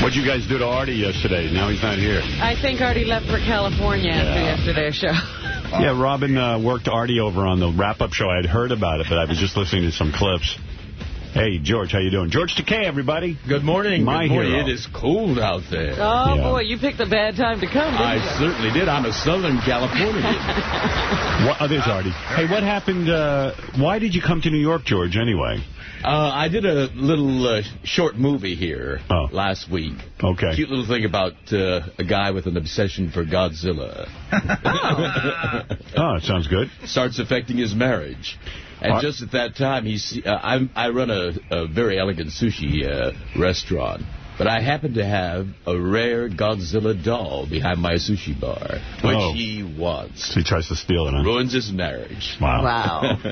What'd you guys do to Artie yesterday? Now he's not here. I think Artie left for California after yesterday's show. Yeah, Robin uh, worked Artie over on the wrap-up show. I had heard about it, but I was just listening to some clips. Hey, George, how you doing? George Takei, everybody. Good morning. My Good morning. hero. It is cold out there. Oh, Yeah. boy, you picked a bad time to come, didn't I you? certainly did. I'm a Southern Californian. What, oh, there's Artie. Hey, what happened? Uh, why did you come to New York, George, anyway? Uh, I did a little uh, short movie here Oh. last week. Okay. Cute little thing about uh, a guy with an obsession for Godzilla. Oh, it sounds good. Starts affecting his marriage. And What? just at that time, he's, uh, I'm, I run a, a very elegant sushi uh, restaurant. But I happen to have a rare Godzilla doll behind my sushi bar, which Oh. he wants. So he tries to steal it, huh? Ruins his marriage. Wow. Wow.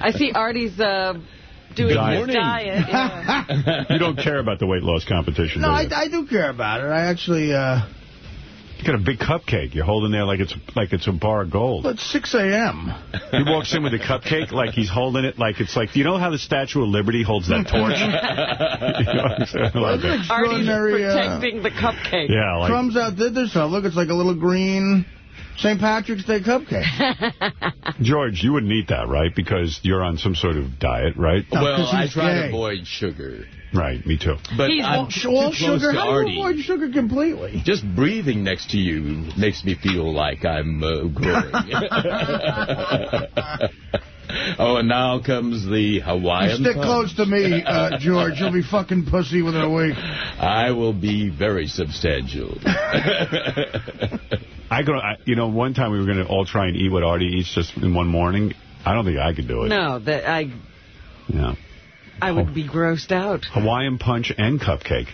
I see Artie's uh, doing Diet. his diet. Yeah. You don't care about the weight loss competition, No, do I. I do care about it. I actually, uh, You got a big cupcake. You're holding there like it's like it's a bar of gold. well, it's 6 a.m. He walks in with a cupcake like he's holding it like it's like, you know how the Statue of Liberty holds that torch? You know what I'm saying? Like It's an that. Artie's extraordinary, uh, protecting the cupcake. yeah, like, Crumbs outdid themselves. Look, it's like a little green St. Patrick's Day cupcake. George, you wouldn't eat that, right? Because you're on some sort of diet, right? No, well, 'cause I he's try gay. to avoid sugar. Right, me too. But He's I'm all- too All close sugar? to How do you avoid sugar completely? Just breathing next to you makes me feel like I'm uh, growing. oh, and now comes the You Hawaiian stick punch. close to me, uh, George. You'll be fucking pussy within a week. I will be very substantial. I go, I, you know, one time we were going to all try and eat what Artie eats just in one morning. I don't think I could do it. No, that I Yeah. I would be grossed out. Hawaiian punch and cupcake.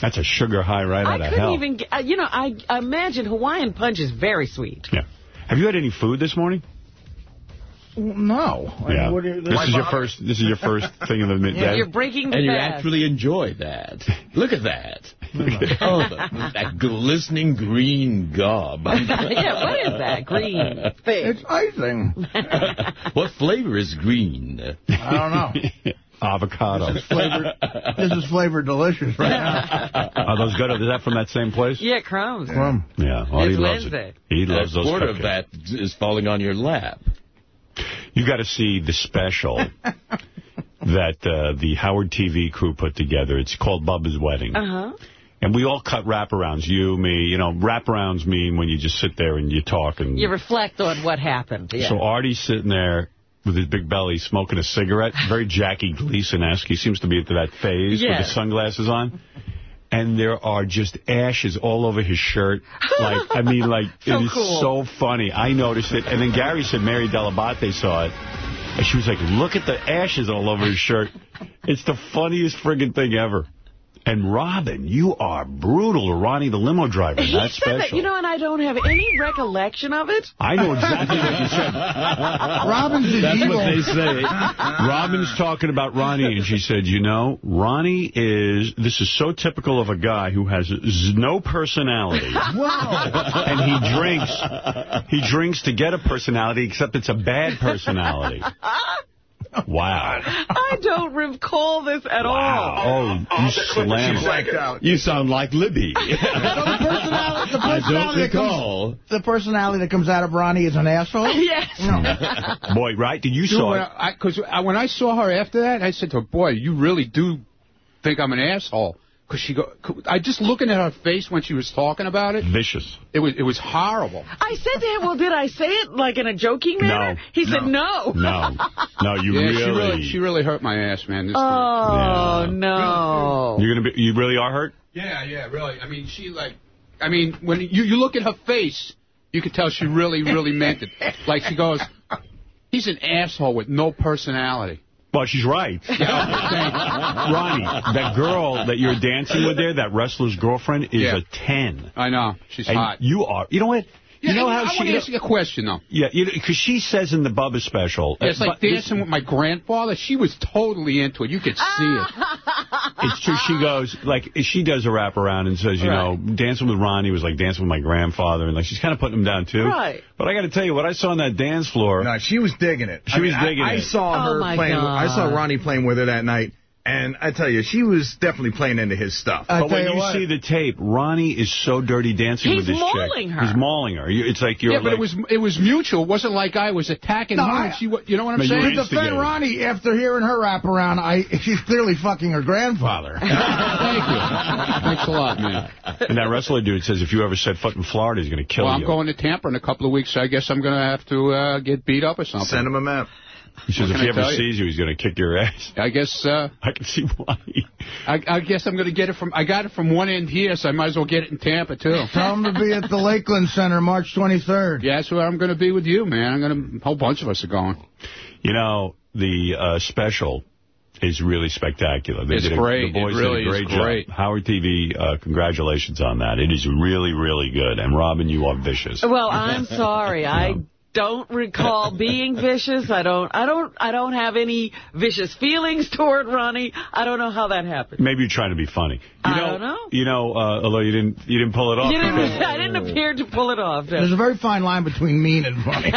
That's a sugar high right I out of hell. I couldn't even, uh, you know, I imagine Hawaiian punch is very sweet. Yeah. Have you had any food this morning? Well, no. I mean, Yeah. you- This is your first. This is your first thing of the midday. You're breaking the and you actually enjoy that. Look at that. oh, the, that glistening green gob. yeah, what is that green thing? It's icing. what flavor is green? I don't know. Avocado. Flavor, this is flavored delicious right now. Are those good? Is that from that same place? Yeah, crumbs. Crumb. Yeah. Oh, he loves Wednesday. it. He loves a those quart of that is falling on your lap. You got to see the special that uh, the Howard TV crew put together. It's called Bubba's Wedding. Uh-huh. And we all cut wraparounds. You, me, you know, wraparounds mean when you just sit there and you talk. and You reflect on what happened. Yeah. So Artie's sitting there with his big belly smoking a cigarette. Very Jackie Gleason-esque. He seems to be into that phase with the sunglasses on. And there are just ashes all over his shirt. Like, I mean, like, So it is cool. so funny. I noticed it. And then Gary said Mary Dell'Abate saw it. And she was like, look at the ashes all over his shirt. It's the funniest friggin' thing ever. And Robin, you are brutal to Ronnie the limo driver. he That's said that, you know, and I don't have any recollection of it. I know exactly what you said. Robin's is That's evil. what they say. Robin's talking about Ronnie, and she said, you know, Ronnie is, this is so typical of a guy who has no personality. Wow. And he drinks, he drinks to get a personality, except it's a bad personality. Wow. I don't recall this at all. Wow. Oh, you oh, slam it. You sound like Libby. So the personality, the I don't personality that comes, recall. the personality that comes out of Ronnie is an asshole. Yes. No. Boy, right? Did you Dude, saw when it? Cause I, when I saw her after that, I said to her, boy, you really do think I'm an asshole. Because she go, I just looking at her face when she was talking about it, Vicious. it was it was horrible. I said to him, well, did I say it like in a joking manner? No. He said no. No. No, you yeah, really... she really she really hurt my ass, man. This. Oh, Yeah. no. You're gonna be, you really are hurt? Yeah, yeah, really. I mean, she like, I mean, when you you look at her face, you could tell she really really meant it. Like she goes, he's an asshole with no personality. Well, she's right. Ronnie, that girl that you're dancing with there, that wrestler's girlfriend, is Yeah. a 10. I know she's And hot. you are. You know what? Yeah, you know how I she... want to ask you a question though. yeah, because she says in the Bubba special... It's uh, like but dancing with my grandfather. She was totally into it. You could see it. It's true. She goes, like, she does a wraparound and says, you know, dancing with Ronnie was like dancing with my grandfather. And, like, she's kind of putting him down, too. Right. But I got to tell you, what I saw on that dance floor... No, she was digging it. She was digging I, I it. saw Oh, her my playing. God. I saw Ronnie playing with her that night. And I tell you, she was definitely playing into his stuff. I But when you you what. see the tape, Ronnie is so dirty dancing He's with this chick. He's mauling chick. her. He's mauling her. It's like you're Yeah, but like, it was it was mutual. It wasn't like I was attacking No, her. I- she, you know what I'm No, saying? To instigated. defend Ronnie, after hearing her wrap around, I she's clearly fucking her grandfather. Thank you. Thanks a lot, man. and that wrestler dude says if you ever set foot in Florida, he's going to kill you. Well, I'm going to Tampa in a couple of weeks. So I guess I'm going to have to uh, get beat up or something. Send him a map. He says if he ever you? sees you, he's going to kick your ass. I guess uh, I can see why. I, I guess I'm going to get it from. I got it from one end here, so I might as well get it in Tampa too. Tell him to be at the Lakeland Center March 23rd. Yeah, that's where I'm going to be with you, man. I'm going to. A whole bunch of us are going. You know, the uh, special is really spectacular. They It's did a, great. The boys It really did a is great great. job. Howard TV, uh, congratulations on that. It is really, really good. And Robin, you are vicious. Well, I'm sorry. I don't recall being vicious. I don't. I don't. I don't have any vicious feelings toward Ronnie. I don't know how that happened. Maybe you're trying to be funny. You I know, don't know. You know, uh, although you didn't, you didn't pull it off. You didn't, I didn't appear to pull it off. There's a very fine line between mean and funny.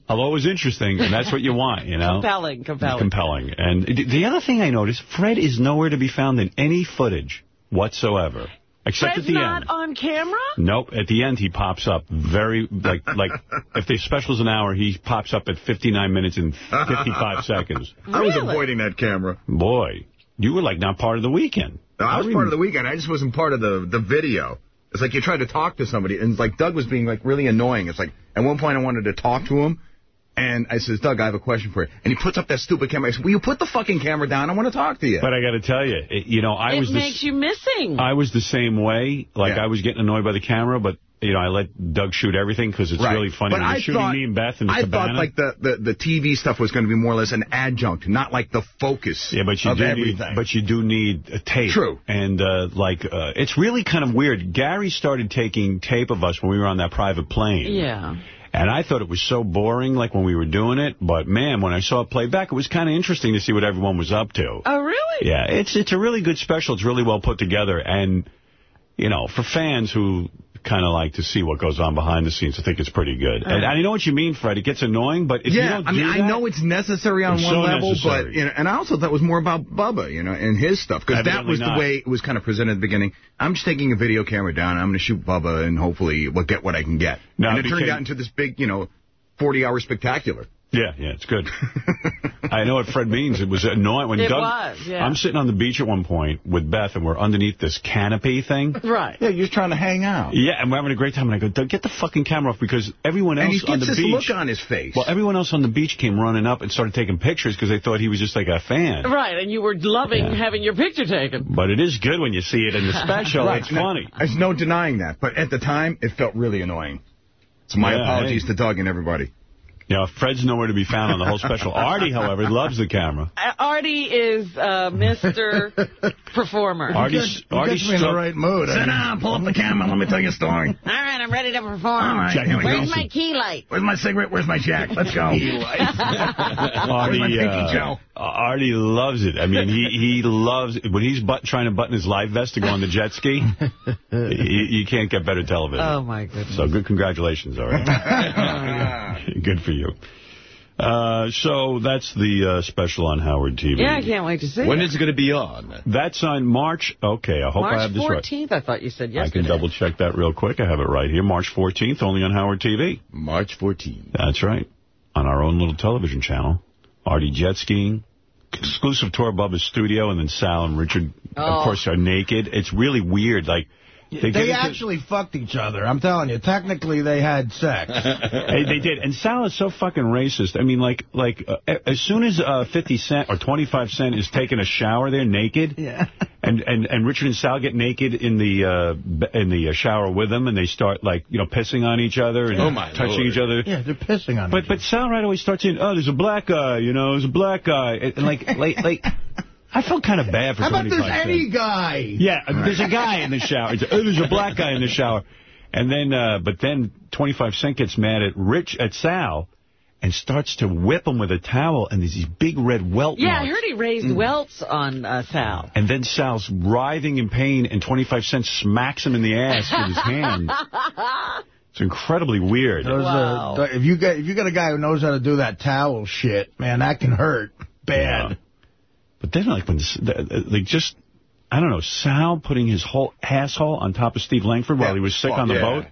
although it was interesting, and that's what you want, you know. Compelling, compelling. Compelling. And the the other thing I noticed, Fred is nowhere to be found in any footage whatsoever, except Fred's at the not end. on camera? Nope. At the end, he pops up very, like, like if the special's an hour, he pops up at 59 minutes and 55 seconds. I was avoiding that camera. Boy, you were like not part of the weekend. No, I was rem- part of the weekend. I just wasn't part of the the video. It's like you try to talk to somebody, and like Doug was being like really annoying. It's like at one point I wanted to talk to him, and I says, Doug, I have a question for you. And he puts up that stupid camera. I said, Will you put the fucking camera down? I want to talk to you. But I got to tell you, it, you know, I it was the makes s- you missing. I was the same way. Like Yeah. I was getting annoyed by the camera, but you know, I let Doug shoot everything because it's Right. really funny But I shooting thought, me and Beth in the I cabana. thought like the, the, the TV stuff was going to be more or less an adjunct, not like the focus Yeah, but you of do everything. need, but you do need a tape. True. And uh, like, uh, it's really kind of weird. Gary started taking tape of us when we were on that private plane. yeah. And I thought it was so boring, like when we were doing it. But man, when I saw it play back, it was kind of interesting to see what everyone was up to. Oh, really? Yeah, it's it's a really good special. It's really well put together, and you know, for fans who kind of like to see what goes on behind the scenes, I think it's pretty good. And I know what you mean, Fred. It gets annoying, but if you yeah, don't I mean, do I know it's necessary on It's one so level, necessary. but you know, and I also thought it was more about Bubba, you know, and his stuff because that was not. the way it was kind of presented at the beginning. I'm just taking a video camera down. I'm going to shoot Bubba, and hopefully we'll get what I can get. No, and it it turned out into this big, you know, 40 hour spectacular. Yeah, yeah, it's good. I know what Fred means. It was annoying when It Doug. was, yeah. I'm sitting on the beach at one point with Beth, and we're underneath this canopy thing. Right. Yeah, you're just trying to hang out. Yeah, and we're having a great time. And I go, Doug, get the fucking camera off because everyone else on the beach... And he else on gets the this beach. look on his face. Well, everyone else on the beach came running up and started taking pictures because they thought he was just like a fan. Right, and you were loving Yeah. having your picture taken. But it is good when you see it in the special. Right. It's No, funny. There's no denying that. But at the time, it felt really annoying. So my Yeah, apologies hey. to Doug and everybody. You know, Fred's nowhere to be found on the whole special. Artie, however, loves the camera. Uh, Artie is uh, Mr. Performer. Artie's, He Artie's gets in the right mood. Sit down, pull up the camera, let me tell you a story. All right, I'm ready to perform. All right, here we Where's go. my key light? Where's my cigarette? Where's my jack? Let's go. Artie, pinky, uh, Joe? Artie loves it. I mean, he he loves when he's but, trying to button his life vest to go on the jet ski. you, you can't get better television. Oh, my goodness. So good congratulations, Artie. good for you. Uh, so that's the uh, special on Howard TV. Yeah, I can't wait to see When When is it going to be on? That's on March. Okay, I hope I have this right. March 14th, I thought you said yesterday. I can double check that real quick. I have it right here. March 14th, only on Howard TV. March 14th. That's right. On our own little television channel. Artie jet skiing. Exclusive tour above his studio, and then Sal and Richard, Oh. of course, are naked. It's really weird. Like they, They into- actually fucked each other. I'm telling you. Technically, they had sex. Hey, they did. And Sal is so fucking racist. I mean, like, like uh, as soon as uh, 50 Cent or 25 Cent is taking a shower there naked, Yeah. and, and, and Richard and Sal get naked in the uh, b- in the uh, shower with them, and they start, like, you know, pissing on each other and Oh, my touching Lord. each other. Yeah, they're pissing on But each but Sal right away starts saying, oh, there's a black guy, you know, there's a black guy. And, and like, like, like, I felt kind of bad for How about there's any guy? Yeah, there's a guy in the shower. Oh, there's a black guy in the shower. And then, uh, but then 25 Cent gets mad at Rich, at Sal, and starts to whip him with a towel, and there's these big red welt Yeah, I marks. heard he raised welts on uh, Sal. And then Sal's writhing in pain, and 25 Cent smacks him in the ass with his hand. It's incredibly weird. Those, Wow. uh, if you get if you got a guy who knows how to do that towel shit, man, that can hurt bad. But then, like, when, this, like, just, I don't know, Sal putting his whole asshole on top of Steve Langford while Yeah, he was sick fuck on the yeah. boat. It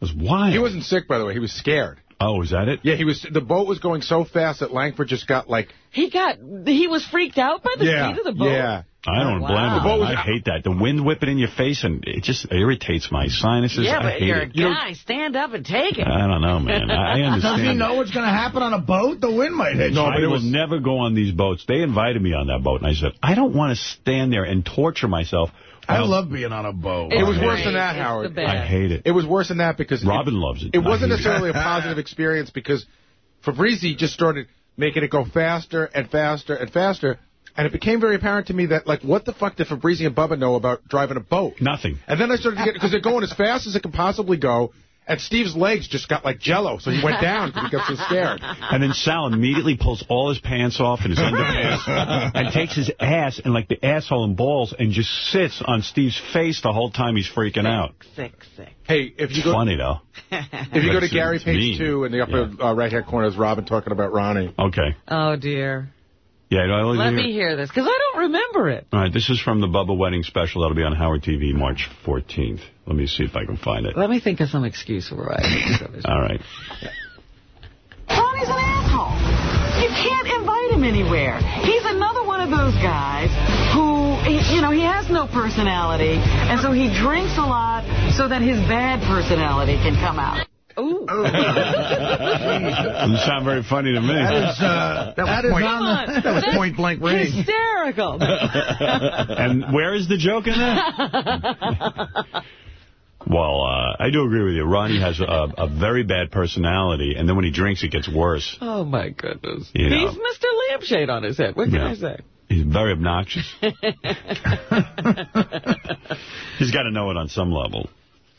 was wild. He wasn't sick, by the way. He was scared. Oh, is that it? Yeah, he was. The boat was going so fast that Langford just got like. He got, he was freaked out by the yeah, speed of the boat. yeah. I don't Oh, blame wow. him. Was- I hate that. The wind whipping in your face, and it just irritates my sinuses. Yeah, I but hate you're a it. You know, guy. Stand up and take it. I don't know, man. I I understand. Does he know what's going to happen on a boat? The wind might hit you. No, but I will never go on these boats. They invited me on that boat, and I said, I don't want to stand there and torture myself. I love being on a boat. It was worse than that, It's Howard. I hate it. It was worse than that because Robin it, loves it. It wasn't I hate it. necessarily a positive experience because Fabrizi just started making it go faster and faster and faster. And it became very apparent to me that, like, what the fuck did Fabrizi and Bubba know about driving a boat? Nothing. And then I started to get, because they're going as fast as it can possibly go, and Steve's legs just got like jello, so he went down because he got so scared. And then Sal immediately pulls all his pants off and his underpants and takes his ass and like the asshole and balls and just sits on Steve's face the whole time he's freaking out. Sick, sick. Hey, if you go, Funny, though. if you go to Gary page mean. two in the upper uh, right-hand corner, is Robin talking about Ronnie. Okay. Oh, dear. Yeah, I only Let hear- me hear this, because I don't remember it. All right, this is from the Bubba Wedding Special. That'll be on Howard TV March 14th. Let me see if I can find it. Let me think of some excuse for why. All right. Ronnie's an asshole. You can't invite him anywhere. He's another one of those guys who, you know, he has no personality, and so he drinks a lot so that his bad personality can come out. Ooh. Doesn't sound very funny to me. That is, uh, That was that is point- on Come the... on. That was That's point blank range. Hysterical. and where is the joke in that? Well, uh, I do agree with you. Ronnie has a, a very bad personality, and then when he drinks, it gets worse. oh, my goodness. You know. He's Mr. Lampshade on his head. What can Yeah. I say? He's very obnoxious. He's got to know it on some level.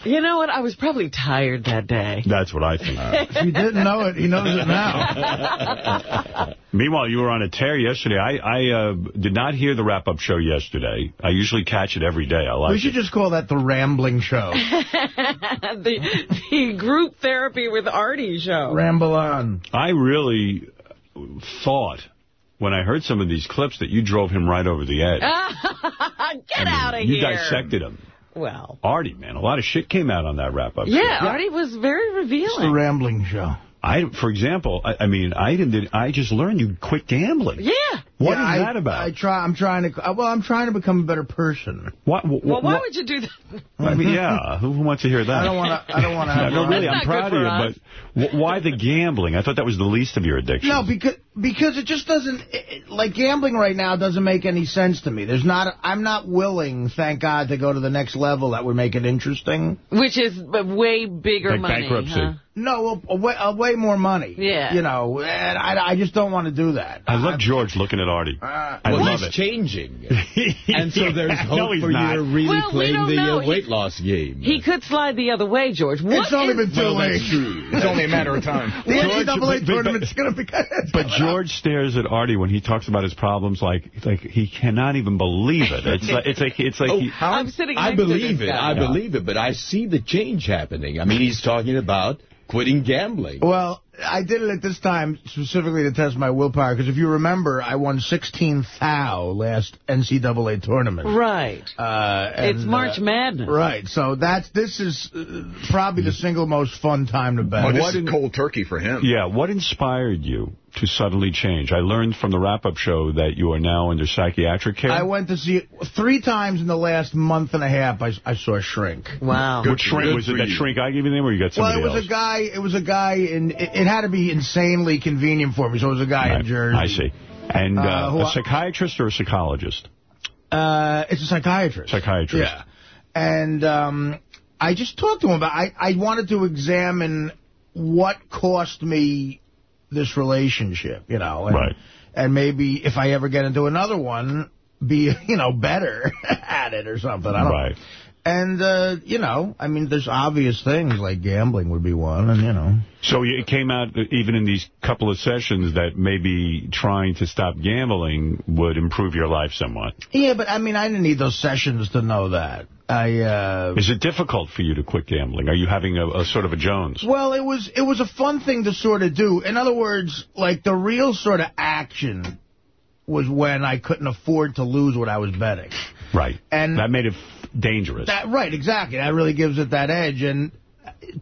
You know what? I was probably tired that day. That's what I think. If he didn't know it, he knows it now. Meanwhile, you were on a tear yesterday. I, I uh, did not hear the wrap-up show yesterday. I usually catch it every day. I like We should it. just call that the Rambling Show. the, the group therapy with Artie show. Ramble on. I really thought, when I heard some of these clips, that you drove him right over the edge. Get out of here. you dissected him. Well, Artie, man, a lot of shit came out on that wrap-up show. yeah, Artie was very revealing. It's the. Rambling Show. I, for example, I, I mean, I didn't. I just learned you quit gambling. Yeah. What is Yeah, I- that about? I try. I'm trying to. uh, Well, I'm trying to become a better person. what, what, Well, why what- would you do that? I mean, yeah. Who, who wants to hear that? I don't want to. I don't want to. no, no really. That's I'm proud of you, but wh- why the gambling? I thought that was the least of your addictions. No, because because it just doesn't it- it- like gambling right now doesn't make any sense to me. There's not. I'm not willing, thank God, to go to the next level that would make it interesting. Which is way bigger Like money. bankruptcy. huh? No, a, a way, a way more money. Yeah. You know, and I, I just don't want to do that. I love George looking at Artie. Uh, I well, love he's it. changing. and so there's Yeah, no, hope he's for not. you to really Well, we playing the uh, weight loss game. He could slide the other way, George. What it's only been two well, that's weeks. It's only a matter of time. The George, NCAA but- but- tournament's going to be. But George stares at Artie when he talks about his problems like like he cannot even believe it. It's like it's like it's like Oh, he, I'm sitting I believe it. I believe it. But I see the change happening. I mean, he's talking about quitting gambling. Well, I did it at this time specifically to test my willpower, because if you remember, I won 16 thou last NCAA tournament. Right. Uh, It's March uh, Madness. Right, so that's this is uh, probably the single most fun time to bet. Oh, this What is in- cold turkey for him. yeah. What inspired you to suddenly change? I learned from the wrap-up show that you are now under psychiatric care. I went to see it three times in the last month and a half. I, I saw a shrink. Wow. What shrink Good was it? That you. shrink I gave you the name, or you got somebody else? Well, somebody it was else? a guy. It was a guy and It, it had to be insanely convenient for me. So it was a guy Right. in Jersey. I see. And uh, Uh, who a I- psychiatrist or a psychologist? Uh, it's a psychiatrist. Psychiatrist. Yeah. And um, I just talked to him about. I I wanted to examine what cost me this relationship. You know. And, Right. And maybe if I ever get into another one, be you know better at it or something. I don't Right. And, uh, you know, I mean, there's obvious things like gambling would be one, and, you know. So it came out even in these couple of sessions that maybe trying to stop gambling would improve your life somewhat. Yeah, but, I mean, I didn't need those sessions to know that. I, uh... Is it difficult for you to quit gambling? Are you having a, a sort of a Jones? Well, it was it was a fun thing to sort of do. In other words, like, the real sort of action was when I couldn't afford to lose what I was betting. Right. And that made it dangerous. That Right, exactly. That really gives it that edge. And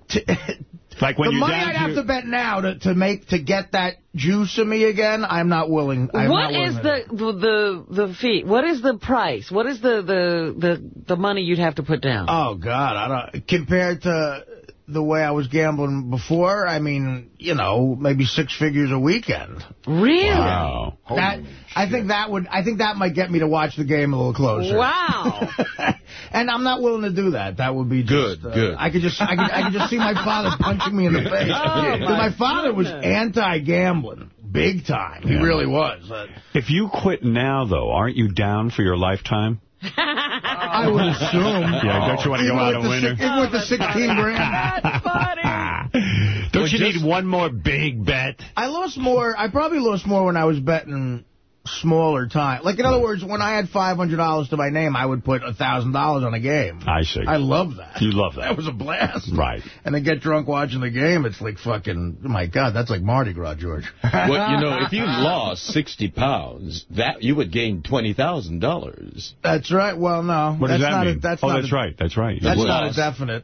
t like when the you're money I'd have to bet now to, to make to get that juice in me again, I'm not willing. I'm What not willing is the, the the the fee? What is the price? What is the the the, the money you'd have to put down? Oh God, I don't. Compared to the way I was gambling before, I mean, you know, maybe six figures a weekend. Really? Wow. That I think that would. I think that might get me to watch the game a little closer. Wow. and I'm not willing to do that. That would be just, Good, uh, good. I could just, I could, I could just see my father punching me in the face. Oh, 'Cause my, my father was anti-gambling, big time. He really was. Uh, If you quit now, though, aren't you down for your lifetime? I would assume. Yeah, don't you want to go out with a the winner? si- Even with the 16 grand. That's funny. Don't you need one more big bet? I lost more. I probably lost more when I was betting smaller time. Like, in other words, when I had $500 to my name, I would put $1,000 on a game. I see. I love that. You love that. That was a blast. Right. And then get drunk watching the game. It's like fucking, oh my God, that's like Mardi Gras, George. Well, you know, if you lost 60 pounds, that you would gain $20,000. That's right. Well, no. What that's does that not mean? A, that's oh, not that's a, right. That's right. That's Well, not a definite.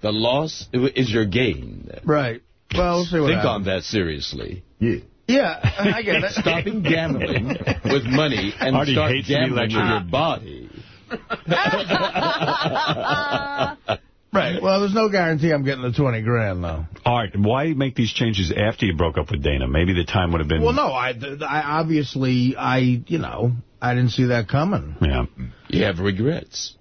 The loss is your gain. Right. Well, we'll see what Think happens. on that seriously. Yeah, I get it. Stopping gambling with money and Artie start hates to be gambling with your body. Right. Well, there's no guarantee I'm getting the 20 grand, though. Art, why make these changes after you broke up with Dana? Maybe the time would have been... Well, no, I, I obviously, I, you know, I didn't see that coming. Yeah. You have regrets.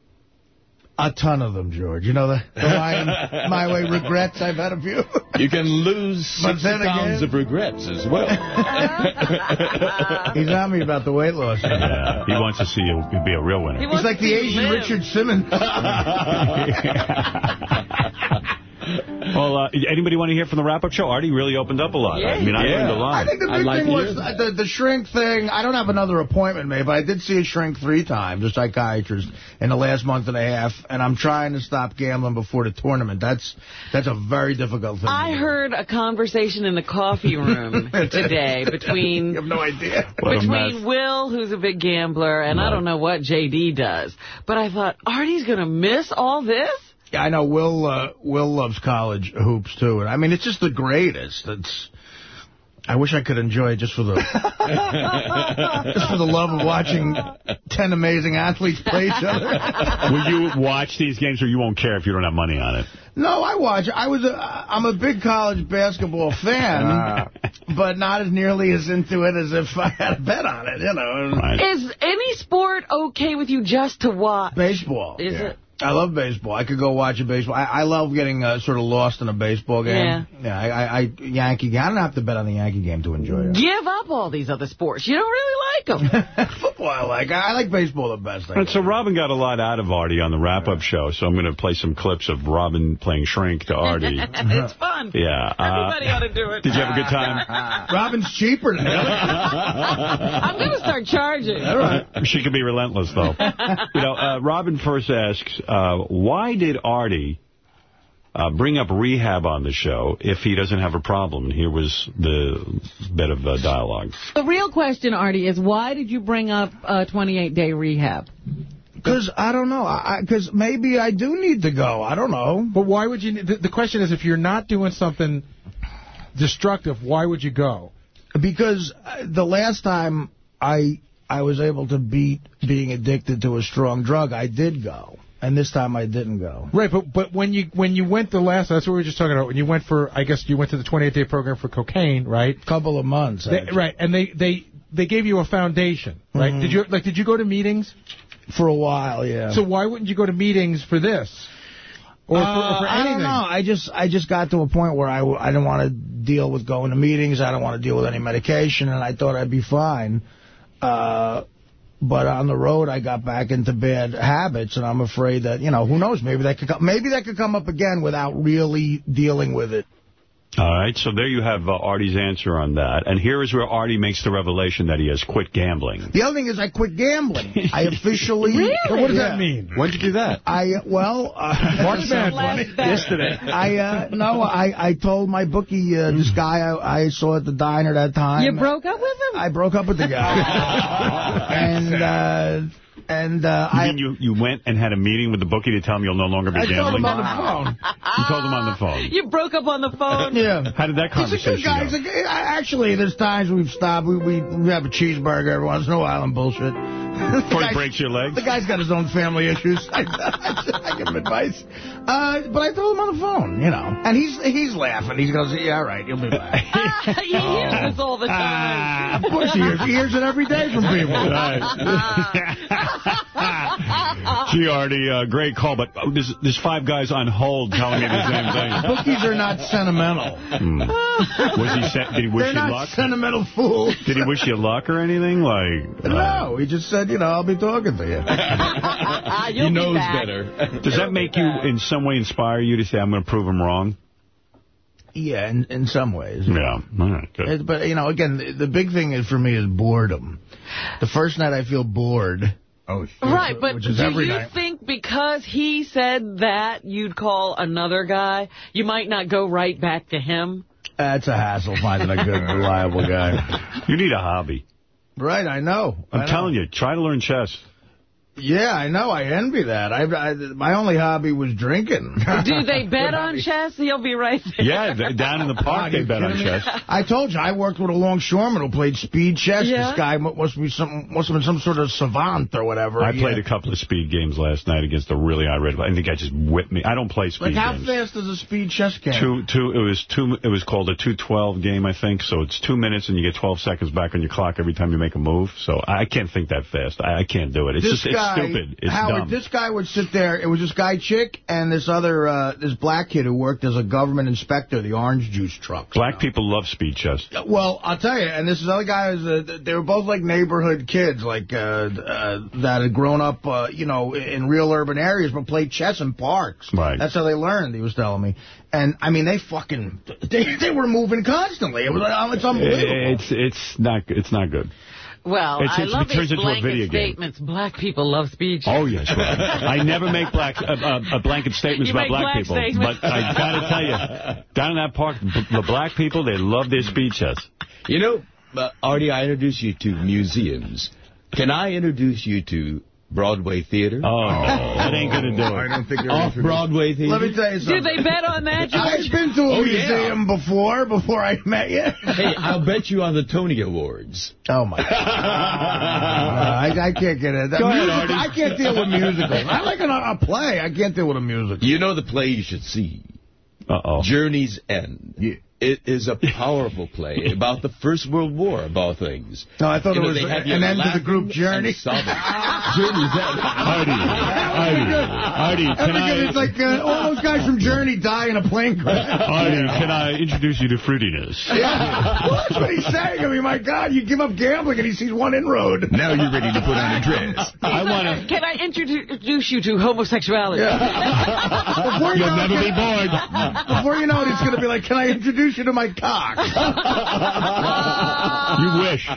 A ton of them, George. You know the, the line, my way regrets, I've had a few. You can lose But 60 then again- pounds of regrets as well. He's on me about the weight loss. Yeah. He wants to see you be a real winner. He He's like the Asian live. Richard Simmons. Well, uh, anybody want to hear from the wrap-up show? Artie really opened up a lot. I mean, I Yeah. learned a lot. I think the I'd big like thing to was the, the shrink thing. I don't have another appointment made, but I did see a shrink three times, a psychiatrist, in the last month and a half, and I'm trying to stop gambling before the tournament. That's that's a very difficult thing. I heard a conversation in the coffee room today between... You between have no idea. Between. Will, who's a big gambler, and I don't know what JD does. But I thought, Artie's going to miss all this? Yeah, I know Will. Uh, Will loves college hoops too, and I mean it's just the greatest. It's. I wish I could enjoy it just for the just for the love of watching ten amazing athletes play each other. Will you watch these games, or you won't care if you don't have money on it? No, I watch. I was. A, I'm a big college basketball fan, but not as nearly as into it as if I had a bet on it. You know, Right. Is any sport okay with you just to watch? baseball. Is it? I love baseball. I could go watch a baseball. I, I love getting uh, sort of lost in a baseball game. Yeah. Yeah. I, I, I Yankee game. I don't have to bet on the Yankee game to enjoy it. Give up all these other sports. You don't really like them. Football, I like. I, I like baseball the best. I so. Robin got a lot out of Artie on the wrap-up show, so I'm going to play some clips of Robin playing Shrink to Artie. it's fun. Yeah. uh, Everybody ought to do it. Did you have a good time? Robin's cheaper than Ellie. I'm going to start charging. All right. She can be relentless, though. you know, uh, Robin first asks, uh, why did Artie uh, bring up rehab on the show if he doesn't have a problem? Here was the bit of uh, dialogue. The real question, Artie, is why did you bring up uh, 28-day rehab? Because I don't know. Because maybe I do need to go. I don't know. But why would you? The, the question is, if you're not doing something destructive, why would you go? Because uh, the last time I I was able to beat being addicted to a strong drug, I did go. And this time I didn't go. Right, but but when you when you went the last, that's what we were just talking about. When you went for, I guess you went to the 28 day program for cocaine, right? Couple of months. They, right, and they they they gave you a foundation, right? Mhm. Did you like did you go to meetings? For a while, yeah. So why wouldn't you go to meetings for this? Or for, or Uh, for I don't know. I just I just got to a point where I I didn't want to deal with going to meetings. I don't want to deal with any medication, and I thought I'd be fine. Uh, but on the road, I got back into bad habits, and I'm afraid that you know who knows? Maybe that could come, maybe that could come up again without really dealing with it All right, so there you have uh, Artie's answer on that. And here is where Artie makes the revelation that he has quit gambling. The other thing is I quit gambling. I officially... Really? So what does Yeah. that mean? When did you do that? I, well... Uh, March Madness. Yesterday. I, uh, no, I, I told my bookie, uh, this guy I, I saw at the diner that time. You broke up with him? I broke up with the guy. and, uh, and, uh, You I... mean you, you went and had a meeting with the bookie to tell him you'll no longer be I told gambling? him on the phone. You told him on the phone. You broke up on the phone? Yeah. How did that He's a conversation good guy. He's a good- I- actually, there's times we've stopped. We, we, we have a cheeseburger every once in a while and bullshit. Before he breaks your leg? The guy's got his own family issues. I, give him advice. Uh, but I told him on the phone, you know. And he's he's laughing. He goes, yeah, all right, you'll be back. he hears this all the time. of course he hears. He hears it every day from people. Right. Gee, Artie, uh, great call, but oh, there's, there's five guys on hold telling me the same thing. Bookies are not sentimental. Hmm. Was he? Sa- did he wish They're you not luck? sentimental fools. Did he wish you luck or anything? Like, uh, No, he just said, you know, I'll be talking to you. You'll he be knows back. better. does that make you in some way inspire you to say, I'm going to prove him wrong? Yeah, in, in some ways. Yeah. All right, good. It- but, you know, again, the, the big thing is for me is boredom. The first night I feel bored. Oh, shit. Right, but Which do every you night. think because he said that you'd call another guy, you might not go right back to him? That's a hassle finding a good, reliable guy. You need a hobby. Right, I know. I'm telling you, try to learn chess. Yeah, I know. I envy that. I, I My only hobby was drinking. Do they bet on chess? He'll be right there. Yeah, th- down in the park they bet on chess. I told you, I worked with a longshoreman who played speed chess. Yeah? This guy must be some must have been some sort of savant or whatever. I He played a couple of speed games last night against a really irate. I think I just whipped me. I don't play speed Like, how games. fast is a speed chess game? Two, two. It was two. It was called a two twelve game, I think. So it's two minutes, and you get twelve seconds back on your clock every time you make a move. So I can't think that fast. I, I can't do it. It's this just guy, stupid. It's Howard, dumb. this guy would sit there. It was this guy chick and this other uh, this black kid who worked as a government inspector, the orange juice trucks. Black people love speed chess. Well, I'll tell you, and this is other guy is uh, they were both like neighborhood kids, like uh, uh, that had grown up, uh, you know, in real urban areas, but played chess in parks. Right. That's how they learned. He was telling me, and I mean, they fucking they they were moving constantly. It was like, oh, it's unbelievable. It's it's not it's not good. Well, It's- I it's- love it turns these into a blanket video game. statements. Black people love speed chess. Oh yes, right. I never make black uh, uh, uh, blanket statements You about black, black people, statements. but I gotta tell you, down in that park, the black people they love their speeches. You know, uh, Artie, I introduce you to museums. Can I introduce you to Broadway Theater? Oh no, that ain't gonna do it. I don't think you're Off Broadway Theater. Let me tell you Do something. they bet on that, I've been to a Oh, yeah. museum before, before I met you. Hey, I'll bet you on the Tony Awards. Oh my! God. I, I can't get it. Go ahead, Artie. I can't deal with musicals. I like a, a play. I can't deal with a musical. You know the play you should see, Uh oh. Journey's End. Yeah. It is a powerful play about the First World War, of all things. No, I thought You it know, was they an end to the group and journey. sobbing. Journey's End. Artie, Artie, Artie, can I, it's like uh, all those guys from Journey die in a plane crash. Artie, can I introduce you to fruitiness? Yeah. Well, that's what he's saying. I mean, my God, you give up gambling and he sees one inroad. Now you're ready to put on a dress. I want to. Can I introduce you to homosexuality? Before you You'll know never it, be bored. Before you know it, it's going to be like, can I introduce you to my cock? You wish.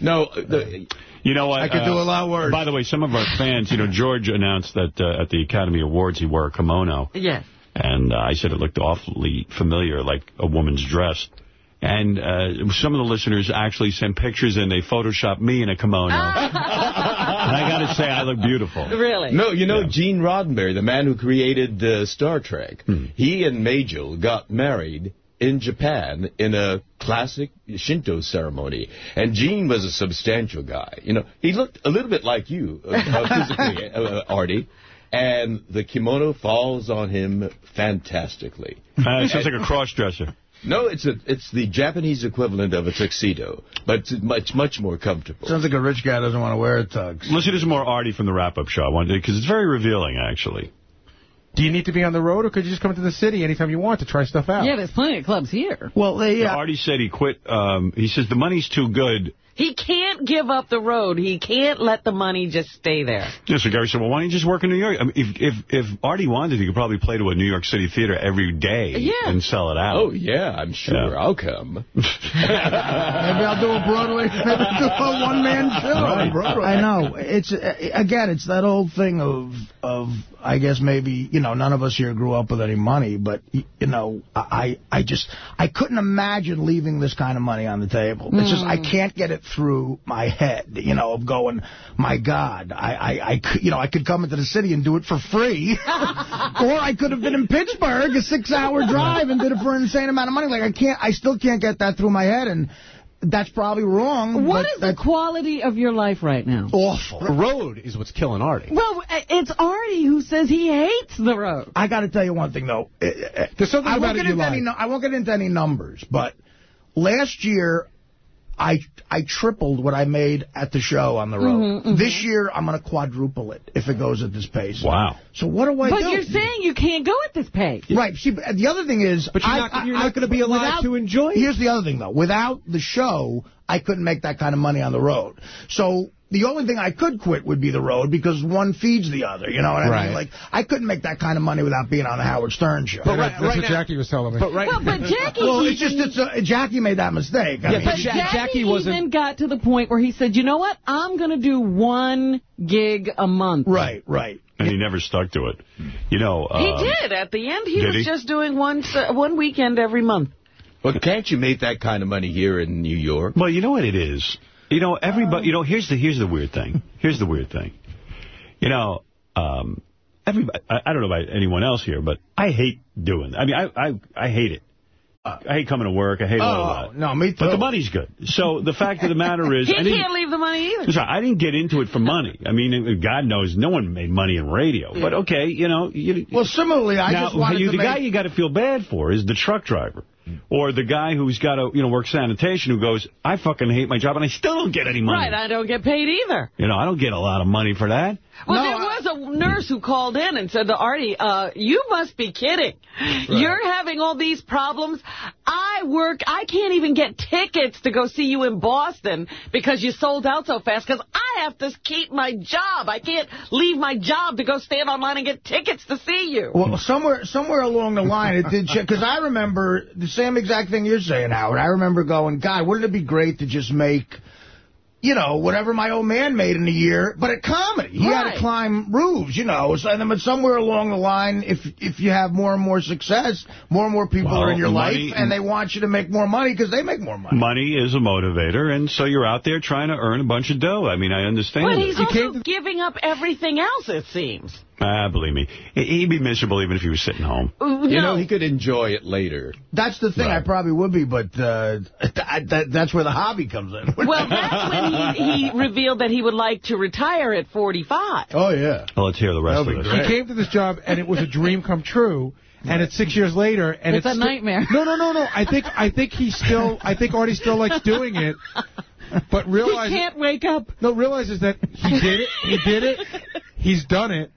No, the, You know what? I could do a lot worse. By the way, some of our fans, you know, George announced that uh, at the Academy Awards he wore a kimono. Yes. And uh, I said it looked awfully familiar, like a woman's dress. And uh, some of the listeners actually sent pictures and they photoshopped me in a kimono. and I got to say, I look beautiful. Really? no, you know Yeah. Gene Roddenberry, the man who created uh, Star Trek. He and Majel got married in Japan in a classic Shinto ceremony. And Gene was a substantial guy. You know, he looked a little bit like you, uh, uh, physically, uh, Artie. And the kimono falls on him fantastically. Uh, it sounds like a cross-dresser. No, it's a it's the Japanese equivalent of a tuxedo, but it's much much more comfortable. Sounds like a rich guy doesn't want to wear a tux. Listen to some more Artie from the wrap-up show. Wanted because it's very revealing, actually. Do you need to be on the road, or could you just come to the city anytime you want to try stuff out? Yeah, there's plenty of clubs here. Well, they, Yeah. Artie said he quit. Um, he says the money's too good. He can't give up the road. He can't let the money just stay there. Yeah, so Gary said, well, why don't you just work in New York? I mean, if, if, if Artie wanted, he could probably play to a New York City theater every day Yeah. and sell it out. Oh, yeah, I'm sure. Yeah. I'll come. Maybe I'll do a Broadway, maybe I'll do a one-man show on Broadway. I know. It's uh, Again, it's that old thing of, of I guess maybe, you know, none of us here grew up with any money, but, you know, I, I just, I couldn't imagine leaving this kind of money on the table. It's just, I can't get it through my head, you know, of going, my God, I, I, I could, you know, I could come into the city and do it for free, or I could have been in Pittsburgh, a six-hour drive, and did it for an insane amount of money. Like, I can't, I still can't get that through my head, and that's probably wrong. What but is the quality of your life right now? awful. The road is what's killing Artie. Well, it's Artie who says he hates the road. I got to tell you one thing, though. There's something I about won't it get you into like. any. I won't get into any numbers, but last year. I I tripled what I made at the show on the road. Mm-hmm, This year, I'm going to quadruple it if it goes at this pace. Wow. So what do I But do? you're saying you can't go at this pace. Right. See, but the other thing is, But you're I- not- you're I- not gonna be alive without- to enjoy it. Here's the other thing, though. Without the show, I couldn't make that kind of money on the road. So the only thing I could quit would be the road because one feeds the other. You know what I Right. mean? Like I couldn't make that kind of money without being on the Howard Stern show. But that's what Jackie was telling me. But right, Well, but Jackie, well, it's even- just it's a, Jackie made that mistake. I Yeah, mean, but But Ja- Jackie, Jackie wasn't- even got to the point where he said, you know what, I'm going to do one gig a month. right, right. And he never stuck to it. You know. He um, did. At the end, he was he? just doing one uh, one weekend every month. But can't you make that kind of money here in New York? Well, you know what it is? You know, everybody, you know, here's the here's the weird thing. Here's the weird thing. You know, um, everybody, I, I don't know about anyone else here, but I hate doing I mean, I, I, I hate it. I hate coming to work. I hate all Oh, that. no, me too. But the money's good. So the fact of the matter is... He I didn't- can't leave the money either. Listen, I didn't get into it for money. I mean, God knows no one made money in radio. But okay, you know... You, Well, similarly, I now, just wanted you, the make... guy you got to feel bad for is the truck driver. Or the guy who's got to, you know, work sanitation who goes, I fucking hate my job and I still don't get any money. Right, I don't get paid either. You know, I don't get a lot of money for that. Well, No, there I- was a nurse who called in and said to Artie, uh, you must be kidding. You're having all these problems. I work, I can't even get tickets to go see you in Boston because you sold out so fast because I have to keep my job. I can't leave my job to go stand online and get tickets to see you. Well, somewhere somewhere along the line, it did check. Because I remember the same exact thing you're saying, Howard. I remember going, God, wouldn't it be great to just make, you know, whatever my old man made in a year, but at comedy. He had to climb roofs, you know. So, and then but somewhere along the line, if if you have more and more success, more and more people Well, are in your money- life, and they want you to make more money because they make more money. Money is a motivator, and so you're out there trying to earn a bunch of dough. I mean, I understand But it. he's also giving up everything else, it seems. Ah, believe me. He- He'd be miserable even if he was sitting home. You know, he could enjoy it later. That's the thing. I probably would be, but uh, that, that, that's where the hobby comes in. Well, that's when he, he revealed that he would like to retire at 45. Oh, yeah. Well, let's hear the rest of this. He came to this job, and it was a dream come true. And it's six years later, and It's it's, a nightmare. No, no, no, no. I think I think he still I think Artie still likes doing it, but realizes He can't wake up. no realizes that he did it. He did it. He's done it,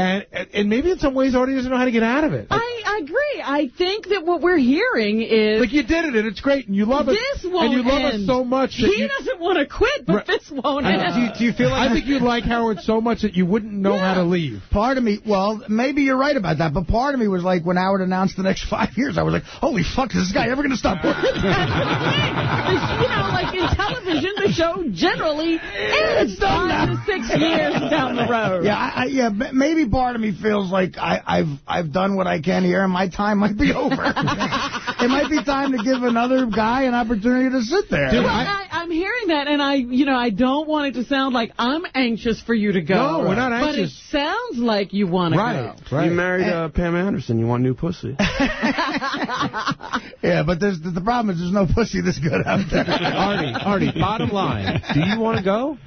and and maybe in some ways Artie doesn't know how to get out of it. Like, I agree. I think that what we're hearing is like you did it, and it's great, and you love it, this won't and you love end. us so much. That He you, doesn't want to quit, but Right. this won't I- end. do, you, do you feel like I think you like Howard so much that you wouldn't know how to leave. Part of me, well, maybe you're right about that, but part of me was like, when Howard announced the next five years, I was like, holy fuck, is this guy ever going to stop working? you know, like in television, the show generally ends done five now. to six years down the road. Yeah, I, I, yeah. m- Maybe part of me feels like I, I've I've done what I can here, and my time might be over. it might be time to give another guy an opportunity to sit there. well, I, I'm hearing that, and I, you know, I don't want it to sound like I'm anxious for you to go. No, we're not anxious. But it sounds like you want to Right, go. right. You married uh, Pam Anderson. You want new pussy. yeah, but there's the, the problem is there's no pussy this good out there. Artie, Artie, bottom line, do you want to go?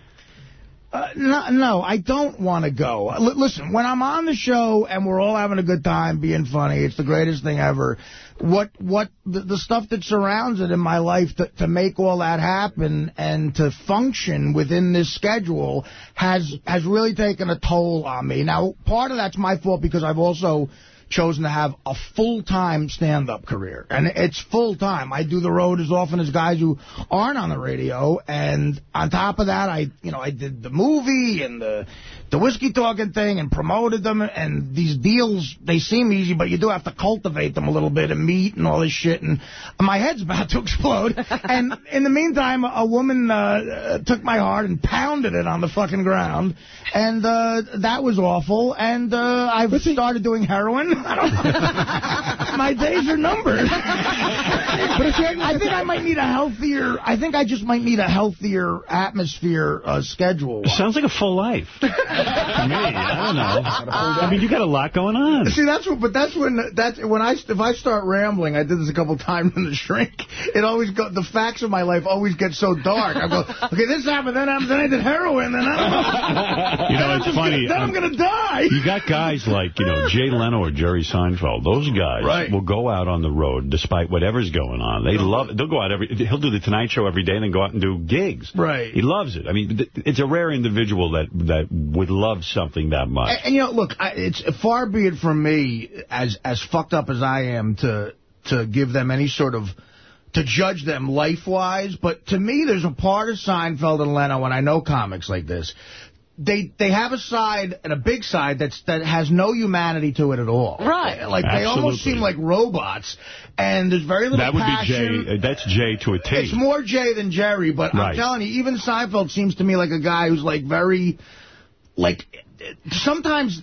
Uh, no, no, I don't want to go. L- listen, when I'm on the show and we're all having a good time, being funny, it's the greatest thing ever. What what the, the stuff that surrounds it in my life to, to make all that happen and to function within this schedule has has really taken a toll on me. Now, part of that's my fault because I've also chosen to have a full-time stand-up career. And it's full-time. I do the road as often as guys who aren't on the radio. And on top of that, I, you know, I did the movie and the the whiskey talking thing and promoted them. And these deals, they seem easy, but you do have to cultivate them a little bit and meet and all this shit. And my head's about to explode. and in the meantime, a woman uh, took my heart and pounded it on the fucking ground. And uh, that was awful. And uh, I've started doing heroin. I don't my days are numbered. but if I think I might need a healthier, I think I just might need a healthier atmosphere uh, schedule. Sounds like a full life. me, I don't know. I mean, you got a lot going on. See, that's what, but that's when that's when I if I start rambling. I did this a couple times in the shrink. It always go the facts of my life always get so dark. I go, okay, this happened, then happened, then I did heroin, then I You know, then it's I'm funny. Gonna, then um, I'm gonna die. You got guys like, you know, Jay Leno or Jerry Seinfeld. Those guys Right. will go out on the road despite whatever's going on. They love it. They'll go out every, he'll do the Tonight Show every day and then go out and do gigs. Right. He loves it. I mean, it's a rare individual that, that would love something that much. And, and, you know, look, I, it's far be it from me, as as fucked up as I am, to to give them any sort of to judge them life-wise. But to me, there's a part of Seinfeld and Leno, and I know comics like this. They they have a side and a big side that's that has no humanity to it at all. Right. Like they almost seem like robots, and there's very little That would passion. be Jay. uh, That's Jay to a T. It's more Jay than Jerry, but I'm telling you, even Seinfeld seems to me like a guy who's like very, like, sometimes,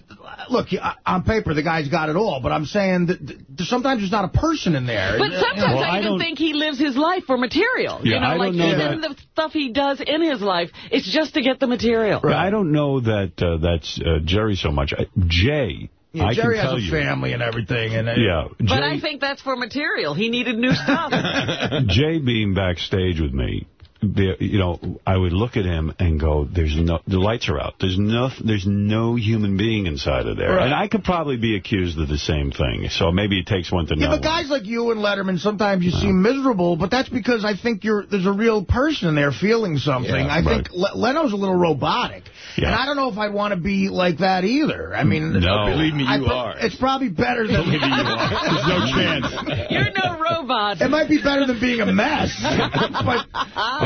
look, on paper the guy's got it all, but I'm saying that that sometimes there's not a person in there. But sometimes Well, I I even don't- think he lives his life for material. Yeah, you know, I don't like know even that. the stuff he does in his life, it's just to get the material. Yeah, I don't know that uh, that's uh, Jerry so much. Uh, Jay, Yeah, I Jerry can tell has a you. family and everything. and uh, Yeah, But I think that's for material. He needed new stuff. Jay being backstage with me, there, you know, I would look at him and go, "There's no, the lights are out. There's no, there's no human being inside of there." Right. And I could probably be accused of the same thing. So maybe it takes one to Yeah, know. but guys like you and Letterman, sometimes you seem miserable, but that's because I think you're there's a real person in there feeling something. Yeah, I think Le Leno's a little robotic. Yeah. And I don't know if I'd want to be like that either. I mean, No. Believe me, you pro- are. It's probably better than... There's no chance. You're no robot. It might be better than being a mess. but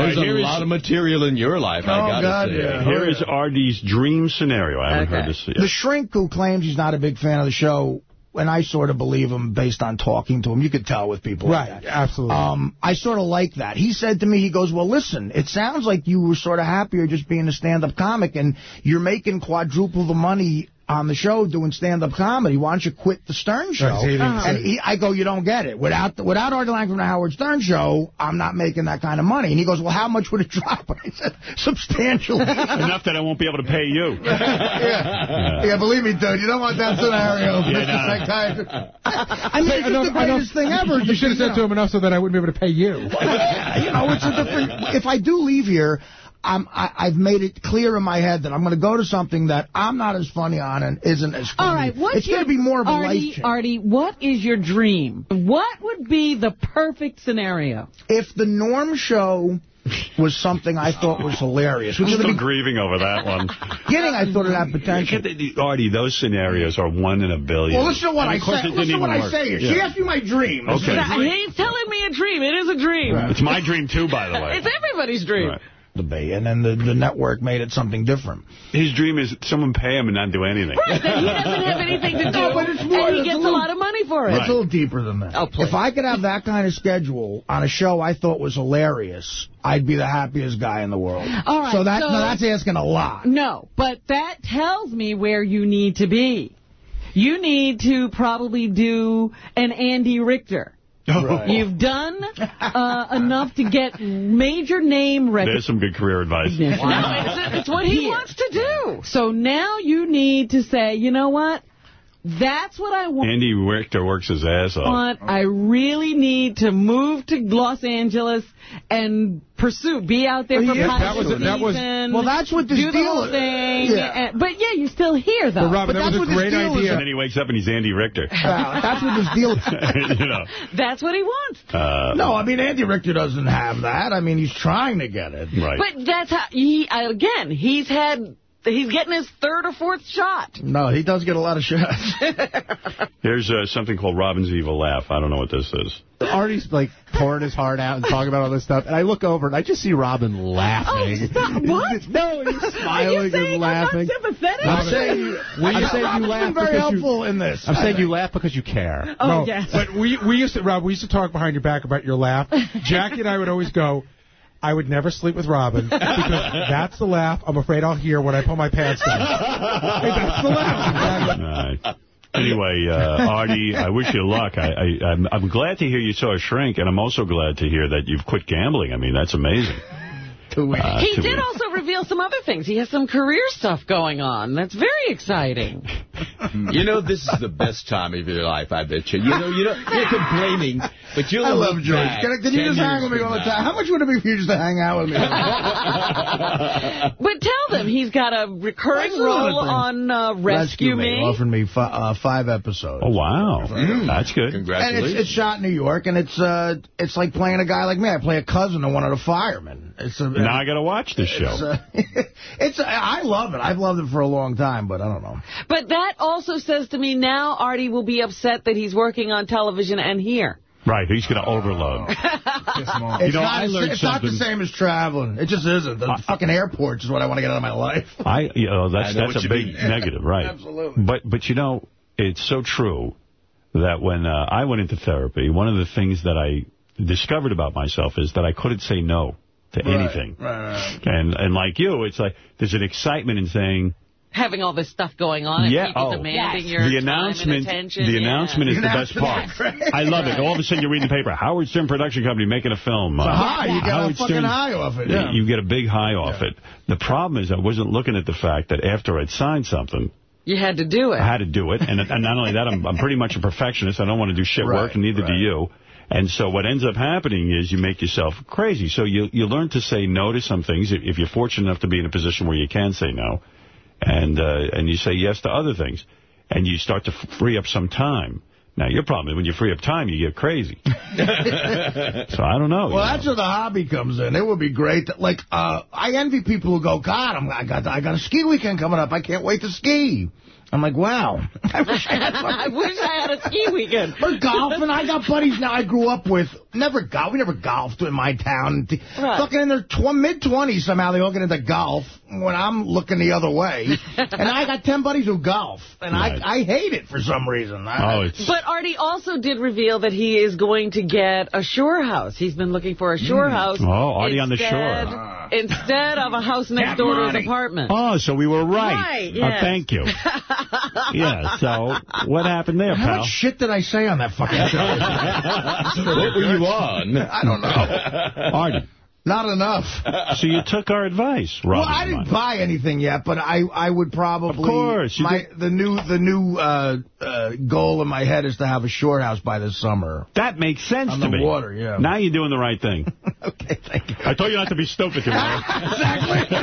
There's here a lot of material in your life, I Oh, gotta God, say. yeah. Here is Artie's dream scenario. I haven't Okay. heard this yet. the shrink who claims he's not a big fan of the show, and I sort of believe him based on talking to him. You could tell with people like Right, that. absolutely. Um, I sort of like that. He said to me, he goes, well, listen, it sounds like you were sort of happier just being a stand-up comic, and you're making quadruple the money on the show doing stand-up comedy. Why don't you quit the Stern show? Right, saving- And he, I go, you don't get it. Without the, without Artie Lange from the Howard Stern show, I'm not making that kind of money. And he goes, well, how much would it drop? And I said, substantially. Enough that I won't be able to pay you. yeah. yeah, believe me, dude, you don't want that scenario. Yeah, Mr. no. Psychiatrist. I mean, it's Enough- the greatest thing ever. You should have said to him enough so that I wouldn't be able to pay you. Yeah, you know, it's a different. If I do leave here, I'm, I, I've made it clear in my head that I'm going to go to something that I'm not as funny on and isn't as funny. All right, what's it's going to be more of a life Artie, change. Artie, what is your dream? What would be the perfect scenario? If the Norm show was something I thought was hilarious, which I'm is the still grieving over that one. beginning, I thought it had potential. The- the- Artie, those scenarios are one in a billion. Well, listen to what I course say. it didn't Listen to what even I work. say. Yeah. She asked me my dream. This Okay. He's telling me a dream. It is a dream. It's my dream, too, by the way. It's everybody's dream. Right. Debate, and then the, the network made it something different. His dream is someone pay him and not do anything. Right, that he doesn't have anything to do, No, but it's more- and he gets a a, lot of money for it. It's a little deeper than that. Oh. If I could have that kind of schedule on a show I thought was hilarious, I'd be the happiest guy in the world. All right, so, that, so- no, that's asking a lot. No, but that tells me where you need to be. You need to probably do an Andy Richter. Right. You've done uh, enough to get major name recognition. There's recognition. some good career advice. No, it's, it's what he wants to do. So now you need to say, you know what? That's what I want. Andy Richter works his ass off. want. I really need to move to Los Angeles and pursue, be out there Well, for yeah, pilot that was- that was- season, Well, that's what this do the deal whole is. thing. Yeah. and- but yeah, you're still here though. But Robin, But that that's was a this great idea. And then he wakes up and he's Andy Richter. Wow, that's what this deal is. you know. That's what he wants. Uh, No, I mean, Andy Richter doesn't have that. I mean, he's trying to get it. Right. But that's how he again. He's had he's getting his third or fourth shot. No, he does get a lot of shots. There's uh, something called Robin's Evil Laugh. I don't know what this is. Artie's like pouring his heart out and talking about all this stuff, and I look over and I just see Robin laughing. Oh, stop. What? no, he's Are smiling saying and laughing. I'm sympathetic? I'm saying, I'm saying you laugh been very helpful you, in this. I'm saying you laugh because you care. Oh, no, yes. But we we used to, Rob, we used to talk behind your back about your laugh. Jackie and I would always go, I would never sleep with Robin because that's the laugh I'm afraid I'll hear when I pull my pants down. Hey, that's the laugh. All right. Anyway, uh, Artie, I wish you luck. I, I, I'm, I'm glad to hear you saw a shrink, and I'm also glad to hear that you've quit gambling. I mean, that's amazing. Two weeks. Uh, He two did weeks. also reveal some other things. He has some career stuff going on. That's very exciting. You know, this is the best time of your life, I bet you. You know, you know you're complaining, but you'll I love George. Can, I- can you just hang with me all the time? How much would it be for you just to hang out with me? But tell them he's got a recurring That's a lot of role on uh, Rescue, Me. offered me fi uh, five episodes. Oh, wow. That's good. And Congratulations. it's, it's shot in New York, and it's uh, it's like playing a guy like me. I play a cousin of one of the firemen. It's a, Now I got to watch this show. it's, uh, it's I love it. I've loved it for a long time, but I don't know. But that also says to me now Artie will be upset that he's working on television and here. Right, he's going to overload. It's know, not, I the- learned it's not the same as traveling. It just isn't. The fucking airports is what I want to get out of my life. I, you know, that's I know that's a big mean. negative, right? Absolutely. But but you know, it's so true that when uh, I went into therapy, one of the things that I discovered about myself is that I couldn't say no to anything. Right, right. And and like you, it's like there's an excitement in saying, Having all this stuff going on yeah, and people oh, demanding your the time announcement, and attention. the yeah. announcement is The the best part. announcement is great. I love it. All of a sudden, you read in the paper, Howard Stern Production Company making a film. It's a Uh, high. You get Howard a fucking Stern- high off it. Yeah. You get a big high off it. The problem is I wasn't looking at the fact that after I'd signed something, You had to do it. I had to do it. And, and not only that, I'm, I'm pretty much a perfectionist. I don't want to do shit Right, work, and neither do you. And so what ends up happening is you make yourself crazy. So you you learn to say no to some things if, if you're fortunate enough to be in a position where you can say no. And uh, and you say yes to other things. And you start to free up some time. Now, your problem is when you free up time, you get crazy. so I don't know. Well, you that's where the hobby comes in. It would be great. To, like, uh, I envy people who go, God, I'm, I got I got a ski weekend coming up. I can't wait to ski. I'm like, wow. I wish I had I wish I had a ski weekend. Or golfing. I got buddies now I grew up with. Never golf. We never golfed in my town. Right. Fucking in their tw mid-20s somehow they all get into golf when I'm looking the other way. and I got 10 buddies who golf. And Right. I, I hate it for some reason. I, Oh, it's... But Artie also did reveal that he is going to get a shore house. He's been looking for a shore mm. house. Oh, Artie on the instead- shore. Ah. Instead of a house next door to his apartment. Oh, so we were right. Right, Oh, yes. thank you. yeah, so what happened there, How pal? much shit did I say on that fucking show? what were you on? I don't know. Oh, Artie. Not enough. So you took our advice, Well, I didn't buy anything yet, but I I would probably. Of course, My, the new the new uh, uh, goal in my head is to have a shore house by the summer. That makes sense On to the me. water, yeah. Now you're doing the right thing. okay, thank you. I told you not to be stupid, know. exactly.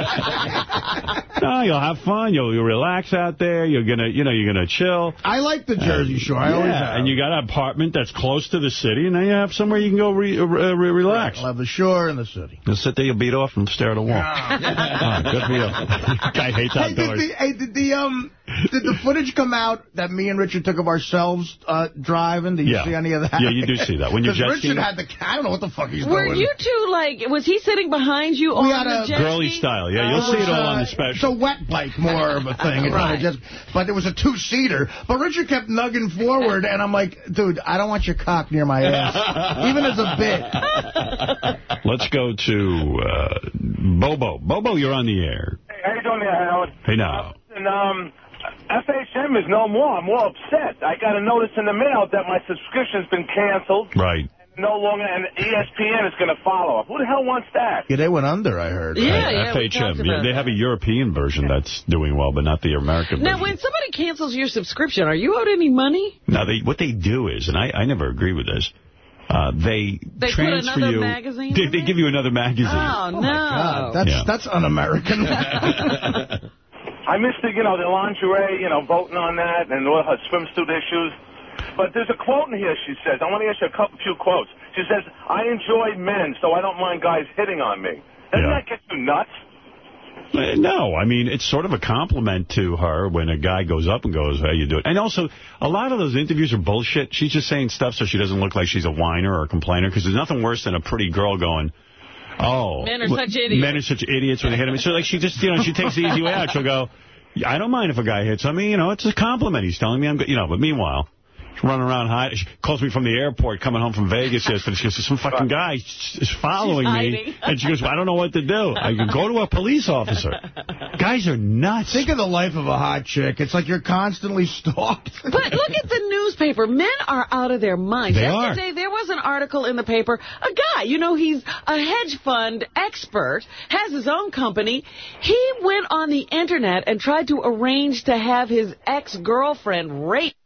no, you'll have fun. You'll, you'll relax out there. You're gonna, you know, you're gonna chill. I like the Jersey Shore. I yeah, always have. and you got an apartment that's close to the city, and then you have somewhere you can go re, uh, re, relax. I'll have the shore and the city. You'll sit there, you'll beat off, and stare at a wall. oh, good for you. Guy hates Hey, did the, hey, did the um did the footage come out that me and Richard took of ourselves uh, driving? Did you Yeah. see any of that? Yeah, you do see that. When you're 'Cause jet Richard skiing? had the I don't know what the fuck he's Were doing. Were you two, like, was he sitting behind you on had the a jet Girly ski? style, yeah. You'll see it all on the special. It's a wet bike more of a thing. Right. just, but it was a two-seater. But Richard kept nugging forward, and I'm like, dude, I don't want your cock near my ass, even as a bit. Let's go to uh, Bobo. Bobo, you're on the air. Hey, how you doing there, Howard? Hey, now. And, um, FHM is no more. I'm more upset. I got a notice in the mail that my subscription's been canceled. Right. No longer, and ESPN is going to follow up. Who the hell wants that? Yeah, they went under, I heard. Yeah, yeah, FHM. Yeah, they have a European version that's doing well, but not the American Now, version. when somebody cancels your subscription, are you owed any money? Now, they, what they do is, and I, I never agree with this, uh, they, They put transfer another you. magazine They, they give you another magazine. Oh, no. God, that's Yeah. that's un-American. I missed the, you know, the lingerie, you know, voting on that and all her swimsuit issues. But there's a quote in here, she says. I want to ask you a couple, few quotes. She says, I enjoy men, so I don't mind guys hitting on me. Doesn't Yeah. that get you nuts? Uh, No, I mean, it's sort of a compliment to her when a guy goes up and goes, how you doing? And also, a lot of those interviews are bullshit. She's just saying stuff so she doesn't look like she's a whiner or a complainer, because there's nothing worse than a pretty girl going, oh. Men are such idiots. Men are such idiots when they hit him. So, like, she just, you know, she takes the easy way out. She'll go, I don't mind if a guy hits on me. You know, it's a compliment. He's telling me I'm good. You know, but meanwhile... She's running around hiding. She calls me from the airport coming home from Vegas yesterday. She goes, some fucking guy is following me. And she goes, I don't know what to do. I go, go to a police officer. Guys are nuts. Think of the life of a hot chick. It's like you're constantly stalked. But look at the newspaper. Men are out of their minds. They are. Yesterday, there was an article in the paper. A guy, you know, he's a hedge fund expert, has his own company. He went on the Internet and tried to arrange to have his ex-girlfriend raped.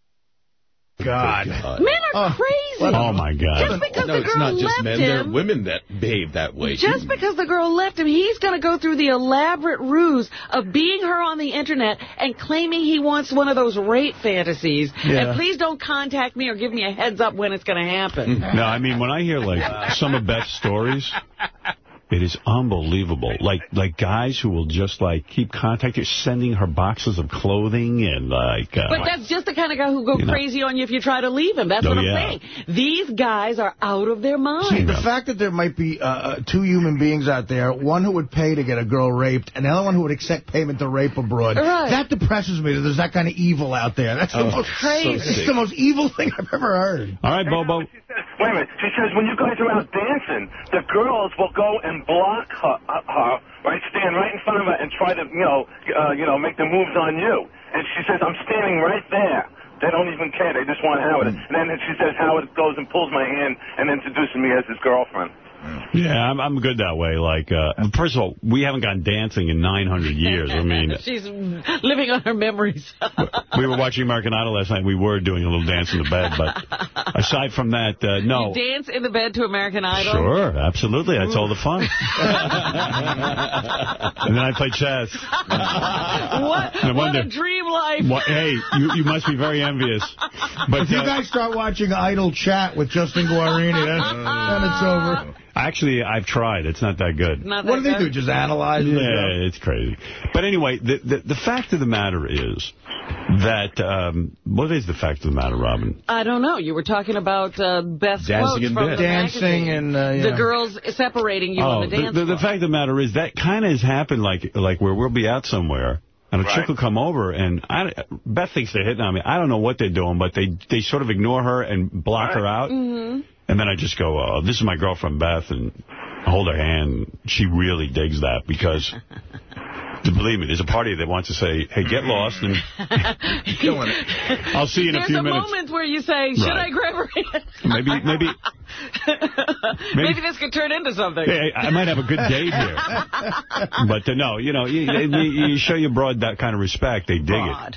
God. Men are oh. crazy. Oh, my God. Just because no, the it's girl not just left men. him. There are women that behave that way. Just too. because the girl left him, he's going to go through the elaborate ruse of being her on the Internet and claiming he wants one of those rape fantasies. Yeah. And please don't contact me or give me a heads up when it's going to happen. No, I mean, when I hear, like, some of Beth's stories, it is unbelievable. Like, like guys who will just, like, keep contacting, sending her boxes of clothing and, like... Uh, But that's just the kind of guy who go You know. crazy on you if you try to leave him. That's Oh, what I'm yeah. saying. These guys are out of their See, minds. the fact that there might be uh, uh, two human beings out there, one who would pay to get a girl raped, and the other one who would accept payment to rape abroad, Right. that depresses me that there's that kind of evil out there. That's the Oh, most Crazy. so It's the most evil thing I've ever heard. All right, Bobo. Wait a minute. She says when you guys are out dancing, the girls will go and block her, uh, her right, stand right in front of her and try to, you know, uh, you know, make the moves on you. And she says, I'm standing right there. They don't even care. They just want Howard. And then she says Howard goes and pulls my hand and introduces me as his girlfriend. Yeah, I'm, I'm good that way. Like, uh, first of all, we haven't gone dancing in 900 years. I mean, She's living on her memories. we were watching American Idol last night. We were doing a little dance in the bed, but aside from that, uh, no. You dance in the bed to American Idol? Sure, absolutely. That's all the fun. and then I play chess. What, No what wonder. a dream life. What, hey, you, you must be very envious. But if you uh, guys start watching Idol Chat with Justin Guarini, then, then it's over. Actually, I've tried. It's not that good. Not What do that they do, just analyze it? Yeah, it's crazy. But anyway, the, the the fact of the matter is that, um, what is the fact of the matter, Robin? I don't know. You were talking about uh, Beth's Dancing quotes in from the Dancing magazine. and, uh, The girls separating you on the dance Oh, the, the fact of the matter is that kind of has happened like like where we'll be out somewhere and a Right. chick will come over and I, Beth thinks they're hitting on me. I don't know what they're doing, but they they sort of ignore her and block her out. Mm-hmm. And then I just go, oh, this is my girlfriend Beth, and hold her hand. She really digs that because, believe me, there's a party that wants to say, hey, get lost, and Killing it. I'll see you in a few a minutes. moment where you say, should Right. I grab her hand? Maybe, maybe, Maybe this could turn into something. hey, I might have a good date here. But uh, no, you know, you, you, you show your broad that kind of respect, they dig it.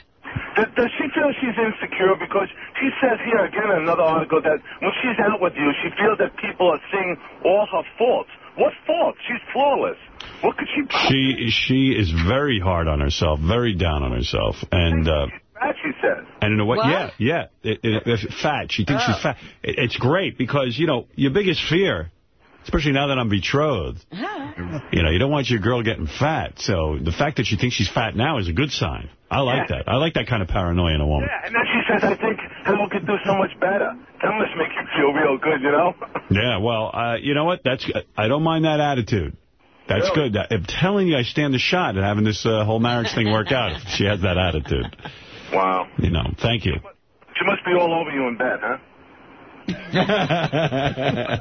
God. Does, does she feel she's insecure? Because she says here again in another article that when she's out with you, she feels that people are seeing all her faults. What faults? She's flawless. What could she? She she is very hard on herself, very down on herself, and uh, Fat, she says. and in a way, What? yeah, yeah, it, it, it- fat. She thinks Oh. she's fat. It, it's great because you know your biggest fear, especially now that I'm betrothed, you know, you don't want your girl getting fat. So the fact that she thinks she's fat now is a good sign. I like Yeah. that. I like that kind of paranoia in a woman. Yeah, and then she says, I think Howard could do so much better. That must make you feel real good, you know? Yeah, well, uh, you know what? That's I don't mind that attitude. That's Really? good. I'm telling you, I stand the shot at having this uh, whole marriage thing work out if she has that attitude. Wow. You know, thank you. She must be all over you in bed, huh? I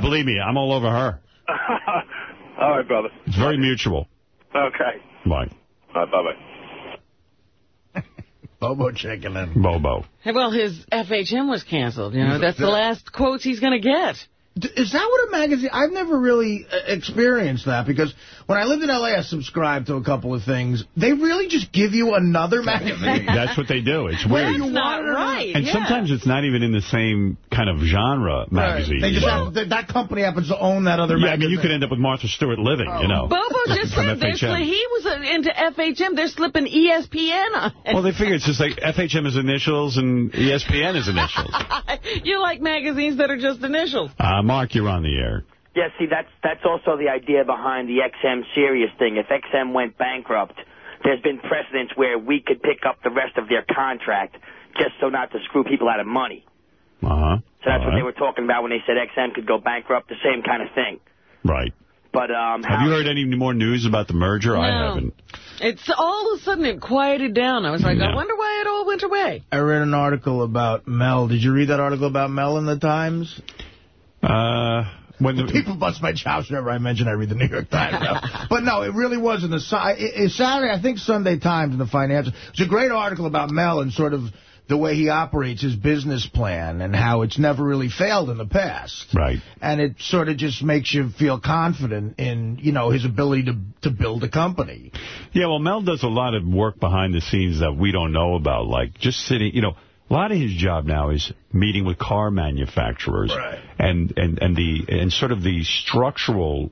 believe me, I'm all over her. all right, brother. It's very mutual. Okay. Bye. All right, bye-bye. Bobo checking in. Bobo. Well, his FHM was canceled. You know, that's the last quotes he's going to get. Is that what a magazine... I've never really uh, experienced that, because when I lived in L.A., I subscribed to a couple of things. They really just give you another magazine. That's what they do. It's weird. you That's want not it or not. right. And yeah. sometimes it's not even in the same kind of genre magazine. They just know? have, that, that company happens to own that other yeah, I magazine. mean, you could end up with Martha Stewart living, you know. Bobo just From said they're FHM. sli- he was uh, into FHM. They're slipping E ESPN on it. Well, they figure it's just like FHM is initials and ESPN is initials. you like magazines that are just initials. Uh, Mark, you're on the air. Yeah, see, that's that's also the idea behind the XM Sirius thing. If XM went bankrupt, there's been precedents where we could pick up the rest of their contract just so not to screw people out of money. Uh-huh. So that's what they were talking about when they said XM could go bankrupt, the same kind of thing. Right. But um, Have you heard any more news about the merger? I haven't. It's all of a sudden it quieted down. I was like, I wonder why it all went away. I read an article about Mel. Did you read that article about Mel in the Times? Uh, when the People bust my chops whenever I mention I read the New York Times. No. but no, it really was in the it- it's Saturday, I think Sunday Times in the Financial. It's a great article about Mel and sort of the way he operates his business plan and how it's never really failed in the past. Right. And it sort of just makes you feel confident in, you know, his ability to to build a company. Yeah, well, Mel does a lot of work behind the scenes that we don't know about, like just sitting, you know, a lot of his job now is meeting with car manufacturers and, and, and the and sort of the structural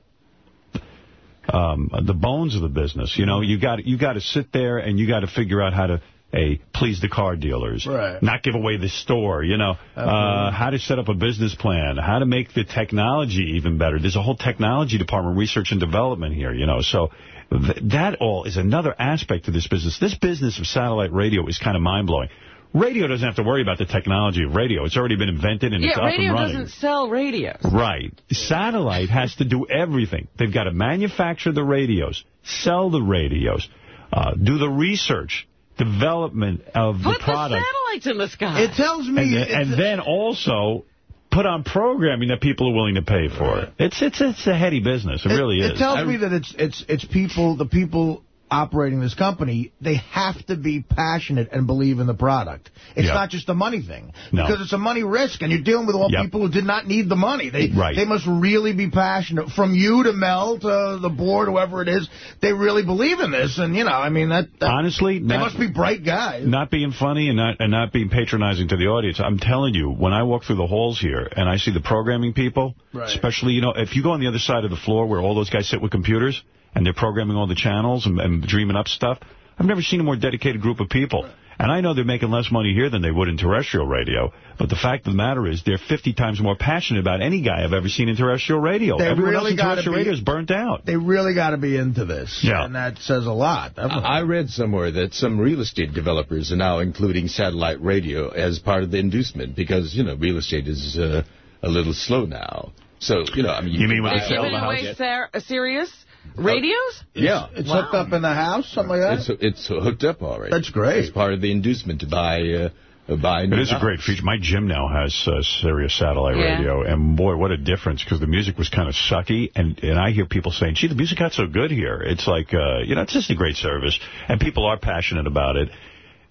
um, the bones of the business. You know, you got you got to sit there and you got to figure out how to a please the car dealers, Right. not give away the store. You know, uh, how to set up a business plan, how to make the technology even better. There's a whole technology department, research and development here. You know, so. Th that all is another aspect of this business. This business of satellite radio is kind of mind-blowing. Radio doesn't have to worry about the technology of radio. It's already been invented and it's up and running. radio doesn't sell radios. Right. Satellite has to do everything. They've got to manufacture the radios, sell the radios, uh, do the research, development of Put the product. satellites in the sky. It tells me... and, then, it's- and then also put on programming that people are willing to pay for. It's it's it's a heady business. It, really is. It tells me that it's it's it's people, the people operating this company, they have to be passionate and believe in the product. It's Yeah. not just a money thing. No. Because it's a money risk, and you're dealing with all Yep. people who did not need the money. They Right. they must really be passionate. From you to Mel to the board, whoever it is, they really believe in this. And, you know, I mean, that, that Honestly, they not- must be bright guys. Not being funny and not and not being patronizing to the audience. I'm telling you, when I walk through the halls here and I see the programming people, Right. especially, you know, if you go on the other side of the floor where all those guys sit with computers and they're programming all the channels and, and dreaming up stuff, I've never seen a more dedicated group of people. And I know they're making less money here than they would in terrestrial radio, but the fact of the matter is they're 50 times more passionate about any guy I've ever seen in terrestrial radio. They Everyone really else in gotta terrestrial be- radio is burnt out. They really got to be into this. Yeah. And that says a lot. definitely. I read somewhere that some real estate developers are now including satellite radio as part of the inducement because, you know, real estate is uh, a little slow now. So, you know, I mean... You mean when can they buy- sell Giving away Sar- Sirius radios? Yeah. It's hooked up in the house, something like that? It's, it's hooked up all right. That's great. It's part of the inducement to buy... Uh, uh, buy a new is a great feature. My gym now has uh, Sirius satellite Yeah. radio, and boy, what a difference, because the music was kind of sucky, and, and I hear people saying, gee, the music got so good here. It's like, uh, you know, it's just a great service, and people are passionate about it.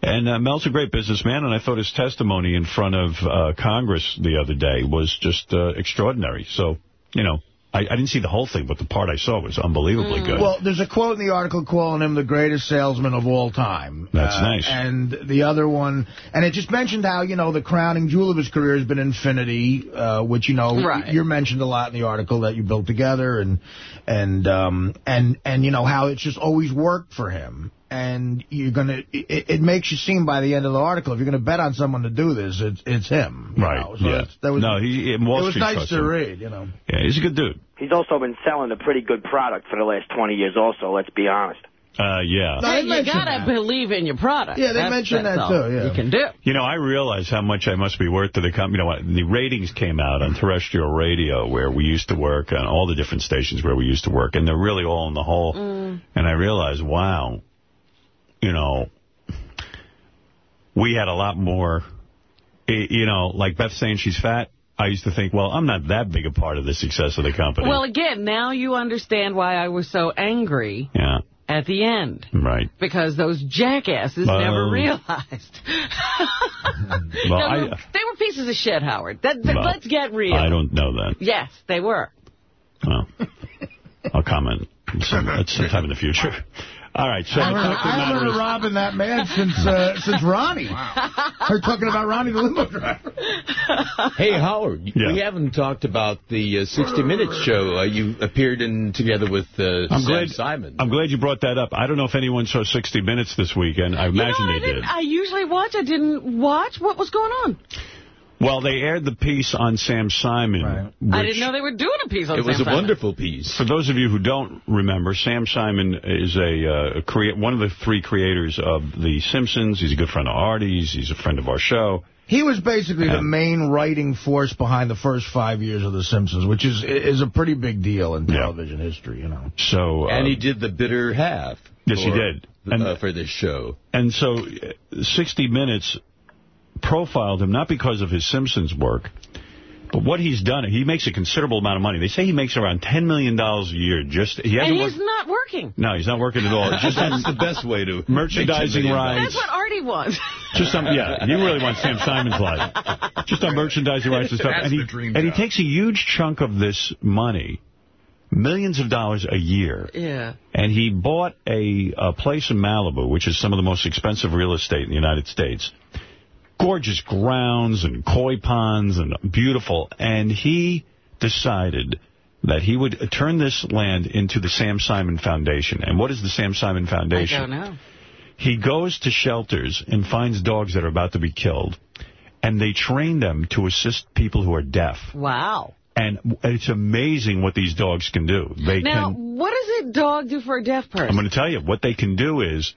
And uh, Mel's a great businessman, and I thought his testimony in front of uh, Congress the other day was just uh, extraordinary. So, you know, I, I didn't see the whole thing, but the part I saw was unbelievably good. Well, there's a quote in the article calling him the greatest salesman of all time. That's Uh, nice. And the other one, and it just mentioned how, you know, the crowning jewel of his career has been Infinity, uh, which, you know, Right. you're mentioned a lot in the article that you built together, and, and, um, and, and, you know, how it's just always worked for him. And you're going to, it, it makes you seem by the end of the article, if you're going to bet on someone to do this, it's, it's him. Right, know. So yeah. That was, No, he- Wall it was Street nice to him. read, you know. yeah, he's a good dude. He's also been selling a pretty good product for the last 20 years also, let's be honest. Uh, yeah. No, you gotta that. believe in your product. Yeah, they That's- mentioned that's that too, yeah. You can do. You know, I realize how much I must be worth to the company. You know what? The ratings came out on terrestrial radio where we used to work, on all the different stations where we used to work, and they're really all in the hole. Mm. And I realized, wow, you know, we had a lot more, you know, like Beth saying she's fat. I used to think, well, I'm not that big a part of the success of the company. Well, again, now you understand why I was so angry yeah, at the end. right. Because those jackasses Well- never realized. Well, No, I, no, they were pieces of shit, Howard. That, that- Well, let's get real. I don't know that. Yes, they were. Well, I'll comment some, at some time in the future. All right, so I the haven't, fact I haven't heard is- of Robin that man since uh, since Ronnie. Her talking about Ronnie the limo driver. Hey, Howard, Yeah. we haven't talked about the uh, 60 Minutes show. Uh, you appeared in together with uh, I'm Sam glad, Simon. I'm glad you brought that up. I don't know if anyone saw 60 Minutes this weekend. I You know imagine I they did. I usually watch. I didn't watch. What was going on? Well, they aired the piece on Sam Simon. I didn't know they were doing a piece on Sam. It was a Simon. wonderful piece. For those of you who don't remember, Sam Simon is a, uh, a crea- one of the three creators of The Simpsons. He's a good friend of Artie's. He's a friend of our show. He was basically the main writing force behind the first five years of The Simpsons, which is is a pretty big deal in television history, you know. So, uh, And he did the bitter half. Yes, he did. And- uh, for this show. And so uh, 60 Minutes profiled him not because of his Simpsons work, but what he's done. He makes a considerable amount of money. They say he makes around $10 million a year. Just He hasn't he's worked. not working. No, he's not working at all. Just That's the best way to merchandising make 10 million. rights. That's what Artie wants. Just on, yeah, you really want Sam Simon's life. Just on merchandising rights and stuff. That's and he, the dream and he takes a huge chunk of this money, millions of dollars a year, Yeah. and he bought a, a place in Malibu, which is some of the most expensive real estate in the United States. Gorgeous grounds and koi ponds and beautiful. And he decided that he would turn this land into the Sam Simon Foundation. And what is the Sam Simon Foundation? I don't know. He goes to shelters and finds dogs that are about to be killed, and they train them to assist people who are deaf. Wow. And it's amazing what these dogs can do. They Now, can. what does a dog do for a deaf person? I'm going to tell you what they can do is.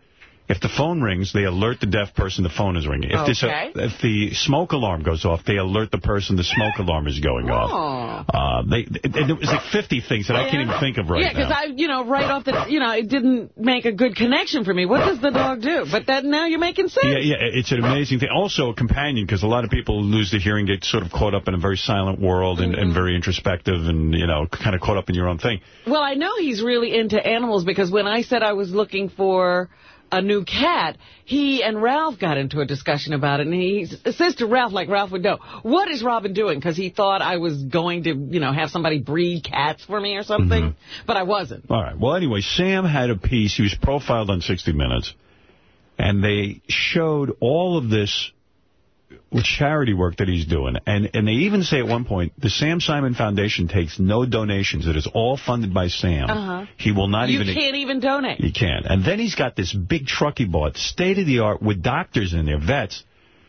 If the phone rings, they alert the deaf person the phone is ringing. If, there's a- Okay. if the smoke alarm goes off, they alert the person the smoke alarm is going off. Oh. Uh, they, it, it was like 50 things that I can't even think of right now. yeah, because. I, you know, right off the, you know, it didn't make a good connection for me. What does the dog do? But that now you're making sense. Yeah, yeah, it's an amazing thing. Also, a companion, because a lot of people lose their hearing, get sort of caught up in a very silent world and, Mm-hmm. and very introspective and, you know, kind of caught up in your own thing. Well, I know he's really into animals because when I said I was looking for a new cat, he and Ralph got into a discussion about it. And he says to Ralph, like Ralph would know, what is Robin doing? Because he thought I was going to, you know, have somebody breed cats for me or something. Mm-hmm. But I wasn't. All right. Well, anyway, Sam had a piece. He was profiled on 60 Minutes, and they showed all of this charity work that he's doing. And, and they even say at one point, the Sam Simon Foundation takes no donations. It is all funded by Sam. Uh-huh. He will not You even... can't even donate. He can't. And then he's got this big truck he bought, state-of-the-art, with doctors in there, vets,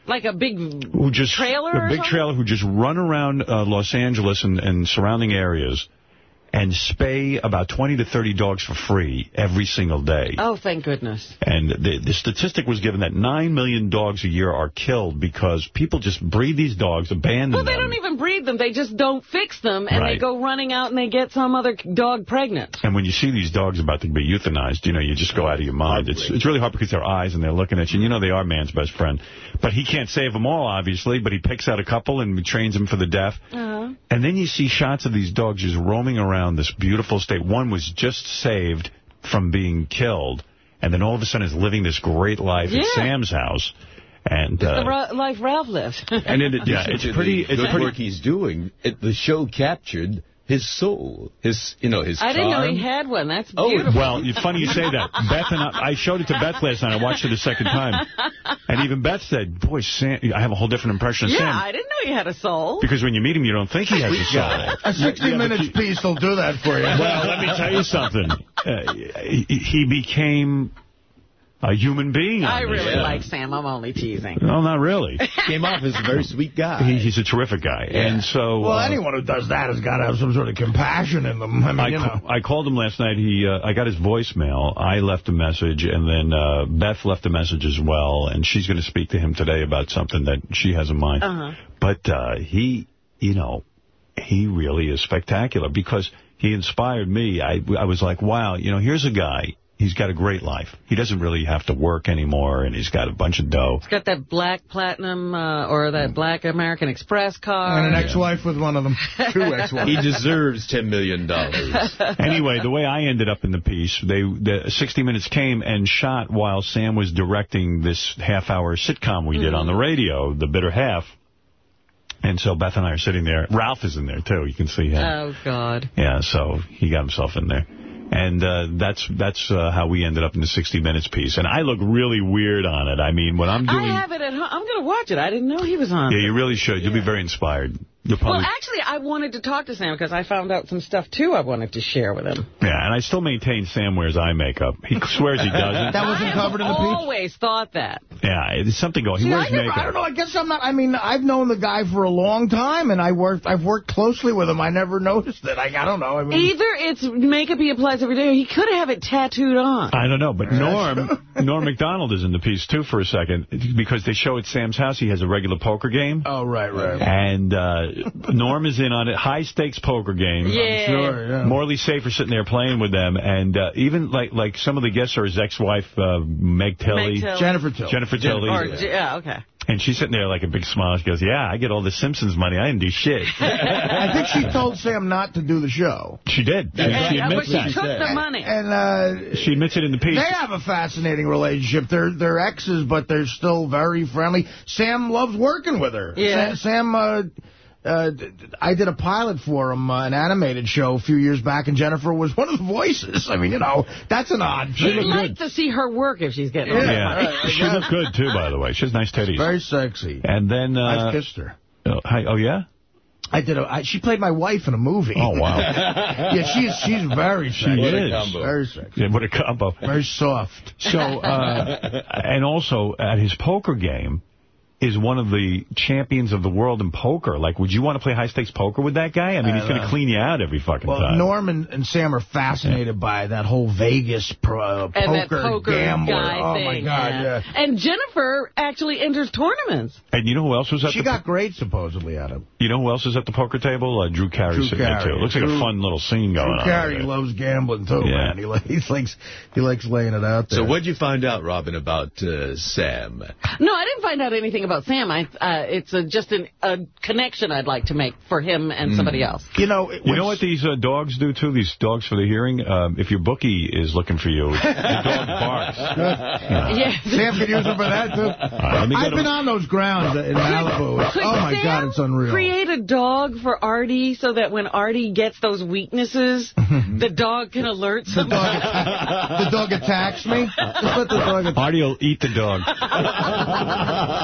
Like a big who just trailer a big trailer who just run around uh, Los Angeles and, and surrounding areas and spay about 20 to 30 dogs for free every single day. Oh, thank goodness. And the, the statistic was given that 9 million dogs a year are killed because people just breed these dogs, abandon them. Well, they don't even breed them. They just don't fix them, and they go running out and they get some other dog pregnant. And when you see these dogs about to be euthanized, you know, you just go out of your mind. It's it's really hard because their eyes and they're looking at you. And you know they are man's best friend. But he can't save them all, obviously, but he picks out a couple and trains them for the deaf. Uh-huh. And then you see shots of these dogs just roaming around this beautiful state. One was just saved from being killed, and then all of a sudden is living this great life Yeah. at Sam's house. And It's the uh, ra- life Ralph lives. and it, yeah, it's To pretty. It's good pretty. work he's doing. It, the show captured his soul, his, you know, his I didn't know he had one. That's Oh. Well, funny you say that. Beth and I, I showed it to Beth last night. I watched it a second time. And even Beth said, boy, Sam, I have a whole different impression of yeah, Sam. I didn't know he had a soul. Because when you meet him, you don't think he has a soul. A 60 minutes piece will do that for you. Well, let me tell you something. Uh, he, he became a human being. I really thing. like Sam. I'm only teasing. No, not really. Came off as a very sweet guy. He, he's a terrific guy. And so... Well, uh, anyone who does that has got to have some sort of compassion in them. I mean, I, you know. I called him last night. He, uh, I got his voicemail. I left a message, and then uh, Beth left a message as well. And she's going to speak to him today about something that she has in mind. Uh-huh. But uh, he, you know, he really is spectacular because he inspired me. I, I was like, wow, you know, here's a guy. He's got a great life. He doesn't really have to work anymore, and he's got a bunch of dough. He's got that black platinum uh, or that black American Express car. And an ex-wife with one of them. Two ex-wives. He deserves $10 million. anyway, the way I ended up in the piece, they the 60 Minutes came and shot while Sam was directing this half-hour sitcom we did on the radio, The Bitter Half. And so Beth and I are sitting there. Ralph is in there, too. You can see him. Oh, God. Yeah, so he got himself in there. And uh, that's that's uh, how we ended up in the 60 Minutes piece. And I look really weird on it. I mean, when I'm doing... I have it at home. I'm going to watch it. I didn't know he was on. Yeah, you really should. You'll be very inspired. You'll Well, actually, I wanted to talk to Sam because I found out some stuff, too, I wanted to share with him. Yeah, and I still maintain Sam wears eye makeup. He swears he doesn't. That wasn't I covered in the have piece? always thought that. Yeah, there's something going. He See, wears I, never, makeup. I don't know. I guess I'm not. I mean, I've known the guy for a long time, and I worked. I've worked closely with him. I never noticed it. I, I don't know. I mean, Either it's makeup he applies every day, or he could have it tattooed on. I don't know, but Norm Norm Macdonald is in the piece, too, for a second, because they show at Sam's house he has a regular poker game. Oh, right, right. And uh, Norm is in on it. High-stakes poker game. Yeah. Sure, yeah. Morley Safer sitting there playing with them, and uh, even like like some of the guests are his ex-wife, uh, Meg Tilly. Meg Tilly. Jennifer Till. Jennifer Tilly. Or, yeah, okay. And she's sitting there like a big smile. She goes, yeah, I get all the Simpsons money. I didn't do shit. I think she told Sam not to do the show. She did. She, And, she but admits she that. took the money. And uh, She admits it in the piece. they have a fascinating relationship. They're they're exes, but they're still very friendly. Sam loves working with her. Yeah. Sa- Sam, uh, uh, d- d- I did a pilot for him, uh, an animated show a few years back, and Jennifer was one of the voices. I mean, you know, that's an odd She'd thing. like to see her work if she's getting all Yeah, she looked good, too, by the way. She has nice titties. Very sexy. And then... Uh, I've kissed her. oh, hi, oh, yeah? I did. A, I, she played my wife in a movie. Oh, wow. yeah, she's she's very sexy. She What a is. combo. Very sexy. Yeah, what a combo. Very soft. So, uh, and also at his poker game is one of the champions of the world in poker. Like, would you want to play high-stakes poker with that guy? I mean, he's going to clean you out every fucking Well, time. Norm and, and Sam are fascinated by that whole Vegas pro, uh, And poker, that poker gambler. guy oh, thing. my God, yeah. And Jennifer actually enters tournaments. and you know who else was at the She the got great, supposedly, at of You know who else is at the poker table? Uh, Drew Carey Drew sitting there, Carey. too. Looks like a fun little scene going Drew on. Carey there. loves gambling, too, Yeah. man. He, li- he, likes, he likes laying it out there. So what'd you find out, Robin, about uh, Sam? No, I didn't find out anything about Sam. I, uh, it's a, just an, a connection I'd like to make for him and somebody else. You know, You know what these uh, dogs do, too? These dogs for the hearing? Um, if your bookie is looking for you, the dog barks. Yeah. Yeah. Sam could use him for that, too. right, let me go I've to- been on those grounds in Malibu. Could oh, my Sam God, it's unreal. create a dog for Artie so that when Artie gets those weaknesses, the dog can alert The dog, the dog attacks me. Just let the dog attack Artie will eat the dog.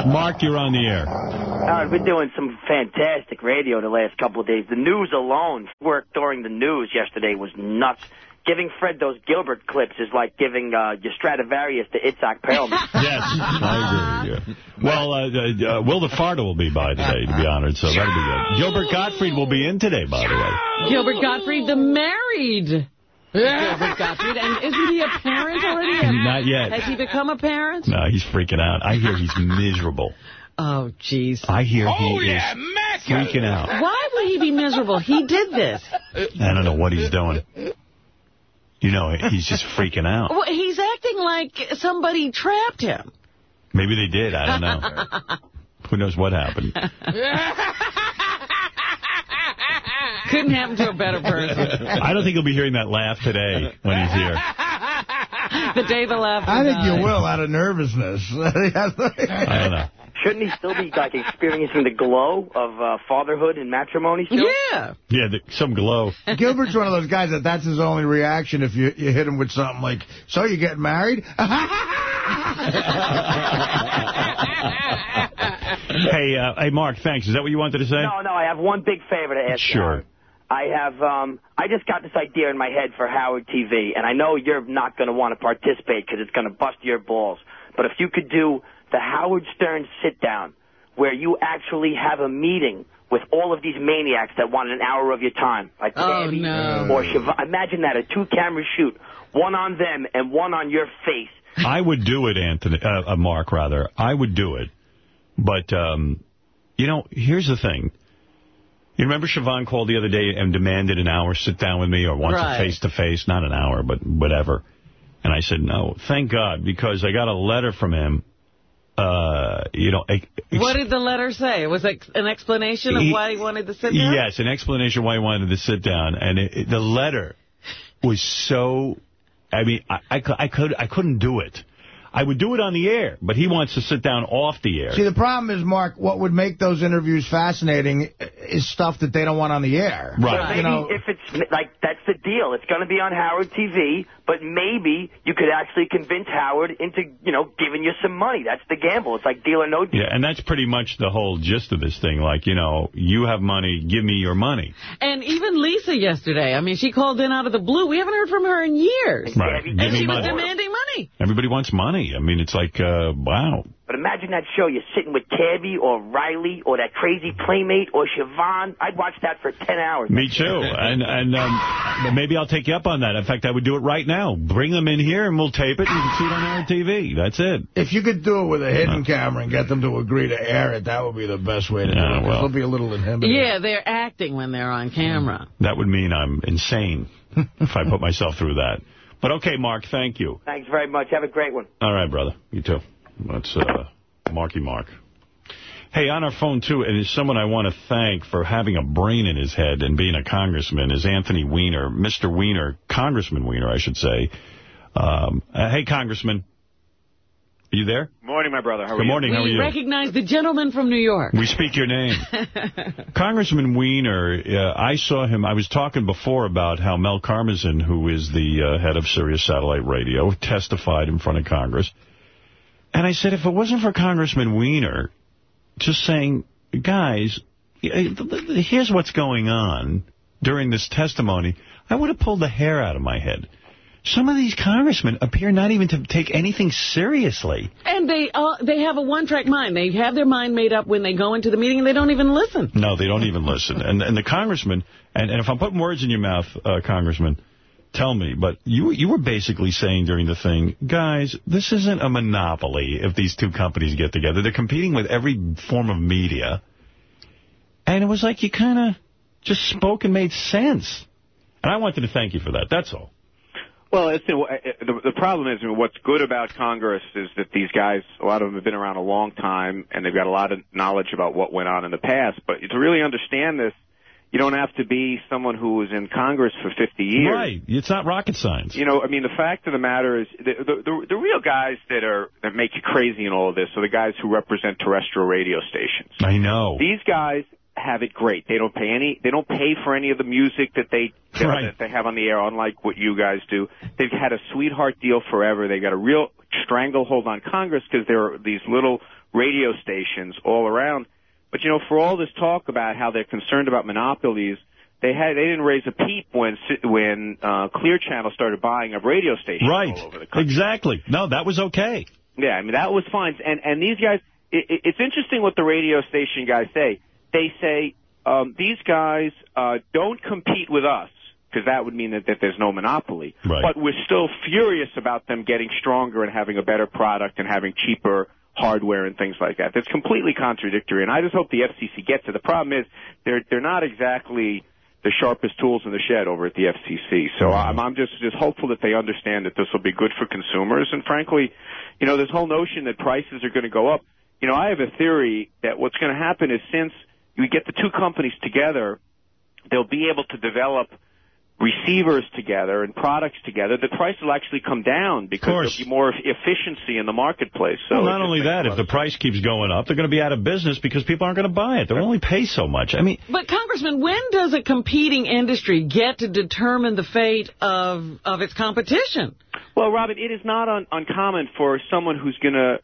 Mark, you're on the air. Howard, we're doing some fantastic radio the last couple of days. The news alone, work during the news yesterday was nuts. Giving Fred those Gilbert clips is like giving uh, your Stradivarius to Itzhak Perlman. Yes, I agree. Yeah. Well, uh, uh, uh, Will the Farter will be by today, to be honored, so that'll be good. Gilbert Gottfried will be in today, by the way. Gilbert Gottfried, the married Gilbert Gottfried. And isn't he a parent already? Not yet. Has he become a parent? No, he's freaking out. I hear he's miserable. Oh, jeez. I hear he oh, is freaking out. Why would he be miserable? He did this. I don't know what he's doing. You know, he's just freaking out. Well, he's acting like somebody trapped him. Maybe they did. I don't know. Who knows what happened? Couldn't happen to a better person. I don't think he'll be hearing that laugh today when he's here. The day the laughter I think you will, out of nervousness. I don't know. Shouldn't he still be like experiencing the glow of uh, fatherhood and matrimony? Still? Yeah. Yeah, the, some glow. Gilbert's one of those guys that that's his only reaction if you, you hit him with something like, so you getting married? Hey, uh, hey, Mark, thanks. Is that what you wanted to say? No, no, I have one big favor to ask you. Sure. Howard. I have, um, I just got this idea in my head for Howard TV, and I know you're not going to want to participate because it's going to bust your balls. But if you could do the Howard Stern sit down, where you actually have a meeting with all of these maniacs that want an hour of your time, like Oh, Patty no. or Siobhan. Imagine that, a two-camera shoot, one on them and one on your face. I would do it, Anthony, uh, uh, Mark, rather. I would do it. But, um, you know, here's the thing. You remember Siobhan called the other day and demanded an hour sit down with me or wants Right. a face-to-face, not an hour, but whatever. And I said, no, thank God, because I got a letter from him. Uh, you know, What did the letter say? It was it an explanation of He- why he wanted to sit down? Yes, an explanation why he wanted to sit down. And it, it- the letter was so, I mean, I, I, I, could, I couldn't do it. I would do it on the air, but he wants to sit down off the air. See, the problem is, Mark, what would make those interviews fascinating is stuff that they don't want on the air. Right. You Maybe know, if it's like that's the deal. It's going to be on Howard TV, but maybe you could actually convince Howard into you know giving you some money. That's the gamble. It's like deal or no deal. Yeah, and that's pretty much the whole gist of this thing. Like, you know, you have money, give me your money. And even Lisa yesterday, I mean, she called in out of the blue. We haven't heard from her in years. Right. and Give me she was money. demanding money. Everybody wants money. Funny. I mean, it's like, uh, wow. But imagine that show. You're sitting with Tabby or Riley or that crazy playmate or Siobhan. I'd watch that for 10 hours. Me too. And and um, maybe I'll take you up on that. In fact, I would do it right now. Bring them in here and we'll tape it and you can see it on our TV. That's it. If you could do it with a hidden camera and get them to agree to air it, that would be the best way to do Yeah, it. 'cause well. They'll be a little inhibited. Yeah, they're acting when they're on camera. That would mean I'm insane if I put myself through that. But okay, Mark, thank you. Thanks very much. Have a great one. All right, brother. You too. That's uh, Marky Mark. Hey, on our phone, too, and it's someone I want to thank for having a brain in his head and being a congressman is Anthony Weiner, Mr. Weiner, Congressman Weiner, I should say. Um, uh, hey, Congressman. Are you there? Morning, my brother. How are Good you? morning. How are We recognize the gentleman from New York. We speak your name. Congressman Weiner, uh, I saw him, I was talking before about how Mel Karmazin, who is the uh, head of Sirius Satellite Radio, testified in front of Congress. And I said, if it wasn't for Congressman Weiner just saying, guys, here's what's going on during this testimony, I would have pulled the hair out of my head. Some of these congressmen appear not even to take anything seriously. And they uh, they have a one-track mind. They have their mind made up when they go into the meeting, and they don't even listen. No, they don't even listen. And and the congressman, and, and if I'm putting words in your mouth, uh, congressman, tell me, but you you were basically saying during the thing, guys, this isn't a monopoly if these two companies get together. They're competing with every form of media. And it was like you kind of just spoke and made sense. And I wanted to thank you for that. That's all. Well, it's, the, the problem is what's good about Congress is that these guys, a lot of them have been around a long time, and they've got a lot of knowledge about what went on in the past. But to really understand this, you don't have to be someone who was in Congress for 50 years. Right. It's not rocket science. You know, I mean, the fact of the matter is, the, the the the real guys that are that make you crazy in all of this are the guys who represent terrestrial radio stations. I know. These guys have it great. They don't pay any. They don't pay for any of the music that they Right. that they have on the air, unlike what you guys do. They've had a sweetheart deal forever. They've got a real stranglehold on Congress because there are these little radio stations all around. But you know, for all this talk about how they're concerned about monopolies, they had they didn't raise a peep when when uh, Clear Channel started buying up radio stations Right. all over the country. Exactly. No, that was okay. Yeah, I mean that was fine. And and these guys, it, it- it's interesting what the radio station guys say. They say um, these guys uh, don't compete with us because that would mean that, that there's no monopoly. Right. But we're still furious about them getting stronger and having a better product and having cheaper hardware and things like that. That's completely contradictory, and I just hope the FCC gets it. The problem is they're they're not exactly the sharpest tools in the shed over at the FCC. So I'm, I'm just just hopeful that they understand that this will be good for consumers. And frankly, you know, this whole notion that prices are going to go up. You know, I have a theory that what's going to happen is since we get the two companies together, they'll be able to develop receivers together and products together, the price will actually come down because there'll be more efficiency in the marketplace. So well, not only that, if the price keeps going up, they're going to be out of business because people aren't going to buy it. They'll only pay so much. I mean, But, Congressman, when does a competing industry get to determine the fate of, of its competition? Well, Robin, it is not un- uncommon for someone who's going to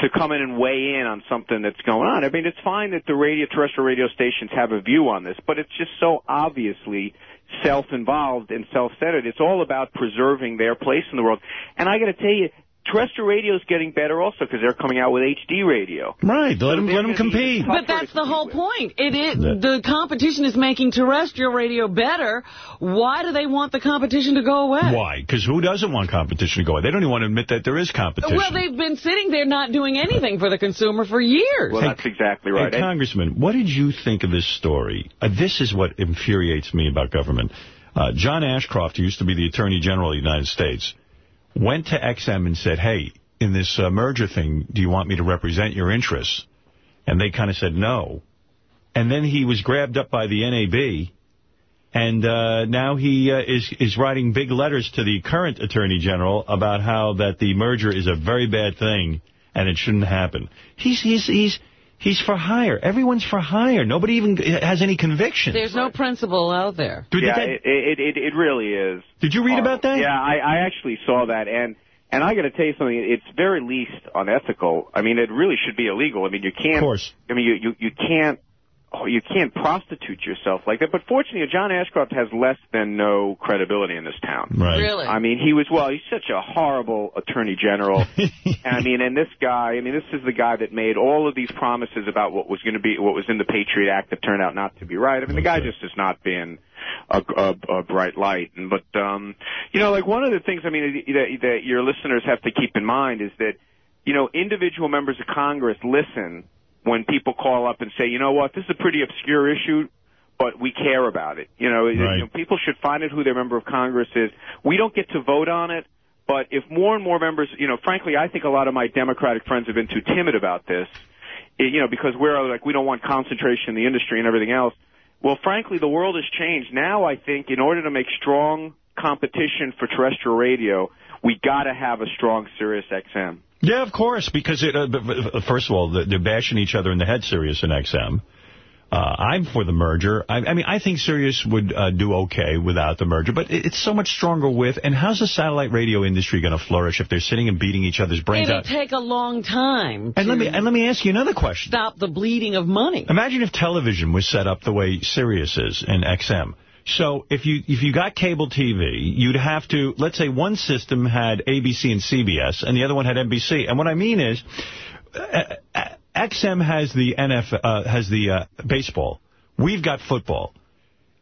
to come in and weigh in on something that's going on. I mean, it's fine that the radio terrestrial radio stations have a view on this, but it's just so obviously self-involved and self-centered. It's all about preserving their place in the world. And I got to tell you, terrestrial radio is getting better also because they're coming out with HD radio. right, let them, let them compete. But that's the whole point. It is Yeah. the competition is making terrestrial radio better. Why do they want the competition to go away? Why? Because who doesn't want competition to go away? They don't even want to admit that there is competition. Well, they've been sitting there not doing anything for the consumer for years. Well, that's exactly right. Hey, Congressman, what did you think of this story? Uh, this is what infuriates me about government. Uh, John Ashcroft, who used to be the Attorney General of the United States, went to XM and said, hey, in this uh, merger thing, do you want me to represent your interests? And they kind of said no. And then he was grabbed up by the NAB, and uh, now he uh, is is writing big letters to the current Attorney General about how that the merger is a very bad thing and it shouldn't happen. He's he's he's he's for hire. Everyone's for hire. Nobody even has any conviction. There's no principle out there. Did yeah, that- it, it, it, it really is. Did you read um, about that? Yeah, I, I actually saw that, and and I got to tell you something. It's very least unethical. I mean, it really should be illegal. I mean, you can't. Of course. I mean, you you, you can't oh, you can't prostitute yourself like that. But fortunately, John Ashcroft has less than no credibility in this town. Right. Really? I mean, he was, well, he's such a horrible attorney general. I mean, and this guy, I mean, this is the guy that made all of these promises about what was going to be, what was in the Patriot Act that turned out not to be right. I mean, the guy just has not been a, a, a bright light. And, but, um, you know, like one of the things, I mean, that, that your listeners have to keep in mind is that, you know, individual members of Congress listen when people call up and say, you know what, this is a pretty obscure issue, but we care about it. You know, Right. you know, people should find out who their member of Congress is. We don't get to vote on it, but if more and more members, you know, frankly, I think a lot of my Democratic friends have been too timid about this, you know, because we're like, we don't want concentration in the industry and everything else. Well, frankly, the world has changed. Now, I think in order to make strong competition for terrestrial radio, we got to have a strong Sirius XM. Yeah, of course, because it, uh, b- b- first of all, they're they're bashing each other in the head, Sirius and XM. Uh, I'm for the merger. I, I mean, I think Sirius would uh, do okay without the merger, but it, it's so much stronger with. And how's the satellite radio industry going to flourish if they're sitting and beating each other's brains It'll out? take a long time And let me and let me ask you another question. stop the bleeding of money. Imagine if television was set up the way Sirius is in XM. So if you if you got cable TV, you'd have to, let's say one system had ABC and CBS, and the other one had NBC. And what I mean is, uh, uh, XM has the NF uh, has the uh, baseball. We've got football.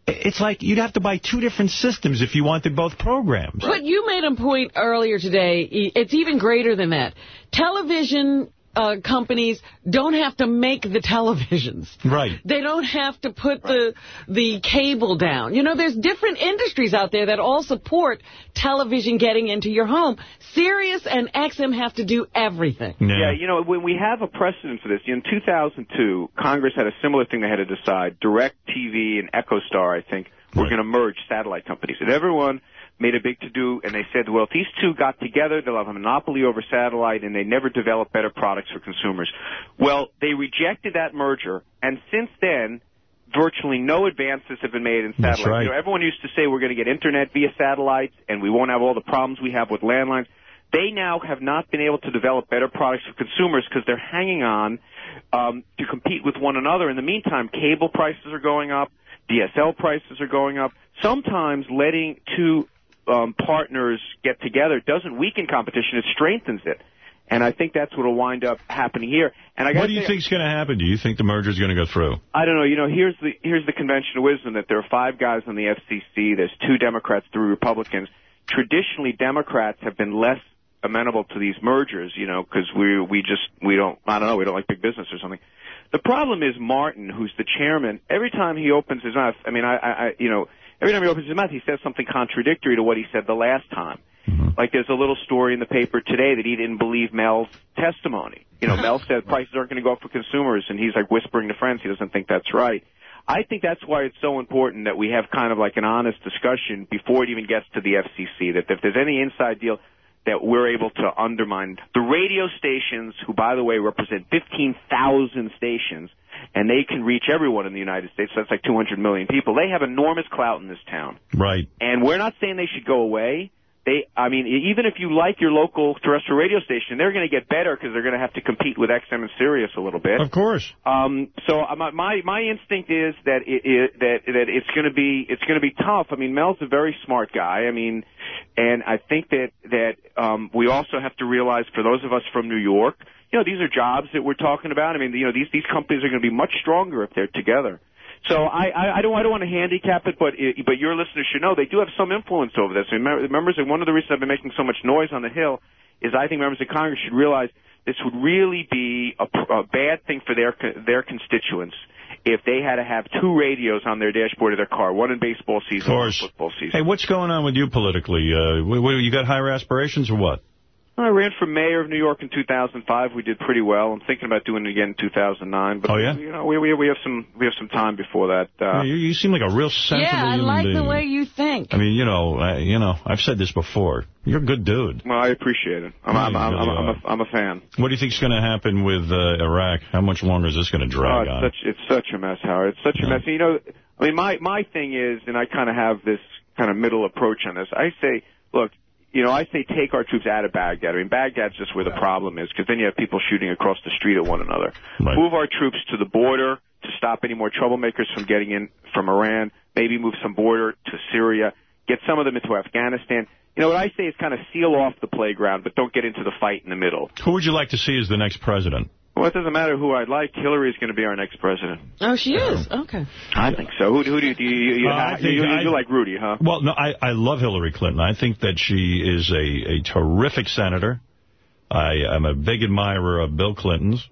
It's like you'd have to buy two different systems if you wanted both programs. But you made a point earlier today. It's even greater than that. Television uh, companies don't have to make the televisions. Right. They don't have to put the the cable down. You know, there's different industries out there that all support television getting into your home. Sirius and XM have to do everything. Yeah. you know, when we have a precedent for this, in 2002, Congress had a similar thing they had to decide. Direct TV and EchoStar, I think, were going to merge satellite companies. And everyone made a big to-do, and they said, well, if these two got together, they'll have a monopoly over satellite, and they never develop better products for consumers. Well, they rejected that merger, and since then, virtually no advances have been made in satellite. right. You know, everyone used to say we're going to get internet via satellites, and we won't have all the problems we have with landlines. They now have not been able to develop better products for consumers because they're hanging on um, to compete with one another. In the meantime, cable prices are going up, DSL prices are going up. Sometimes letting two um, partners get together doesn't weaken competition; it strengthens it. And I think that's what will wind up happening here. And I What do you say- think's going to happen? Do you think the merger's going to go through? I don't know. You know, here's the here's the conventional wisdom that there are five guys on the FCC. There's two Democrats, three Republicans. Traditionally, Democrats have been less amenable to these mergers. You know, because we we just we don't I don't know we don't like big business or something. The problem is Martin, who's the chairman. Every time he opens his mouth, I mean, I, I, I you know, every time he opens his mouth, he says something contradictory to what he said the last time. Mm-hmm. Like there's a little story in the paper today that he didn't believe Mel's testimony. You know, Mel said prices aren't going to go up for consumers, and he's like whispering to friends he doesn't think that's right. I think that's why it's so important that we have kind of like an honest discussion before it even gets to the FCC. That if there's any inside deal, that we're able to undermine the radio stations, who by the way represent 15,000 stations, and they can reach everyone in the United States. So that's like 200 million people. They have enormous clout in this town. Right. And we're not saying they should go away. They, I mean, even if you like your local terrestrial radio station, they're going to get better because they're going to have to compete with XM and Sirius a little bit. Of course. Um, so uh, my my my instinct is that it, it that that it's going to be it's going to be tough. I mean, Mel's a very smart guy. I mean, and I think that that um, we also have to realize for those of us from New York, you know, these are jobs that we're talking about. I mean, you know, these these companies are going to be much stronger if they're together. So I, I, I don't I don't want to handicap it, but it, but your listeners should know they do have some influence over this. Mem- members, and one of the reasons I've been making so much noise on the Hill is I think members of Congress should realize this would really be a, a bad thing for their their constituents if they had to have two radios on their dashboard of their car, one in baseball season, one in football season. Hey, what's going on with you politically? Uh, you got higher aspirations or what? I ran for mayor of New York in 2005. We did pretty well. I'm thinking about doing it again in 2009. But Oh, yeah? you know, we we we have some we have some time before that. Uh, you, you seem like a real sensible yeah, I human like being. the way you think. I mean, you know, I, you know, I've said this before. You're a good dude. well, I appreciate it. I'm I'm I'm, I'm, I'm, a, I'm a fan. What do you think's going to happen with uh, Iraq? How much longer is this going to Oh, drag it's on? such it's such a mess, Howard. It's such a mess. And, you know, I mean, my my thing is, and I kind of have this kind of middle approach on this. I say, look, you know, I say take our troops out of Baghdad. I mean, Baghdad's just where the problem is, because then you have people shooting across the street at one another. Right. Move our troops to the border, to stop any more troublemakers from getting in from Iran, maybe move some border to Syria, get some of them into Afghanistan. You know, what I say is kind of seal off the playground, but don't get into the fight in the middle. Who would you like to see as the next president? Well, it doesn't matter who I'd like. Hillary's going to be our next president. Oh, she is? Okay. I think so. Who, who do you, do you, you, Uh, I you, think you, I- you like Rudy, huh? Well, no, I, I love Hillary Clinton. I think that she is a, a terrific senator. I am a big admirer of Bill Clinton's.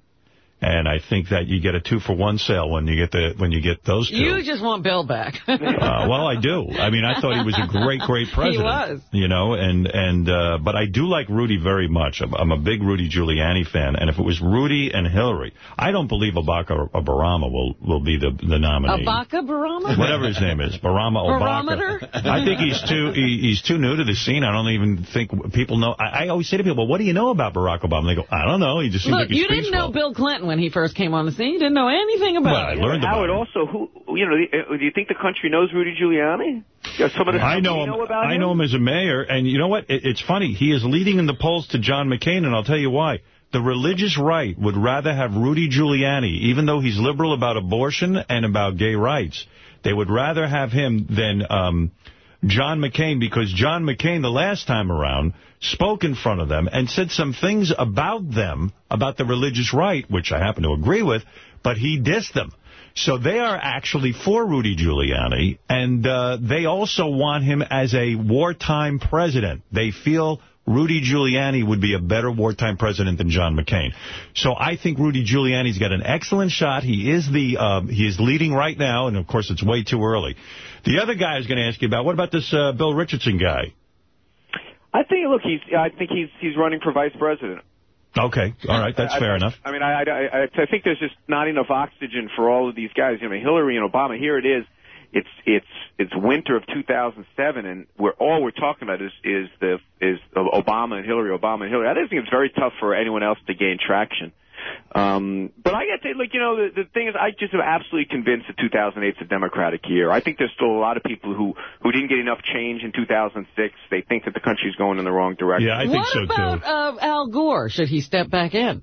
And I think that you get a two-for-one sale when you get the when you get those two. You just want Bill back. Uh, well, I do. I mean, I thought he was a great, great president. He was. You know, and, and uh, but I do like Rudy very much. I'm, I'm a big Rudy Giuliani fan. And if it was Rudy and Hillary, I don't believe Obama or Barama will, will be the, the nominee. Abaka Barama? Whatever his name is, Barama Obama. I think he's too he, he's too new to the scene. I don't even think people know. I, I always say to people, well, "What do you know about Barack Obama?" They go, "I don't know. He just seems Look, like he you didn't know. Bill Clinton when he first came on the scene. You didn't know anything about Well, I him. learned about Howard, also, who you know? uh, Do you think the country knows Rudy Giuliani? Yeah, some of the I know you him. know about I him? know him as a mayor, and you know what? It, it's funny. He is leading in the polls to John McCain, and I'll tell you why. The religious right would rather have Rudy Giuliani, even though he's liberal about abortion and about gay rights. They would rather have him than um, John McCain, because John McCain, the last time around, spoke in front of them and said some things about them, about the religious right, which I happen to agree with, but he dissed them. So they are actually for Rudy Giuliani, and uh, they also want him as a wartime president. They feel Rudy Giuliani would be a better wartime president than John McCain. So I think Rudy Giuliani's got an excellent shot. He is the um, he is leading right now, and of course it's way too early. The other guy I was going to ask you about, what about this uh, Bill Richardson guy? I think. Look, he's. I think he's. He's running for vice president. Okay, all right, that's I- fair I, enough. I mean, I, I, I, I think there's just not enough oxygen for all of these guys. You know, Hillary and Obama. Here it is. It's it's it's winter of 2007, and we're all we're talking about is is the is Obama and Hillary, Obama and Hillary. I just think it's very tough for anyone else to gain traction. Um, but I got to say, like you know the, the thing is I just am absolutely convinced that 2008 is a Democratic year. I think there's still a lot of people who who didn't get enough change in 2006. They think that the country's going in the wrong direction. Yeah, I think what about uh, Al Gore? Should he step back in?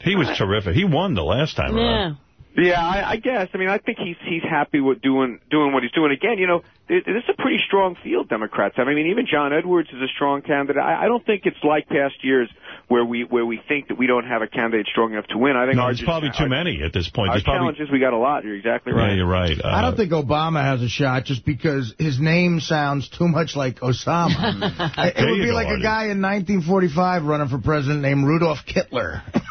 He was terrific. He won the last time around. Yeah. Yeah, I, I guess. I mean, I think he's he's happy with doing doing what he's doing. Again, you know, th- this is a pretty strong field Democrats have. I mean, even John Edwards is a strong candidate. I, I don't think it's like past years where we where we think that we don't have a candidate strong enough to win. I think No, there's probably too many at this point. Our There's probably challenge is we got a lot. You're exactly right. Yeah, you're right. I Uh, don't think Obama has a shot just because his name sounds too much like Osama. it There would be go, like a guy in 1945 running for president named Rudolph Kittler.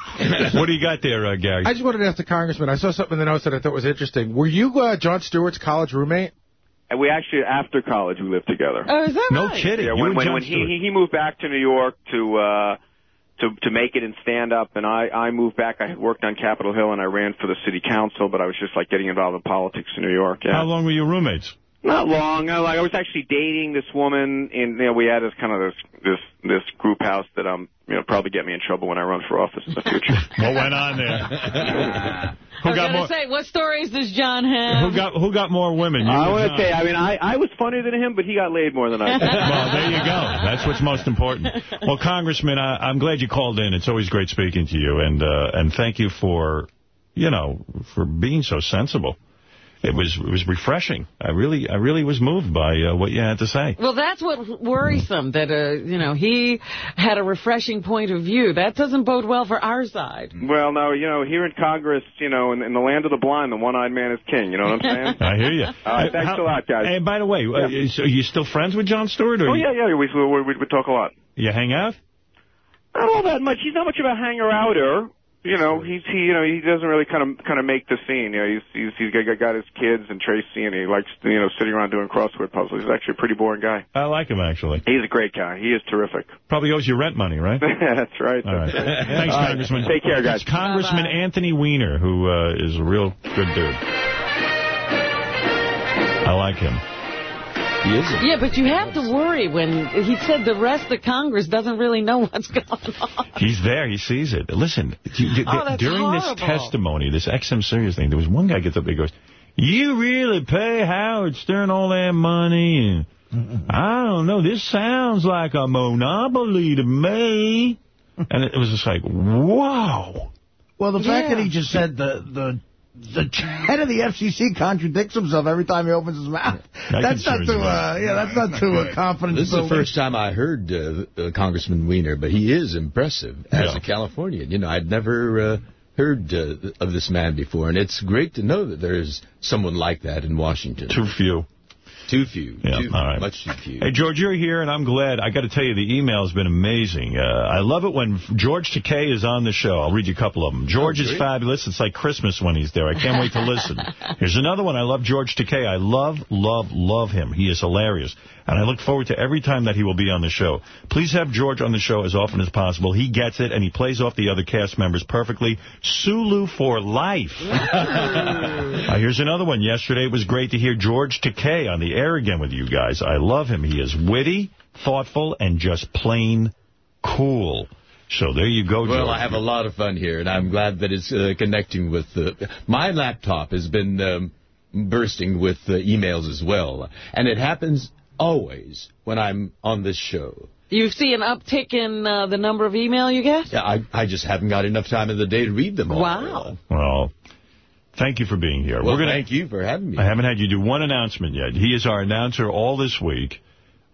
what do you got there, uh, Gary? I just wanted to ask the congressman. I saw something in the notes that I thought was interesting. Were you uh, Jon Stewart's college roommate? And we actually, after college, we lived together. Oh, is that No right? No kidding. Yeah, when when, when he, he he moved back to New York to uh to to make it in stand up, and I I moved back. I had worked on Capitol Hill, and I ran for the city council, but I was just like getting involved in politics in New York. Yeah. How long were you roommates? Not long. I, like I was actually dating this woman, and you know, we had this kind of this this this group house that um you know probably get me in trouble when I run for office in the future. What went on there? I who was got going to more? say, what stories does John have? Who got who got more women? You I want to say, I mean, I I was funnier than him, but he got laid more than I did. well, there you go. That's what's most important. Well, Congressman, I, I'm glad you called in. It's always great speaking to you, and uh, and thank you for, you know, for being so sensible. It was it was refreshing. I really I really was moved by uh, what you had to say. Well, that's what worrisome, that, uh, you know, he had a refreshing point of view. That doesn't bode well for our side. Well, no, you know, here in Congress, you know, in, in the land of the blind, the one-eyed man is king. You know what I'm saying? I hear you. All right, thanks a lot, guys. And by the way, uh, so are you still friends with Jon Stewart? Or Oh yeah, yeah, we we, we, we talk a lot. you hang out? Not all that much. He's not much of a hanger outer. You know, he's he you know he doesn't really kind of kind of make the scene. You know, he's he's he's got, got his kids and Tracey, and he likes you know sitting around doing crossword puzzles. He's actually a pretty boring guy. I like him actually. He's a great guy. He is terrific. Probably owes you rent money, right? that's right. All right. That's right. Thanks, All right. Congressman. Take care, guys. It's Congressman Bye-bye. Anthony Weiner, who uh, is a real good dude. I like him. He is. Yeah, but you have to worry when he said the rest of Congress doesn't really know what's going on. He's there. He sees it. Listen, d- d- Oh, that's during this testimony, this XM Sirius thing, there was one guy gets up there and goes, you really pay Howard Stern all that money? And I don't know. This sounds like a monopoly to me. And it was just like, wow. Well, the fact that he just said the the the head of the FCC contradicts himself every time he opens his mouth. That that's not concerns too, uh, yeah, that's not too uh, confidence This is the first time I heard uh, uh, Congressman Weiner, but he is impressive as a Californian. You know, I'd never uh, heard uh, of this man before, and it's great to know that there's someone like that in Washington. Too few. Too few. Yeah, too, all right. Much too few. Hey, George, you're here, and I'm glad. I got to tell you, the email has been amazing. Uh, I love it when George Takei is on the show. I'll read you a couple of them. George Oh, is fabulous. It's like Christmas when he's there. I can't wait to listen. Here's another one. I love George Takei. I love, love, love him. He is hilarious. And I look forward to every time that he will be on the show. Please have George on the show as often as possible. He gets it, and he plays off the other cast members perfectly. Sulu for life. Uh, here's another one. Yesterday it was great to hear George Takei on the air again with you guys. I love him. He is witty, thoughtful, and just plain cool. So there you go, George. Well, I have a lot of fun here, and I'm glad that it's uh, connecting with... Uh, my laptop has been um, bursting with uh, emails as well, and it happens always when I'm on this show. You see an uptick in uh, the number of email you get? Yeah, I, I just haven't got enough time in the day to read them all. Wow. Well, thank you for being here. Well, We're gonna, thank you for having me. I haven't had you do one announcement yet. He is our announcer all this week,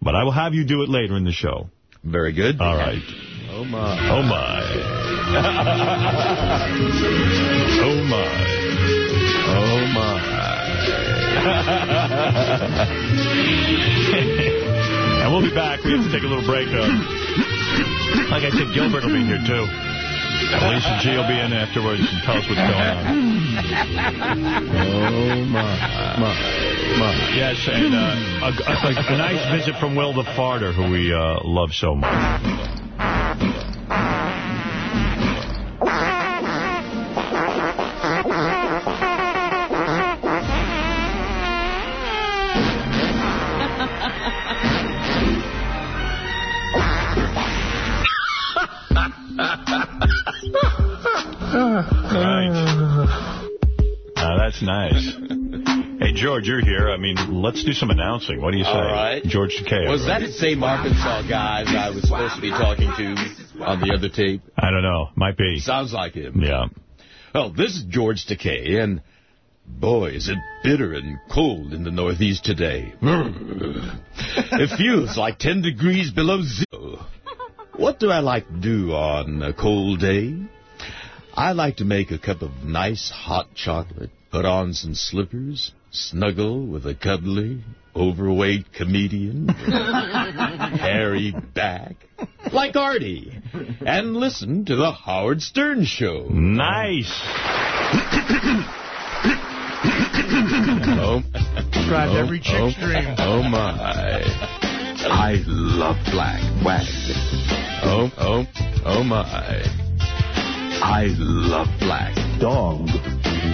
but I will have you do it later in the show. Very good. All right. Oh, my. Oh, my. oh, my. Oh, my. and we'll be back. We have to take a little break, though. Like I said, Gilbert will be here, too. Lisa G will be in afterwards and tell us what's going on. Oh, my, my, my. Yes, and uh, a, a, a nice visit from Will the Farter, who we uh, love so much. Nice. Hey, George, you're here. I mean, let's do some announcing. What do you say? All right. George Takei. Was that the same Arkansas guy that I was supposed to be talking to on the other tape? I don't know. Might be. Sounds like him. Yeah. Well, this is George Takei, and boy, is it bitter and cold in the Northeast today. it feels like 10 degrees below zero. What do I like to do on a cold day? I like to make a cup of nice hot chocolate, put on some slippers, snuggle with a cuddly, overweight comedian, hairy back, like Artie, and listen to the Howard Stern Show. Nice. oh, Drives oh, every chick's oh, dream. Oh, my. I love black wax. Oh, oh, oh, my. I love black. Dog.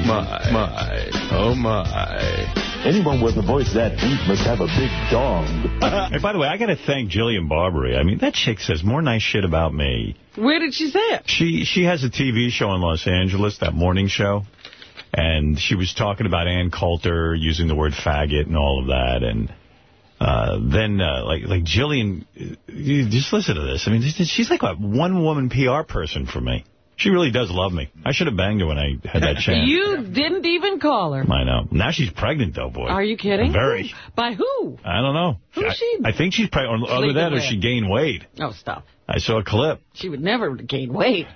My, my, oh, my. Anyone with a voice that deep must have a big dong. hey, by the way, I got to thank Jillian Barberie. I mean, that chick says more nice shit about me. Where did she say it? She she has a TV show in Los Angeles, that morning show, and she was talking about Ann Coulter using the word faggot and all of that, and uh, then uh, like like Jillian, uh, you just listen to this. I mean, she's like a one woman PR person for me. She really does love me. I should have banged her when I had that chance. You didn't even call her. I know. Now she's pregnant, though, boy. Are you kidding? Very. By who? I don't know. Who's I, she? I think she's pregnant. Other than that, or with. she gained weight. Oh, stop. I saw a clip. She would never gain weight.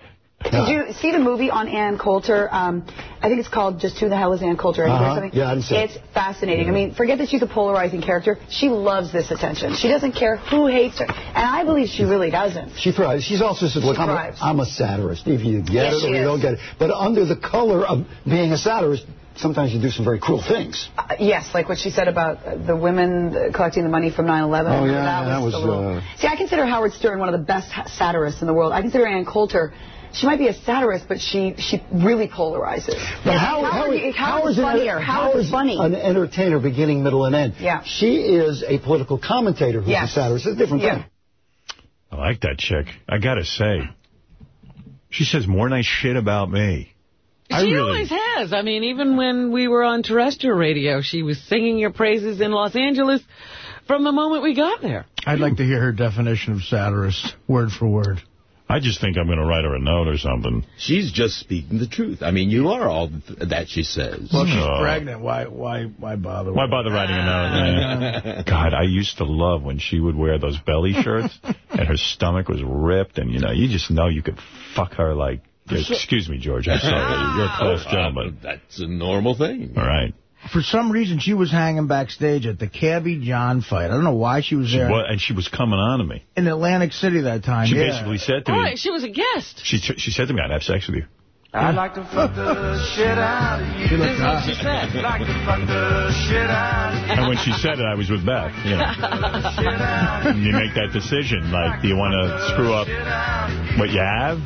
Did you see the movie on Ann Coulter? Um, I think it's called Just Who the Hell is Ann Coulter? Have you heard Uh-huh. something? Yeah, I didn't see it. It's fascinating. I mean, forget that she's a polarizing character. She loves this attention. She doesn't care who hates her. And I believe she really doesn't. She thrives. She's also said, look, I'm a. I'm a satirist. If you get Yes, it or you is. don't get it. But under the color of being a satirist, sometimes you do some very cruel things. Uh, yes, like what she said about uh, the women uh, collecting the money from 9/11. Oh, yeah, that that was, was, little... uh, See, I consider Howard Stern one of the best satirists in the world. I consider Ann Coulter. She might be a satirist, but she she really polarizes. But Howard, Howard, Howard, Howard's an- funnier. Howard's Howard's funny. an entertainer beginning, middle, and end. Yeah. She is a political commentator who's Yes. a satirist. It's a different Yeah. thing. I like that chick. I got to say. She says more nice shit about me. I She really- always has. I mean, even when we were on terrestrial radio, she was singing your praises in Los Angeles from the moment we got there. I'd like to hear her definition of satirist, word for word. I I just think I'm going to write her a note or something. She's just speaking the truth. I mean, you are all th that she says. Well, she's Oh. pregnant. Why, why, why bother? Why with bother writing a note? Yeah. God, I used to love when she would wear those belly shirts and her stomach was ripped and, you know, you just know you could fuck her like... Excuse me, George. I'm sorry. You're a class Oh, gentleman. That's a normal thing. All right. For some reason, she was hanging backstage at the Cabby John fight. I don't know why she was She there. wa- and she was coming on to me. In Atlantic City that time, She yeah. basically said to Oh, me, she was a guest. she, t- she said to me, I'd have sex with you. I'd like to fuck the shit out of you. She looked This is what she hot. said. like to fuck the shit out of you. And when she said it, I was with Beth. You know, Shit out of and you make that decision. Like, do you want to screw up what you have?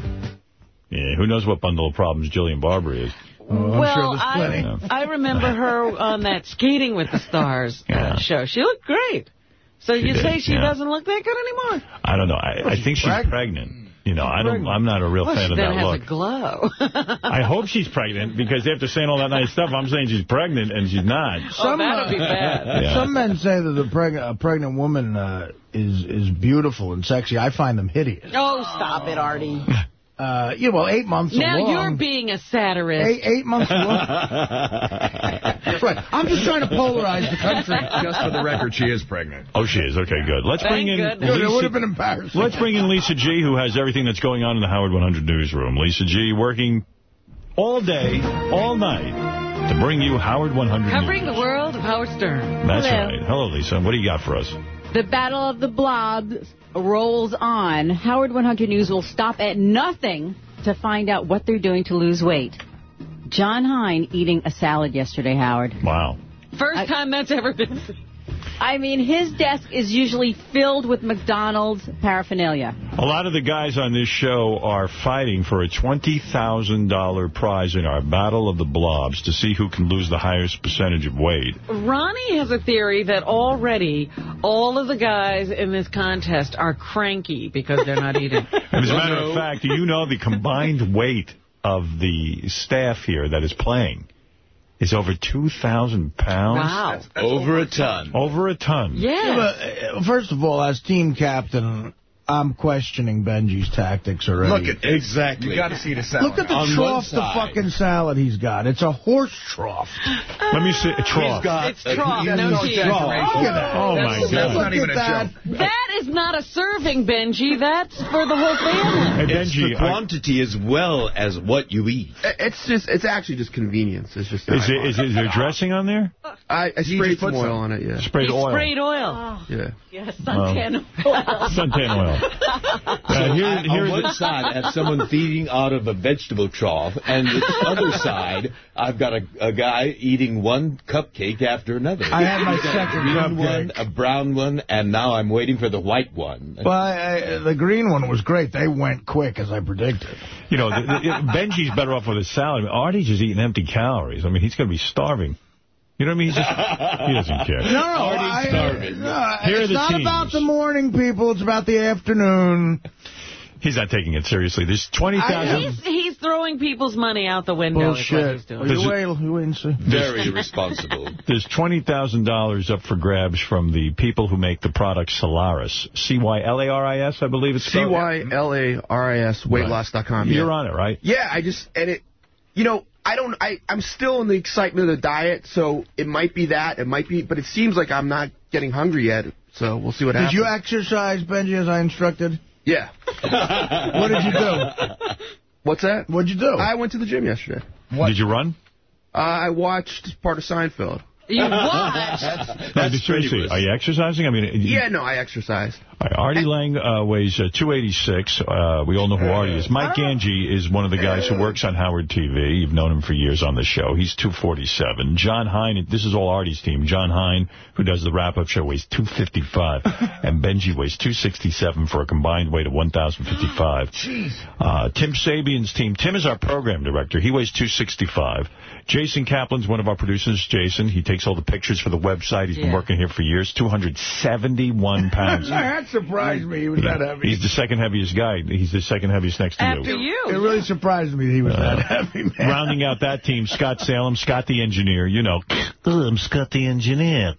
Yeah, who knows what bundle of problems Jillian Barberie is. Oh, I'm well, sure plenty. I, I remember her on that Skating with the Stars uh, Yeah. show. She looked great. So She you did, say she yeah. doesn't look that good anymore? I don't know. I, I think she's pregnant. pregnant. You know, I don't. I'm not a real Well, fan she of then that has look. a glow. I hope she's pregnant because after saying all that nice stuff, I'm saying she's pregnant and she's not. oh, that'd be bad. Yeah. Some men say that a, preg a pregnant woman uh, is is beautiful and sexy. I find them hideous. Oh, stop it, Artie. Uh, yeah, well, eight months Now along. you're being a satirist. Eight, eight months along. That's right. I'm just trying to polarize the country. Just for the record, she is pregnant. Oh, she is. Okay, good. Let's Thank bring in goodness. Dude, it would Lisa. have been embarrassing. Let's bring in Lisa G, who has everything that's going on in the Howard 100 newsroom. Lisa G, working all day, all night to bring you Howard 100 Covering news. the world of Howard Stern. That's Hello. right. Hello, Lisa. What do you got for us? The Battle of the Blobs rolls on. Howard 100 News will stop at nothing to find out what they're doing to lose weight. Jon Hein eating a salad yesterday, Howard. Wow. First time that's ever been seen. I mean, his desk is usually filled with McDonald's paraphernalia. A lot of the guys on this show are fighting for a $20,000 prize in our Battle of the Blobs to see who can lose the highest percentage of weight. Ronnie has a theory that already all of the guys in this contest are cranky because they're not eating. And as a matter of fact, do you know the combined weight of the staff here that is playing is over 2,000 pounds? Wow. Over a ton. Over a ton. Yeah. but, uh, first of all, as team captain, I'm questioning Benji's tactics already. Look at Exactly. You got to see the salad. Look at the On one trough, the fucking salad he's got. It's a horse trough. Let me see. A trough. He's got It's trough, a no huge cheese. trough. Look at that. Oh, That's- my That's God. not even a at joke. That is not a serving, Benji. That's for the whole family. Hey, It's Benji, the I- quantity as well as what you eat. It's just, it's actually just convenience. It's just. is, it, is, it, is there dressing on there? I, I sprayed some oil some. on it. Yeah. Sprayed He oil. sprayed oil. Yeah. Yes, suntan oil. Suntan oil. Uh, here, on here's one the- side, I have someone feeding out of a vegetable trough, and the other side, I've got a, a guy eating one cupcake after another. I had my He's second a green cupcake. one, a brown one, and now I'm waiting for the white one. But uh, the green one was great. They went quick, as I predicted. You know, the, the, Benji's better off with a salad. Artie's just eating empty calories. I mean, he's going to be starving. You know what I mean? He's just, he doesn't care. No, Already I, starving. no, Here it's the not teams. about the morning, people. It's about the afternoon. He's not taking it seriously. There's 20,000... He's, he's throwing people's money out the window. is what Bullshit. he's doing. Well, There's you a- wait, you wait and see. Very irresponsible. There's $20,000 up for grabs from the people who make the product Cylaris. C-Y-L-A-R-I-S, I believe it's C spelled. Y L A R I S weightloss.com. You're yeah. on it, right? Yeah, I just and it, you know, I don't, I, I'm still in the excitement of the diet, so it might be that, it might be, but it seems like I'm not getting hungry yet, so we'll see what Did happens. Did you exercise, Benji, as I instructed? Yeah. What did you do? What's that? What'd you do? I went to the gym yesterday. Did you run? Uh, I watched part of Seinfeld. You what? No, seriously, are you exercising? I mean, you- Yeah, no, I exercise. Right, Artie Lange uh, weighs uh, 286. Uh, we all know who Artie is. Mike Ganji is one of the guys who works on Howard TV. You've known him for years on the show. He's 247. Jon Hein, this is all Artie's team. Jon Hein, who does the wrap-up show, weighs 255. and Benji weighs 267 for a combined weight of 1,055. Uh, Tim Sabean's team. Tim is our program director. He weighs 265. Jason Kaplan's one of our producers. Jason, he takes all the pictures for the website. He's been working here for years. 271 pounds. That surprised me. He was that heavy. He's the second heaviest guy. He's the second heaviest next to After you. you. It really surprised me he was that uh, heavy, man. Rounding out that team, Scott Salem, Scott the engineer. You know, I'm Scott the engineer.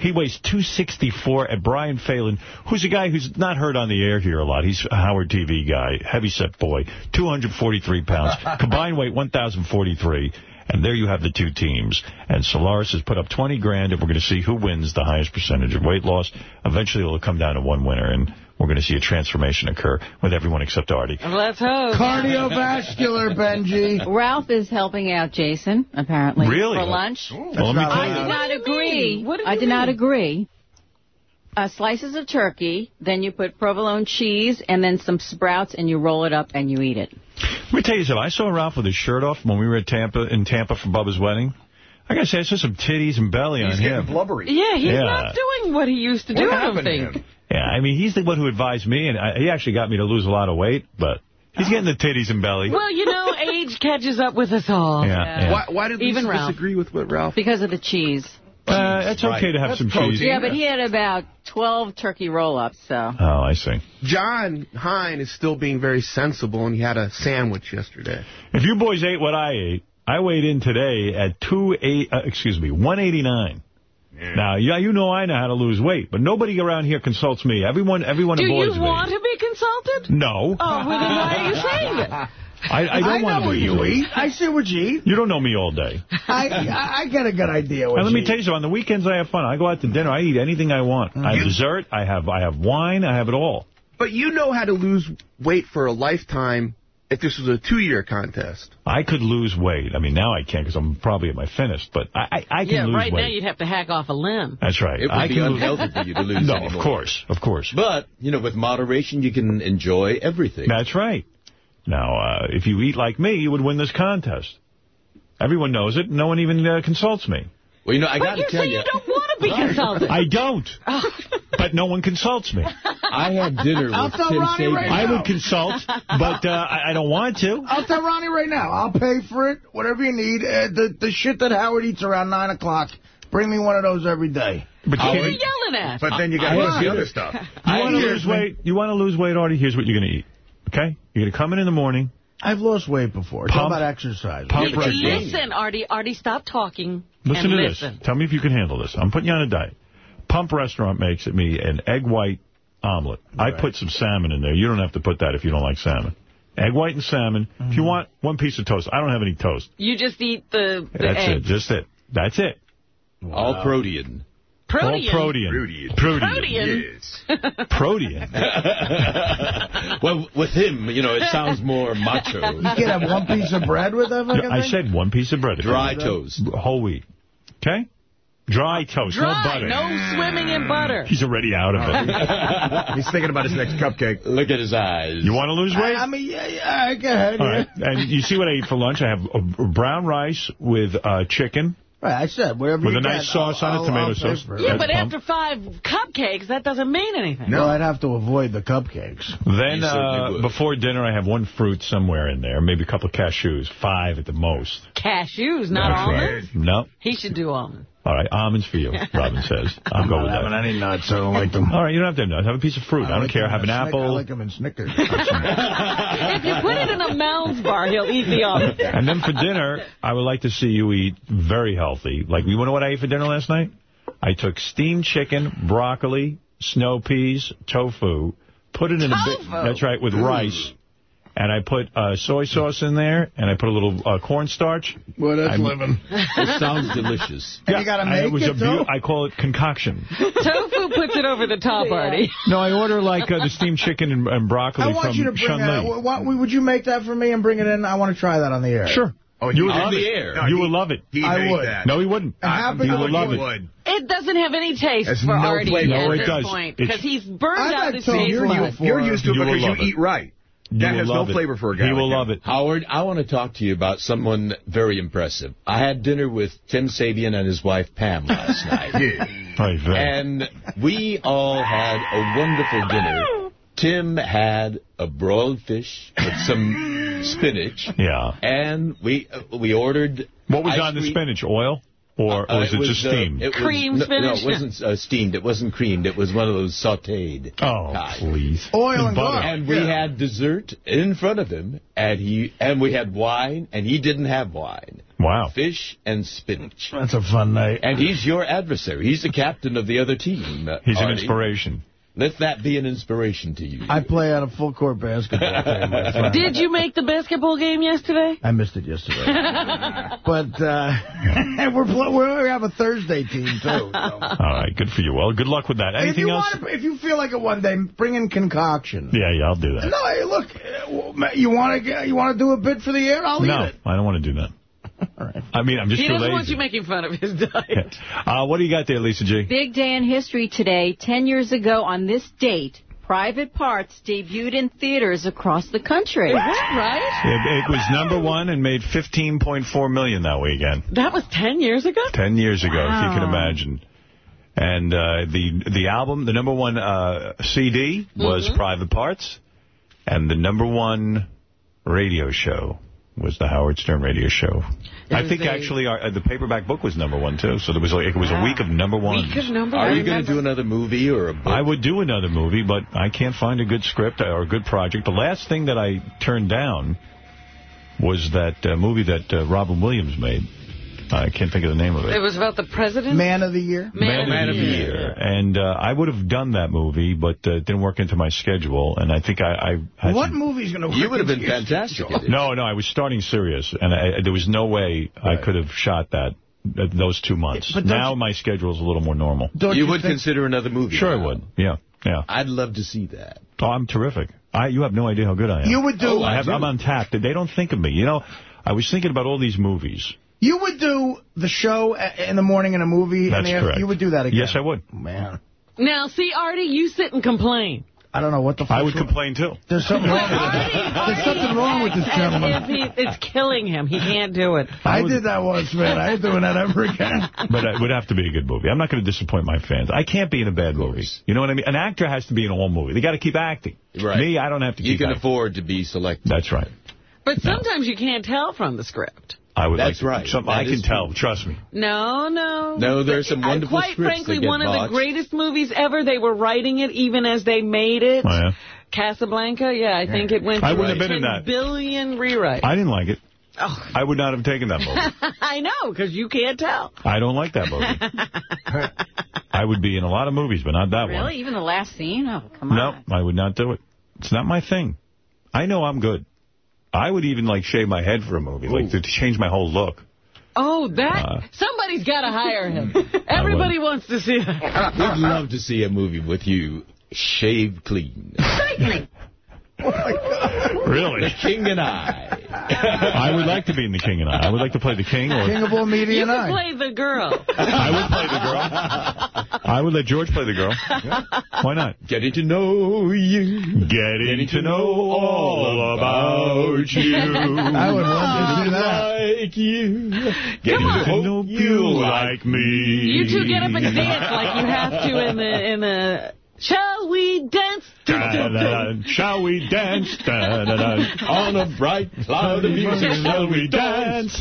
He weighs 264 at Brian Phelan, who's a guy who's not heard on the air here a lot. He's a Howard TV guy, heavyset boy, 243 pounds. Combined weight, 1,043. And there you have the two teams. And Cylaris has put up 20 grand, and we're going to see who wins the highest percentage of weight loss. Eventually, it'll come down to one winner, and we're going to see a transformation occur with everyone except Artie. Let's hope. Cardiovascular, Benji. Ralph is helping out Jason, apparently, Really? for lunch. Well, let me tell I you. did not agree. What do I you did not agree. Uh, slices of turkey, then you put provolone cheese, and then some sprouts, and you roll it up and you eat it. Let me tell you something. I saw Ralph with his shirt off when we were at Tampa in Tampa for Bubba's wedding. I got to say, I saw some titties and belly He's on getting him. blubbery. Yeah, he's Yeah. not doing what he used to do, I don't think. Yeah, I mean, he's the one who advised me, and I, he actually got me to lose a lot of weight, but he's getting the titties and belly. Well, you know, age catches up with us all. Yeah, yeah. Why, why did Even Lisa Ralph. disagree with what Ralph? Because of the cheese. Uh, it's okay to have That's some protein. cheese. Yeah, but he had about 12 turkey roll-ups, so. Oh, I see. Jon Hein is still being very sensible, and he had a sandwich yesterday. If you boys ate what I ate, I weighed in today at two eight. Uh, excuse me, 189. Now, yeah, you know I know how to lose weight, but nobody around here consults me. Everyone, everyone Do avoids you me. want to be consulted? No. Oh, well, then why are you saying that? I, I don't I want know to what be you eat. I see what you eat. You don't know me all day. I, I, I get a good idea what And let you me eat. tell you something. On the weekends, I have fun. I go out to dinner. I eat anything I want. I have mm. dessert. I have I have wine. I have it all. But you know how to lose weight for a lifetime if this was a two-year contest. I could lose weight. I mean, now I can't because I'm probably at my thinnest, but I, I, I can Yeah, lose right weight. now you'd have to hack off a limb. That's right. It would I be can unhealthy for you to lose No, anymore. of course, of course. But, you know, with moderation, you can enjoy everything. That's right. Now, uh, if you eat like me, you would win this contest. Everyone knows it. No one even uh, consults me. Well, you know, I got to tell say you, you don't want to be consulted. I don't. but no one consults me. I had dinner I'll with tell Tim Ronnie Sabean. right I would consult, but uh, I, I don't want to. I'll tell Ronnie right now. I'll pay for it, whatever you need. Uh, the the shit that Howard eats around 9 o'clock, bring me one of those every day. But Who you are you yelling at? But then you got to was the other stuff. You want to lose weight? You want to lose weight, Artie? Here's what you're going to eat. Okay? You're going to come in in the morning. I've lost weight before. It's all Pump- about exercise. pump Hey, right down. listen, Artie. Artie, stop talking Listen and to listen. this. Tell me if you can handle this. I'm putting you on a diet. Pump Restaurant makes it me an egg white omelet. I put some salmon in there. You don't have to put that if you don't like salmon. Egg white and salmon. If Mm-hmm. you want one piece of toast, I don't have any toast. You just eat the, the That's egg. it. Just it. That's it. All protein. Protein. All protein. Protein. Protein. Protein. well, with him, you know, it sounds more macho. You can't have one piece of bread with that fucking I thing? said one piece of bread. Dry toast. Whole wheat. Okay? Dry toast, no butter. No swimming in butter. He's already out of it. He's thinking about his next cupcake. Look at his eyes. You want to lose weight? I, I mean, yeah, yeah, I go ahead. All yeah. right. And you see what I eat for lunch? I have a brown rice with uh, chicken. Right, I said, whatever With you a nice get, sauce on it, I'll- tomato I'll sauce. for. Yeah, but pump. after five cupcakes, that doesn't mean anything. No, I'd have to avoid the cupcakes. Then uh, before dinner, I have one fruit somewhere in there, maybe a couple of cashews, five at the most. Cashews, not That's right. almonds. No. He should do almonds. All right, almonds for you, Robin says. I'll go I'm with not having that. any nuts. I don't like them. All right, you don't have to have nuts. Have a piece of fruit. I, don't like care. Have an a Snick- I apple. like them in Snickers. if you put it in a Mounds bar, he'll eat the almonds. And then for dinner, I would like to see you eat very healthy. Like, you want to know what I ate for dinner last night? I took steamed chicken, broccoli, snow peas, tofu, put it in a bit. Tofu? That's right, with rice. And I put uh, soy sauce in there, and I put a little uh, cornstarch. Well, that's I'm- living. It sounds delicious. And you gotta I- make was it, a beau- I call it concoction. Tofu puts it over the top, Artie. No, I order like uh, the steamed chicken and, and broccoli I want from you to bring Shun that. Li. What, would you make that for me and bring it in? I want to try that on the air. Sure. Oh, You would On love the it. air. No, You he- would love it. I would. that. No, he wouldn't. I, how big You of would a love it. would. It doesn't have any taste There's for no Artie flavor. at No, it this does. point because he's burned I've out had his tofu taste. You're, You're used to it because you eat right. You That will has no love it. flavor for a guy He will like love him. it. Howard, I want to talk to you about someone very impressive. I had dinner with Tim Sabean and his wife Pam last night. Right, very. And we all had a wonderful dinner. Tim had a broiled fish with some spinach. Yeah. And we uh, we ordered. What was on the spinach? Oil? Or, Uh, or was it, just uh, steamed? it was- Cream no, spinach? No, it wasn't uh, steamed. It wasn't creamed. It was one of those sautéed. oh, kind. please. Oil and butter. garlic. And we had dessert in front of him, and he and we had wine, and he didn't have wine. Wow. Fish and spinach. That's a fun night. And he's your adversary. He's the captain of the other team. uh, He's an inspiration. Let that be an inspiration to you. I play on a full court basketball team. Did you make the basketball game yesterday? I missed it yesterday. but uh, we're, we have a Thursday team, too. So. All right, good for you. Well, good luck with that. if Anything you else? Want to, if you feel like it one day, bring in concoction. Yeah, yeah, I'll do that. No, hey, look, uh, you want to you want to do a bit for the air? I'll no, eat it. I don't want to do that. I mean, I'm just he too doesn't lazy. want you making fun of his diet. Uh, what do you got there, Lisa G? Big day in history today. Ten years ago on this date, Private Parts debuted in theaters across the country. Is that right? It, it was number one and made 15.4 million that weekend. That was 10 years ago? Ten years ago, if you can imagine. And uh, the the album, the number one uh, CD was Mhm. Private Parts, and the number one radio show was the Howard Stern radio show. It I think a- actually our, uh, the paperback book was number one too. So there was like it was a week of number one. Week of number Are you going to do another movie or a book? I would do another movie, but I can't find a good script or a good project. The last thing that I turned down was that uh, movie that uh, Robin Williams made. I can't think of the name of it. It was about the president? Man of the Year? Man, of the Year. And uh, I would have done that movie, but uh, it didn't work into my schedule. And I think I, I had What some- movie's going to work You would have been fantastic. No, no, I was starting serious, and I, there was no way I could have shot that uh, those two months. But now you- my schedule is a little more normal. you, would consider another movie. Sure, I would. Yeah, yeah. I'd love to see that. Oh, I'm terrific. I, you have no idea how good I am. You would do- Oh, I have, I do. I'm on tap. They don't think of me. You know, I was thinking about all these movies. You would do the show in the morning and a movie. That's and correct. You would do that again. Yes, I would. Oh, man. Now, see, Artie, you sit and complain. I don't know what the fuck. I would complain, too. There's something wrong with There's something wrong with this gentleman. he, it's killing him. He can't do it. I did that once, man. I ain't doing that ever again. But it would have to be a good movie. I'm not going to disappoint my fans. I can't be in a bad movie. You know what I mean? An actor has to be in all movie. They got to keep acting. Right. Me, I don't have to You keep can acting. afford to be selected. That's right. But sometimes you can't tell from the script. I would That's like to- right. Something That I can is tell. Trust me. No, no. No, there's some wonderful Quite scripts frankly, that get one of the greatest movies ever. They were writing it even as they made it. Oh, yeah. Casablanca, yeah, I think it went I through wouldn't have been in 10 that. billion rewrites. I didn't like it. Oh. I would not have taken that movie. I know, because you can't tell. I don't like that movie. I would be in a lot of movies, but not that one. Really? Even the last scene? Oh, come on. No, I would not do it. It's not my thing. I know I'm good. I would even, like, shave my head for a movie, like, to, to change my whole look. Oh, that Uh, somebody's got to hire him. Everybody wants to see that. We'd love to see a movie with you shaved clean. Oh really? The King and I. I would like to be in The King and I. I would like to play the King. Or King of all media You and can I. play the girl. I would play the girl. I would let George play the girl. Why not? Getting to know you. Getting to know all about you. I would love to see that. Like you. Getting on. to know you like me. You two get up and dance like you have to in the in the. Shall we dance? Da-da-da. Shall we dance? On a bright cloud of music. Shall we dance?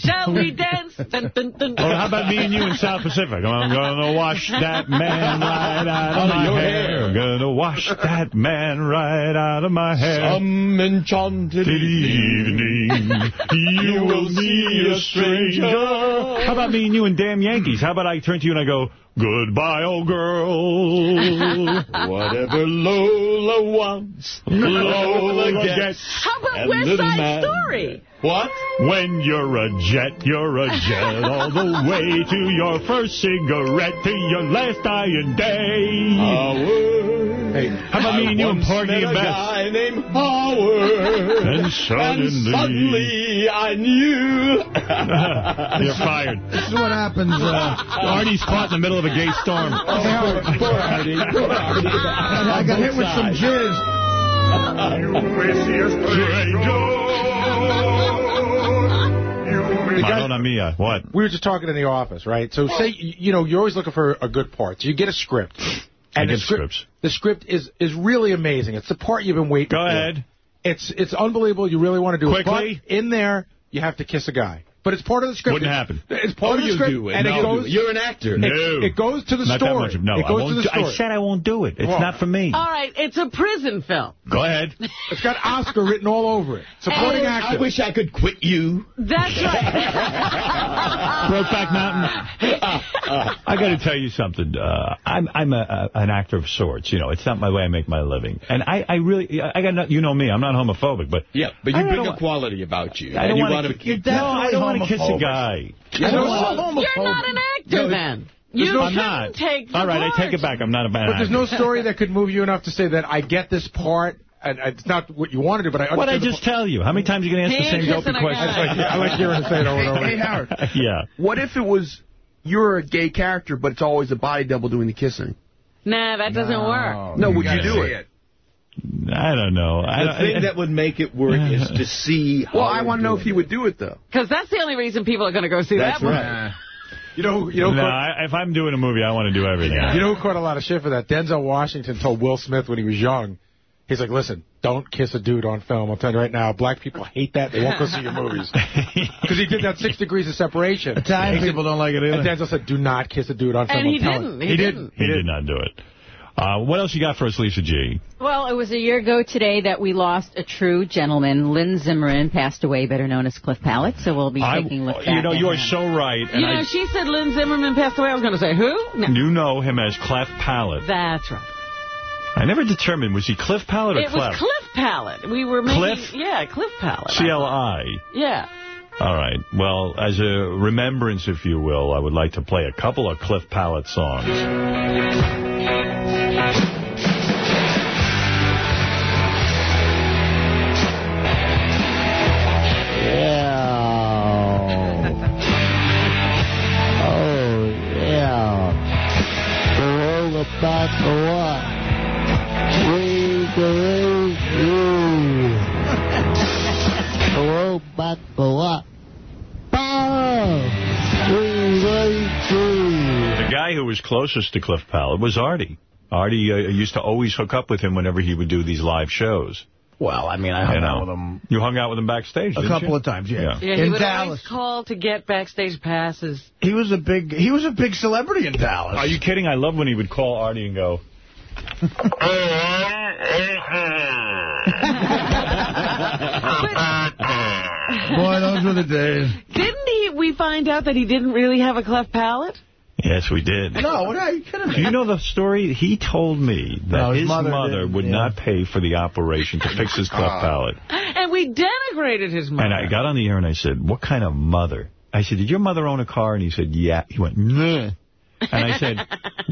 Shall we dance? Dun, dun, dun, Well, oh, how about me and you in South Pacific? I'm gonna wash that man right out of my hair. hair. I'm gonna wash that man right out of my hair. Some enchanted evening. You will see a stranger. How about me and you and Damn Yankees? How about I turn to you and I go, Goodbye, old girl. Whatever Lola wants, Lola gets. How about West Side man- Story? What? When you're a jet, you're a jet all the way to your first cigarette, to your last dying day. Howard. Hey, how about me and you and once Porgy met and a Bess? guy named Howard. And suddenly- suddenly I knew. You're fired. This is what happens. Uh, Artie's caught in the middle of a gay storm. Poor Artie. Poor Artie. I got hit with some jizz. You Madonna Mia, what? We were just talking in the office, right? So say, you you know, you're always looking for a good part. So you get a script. And the script, scripts. the script is, is really amazing. It's the part you've been waiting Go for. ahead. It's it's unbelievable. You really want to do Quickly. it. But in there, you have to kiss a guy. But it's part of the script. Wouldn't It's- happen. It's part Oh, of the you script, do it. and No, it goes. you're an actor. It, No. it goes to the Not story. that much of, no, it I won't. to the story. I said I won't do it. It's Well, not for me. All right, it's a prison film. Go ahead. It's got Oscar written all over it. Supporting And- actor. I wish I could quit you. That's right. Brokeback Mountain. I got to tell you something. Uh, I'm I'm a, a, an actor of sorts. You know, it's not my way I make my living. And I, I really, I got not, you know me. I'm not homophobic, but Yeah, but you bring know- a quality about you. I don't want want to. to. No, I don't want to kiss a homophobic. guy. There's You're no- not an actor No, then. You I'm shouldn't not. take the All right, I take it back. I'm not a bad But there's no story that could move you enough to say that I get this part, and it's not what you want to do, but I What I just tell you? How many times are you going to He ask the same dopey question? guy. I like, I like hearing it say it over and over. Hey, Howard. yeah. What if it was you're a gay character, but it's always a body double doing the kissing? Nah, that doesn't work. No, would you do see it? I don't know. I The don't, thing I, that would make it work is to see. Well, I want to know if doing he would do it though. Because that's the only reason people are going to go see That's that movie. right. You know, you know, no, caught, I, if I'm doing a movie, I want to do everything. you know who caught a lot of shit for that? Denzel Washington told Will Smith when he was young, he's like, listen, don't kiss a dude on film. I'm telling you right now, black people hate that. They won't go see your movies. Because he did that Six Degrees of Separation. Italian And people don't like it either. And Denzel said, do not kiss a dude on film. And he I'm didn't. you. He, He didn't. He did not do it. Uh, what else you got for us, Lisa G? Well, it was a year ago today that we lost a true gentleman. Lynn Zimmerman passed away, better known as Cliff Pallet. So we'll be I, taking a look you know, you are him. so right. You know, I, she said Lynn Zimmerman passed away. I was going to say, who? No. you know him as Cliff Pallet. That's right. I never determined, was he Cliff Pallet or It Clef? was Cliff Pallet. We were making... Cliff? Yeah, Cliff Pallet. C-L-I. Yeah. All right. Well, as a remembrance, if you will, I would like to play a couple of Cliff Pallet songs. Closest to Cliff Pallet was Artie. Artie uh, used to always hook up with him whenever he would do these live shows. Well, I mean, I hung You know. out with him You hung out with him backstage, a didn't couple you? of times, yeah. Yeah, he in would Dallas. always call to get backstage passes. He was a big he was a big celebrity in Dallas. Are you kidding? I love when he would call Artie and go, Boy, those were the days. Didn't he? We find out that he didn't really have a cleft palate. Yes, we did. No, what are you kidding me? Do you know the story? He told me that No, his his, mother mother, would yeah. not pay for the operation to fix his cleft oh, palate. And we denigrated his mother. And I got on the air and I said, what kind of mother? I said, did your mother own a car? And he said, yeah. He went, nah. And I said,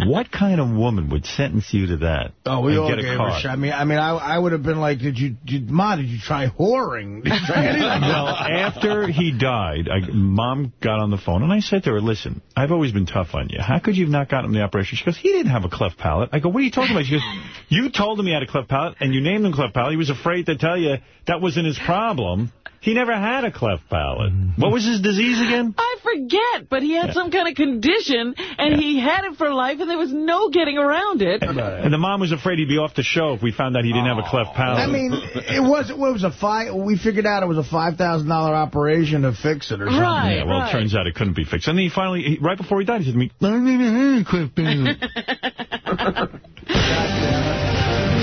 what kind of woman would sentence you to that? Oh, we all get a gave car? a shot. I mean, I mean, I, I would have been like, did you, did, Ma, did you try whoring? Did you try anything? well, after he died, I, Mom got on the phone, and I said to her, listen, I've always been tough on you. How could you have not gotten him the operation? She goes, he didn't have a cleft palate. I go, what are you talking about? She goes, you told him he had a cleft palate, and you named him cleft palate. He was afraid to tell you that wasn't his problem. He never had a cleft palate. Mm-hmm. What was his disease again? I forget, but he had some kind of condition, and he had it for life, and there was no getting around it. And the mom was afraid he'd be off the show if we found out he didn't have a cleft oh. palate. I mean, it was it was a five. We figured out it was a five thousand dollar operation to fix it or something. yeah, well, it turns out it couldn't be fixed. And then he finally, he, right before he died, he said to me, I never had a cleft palate.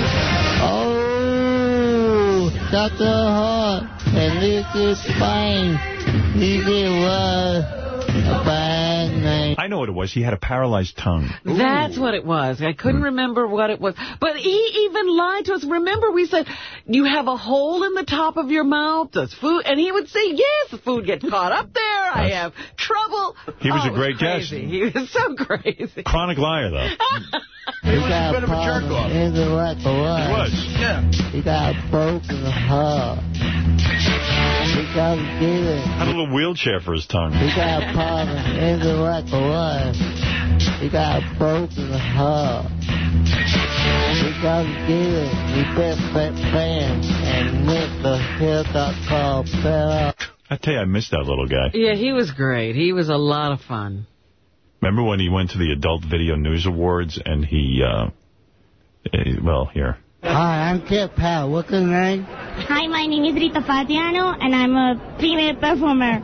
Oh, Dr. Hart, is fine. This was a bad night. I know what it was. He had a paralyzed tongue. That's what it was. I couldn't remember what it was. But he even lied to us. Remember, we said, you have a hole in the top of your mouth. Does food? And he would say, yes, the food gets caught up there. I have trouble. He was Oh, a great guest. He was so crazy. Chronic liar, though. He got a bit of a jerk off. In the what for what? He was. Yeah. He got a broken heart. He got to get it. Had a little wheelchair for his tongue. He got a partner in the what for what? He got a broken heart. He got to get it. He bet bet fan and Nick the hill.com fell out. I tell you, I missed that little guy. Yeah, he was great. He was a lot of fun. Remember when he went to the Adult Video News Awards and he, uh, eh, well, here. Hi, I'm Kip Powell. What's your name? Hi, my name is Rita Fatiano, and I'm a female performer.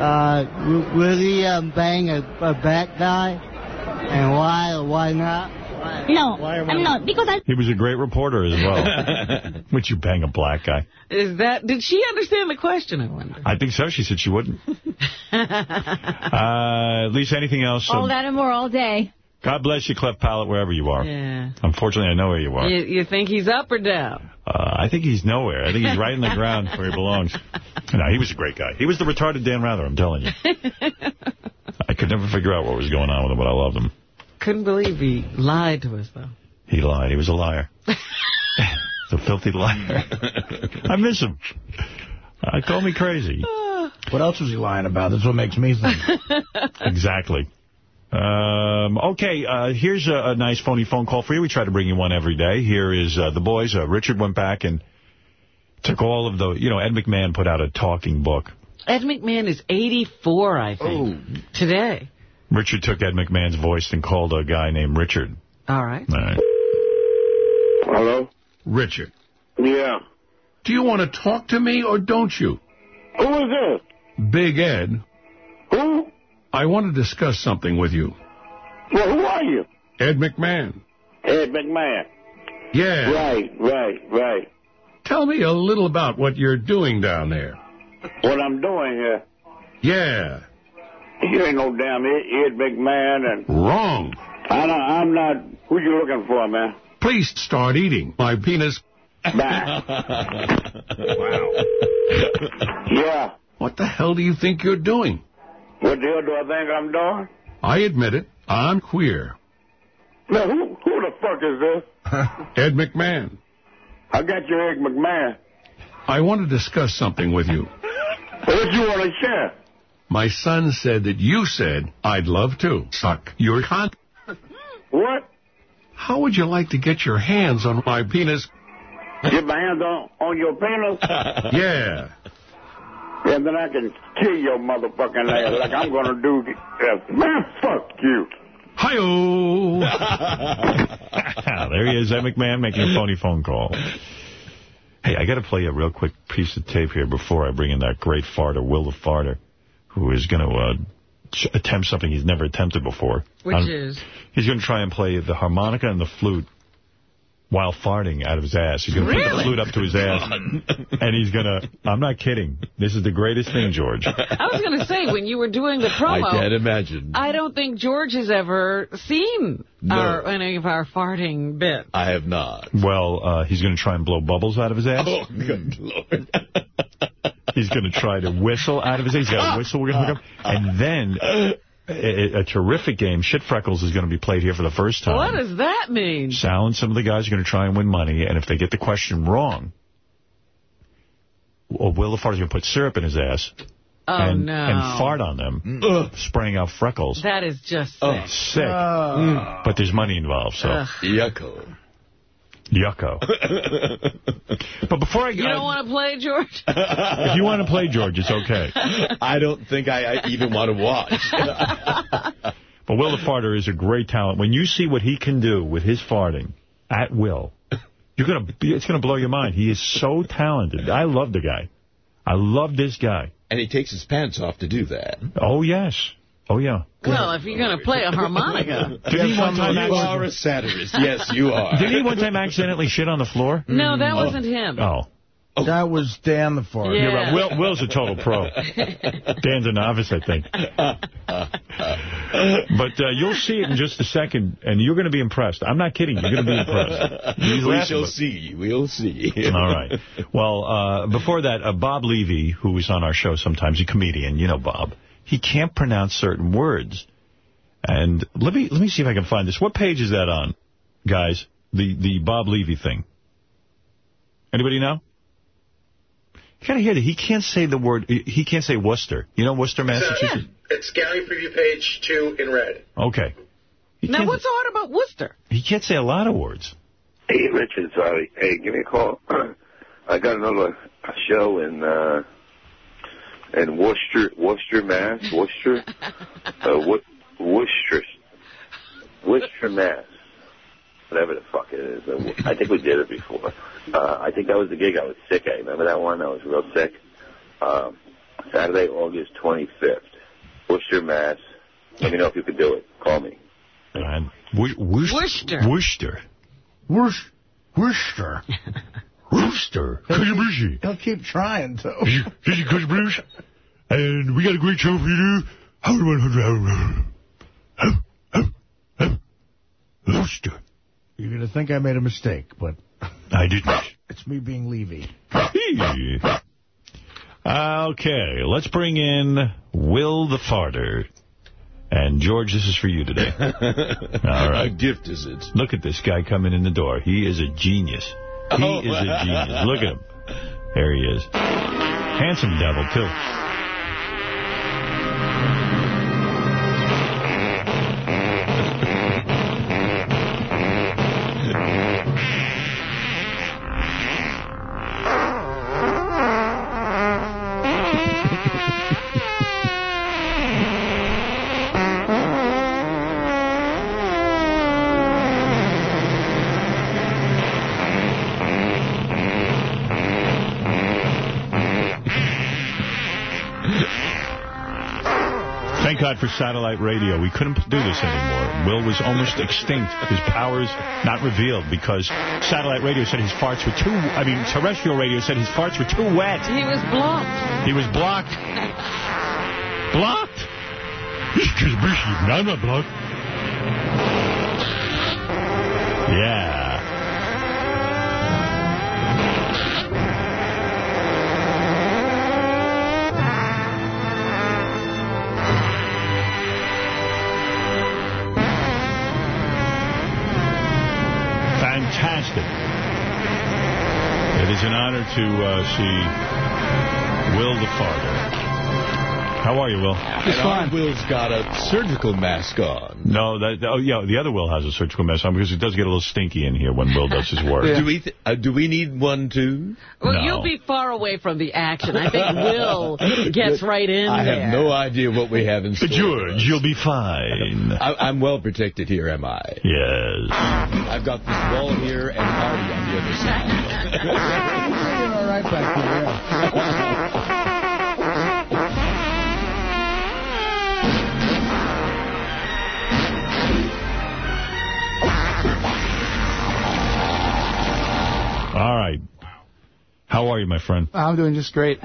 Uh, w- will he um, bang a, a black guy? And why or why not? No, I'm not, because I... He was a great reporter as well. Would you bang a black guy? Is that, did she understand the question, I wonder? I think so. She said she wouldn't. Uh, Lisa, anything else? All Um, that and more all day. God bless you, Cleft Palate, wherever you are. Yeah. Unfortunately, I know where you are. You, you think he's up or down? Uh, I think he's nowhere. I think he's right in the ground where he belongs. No, he was a great guy. He was the retarded Dan Rather, I'm telling you. I could never figure out what was going on with him, but I loved him. Couldn't believe he lied to us, though. He lied. He was a liar. He's a filthy liar. I miss him. Uh, call me crazy. What else was he lying about? That's what makes me think. Exactly. Um, okay, uh, here's a, a nice phony phone call for you. We try to bring you one every day. Here is uh, the boys. Uh, Richard went back and took all of the, you know, Ed McMahon put out a talking book. Ed McMahon is 84, I think, today. Richard took Ed McMahon's voice and called a guy named Richard. All right. All right. Hello? Richard, Yeah. do you want to talk to me or don't you? Who is this? Big Ed. Who? I want to discuss something with you. Well, who are you? Ed McMahon. Ed McMahon. Yeah. Right, right, right. Tell me a little about what you're doing down there. What I'm doing here. Yeah. You ain't no damn Ed, McMahon and... Wrong. I don't, I'm not... Who you looking for, man? Please start eating. My penis. Back. yeah. What the hell do you think you're doing? What the hell do I think I'm doing? I admit it. I'm queer. Now, who, who the fuck is this? Ed McMahon. I got your Ed McMahon. I want to discuss something with you. What you want to share? My son said that you said, I'd love to suck your cunt. What? How would you like to get your hands on my penis? Get my hands on, on your penis? Yeah. And then I can kill your motherfucking ass like I'm going to do. Uh, man, fuck you. Hi-oh. there he is, Ed McMahon, making a phony phone call. Hey, I got to play a real quick piece of tape here before I bring in that great farter, Will the Farter, who is going to uh, attempt something he's never attempted before. Which Um, is? He's going to try and play the harmonica and the flute while farting out of his ass. He's going to put the flute up to his ass, and he's going to... I'm not kidding. This is the greatest thing, George. I was going to say, when you were doing the promo... I can't imagine. I don't think George has ever seen No. our, any of our farting bits. I have not. Well, uh, he's going to try and blow bubbles out of his ass. Oh, good Lord. He's going to try to whistle out of his ass. He's got a whistle we're going to hook up. And then a, a terrific game, Shit Freckles, is going to be played here for the first time. What does that mean? Sal and some of the guys are going to try and win money, and if they get the question wrong, well, Will the Farter's going to put syrup in his ass Oh, and, no. and fart on them, mm. ugh, spraying out freckles. That is just sick. Oh, sick. Oh. But there's money involved, so. Ugh. Yucko. Yucko. but before I You don't want to play, George? if you want to play, George, it's okay. I don't think I, I even want to watch. But Will the Farter is a great talent. When you see what he can do with his farting at will, you're gonna be, it's gonna blow your mind. He is so talented. I love the guy. I love this guy. And he takes his pants off to do that. Oh yes. Oh yeah. Well, if you're going to play a harmonica. Didn't he one time You are a satirist. Yes, you are. Didn't he one time accidentally shit on the floor? No, that wasn't him. Oh. That was Dan the Fart. Yeah. You're right. Will, Will's a total pro. Dan's a novice, I think. But uh, you'll see it in just a second, and you're going to be impressed. I'm not kidding. You're going to be impressed. He's we laughing, shall but- see. We'll see. All right. Well, uh, before that, uh, Bob Levy, who is on our show sometimes, a comedian, you know Bob, he can't pronounce certain words. And let me let me see if I can find this. What page is that on, guys? The the Bob Levy thing. Anybody know? You gotta hear that he can't say the word. He can't say Worcester. You know Worcester, Massachusetts. It's Gary preview page two in red. Okay. Now, what's so hard about Worcester? He can't say a lot of words. Hey, Richard, sorry. Hey, give me a call. I got another show in uh, in Worcester, Worcester, Mass. Worcester, uh, Wo- Worcester, Worcester, Mass. Whatever the fuck it is. I think we did it before. Uh, I think that was the gig I was sick at. Remember that one? I was real sick. Um, Saturday, August 25th. Worcester, Mass. Let me know if you could do it. Call me. And Worcester. Worcester. Worcester. Worcester. Worcester. He'll keep trying to. This is Chris Bruce, and we got a great show for you. Howard 100. Rooster. You're going to think I made a mistake, but... I didn't. It's me being Levy. Okay, let's bring in Will the Farter. And, George, this is for you today. All right. A gift is it? Look at this guy coming in the door. He is a genius. He is a genius. Look at him. There he is. Handsome devil, too. For satellite radio. We couldn't do this anymore. Will was almost extinct. His powers not revealed because satellite radio said his farts were too, I mean, terrestrial radio said his farts were too wet. He was blocked. He was blocked. Blocked? No, I'm not blocked. Yeah. To uh, see Will the Farter. How are you, Will? And our Will's got a surgical mask on. No, that oh yeah, the other Will has a surgical mask on because it does get a little stinky in here when Will does his work. Do we th uh, do we need one too? Well, No. you'll be far away from the action. I think Will gets right in I there. have no idea what we have in store. George, you'll be fine. I, I'm well protected here, am I? Yes. I've got this wall here and Artie on the other side. You're all right back here, yeah. All right. How are you, my friend? I'm doing just great.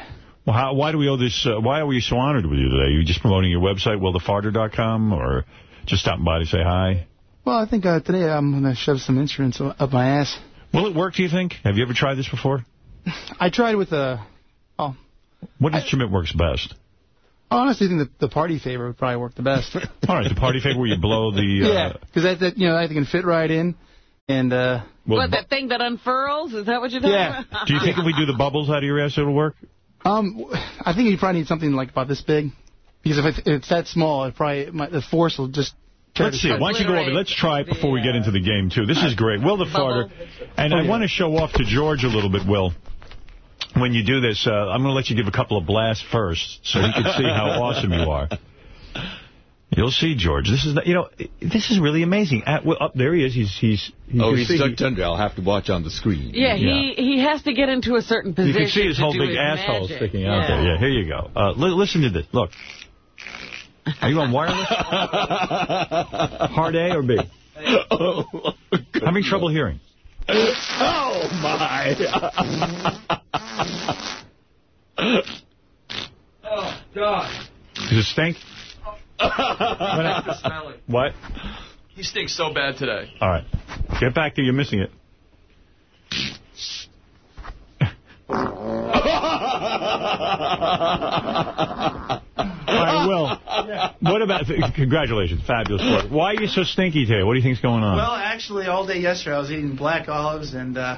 Well, how, why do we owe this? Uh, why are we so honored with you today? Are you just promoting your website, willthefarter.com, or just stopping by to say hi? Well, I think uh, today I'm going to shove some instruments up my ass. Will it work, do you think? Have you ever tried this before? I tried with a... Oh, What instrument works best? I honestly think that the party favor would probably work the best. All right, the party favor where you blow the... Uh, yeah, because that, that, you know, I think can fit right in. And, uh... what, that thing that unfurls? Is that what you're talking Yeah. about? Do you think if we do the bubbles out of your ass, it'll work? Um, I think you probably need something like about this big. Because if, it, if it's that small, it probably my, the force will just... try Let's see. Why don't you go over? Let's try it before we get into the game, too. This is great. Will the farter. And I want to show off to George a little bit, Will. When you do this, uh, I'm going to let you give a couple of blasts first so he can see how awesome you are. You'll see, George. This is, the, you know, this is really amazing. At, well, up there he is. He's, he's, you oh, can he's see tucked under. I'll have to watch on the screen. Yeah, he he has to get into a certain position. You can see his whole big his asshole magic. sticking out Yeah. there. Yeah, here you go. Uh, li listen to this. Look. Are you on wireless? Hard A or B? Oh, Having trouble hearing. Oh, my. Oh, God. Does it stink? Oh. I have to smell it. What? He stinks so bad today. All right. Get back to you're missing it. All right, Will. What about, congratulations, fabulous work. Why are you so stinky today? What do you think's going on? Well, actually, all day yesterday I was eating black olives and uh,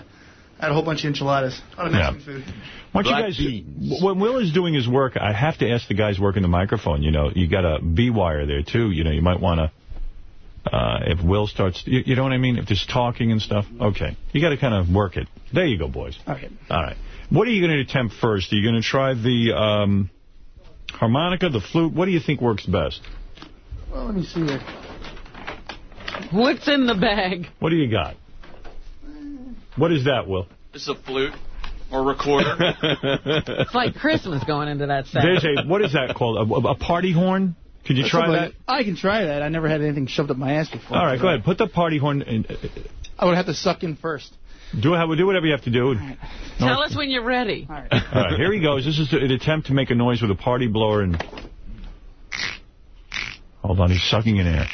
I had a whole bunch of enchiladas. A lot of Yeah. Mexican food. Why don't Black you guys, when Will is doing his work, I have to ask the guys working the microphone, you know, you got a B-wire there, too. You know, you might want to, uh, if Will starts, you, you know what I mean? If there's talking and stuff, okay. You got to kind of work it. There you go, boys. Okay. All right. What are you going to attempt first? Are you going to try the um, harmonica, the flute? What do you think works best? Well, let me see here. What's in the bag? What do you got? What is that, Will? It's a flute. Or recorder. It's like Christmas going into that set. There's a, what is that called? A, a party horn? Could you try that? I can try that. I never had anything shoved up my ass before. All right, go ahead. Put the party horn in. Uh, uh, I would have to suck in first. Do, have, do whatever you have to do. Tell us when you're ready. All right, here he goes. This is an attempt to make a noise with a party blower and... Hold on, he's sucking in air.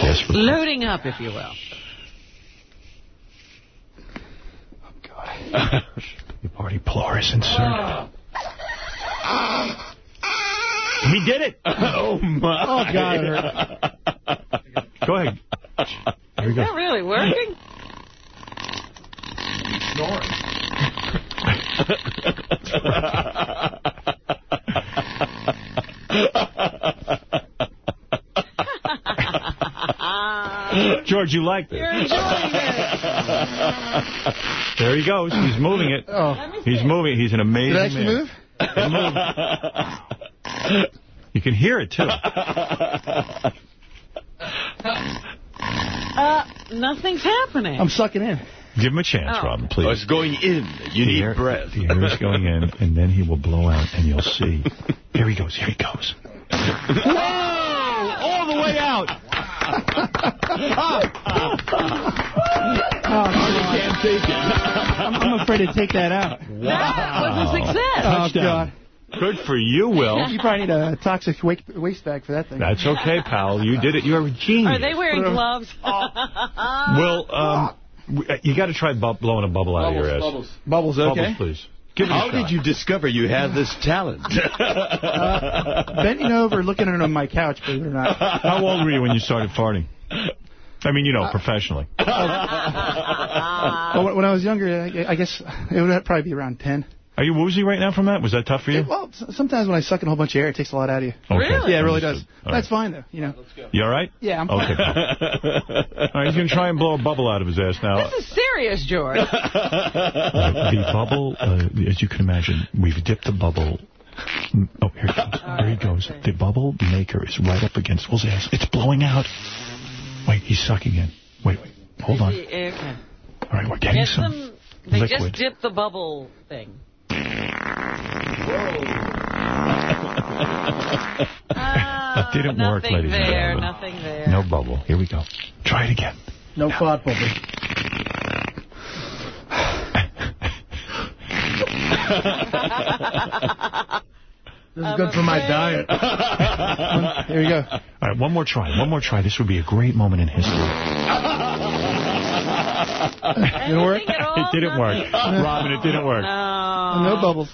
Desperate. Loading up, if you will. Oh, God. the party blower is inserted. He did it! Oh, my. Oh, God. Go ahead. Here we Is go. that really working? George, you like this? You're enjoying it. There he goes. He's moving it. Oh. He's moving. He's an amazing Did it actually man. move? It moved. You can hear it, too. Uh, nothing's happening. I'm sucking in. Give him a chance, Oh. Robin, please. Oh, it's going in. You The need air- breath. The air is going in, and then he will blow out, and you'll see. Here he goes. Here he goes. Whoa! All the way out. Oh, can't take it. I'm, I'm afraid to take that out. That was a success. Oh, Touchdown. God. Good for you, Will. You probably need a toxic waste bag for that thing. That's okay, pal. You did it. You're a genius. Are they wearing gloves? Will, um, w- you got to try bu blowing a bubble out of your ass. Bubbles. Bubbles, okay? Bubbles, please. Give How did you discover you had this talent? Uh, bending over, looking at it on my couch, believe it or not. How old were you when you started farting? I mean, you know, uh, professionally. Well, when- oh, when I was younger, I I guess it would probably be around 10. Are you woozy right now from that? Was that tough for you? Well, sometimes when I suck in a whole bunch of air, it takes a lot out of you. Okay. Really? Yeah, it really does. Understood. All That's fine, though. You know. You all right? Yeah, I'm Okay. fine. All right, he's going to try and blow a bubble out of his ass now. This is serious, George. Uh, the bubble, uh, as you can imagine, we've dipped the bubble. Oh, here it goes. There he goes. The bubble maker is right up against Will's ass. It's blowing out. Wait, he's sucking in. Wait, wait. Hold on. Okay. All right, we're getting Get some some. They liquid. just dipped the bubble thing. It didn't work, Nothing ladies and gentlemen. Nothing there. No bubble. Here we go. Try it again. No fart bubble. This is good for my diet. Here you go. All right, one more try. One more try. This would be a great moment in history. Didn't work? It didn't work. Robin, it didn't work. No bubbles.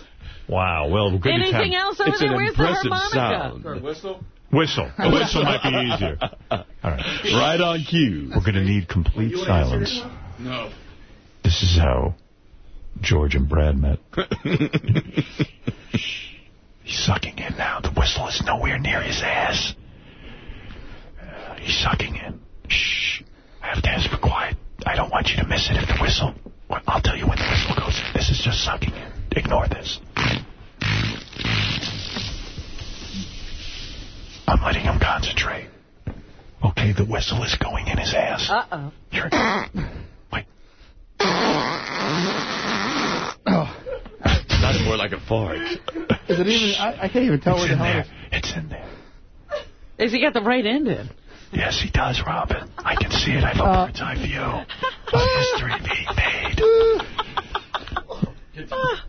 Wow, well, good Anything attempt. else over It's there? an Where's the impressive harmonica? sound. Whistle? Whistle. A whistle might be easier. All right. Right on cue. We're going to need complete silence. No. This is how George and Brad met. He's sucking in now. The whistle is nowhere near his ass. Uh, he's sucking in. Shh. I have to ask for quiet. I don't want you to miss it if the whistle... I'll tell you when the whistle goes. This is just sucking in. Ignore this. I'm letting him concentrate. Okay, the whistle is going in his ass. Uh-oh. You're... Wait. Oh. Sounded more like a fart. Is it even? I, I can't even tell It's where the in hell it there. is. It's in there. Is he got the right end in? Yes, he does, Robin. I can see it. I have a Uh, bird's eye view of history being made.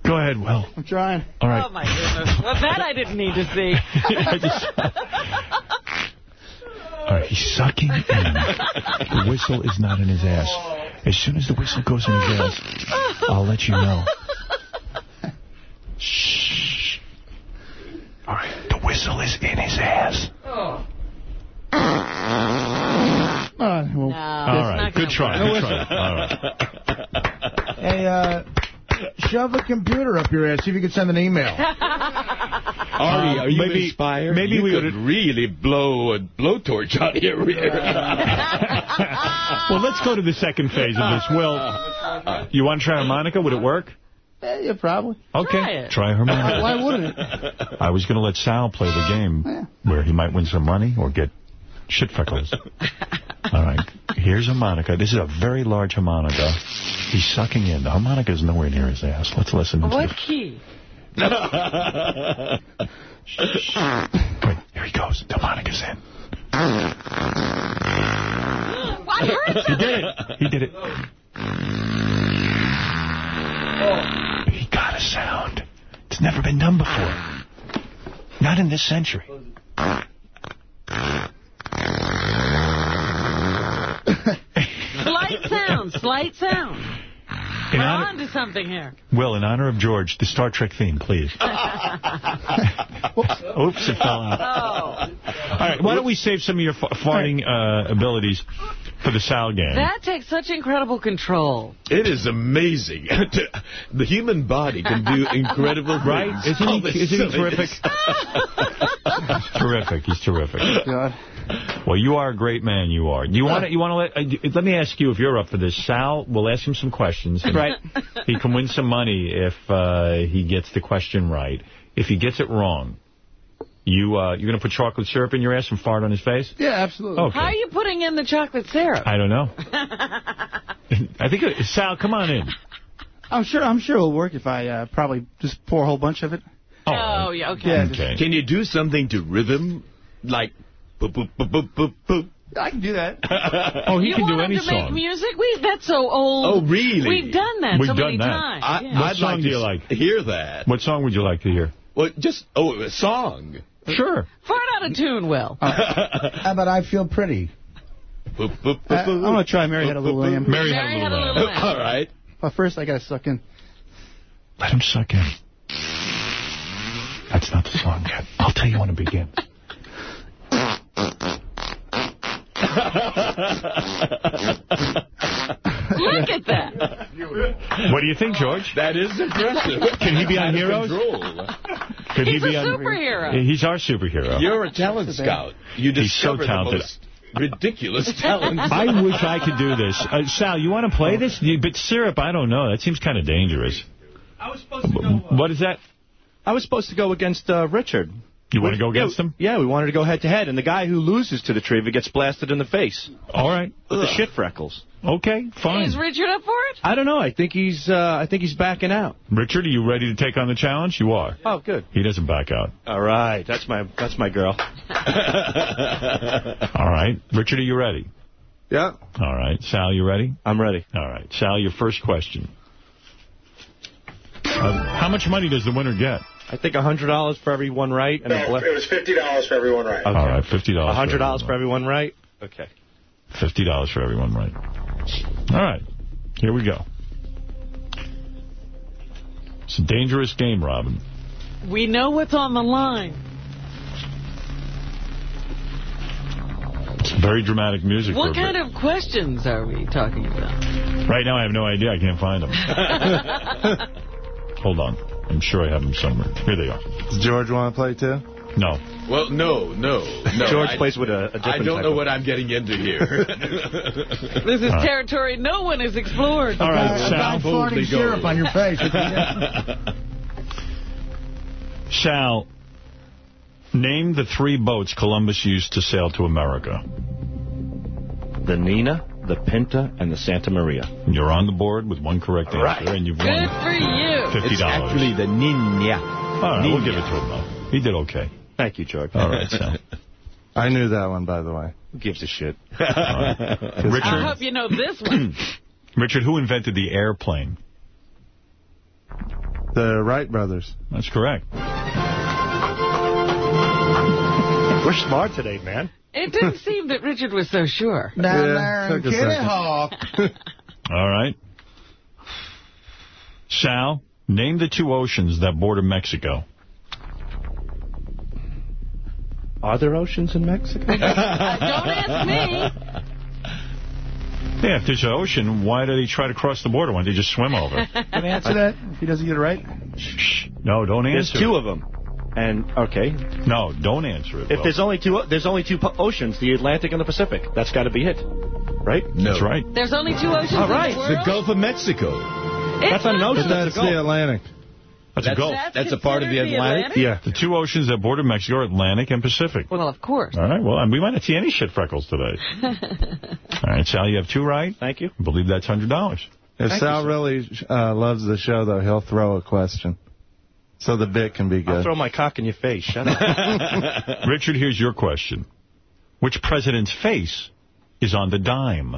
Go ahead, Will. I'm trying. All right. Oh, my goodness. Well, that I didn't need to see. I just- All right, he's sucking in. The whistle is not in his ass. As soon as the whistle goes in his ass, I'll let you know. Shh. All right, the whistle is in his ass. Oh. Uh, well, All right, good try. Good try. All right. Hey, uh, shove a computer up your ass. See if you can send an email. Artie, are you maybe- inspired? maybe you we could really blow a blowtorch out of your rear. well, let's go to the second phase of this. Will, you want to try harmonica? Would it work? Yeah, yeah, probably. Okay, Try it. try harmonica. Why wouldn't it? I was going to let Sal play the game where he might win some money or get Shit freckles. All right. Here's a harmonica. This is a very large harmonica. He's sucking in. The harmonica is nowhere near his ass. Let's listen. What key? Wait, here he goes. The harmonica's in. He did it. He did it. Oh. He got a sound. It's never been done before. Not in this century. Slight sound, slight sound. In We're honor- on to something here. Will, in honor of George, the Star Trek theme, please. Oops, it fell out. Oh. All right, why don't we save some of your fa- farting uh, abilities for the Sal game? That takes such incredible control. It is amazing. the human body can do incredible things. Right? Isn't All he- this isn't he silliness. He's terrific. He's terrific. Well, you are a great man. You are. Do you want to? You want to let? Uh, let me ask you if you're up for this. Sal, we'll ask him some questions. Right. He can win some money if uh, he gets the question right. If he gets it wrong, you uh, you're going to put chocolate syrup in your ass and fart on his face? Yeah, absolutely. Okay. How are you putting in the chocolate syrup? I don't know. I think it, Sal, come on in. I'm sure. I'm sure it'll work if I uh, probably just pour a whole bunch of it. Oh, yeah, okay. Yeah, Okay. Can you do something to rhythm? Like, boop, boop, boop, boop, boop, boop. I can do that. Oh, he you can do want any him to make music? We That's so old. Oh, really? We've done that We've so done many that. times. I, yeah. What I'd song like do you like? hear that. What song would you like to hear? Well, just, oh, a song. Sure. Fart out of tune, Will. How about I Feel Pretty? Boop, boop, boop, Uh, I'm going to try Mary Had a Little Lamb. Mary, Mary had a little little lamb. lamb. All right. But first, I got to suck in. Let him suck in. That's not the song yet. I'll tell you when it begins. Look at that. What do you think, George? That is impressive. Can he be on Out Heroes? control. Could He's he be a on? superhero. He's our superhero. You're a talent scout. You He's so talented. ridiculous talent. I wish I could do this. Uh, Sal, you want to play this? You- But syrup, I don't know. That seems kind of dangerous. I was supposed to go. Uh, What is that? I was supposed to go against uh, Richard. You want to go against him? Yeah, we wanted to go head to head, and the guy who loses to the trivia gets blasted in the face All right. with the shit freckles. Okay, fine. Is Richard up for it? I don't know. I think he's. Uh, I think he's backing out. Richard, are you ready to take on the challenge? You are. Oh, good. He doesn't back out. All right, that's my that's my girl. All right. Richard, are you ready? Yeah, All right. Sal, you ready? I'm ready. All right. Sal, your first question. Uh, how much money does the winner get? I think a hundred dollars for every one right, and No, bla- it was fifty dollars for everyone right. All right, $50. a hundred dollars for for everyone right. Okay. $50 for everyone, right? All right. Here we go. It's a dangerous game, Robin. We know what's on the line. It's very dramatic music. What kind of questions are we talking about? Right now, I have no idea. I can't find them. Hold on. I'm sure I have them somewhere. Here they are. Does George want to play too? No. Well, no, no, no. George I, plays with a, a different I don't know what I'm getting into here. This is All right. territory no one has explored. All right, A guy Sal. farting syrup on your face. Sal, name the three boats Columbus used to sail to America. The Nina, the Pinta, and the Santa Maria. You're on the board with one correct answer, Right. and you've Good won for you. $50. It's actually the Nina. All right, we'll give it to him, though. He did okay. Thank you, George. All right, Sal. I knew that one, by the way. Who gives a shit? I Richard, hope you know this one. Richard, who invented the airplane? The Wright brothers. That's correct. We're smart today, man. It didn't seem that Richard was so sure. Down Yeah, there in took Kitty. Hawk. All right. Sal, name the two oceans that border Mexico. Are there oceans in Mexico? Don't ask me. Yeah, if there's an ocean, why do they try to cross the border? Why don't they just swim over? Can I answer that if he doesn't get it right? Shh. No, don't answer. There's two of them. And okay, No, don't answer it. if Will. there's only two, there's only two oceans, the Atlantic and the Pacific. That's got to be it, right? no. That's right. There's only two oceans All right. in the The. Gulf of Mexico. It's That's not an ocean. the- That's a Gulf. Atlantic. That's, a Gulf. That's That's a part of the considered the Atlantic? Yeah. The two oceans that border Mexico are Atlantic and Pacific. Well, of course. All right. Well, and we might not see any shit freckles today. All right, Sal, you have two right. Thank you. I believe that's $100. If Thank Sal you, really uh, loves the show, though, he'll throw a question. So the bit can be good. I'll throw my cock in your face. Shut up. Richard, here's your question. Which president's face is on the dime?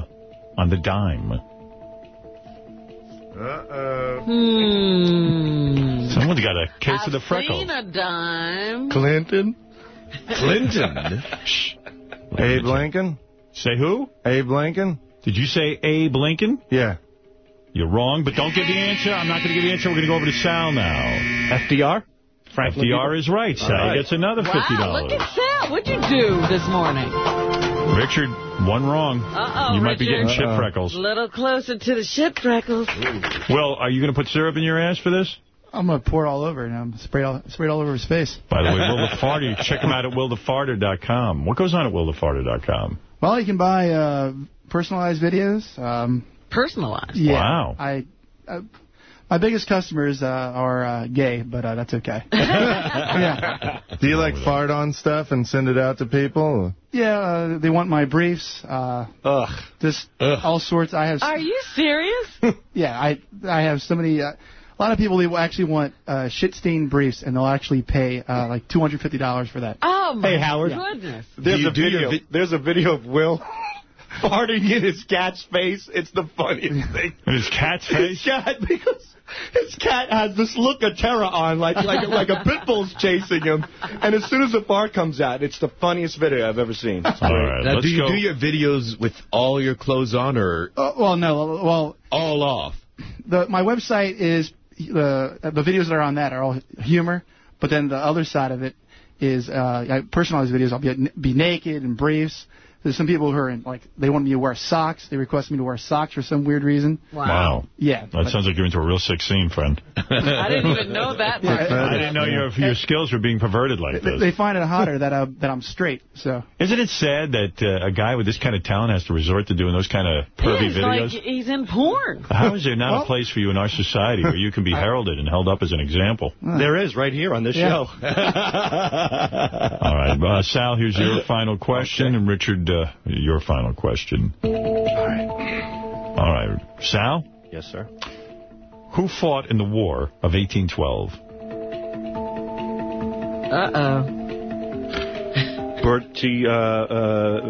On the dime. Uh-oh. Hmm. Someone's got a case of the I've freckles. seen a dime. Clinton? Clinton? Abe Lincoln? Say who? Abe Lincoln? Did you say Abe Lincoln? Yeah. You're wrong, but don't give the answer. I'm not going to give the answer. We're going to go over to Sal now. FDR? Franklin FDR is right. Sal All right. gets another $50. Wow, look at Sal. What'd you do this morning? Richard, one wrong. Uh-oh, you might be Richard. getting shit freckles. A little closer to the shit freckles. Well, are you going to put syrup in your ass for this? I'm going to pour it all over and um, spray all, spray it all over his face. By the way, Will the Farter, check him out at willthefarter.com. What goes on at willthefarter.com? Well, you can buy uh, personalized videos. Um, personalized? Yeah. Wow. I, uh, my biggest customers uh, are uh, gay, but uh, that's okay. yeah. Do you like fart on stuff and send it out to people? Yeah, uh, they want my briefs. Uh, Ugh. Just all sorts. I have. Are you serious? Yeah, I I have so many. Uh, a lot of people they will actually want uh, shit stained briefs, and they'll actually pay uh, like two hundred fifty dollars for that. Oh my Hey, Howard. goodness. There's you a do video. vi- there's a video of Will farting in his cat's face. It's the funniest thing. In his cat's face? His cat, because his cat has this look of terror on, like like like a pit bull's chasing him. And as soon as the fart comes out, it's the funniest video I've ever seen. All right, Now, let's do you go. do your videos with all your clothes on or Uh, well, no, well, all off? the my website is the the videos that are on that are all humor, but then the other side of it is uh, I- personalized videos. I'll be be naked and briefs. There's some people who are in, like they want me to wear socks. They request me to wear socks for some weird reason. Wow. Yeah. That sounds like you're into a real sick scene, friend. I didn't even know that. Yeah, much. I didn't know your your skills were being perverted like this. they find it hotter that I that I'm straight. So Isn't it sad that uh, a guy with this kind of talent has to resort to doing those kind of pervy He's videos? like he's in porn. How is there not a place for you in our society where you can be heralded and held up as an example? There is, right here on this Yeah. show. All right, uh, Sal, here's your final question, and Richard, uh, your final question. All right. All right, Sal? Yes, sir. Who fought in the War of 1812? Uh-oh. Bertie uh, uh,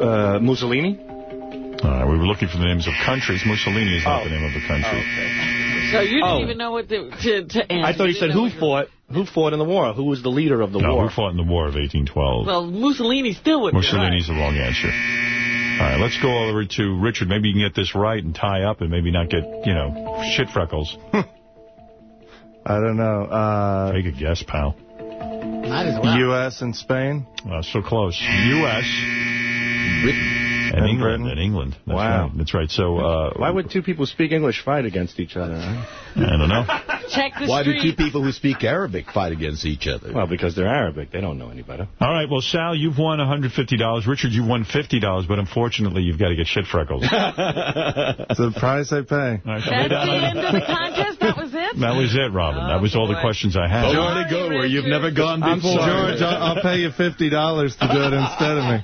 uh, Mussolini? All right, we were looking for the names of countries. Mussolini is not the name of the country. So you didn't Oh. even know what to, to, to answer. I thought he said who fought who fought in the war? Who was the leader of the no, war? who fought in the War of 1812? Well, Mussolini still would Mussolini's the wrong answer. All right, let's go over to Richard. Maybe you can get this right and tie up and maybe not get, you know, shit freckles. I don't know. Uh, Take a guess, pal. Might as well. U.S. and Spain? Uh, so close. U.S. Britain. And, And England. Britain. And England. That's Wow. Right. That's right. So, uh, Why would two people speak English fight against each other? Huh? I don't know. Check the Why do two people who speak Arabic fight against each other? Well, because they're Arabic. They don't know any better. All right, well, Sal, you've won $150. Richard, you've won $50, but unfortunately, you've got to get shit freckles. It's the price I pay. All right, so lay That's the end of the contest? That was it? That was it, Robin. that was all the questions I had. Go to go where you've never gone I'm before. George, I'll, I'll pay you $50 to do it instead of me.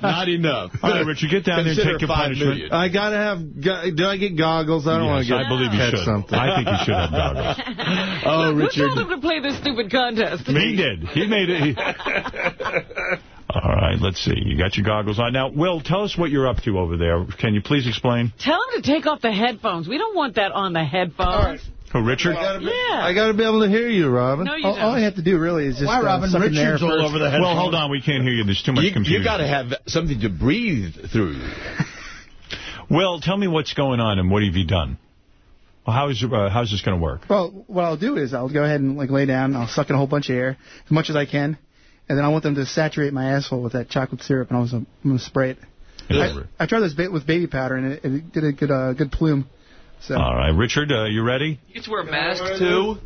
Not enough. All right, Richard, get down there and take your punishment. million. I gotta have. go- Do I get goggles? I don't want to get. I believe you should. Something. I think you should have goggles. Oh, Who Richard. told him to play this stupid contest? He did. He made it. He... All right, let's see. You got your goggles on. Now, Will, tell us what you're up to over there. Can you please explain? Tell him to take off the headphones. We don't want that on the headphones. Oh, Richard? Yeah. I gotta be able to hear you, Robin. No, you all, all I have to do really is just Why, uh, Robin? suck in the air Richard's all over the head. Well, hold on. We can't hear you. There's too much You, confusion. you got to have something to breathe through. well, tell me what's going on and what have you done? Well, how is uh, how's this going to work? Well, what I'll do is I'll go ahead and like lay down. I'll suck in a whole bunch of air as much as I can, and then I want them to saturate my asshole with that chocolate syrup, and I was I'm gonna spray it. I, I tried this ba- with baby powder, and it, it did a good uh, good plume. So All right, Richard, uh, you ready? You get to wear a mask, too?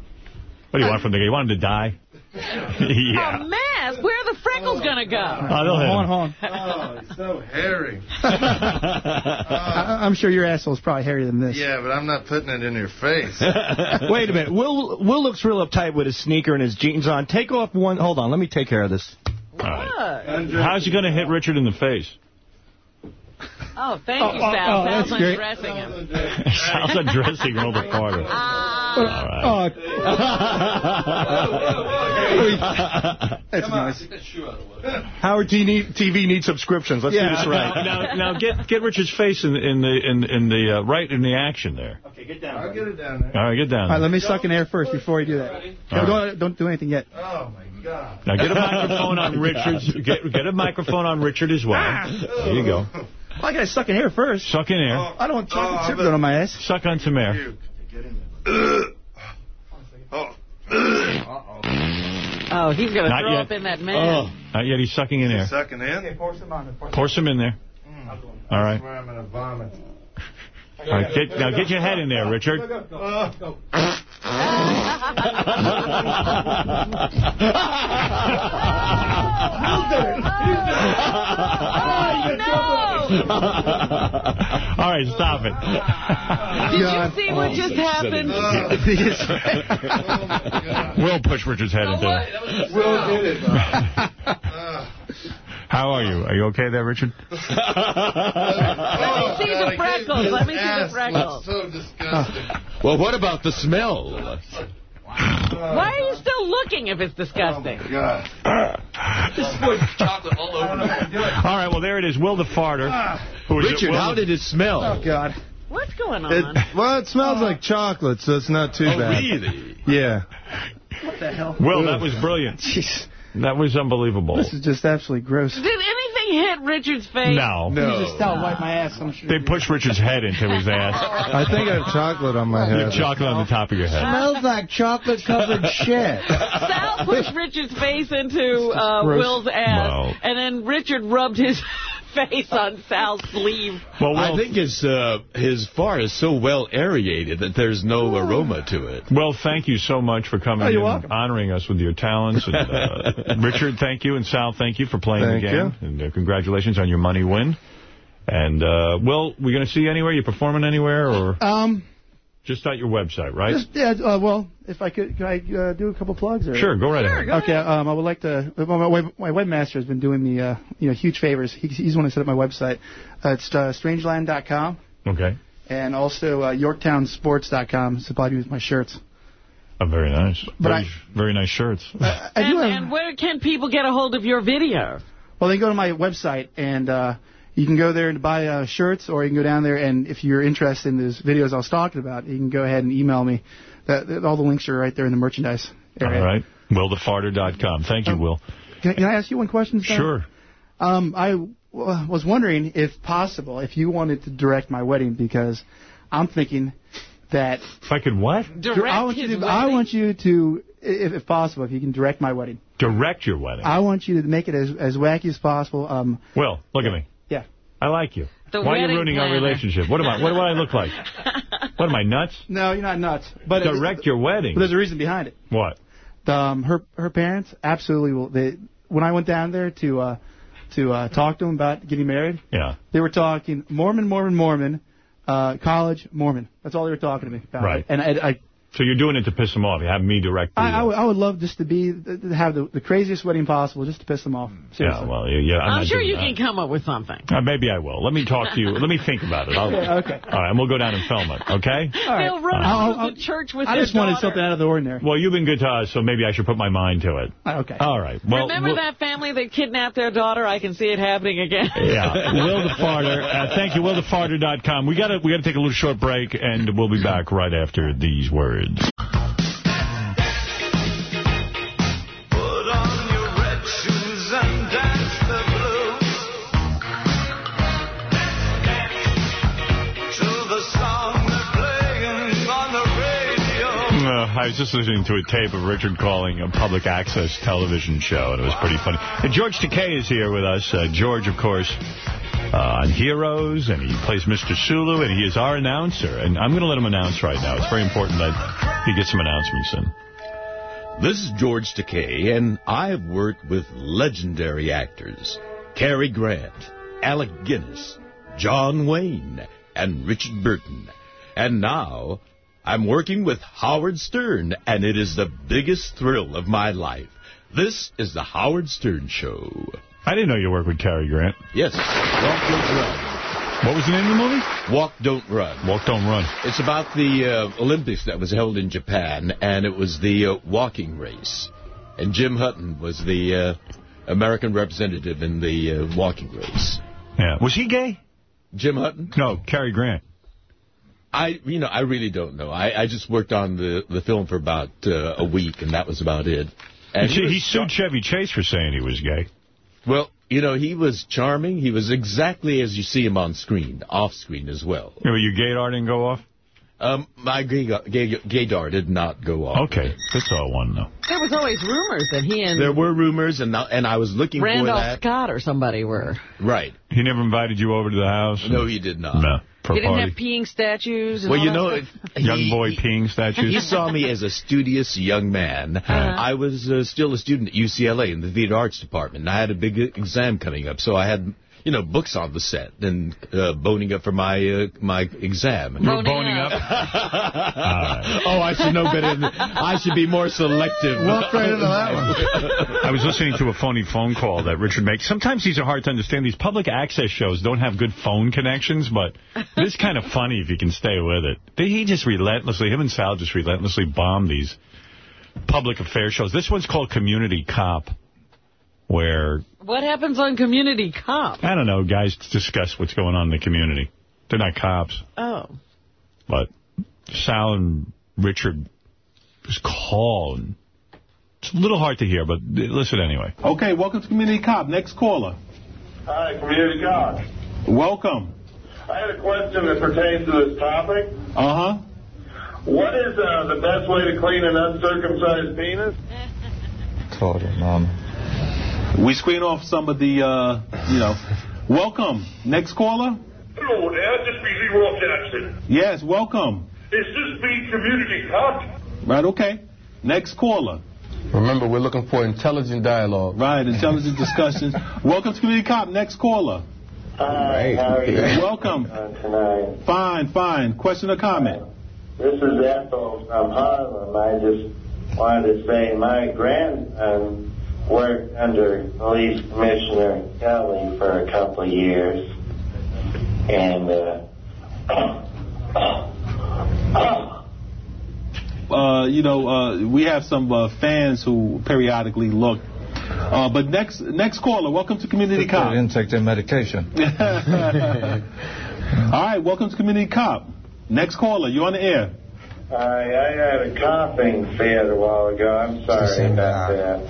What do you want from the guy? You want him to die? yeah. A mask? where are the freckles going to go? Oh, they'll hit Hold on, him. hold on. Oh, it's so hairy. I, I'm sure your asshole is probably hairier than this. Yeah, but I'm not putting it in your face. Wait a minute. Will Will looks real uptight with his sneaker and his jeans on. Take off one. Hold on. Let me take care of this. All right. How's he going to hit Richard in the face? Oh, thank Oh, you, oh, Sal. oh, that's Sal's great. undressing him. Sal's undressing Will the Farter. All right. That's nice. Howard TV, TV needs subscriptions. Let's do this right. Now, now, now get get Richard's face in in the in in the uh, right in the action there. Okay, get down. I'll get it down there. All right, get down. All right, there. let me suck in air first before you do that. All Don't, don't do anything yet. Oh, my God. Now get a microphone on Richard's. Get get a microphone on Richard as well. There you go. Well, I gotta suck in air first. Suck in air. I don't want chocolate Oh, chip but- going on my ass. Suck on some air. Oh. Oh, he's going to Not throw yet. up in that Oh, man. not yet. He's sucking in air. Sucking in? Okay, pour some on. Pour some in there. Mm. All right. I'm going to vomit. All right. Get, now get your head in there, Richard. Oh. All right, stop it. Did you see what just oh, happened? Oh, we'll push Richard's head into it. Will did it. How are you? Are you okay there, Richard? Let me see the freckles. Let me see the freckles. So disgusting. Well, what about the smell? Why are you still looking if it's disgusting? Oh, God. This boy chocolate all over me. All right, well, there it is. Will the farter. Ah. Who is it? Richard, Will how did it smell? Oh, God. What's going on? It, well, it smells uh. like chocolate, so it's not too Oh, bad. really? Yeah. What the hell? Will, that was brilliant. Jeez. That was unbelievable. This is just absolutely gross. Did anything hit Richard's face? No. You can just tell wipe my ass, I'm sure. They pushed Richard's head into his ass. I think I have chocolate on my You head. have chocolate on the top of your head. Smells like chocolate-covered shit. Sal pushed Richard's face into uh. Will's ass, Wow. and then Richard rubbed his face on Sal's sleeve. Well, I think his uh, his fart is so well aerated that there's no aroma to it. well, thank you so much for coming Oh, you're in, welcome. honoring us with your talents. And, uh, Richard, thank you, and Sal, thank you for playing Thank the game. And uh, congratulations on your money win. And, uh, Will, we going to see you anywhere? You performing anywhere, or Um, just at your website, right? just, yeah, uh, well, if I could, could I uh, do a couple plugs? Or? Sure, go right Sure, ahead. go Okay, ahead. um, I would like to. My, web, my webmaster has been doing me, uh, you know, huge favors. He, he's the one who set up my website. Uh, it's uh, strangeland.com Okay. and also uh, yorktownsports.com. Supplied me with my shirts. Oh, very nice. But very, I- very nice shirts. I And, have, and where can people get a hold of your video? well, they go to my website and uh, you can go there and buy uh, shirts, or you can go down there and if you're interested in those videos I was talking about, you can go ahead and email me. That, that- all the links are right there in the merchandise area. All right. WillTheFarter.com. Thank you, Will. Can, can I ask you one question? Sam? Sure. Um, I w- was wondering if possible if you wanted to direct my wedding because I'm thinking that If I could what? Direct I want his you to I want you to if, if possible if you can direct my wedding. Direct your wedding. I want you to make it as as wacky as possible. Um, Will, look at me. Yeah. I like you. The Why are you wedding ruining our relationship? What am I? What do I look like? What am I nuts? No, you're not nuts. But Direct your wedding. But there's a reason behind it. What? The, um, her her parents absolutely will. They when I went down there to uh, to uh, talk to them about getting married, Yeah. they were talking Mormon, Mormon, Mormon, uh, college, Mormon. That's all they were talking to me about. Right. And I, I So you're doing it to piss them off. You have me direct. I, I, uh, would, I would love just to be to have the, the craziest wedding possible, just to piss them off. Seriously. yeah, well, yeah, yeah I'm, I'm sure you that. can come up with something. Uh, maybe I will. Let me talk to you. Let me think about it. I'll, Yeah, okay. All right, and we'll go down and film it, okay? All right. They'll run I'll- to I'll- the church with I their just wanted something out of the ordinary. Well, you've been good to us, so maybe I should put my mind to it. Uh, Okay. All right. Well, Remember we'll- that family that kidnapped their daughter? I can see it happening again. Yeah, Will the Farter. Uh, thank you, WillTheFarter.com. We gotta we gotta take a little short break, and we'll be back right after these words. Uh, I was just listening to a tape of Richard calling a public access television show, and it was pretty funny. And George Takei is here with us. Uh, George, of course, uh, on Heroes, and he plays Mr. Sulu, and he is our announcer. And I'm going to let him announce right now. It's very important that he gets some announcements in. This is George Takei, and I have worked with legendary actors Cary Grant, Alec Guinness, John Wayne, and Richard Burton. And now I'm working with Howard Stern, and it is the biggest thrill of my life. This is the Howard Stern Show. I didn't know you worked with Cary Grant. Yes, Walk Don't Run. What was the name of the movie? Walk Don't Run. Walk Don't Run. It's about the uh, Olympics that was held in Japan, and it was the uh, walking race. And Jim Hutton was the uh, American representative in the uh, walking race. Yeah. Was he gay? Jim Hutton? No, Cary Grant. I, you know, I really don't know. I, I just worked on the, the film for about uh, a week, and that was about it. And he, was he sued Chevy Chase for saying he was gay. Well, you know, he was charming. He was exactly as you see him on screen, off screen as well. You know, your gaydar didn't go off? Um, my gay, gay, gaydar did not go off. Okay, that's all I want to know. There was always rumors that he and There were rumors, and and I was looking for that. Randolph. Scott or somebody were. Right. He never invited you over to the house? No, he did not. No, for They didn't party. have peeing statues. And Well, you know, stuff? Young boy peeing statues? He saw me as a studious young man. Uh-huh. I was uh, still a student at UCLA in the theater arts department, and I had a big uh, exam coming up, so I had, you know, books on the set and uh, boning up for my uh, my exam. You were boning up? Oh, I should know better. Than, I should be more selective. Walk right into that one. I was listening to a phony phone call that Richard makes. Sometimes these are hard to understand. These public access shows don't have good phone connections, but it is kind of funny if you can stay with it. He just relentlessly, him and Sal just relentlessly bomb these public affairs shows. This one's called Community Cop, where, What happens on Community Cop? I don't know, guys discuss what's going on in the community. They're not cops, Oh. but Sal and Richard just call. And it's a little hard to hear, but listen anyway. Okay, welcome to Community Cop. Next caller. Hi, Community God. Welcome. I had a question that pertains to this topic. Uh-huh. What is uh, the best way to clean an uncircumcised penis? Told her, Mom. We screen off some of the, uh, you know. Welcome. Next caller. Hello there, this is Leroy Jackson. Yes, welcome. Is this be Community Cop? Right, okay. Next caller. Remember, we're looking for intelligent dialogue. Right, intelligent discussions. welcome to Community Cop. Next caller. Hi, how are you? Welcome. tonight. Fine, fine. Question or comment? This is Ethel from Harlem. I just wanted to say my grandson worked under Police Commissioner Kelly for a couple of years. And, uh, Uh, you know, uh, we have some uh, fans who periodically look. Uh, but next next caller, welcome to Community They Cop. didn't take their medication. All right, welcome to Community Cop. Next caller, you're on the air. I, I had a coughing fit a while ago. I'm sorry about that.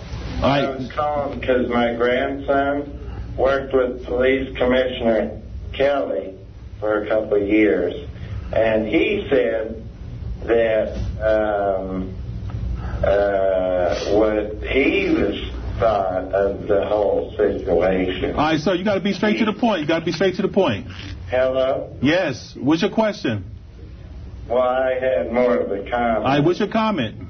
I was calling because my grandson worked with Police Commissioner Kelly for a couple of years, and he said that um, uh, what he was thought of the whole situation. All right, so you got to be straight to the point. You got to be straight to the point. Hello. Yes. What's your question? Well, I had more of a comment. All right, what's your comment?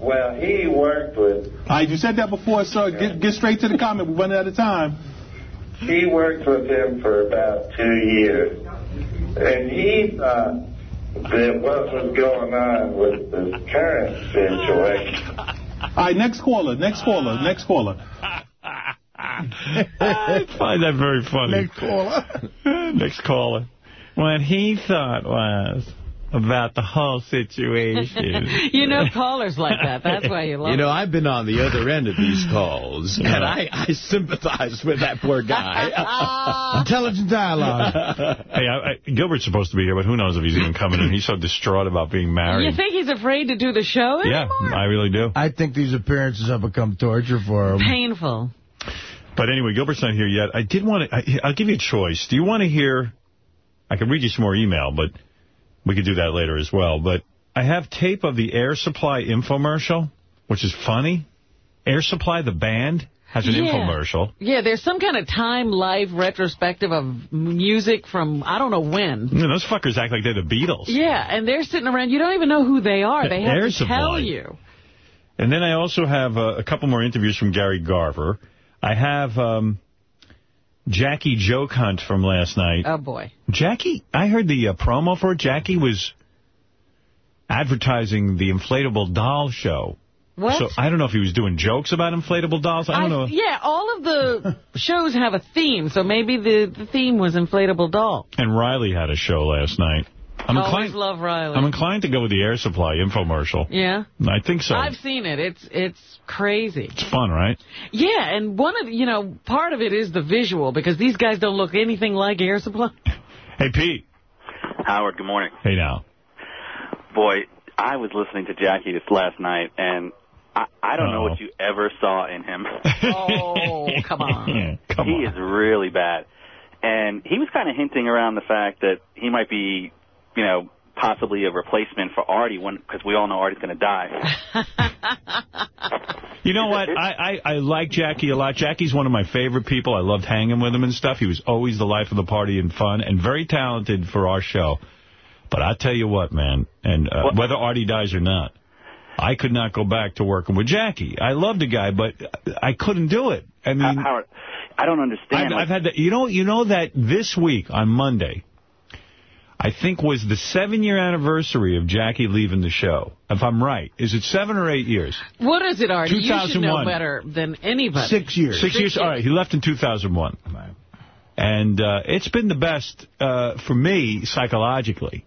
Well, he worked with All right, you said that before, sir. Get, get straight to the comment. We're running out of time. He worked with him for about two years. And he thought that what was going on with the current situation. All right, next caller, next caller, next caller. I find that very funny. Next caller. Next caller. What he thought was about the whole situation. You know callers like that. That's why you love You know, I've been on the other end of these calls, and I, I sympathize with that poor guy. Ah. Intelligent dialogue. hey, I, I, Gilbert's supposed to be here, but who knows if he's even coming in. He's so distraught about being married. You think he's afraid to do the show anymore? Yeah. I really do. I think these appearances have become torture for him. Painful. But anyway, Gilbert's not here yet. I did want to, I, I'll give you a choice. Do you want to hear, I can read you some more email, but we could do that later as well. But I have tape of the Air Supply infomercial, which is funny. Air Supply, the band, has an Yeah. infomercial. Yeah, there's some kind of time life retrospective of music from I don't know when. You know, those fuckers act like they're the Beatles. Yeah, and they're sitting around. You don't even know who they are. They have Air to Supply. tell you. And then I also have uh, a couple more interviews from Gary Garver. I have um, Jackie Joke Hunt from last night. Oh, boy. Jackie, I heard the uh, promo for it. Jackie was advertising the inflatable doll show. What? So I don't know if he was doing jokes about inflatable dolls. I don't know. Yeah, all of the shows have a theme, so maybe the, the theme was inflatable doll. And Riley had a show last night. I'm Always inclined, love Riley. I'm inclined to go with the air supply infomercial. yeah, I think so. I've seen it. It's it's crazy. It's fun, right? Yeah, and one of you know, part of it is the visual, because these guys don't look anything like Air Supply. Hey, Pete. Howard, good morning. Hey, now. Boy, I was listening to Jackie this last night, and I, I don't know Oh. what you ever saw in him. Oh, come on. Come he on. is really bad. And he was kind of hinting around the fact that he might be, you know, possibly a replacement for Artie because we all know Artie's going to die. You know what? I, I, I like Jackie a lot. Jackie's one of my favorite people. I loved hanging with him and stuff. He was always the life of the party and fun and very talented for our show. But I tell you what, man, and uh, whether Artie dies or not, I could not go back to working with Jackie. I loved the guy, but I couldn't do it. I mean, Howard, I don't understand. I've, like- I've had that. You know, you know that this week on Monday, I think was the seven-year anniversary of Jackie leaving the show. If I'm right, is it seven or eight years? What is it, Artie? You should know better than anybody. Six years. Six years. All right, he left in 2001. And uh, it's been the best uh, for me psychologically.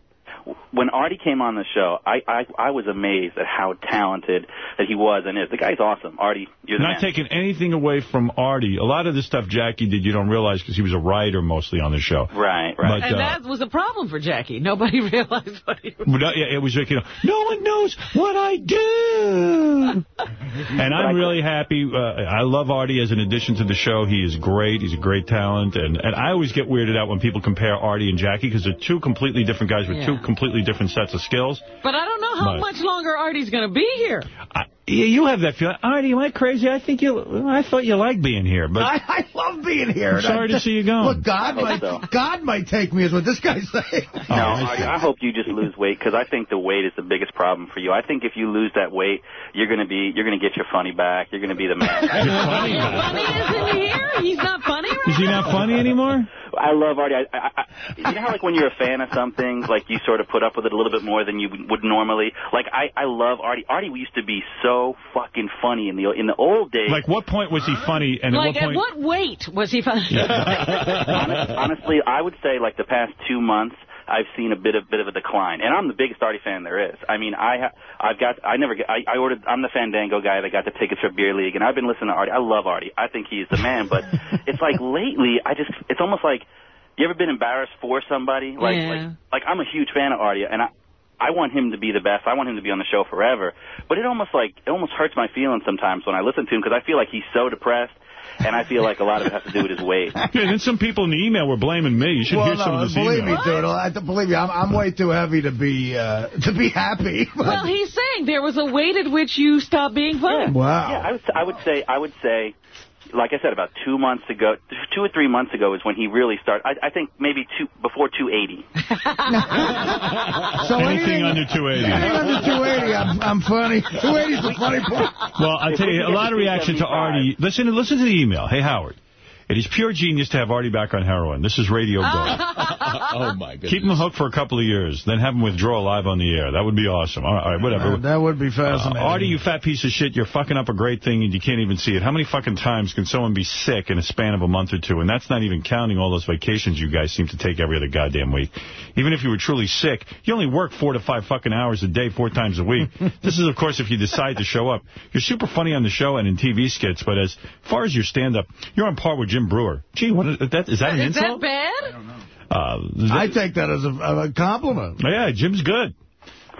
When Artie came on the show, I, I I was amazed at how talented that he was and is. The guy's awesome. Artie, you're the Not man. taking anything away from Artie. A lot of the stuff Jackie did, you don't realize because he was a writer mostly on the show. Right, right. But, and uh, that was a problem for Jackie. Nobody realized what he was. But, uh, yeah, it was like, you know, no one knows what I do. and I'm really happy. Uh, I love Artie as an addition to the show. He is great. He's a great talent. And, and I always get weirded out when people compare Artie and Jackie because they're two completely different guys with Yeah. two completely different sets of skills. But I don't know how Right. much longer Artie's going to be here. Yeah, you have that feeling. Artie, am I crazy? I think you. I thought you liked being here, but I, I love being here. I'm sorry to see you going. Look, God might, God might take me, is what this guy's saying. Oh, no, Artie, I hope you just lose weight because I think the weight is the biggest problem for you. I think if you lose that weight, you're gonna be you're gonna get your funny back. You're gonna be the man. Funny isn't here. He's not funny. Is he not funny anymore? I love Artie. I, I, I, you know how like when you're a fan of something, like you sort of put up with it a little bit more than you would normally. Like I, I love Artie. Artie we used to be so fucking funny in the in the old days. Like, what point was he funny, and like, at what at point? what weight was he funny? Honest, honestly, I would say like the past two months, I've seen a bit of bit of a decline, and I'm the biggest Artie fan there is. I mean, I ha I've got I never get I, I ordered I'm the Fandango guy that got the tickets for Beer League, and I've been listening to Artie. I love Artie. I think he's the man, but it's like lately, I just it's almost like you ever been embarrassed for somebody? Like Yeah. like like I'm a huge fan of Artie, and I. I want him to be the best. I want him to be on the show forever. But it almost like it almost hurts my feelings sometimes when I listen to him because I feel like he's so depressed, and I feel like a lot of it has to do with his weight. Yeah, and then some people in the email were blaming me. You should well, hear some no, of this believe email. me, dude. I, believe me, I'm, I'm way too heavy to be uh, to be happy. well, he's saying there was a weight at which you stopped being funny. Wow. Yeah, I would, I would say, I would say, like I said, about two months ago, two or three months ago is when he really started. I, I think maybe two before 280. So Anything anything, under 280. anything under 280, I'm, I'm funny. 280 is the funny part. Well, I'll tell you, a lot of reaction to Artie. Listen, listen to the email. Hey, Howard. It is pure genius to have Artie back on heroin. This is Radio Gold. oh, my goodness. Keep him hooked for a couple of years, then have him withdraw live on the air. That would be awesome. All right, all right whatever. Uh, that would be Uh, fascinating. Artie, you fat piece of shit, you're fucking up a great thing and you can't even see it. How many fucking times can someone be sick in a span of a month or two? And that's not even counting all those vacations you guys seem to take every other goddamn week. Even if you were truly sick, you only work four to five fucking hours a day, four times a week. this is, of course, if you decide to show up. You're super funny on the show and in TV skits, but as far as your stand-up, you're on par with Jim Breuer. Gee, what is that? Is that an Is that insult? bad? Uh, I take that as a, a compliment. yeah, Jim's good.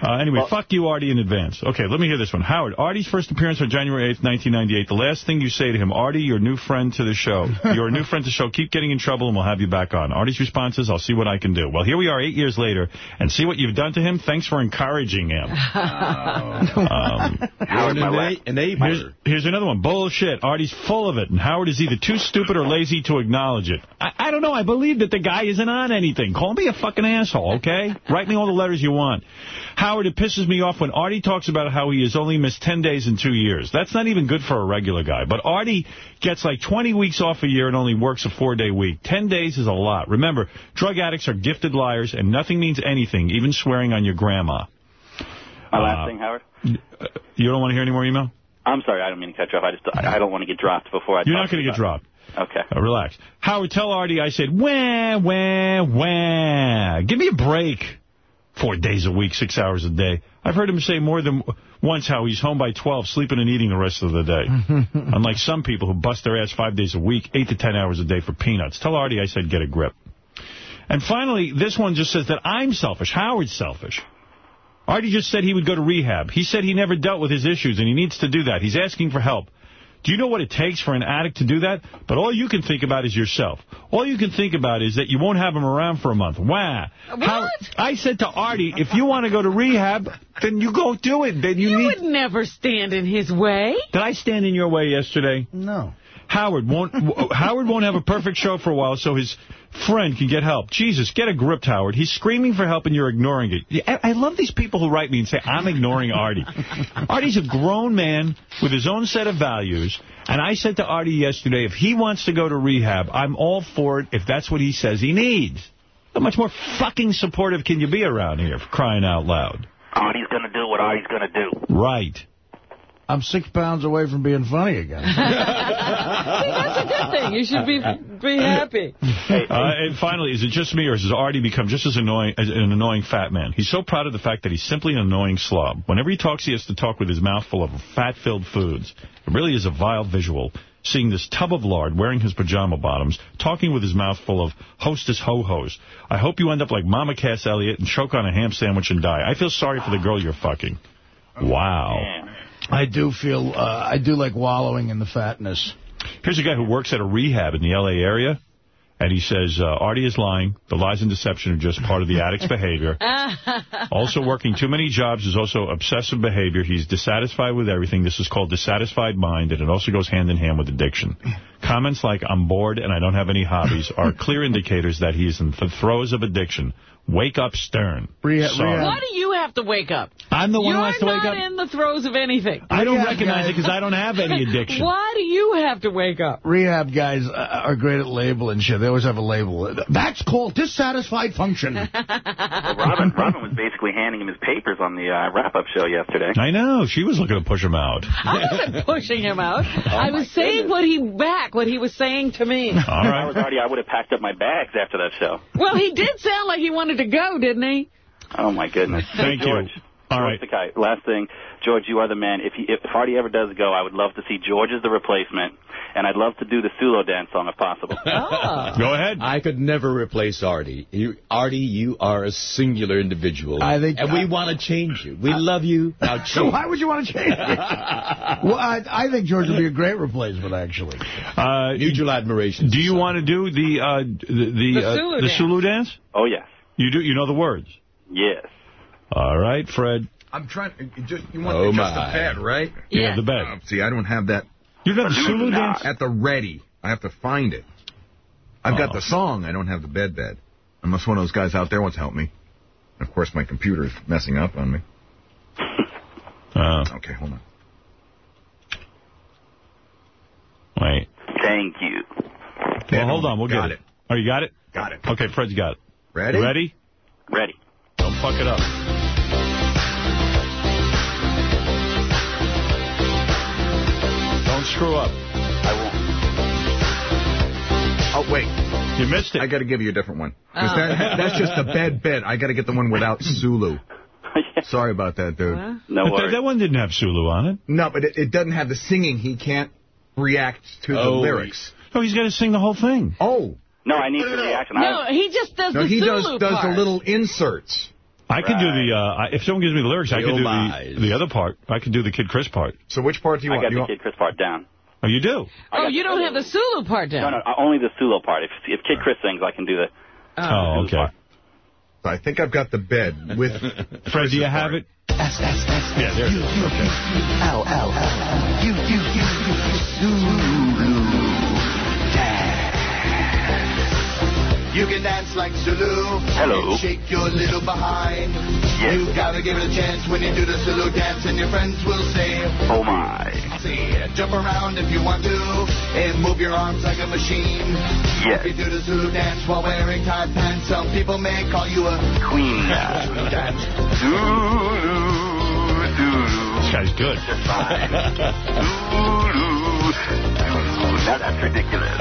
Uh, anyway, fuck you, Artie, in advance. Okay, let me hear this one. Howard, Artie's first appearance on January 8th, 1998. The last thing you say to him, Artie, you're a new friend to the show. You're a new friend to the show. Keep getting in trouble and we'll have you back on. Artie's response is, I'll see what I can do. Well, here we are eight years later, and see what you've done to him? Thanks for encouraging him. Um, You're an ena- Here's, here's another one. Bullshit. Artie's full of it, and Howard is either too stupid or lazy to acknowledge it. I, I don't know. I believe that the guy isn't on anything. Call me a fucking asshole, okay? Write me all the letters you want. Howard, it pisses me off when Artie talks about how he has only missed 10 days in two years. That's not even good for a regular guy. But Artie gets like 20 weeks off a year and only works a four-day week. 10 days is a lot. Remember, drug addicts are gifted liars, and nothing means anything, even swearing on your grandma. My last Uh, thing, Howard. You don't want to hear any more email? I'm sorry, I don't mean to cut you off. I just I don't want to get dropped before I. You're not going to get dropped. Okay. Uh, relax. Howard, tell Artie I said, wah, wah, wah. Give me a break. Four days a week, six hours a day. I've heard him say more than once how he's home by 12, sleeping and eating the rest of the day. Unlike some people who bust their ass five days a week, eight to ten hours a day for peanuts. Tell Artie I said get a grip. And finally, this one just says that I'm selfish. Howard's selfish. Artie just said he would go to rehab. He said he never dealt with his issues, and he needs to do that. He's asking for help. Do you know what it takes for an addict to do that? But all you can think about is yourself. All you can think about is that you won't have him around for a month. Wow. What? I said to Artie, if you want to go to rehab, then you go do it. Then you, You need... would never stand in his way. Did I stand in your way yesterday? No. Howard won't Howard won't have a perfect show for a while, so his friend can get help. Jesus, get a grip, Howard. He's screaming for help and you're ignoring it. I I love these people who write me and say, I'm ignoring Artie. Artie's a grown man with his own set of values, and I said to Artie yesterday, if he wants to go to rehab, I'm all for it if that's what he says he needs. How much more fucking supportive can you be around here, for crying out loud? Artie's going to do what Artie's going to do. Right. I'm six pounds away from being funny again. See, that's a good thing. You should be be happy. Uh, and finally, is it just me, or has Artie become just as annoying as an annoying fat man? He's so proud of the fact that he's simply an annoying slob. Whenever he talks, he has to talk with his mouth full of fat-filled foods. It really is a vile visual, seeing this tub of lard wearing his pajama bottoms, talking with his mouth full of hostess ho-hos. I hope you end up like Mama Cass Elliot and choke on a ham sandwich and die. I feel sorry for the girl you're fucking. Wow. I do feel, uh, I do like wallowing in the fatness. Here's a guy who works at a rehab in the L.A. area, and he says, uh, Artie is lying. The lies and deception are just part of the addict's behavior. Also working too many jobs is also obsessive behavior. He's dissatisfied with everything. This is called dissatisfied mind, and it also goes hand in hand with addiction. Comments like, I'm bored and I don't have any hobbies are clear indicators that he is in the throes of addiction. Wake up, Stern. Sorry. Why do you have to wake up? I'm the one You're who has to wake up. not up. in the throes of anything. I don't recognize it because I don't have any addiction. Why do you have to wake up? Rehab guys uh, are great at labeling shit. They always have a label. That's called dissatisfied function. Well, Robin, Robin was basically handing him his papers on the uh, wrap-up show yesterday. I know. She was looking to push him out. I wasn't pushing him out. I was saying what he back, what he was saying to me. All right. If I was Artie, I would have packed up my bags after that show. Well, he did sound like he wanted to go, didn't he? Oh, my goodness. Thank you. George. All George right. Takei, last thing, George, you are the man. If, he, if Artie ever does go, I would love to see George as the replacement, and I'd love to do the Sulu dance song if possible. Go ahead. I could never replace Artie. You, Artie, you are a singular individual. I think- And we want to change you. We love you. Now So why would you want to change it? well, I, I think George would be a great replacement, actually. Uh, Mutual admiration. Do you want to do the uh, the the, The uh, Sulu the dance. Sulu dance? Oh, yes. You do. You know the words. Yes. All right, Fred. I'm trying. You, just, you want Oh, just my. a bed, right? Yeah, the bed. Oh, see, I don't have that You got the Sulu dance? at the ready. I have to find it. I've got Oh. the song. I don't have the bed bed. Unless one of those guys out there wants to help me. Of course, my computer's messing up on me. Uh, Okay, hold on. wait. Thank you. Well, hold on. We'll got get it. Oh, you got it? Got it. Okay, Fred's got it. Ready? Ready? Ready. Don't fuck it up. Don't screw up. I won't. Oh, wait. You missed it. I got to give you a different one. 'Cause Oh. that, that's just a bad bed. I got to get the one without Sulu. Sorry about that, dude. Huh? No But that, worries. that one didn't have Sulu on it. No, but it, it doesn't have the singing. He can't react to the Oh. lyrics. Oh, he's got to sing the whole thing. Oh. No, I need the reaction. No, he just does No, the he Sulu does does the little inserts. I could do the, uh, if someone gives me the lyrics, I The could do the, the other part. I could do the Kid Chris part. So which part do you I want? got you the want Kid Chris part down. Oh, you do? I Oh, you don't have the Sulu part down. No, no, uh, only the Sulu part. If if Kid Chris sings, I can do the. Oh, okay. I think I've got the bed with. Fred, do you have it? Yeah, there it is. Okay. Ow, ow, ow. You, you, you, you, You can dance like Zulu. Hello. Shake your little behind. You gotta give it a chance when you do the Zulu dance, and your friends will say, Oh my. See, jump around if you want to, and move your arms like a machine. Yes. If you do the Zulu dance while wearing tight pants, some people may call you a Queen. Zulu dance. This guy's good. Now that's ridiculous.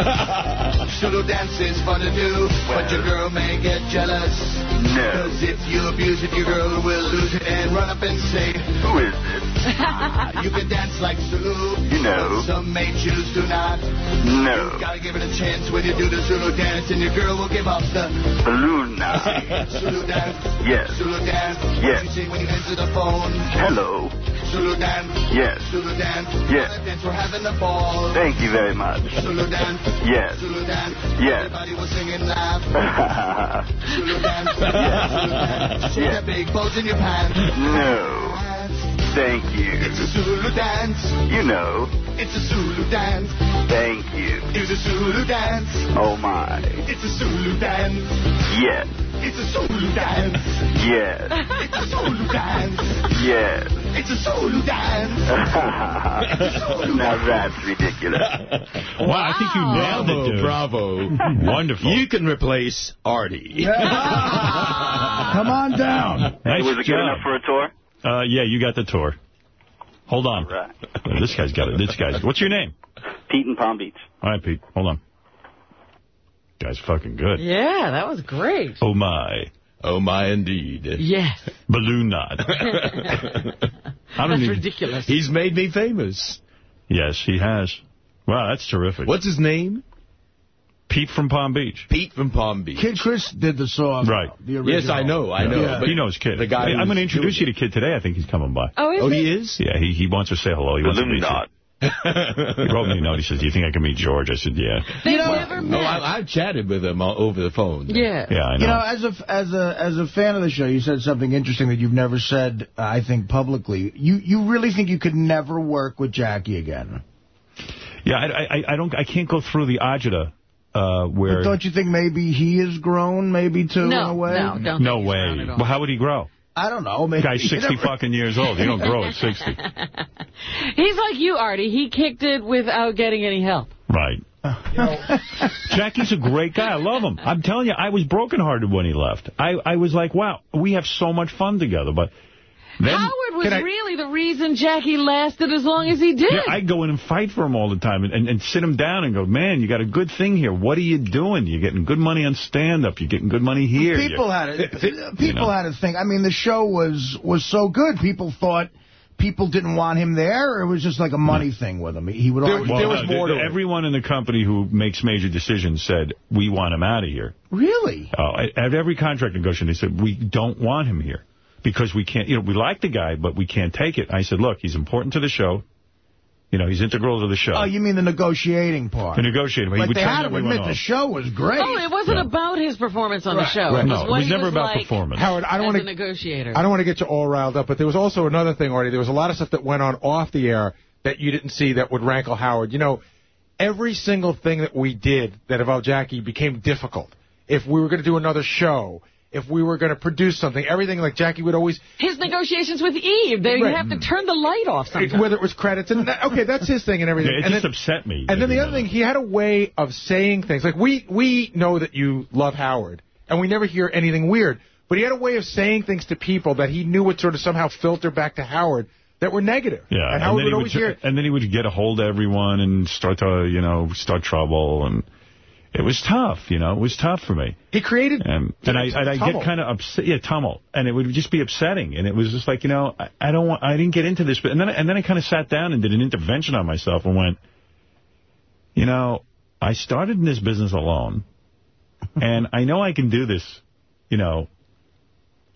Zulu dance is fun to do, but your girl may get jealous. No. Cause if you abuse it, your girl will lose it and run up and say, Who is this? You can dance like Zulu. You know. Some may choose to not. No. You gotta give it a chance when you do the Zulu dance, and your girl will give up the Balloon now. Zulu dance. Yes. Zulu dance. Yes. What you say when you answer the phone? Hello. Zulu dance. Yes. Zulu dance. Yes. Dance, we're having a ball. Thank you very much. Zulu dance. Yes. Zulu dance. Yes. Everybody will sing and laugh. Zulu dance. Zulu dance. Yes. big bulge in your pants. No. Thank you. It's a Zulu dance. You know. It's a Zulu dance. Thank you. It's a Zulu dance. Oh my. It's a Zulu dance. Yes. It's a Zulu dance. Yes. It's a Zulu dance. Yes. It's a Zulu dance. now that's ridiculous. Wow, I think you nailed it, dude. Bravo. Wonderful. You can replace Artie. Come on down. Nice was it good enough for a tour? Uh, yeah, you got the tour. Hold on. Right. This guy's got it. This guy's. What's your name? Pete in Palm Beach. All right, Pete. Hold on. Guy's fucking good. Yeah, that was great. Oh my. Oh my, indeed. Yes. Balloon knot. I don't That's even. ridiculous. He's made me famous. Yes, he has. Wow, that's terrific. What's his name? Pete from Palm Beach. Pete from Palm Beach. Kid Chris did the song. Right. The original. Yes, I know, I know. Yeah. But he knows Kid. The guy I'm going to introduce you to Kid today. I think he's coming by. Oh, is Oh, he? he is? Yeah, he, he wants to say hello. He wants to Balloon meet knot. you. He wrote me a note. He says, do you think I can meet George? I said, yeah. They know- never met. Oh, I, I've chatted with him uh, over the phone. yeah. Yeah, I know. You know, as a as a as a fan of the show, you said something interesting that you've never said, uh, I think, publicly. You you really think you could never work with Jackie again? yeah, I, I, I don't. I can't go through the agita uh, where. But don't you think maybe he has grown, maybe too, in a way? no, don't no way. grown at all. Well, how would he grow? I don't know. Maybe Guy's 60 fucking years old. You don't grow at 60. He's like you, Artie. He kicked it without getting any help. Right. Jackie's a great guy. I love him. I'm telling you, I was brokenhearted when he left. I, I was like, wow, we have so much fun together. But then, Howard was I- really the reason Jackie lasted as long as he did. Yeah, I go in and fight for him all the time and, and, and sit him down and go, man, you got a good thing here. What are you doing? You're getting good money on stand-up. You're getting good money here. People You're- had it. People You know. had a thing. I mean, the show was was so good. People thought people didn't want him there. Or it was just like a money thing with him. He would There- argue. there was no, more the- to it. Everyone in the company who makes major decisions said, we want him out of here. Really? Oh, at at every contract negotiation, they said, we don't want him here because we can't, you know, we like the guy, but we can't take it. I said, look, he's important to the show. You know, he's integral to the show. Oh, you mean the negotiating part? The negotiating. part. But would they had to admit the show was great. Oh, it wasn't Yeah. about his performance on the show. Right. It No, was it was never was about like performance. Howard, I don't want to negotiator. I don't want to get you all riled up, but there was also another thing, Artie. There was a lot of stuff that went on off the air that you didn't see that would rankle Howard. You know, every single thing that we did that involved Jackie became difficult. If we were going to do another show, if we were going to produce something, everything like Jackie would always His negotiations with Eve, they Right. have to turn the light off sometimes. whether it was credits and that, okay, that's his thing and everything. Yeah, it and just then, upset me. And then the other thing, he had a way of saying things like we we know that you love Howard, and we never hear anything weird, but he had a way of saying things to people that he knew would sort of somehow filter back to Howard that were negative. Yeah, and Howard then would always would, hear. and then he would get a hold of everyone and start to, you know, start trouble, and it was tough. You know, it was tough for me. He created And, and I, and I get kind of upset, yeah, tumult, and it would just be upsetting, and it was just like, you know, I, I don't want, I didn't get into this, but and then, and then I kind of sat down and did an intervention on myself and went, you know, I started in this business alone, and I know I can do this, you know.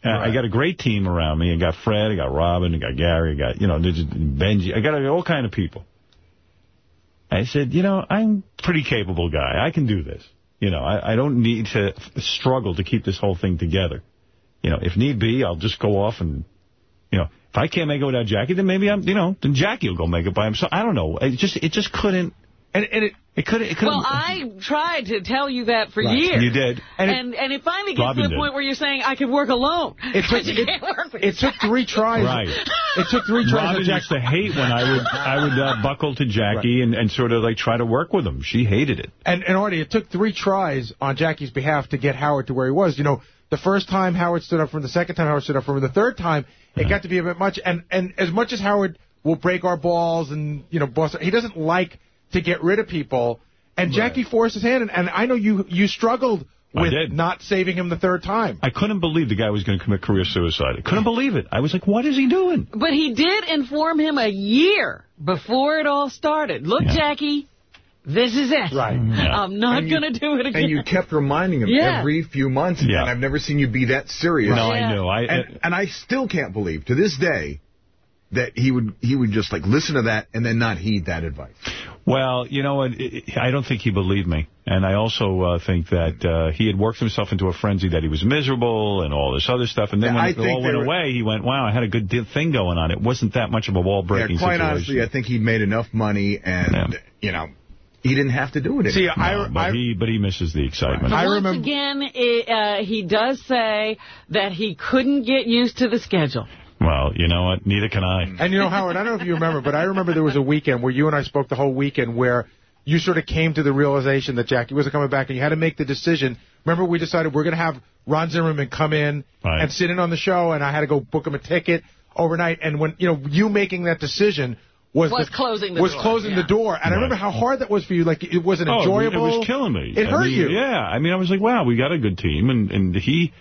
Uh, I got a great team around me. I got Fred, I got Robin, I got Gary, I got, you know, Benjy. I got all kind of people. I said, you know, I'm pretty capable guy. I can do this. You know, I, I don't need to struggle to keep this whole thing together. You know, if need be, I'll just go off and, you know, if I can't make it without Jackie, then maybe I'm, you know, then Jackie will go make it by himself. I don't know. It just, it just couldn't. And, and it, it could it could Well, I tried to tell you that for Right. years. You did. And And and, it- it, finally gets Robin to the did. point where you're saying I could work alone. It took, You it, can't work with it took three tries. Right. It took three tries. Robin used to hate when I would I would uh, buckle to Jackie and, and sort of like try to work with him. She hated it. And, and Artie, it took three tries on Jackie's behalf to get Howard to where he was. You know, the first time Howard stood up for him, the second time Howard stood up for him, the third time it got to be a bit much. And and as much as Howard will break our balls and you know, boss, he doesn't like to get rid of people. And Jackie forced his hand, and, and I know you you struggled with not saving him the third time. I couldn't believe the guy was going to commit career suicide. I couldn't believe it. I was like, what is he doing? But he did inform him a year before it all started. Look, Jackie, this is it. Right. Mm-hmm. I'm not going to do it again. And you kept reminding him Yeah. every few months, Yeah. and I've never seen you be that serious. No, I know. I- and, uh, and I still can't believe, to this day, that he would he would just like listen to that and then not heed that advice. Well, you know what? I- I don't think he believed me. And I also uh, think that uh, he had worked himself into a frenzy that he was miserable and all this other stuff. And then Yeah, when I it all went were- away, he went, wow, I had a good thing going on. It wasn't that much of a wall-breaking Yeah, quite situation. honestly, I think he'd made enough money, and you know, he didn't have to do it. See, anymore. No, but, he, but he misses the excitement. But once again, it, uh, he does say that he couldn't get used to the schedule. Well, you know what? Neither can I. And you know, Howard, I don't know if you remember, but I remember there was a weekend where you and I spoke the whole weekend where you sort of came to the realization that Jackie wasn't coming back, and you had to make the decision. Remember, we decided we're going to have Ron Zimmerman come in Right. and sit in on the show, and I had to go book him a ticket overnight. And when you know you making that decision was Was the, closing the was door, closing the door, and I remember how hard that was for you. Like it wasn't Oh, enjoyable. It was killing me. It I hurt mean, you. Yeah. I mean, I was like, wow, we got a good team, and and he.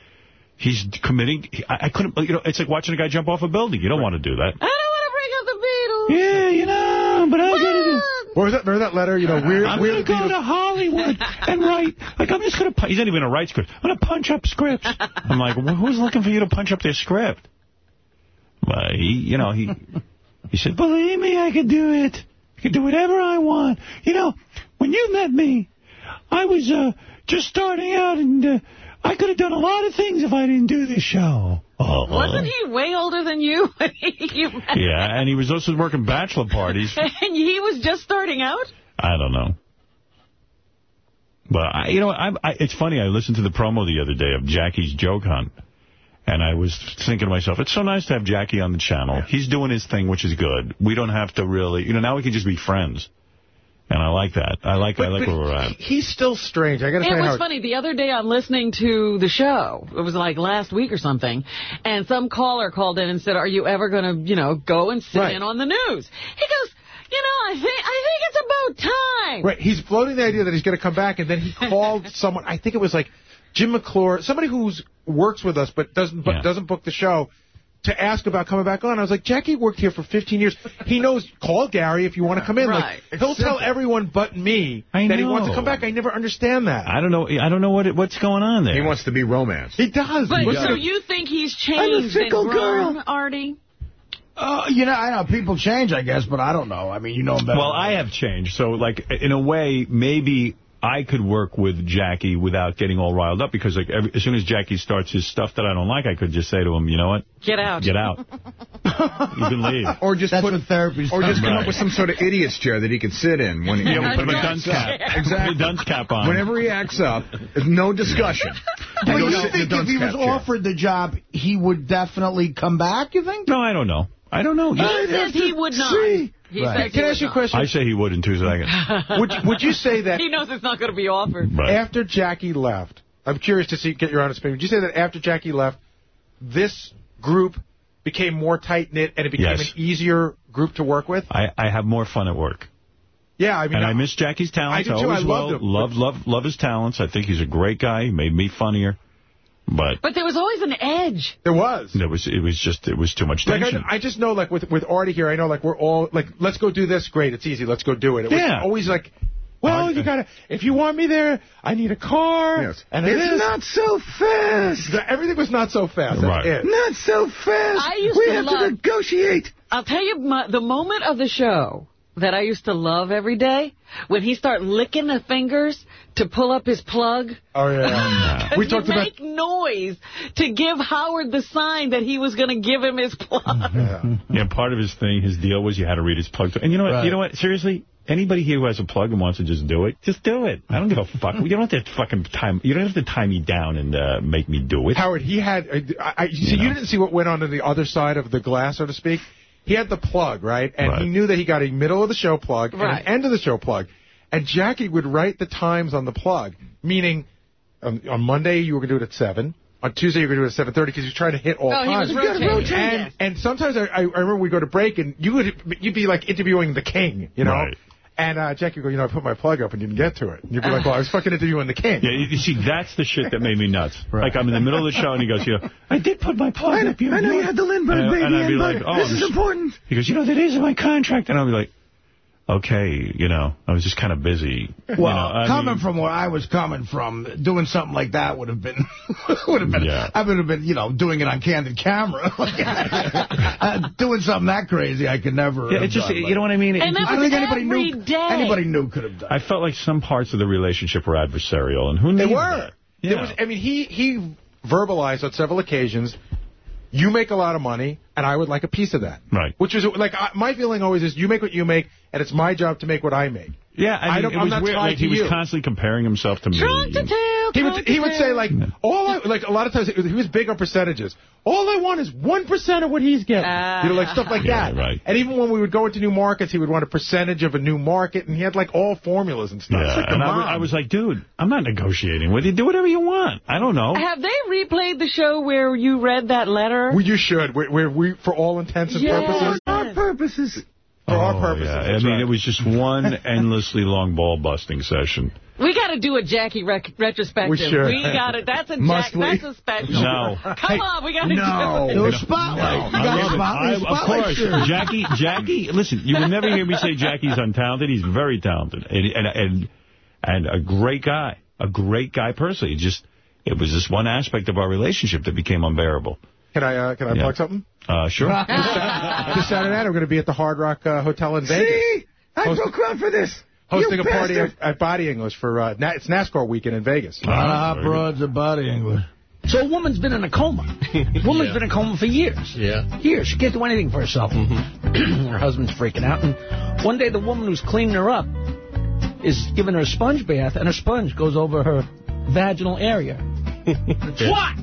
He's committing. I, I couldn't. You know, it's like watching a guy jump off a building. You don't want to do that. I don't want to bring up the Beatles. Yeah, you know, but I'm gonna. What was that? Remember that letter? You know, we're I'm we're going to go to Hollywood and write. Like, I'm just going to... He's not even going to write scripts. I'm going to punch up scripts. I'm like, well, who's looking for you to punch up their script? But he, you know, he he said, believe me, I could do it. I could do whatever I want. You know, when you met me, I was uh, just starting out, and uh, I could have done a lot of things if I didn't do this show. Oh. Wasn't he way older than you? you met Yeah, and he was also working bachelor parties. And he was just starting out? I don't know. But, I, you know, I, I, it's funny. I listened to the promo the other day of Jackie's Joke Hunt. And I was thinking to myself, it's so nice to have Jackie on the channel. He's doing his thing, which is good. We don't have to really, you know, now we can just be friends. And I like that. I like I like where we're at. He's still strange. I got to It say, was Howard, funny. The other day I'm listening to the show. It was like last week or something. And some caller called in and said, are you ever going to, you know, go and sit Right. in on the news? He goes, you know, I think I think it's about time. Right, he's floating the idea that he's going to come back, and then he called someone. I think it was like Jim McClure, somebody who works with us but doesn't but doesn't book the show, to ask about coming back on. I was like, Jackie worked here for 15 years. He knows. Call Gary if you want to come in. Right. Like he'll tell everyone but me I that he wants to come back. I never understand that. I don't know. I don't know what it, what's going on there. He wants to be romance. He does. But Listen so you think he's I'm a changed fickle and grown, girl. Artie? Uh, you know, I know people change, I guess, but I don't know. I mean, you know him better. Well, I have changed. So, like, in a way, maybe I could work with Jackie without getting all riled up because, like, every, as soon as Jackie starts his stuff that I don't like, I could just say to him, you know what? Get out. Get out. you can leave. Or just That's put, what therapy's or just come Right. up with some sort of idiot's chair that he could sit in when he, Yeah, we put him a dunce cap. Exactly. Put a dunce cap on. Whenever he acts up, there's no discussion. But you goes sit in think if he was cap chair. offered the job, he would definitely come back, you think? No, I don't know. I don't know. He says he would not. see. He Right. Can I ask you a question? I say he would in two seconds. would, would you say that He knows it's not going to be offered. Right. after Jackie left, I'm curious to see get your honest opinion. Would you say that after Jackie left, this group became more tight knit and it became Yes. an easier group to work with? I, I have more fun at work. Yeah, I mean, And I miss Jackie's talents. I do too. always I loved will. him. Love, love, love his talents. I think he's a great guy. He made me funnier. But But there was always an edge. there was. it was it was just it was too much Like tension. I, I just know, like with with Artie here, I know, like we're all like, let's go do this. Great, it's easy. Let's go do it. It was always like, well, you gotta. Uh, if you want me there, I need a car. Yes. And It's it is not so fast. Everything was not so fast. Right. Not so fast. I used we to have love- to negotiate. I'll tell you, my, the moment of the show that I used to love every day? When he started licking the fingers to pull up his plug? Oh, yeah. we talked about... make noise to give Howard the sign that he was going to give him his plug. Yeah. yeah, part of his thing, his deal was you had to read his plug. And you know what? Right. You know what? Seriously, anybody here who has a plug and wants to just do it, just do it. I don't give a fuck. You don't have to fucking time. You don't have to tie me down and uh, make me do it. Howard, he had. uh, I, I, you see, you didn't see what went on to the other side of the glass, so to speak. He had the plug, right? And Right. he knew that he got a middle of the show plug Right. and an end of the show plug. And Jackie would write the times on the plug, meaning um, on Monday you were going to do it at 7. On Tuesday you were going to do it at 7.30 because he was trying to hit all Oh, he times. was You gotta rotating. rotate. And, and sometimes I, I remember we'd go to break and you would you'd be like interviewing the king, you know? Right. And uh, Jackie would go, you know, I put my plug up and didn't get to it. And you'd be like, well, I was fucking interviewing the king. Yeah, you, you see, that's the shit that made me nuts. Like, I'm in the middle of the show, and he goes, you know, I did put my plug I- up. You I know you you had the Lindbergh and, baby And I'd be like, oh, this I'm is important. He goes, you know, that is in my contract. And I'll be like, okay, you know, I was just kind of busy. Well, you know, coming mean- from where I was coming from, doing something like that would have been, would have been, Yeah. I would have been, you know, doing it on candid camera. Uh, doing something that crazy, I could never. Yeah, have it just, done, you know what I mean? And It- that I don't think anybody knew. day. Anybody knew could have done. I felt like some parts of the relationship were adversarial, and who They knew were. that? There Yeah. was, I mean, he he verbalized on several occasions, you make a lot of money, and I would like a piece of that. Right. Which is, like, I, my feeling always is, you make what you make, and it's my job to make what I make. Yeah, I, I mean, don't- it I'm not weird. Like, he to was you. constantly comparing himself to me. Trunk to and- tail, He would, trunk he would say, tail. like, all I, like, a lot of times, he was big on percentages. All I want is 1% of what he's getting. Ah. you know, like, stuff like Yeah, that. right. And even when we would go into new markets, he would want a percentage of a new market, and he had, like, all formulas and stuff. Yeah, like, and I, was- I was like, dude, I'm not negotiating with you. Do whatever you want. I don't know. Have they replayed the show where you read that letter? Well, you should. We're, we're, we, for all intents and Yes. purposes. Our purposes. For our Oh, purposes. yeah. I that's mean, it was just one endlessly long ball busting session. We got to do a Jackie rec retrospective. We should. got it. That's a Must Jack. we? That's a special. No. Come on, we got to No. do it. There was spotlight. You I got love it. spotlight. I- of spotlight, course. sure. Jackie, Jackie, listen, you will never hear me say Jackie's untalented. He's very talented. And, and, and, and a great guy. A great guy personally. It just, it was this one aspect of our relationship that became unbearable. Can I, uh, can I Yeah. plug something? Uh, sure. this, Sat- this Saturday night, I'm going to be at the Hard Rock uh, Hotel in Vegas. See? I Host- broke ground for this. Hosting You a party at, at Body English for, uh, Na- it's NASCAR weekend in Vegas. A lot of broads of body English. So a woman's been in a coma. A Woman's been in a coma for years. Yeah. Years. She can't do anything for herself. her husband's freaking out. And one day the woman who's cleaning her up is giving her a sponge bath, and her sponge goes over her vaginal area. What?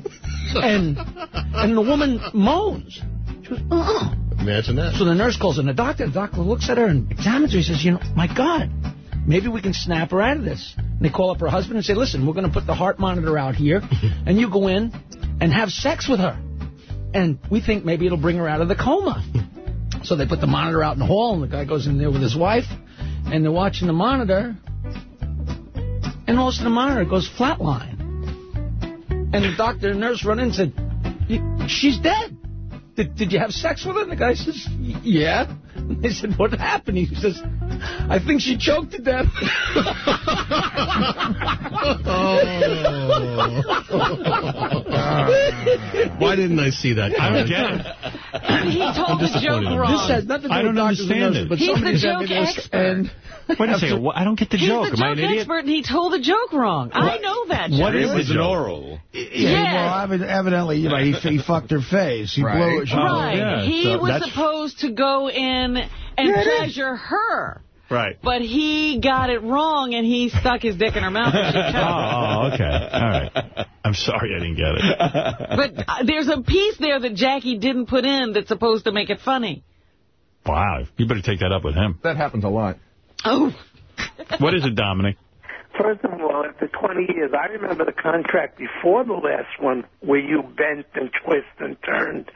And and the woman moans. She goes, oh. Imagine that. So the nurse calls in the doctor. The doctor looks at her and examines her. He says, you know, my God, maybe we can snap her out of this. And they call up her husband and say, listen, we're going to put the heart monitor out here, and you go in and have sex with her. And we think maybe it'll bring her out of the coma. So they put the monitor out in the hall, and the guy goes in there with his wife, and they're watching the monitor, and all of a sudden the monitor goes flatline. And the doctor and nurse run in and said, she's dead. Did, did you have sex with her? And the guy says, yeah. And they said, what happened? He says, I think she choked to death. oh. Why didn't I see that? I don't get it. He told the joke wrong. This has nothing to do I don't with doctors and understand nurses, it. but He's somebody the joke expert. and Wait a second. what- I don't get the He's joke. the Am I an joke idiot? expert, and he told the joke wrong. I know that joke. What is It was the an joke? oral. Yeah, well, evi- evidently, you know, he, he fucked her face. He Right. blew it. She Right. Oh, yeah, he so was supposed to go in and pleasure her. Right. But he got it wrong, and he stuck his dick in her mouth. And she Oh, choked. oh, okay. All right. I'm sorry I didn't get it. But uh, there's a piece there that Jackie didn't put in that's supposed to make it funny. Wow. You better take that up with him. That happens a lot. Oh. What is it, Dominic? First of all, after 20 years, I remember the contract before the last one where you bent and twisted and turned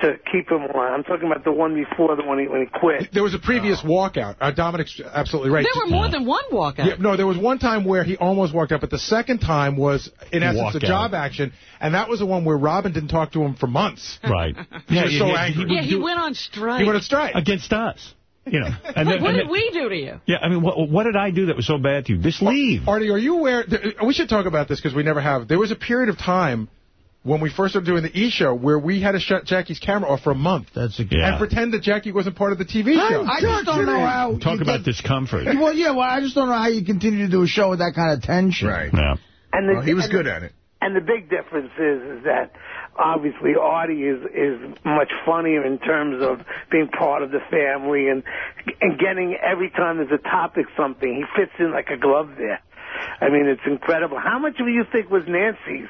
to keep him on. I'm talking about the one before the one he, when he quit. There was a previous walkout. Uh, Dominic's absolutely right. There were more than one walkout. Yeah, no, there was one time where he almost walked out, but the second time was, in essence, Walk a job action, and that was the one where Robin didn't talk to him for months. Right. He Yeah, was he- so he- angry. Yeah, he went on strike. He went on strike. Against us. You know. And then- what and did then- we do to you? Yeah, I mean, what, what did I do that was so bad to you? Just leave. Artie, are you aware? Uh, we should talk about this because we never have. There was a period of time when we first started doing the E! Show, where we had to shut Jackie's camera off for a month. That's a, Yeah. And pretend that Jackie wasn't part of the TV show. I just don't know how. Talk you about get- discomfort. Well, yeah, well, I just don't know how you continue to do a show with that kind of tension. Right. Yeah. And the, Well, he was and good the, at it. And the big difference is, is that obviously Artie is is much funnier in terms of being part of the family and and getting every time there's a topic something he fits in like a glove there. I mean, it's incredible. How much of you think was Nancy's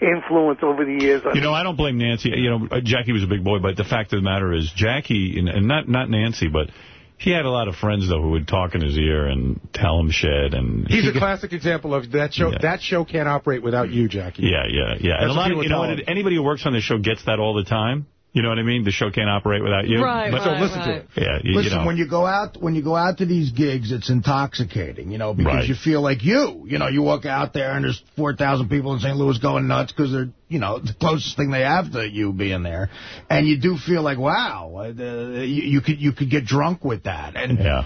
influence over the years? You know, I don't blame Nancy. You know, Jackie was a big boy, but the fact of the matter is Jackie, and not not Nancy, but he had a lot of friends, though, who would talk in his ear and tell him shit. And He's he a got- classic example of that show. Yeah. That show can't operate without you, Jackie. Yeah, yeah, yeah. and a lot of, you know, tell what, him. anybody who works on the show gets that all the time. You know what I mean? The show can't operate without you. Right, but, right, listen to it. Yeah, you, Listen, you know. when you go out, when you go out to these gigs, it's intoxicating, you know, because Right. you feel like you, you know, you walk out there and there's 4,000 people in St. Louis going nuts because they're, you know, the closest thing they have to you being there, and you do feel like, wow, uh, you, you could you could get drunk with that, and yeah.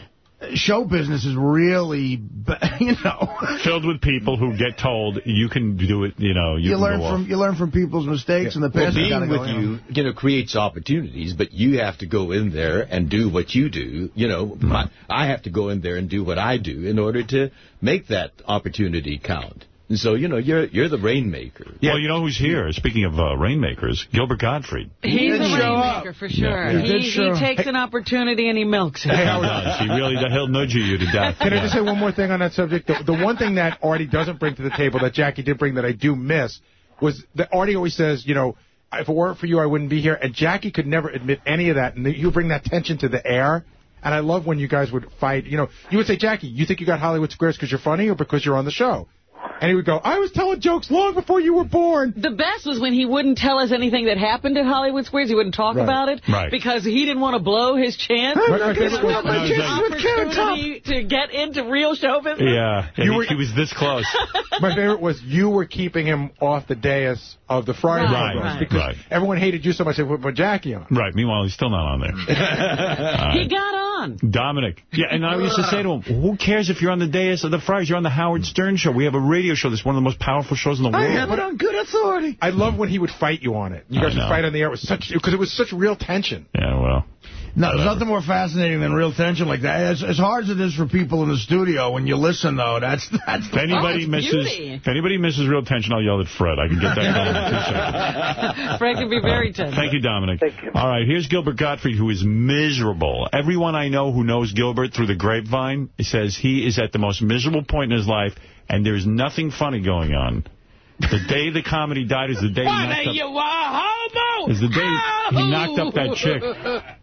Show business is really, you know, Filled with people who get told you can do it, you know, you, you, can learn go off. from you learn from people's mistakes and the Well, past. you being with know. you, you know, creates opportunities, but you have to go in there and do what you do. You know, mm-hmm. my, I have to go in there and do what I do in order to make that opportunity count. And so, you know, you're you're the rainmaker. Well, you know who's here? Speaking of uh, rainmakers, Gilbert Gottfried. He's did a show rainmaker for sure. Yeah. He He, he takes an opportunity and he milks it. He does. He really does. He'll nudge you to death. Can I just say one more thing on that subject? The, the one thing that Artie doesn't bring to the table that Jackie did bring that I do miss was that Artie always says, you know, if it weren't for you, I wouldn't be here. And Jackie could never admit any of that. And you bring that tension to the air. And I love when you guys would fight. You know, you would say, Jackie, you think you got Hollywood Squares because you're funny or because you're on the show? And he would go, I was telling jokes long before you were born. The best was when he wouldn't tell us anything that happened at Hollywood Squares. He wouldn't talk Right. about it Right. because he didn't want to blow his chance. Right, right, right, right, right, right. opportunity to get into real show business. Yeah, You he, were- he was this close. My favorite was you were keeping him off the dais of the Friday Right, programs right. because Right. everyone hated you so much they put put Jackie on. Right. Meanwhile, he's still not on there. Uh, He got on. Dominic. Yeah, and I used to say to him, who cares if you're on the dais of the Friars? You're on the Howard Stern show. We have a radio show that's one of the most powerful shows in the world. I have it on good authority. I love when he would fight you on it. You guys would fight on the air. It was such because it was such real tension. Yeah, well. No, there's nothing more fascinating than real tension like that. As, as hard as it is for people in the studio, when you listen, though, that's that's If anybody it's misses, beauty. if anybody misses real tension, I'll yell at Fred. I can get that going in two seconds. Frank can be very tense. Thank you, Dominic. Thank you. All right, here's Gilbert Gottfried, who is miserable. Everyone I know who knows Gilbert through the grapevine says he is at the most miserable point in his life, and there's nothing funny going on. The day the comedy died is the day he What knocked are up, you, a homo? is the day he knocked up that chick.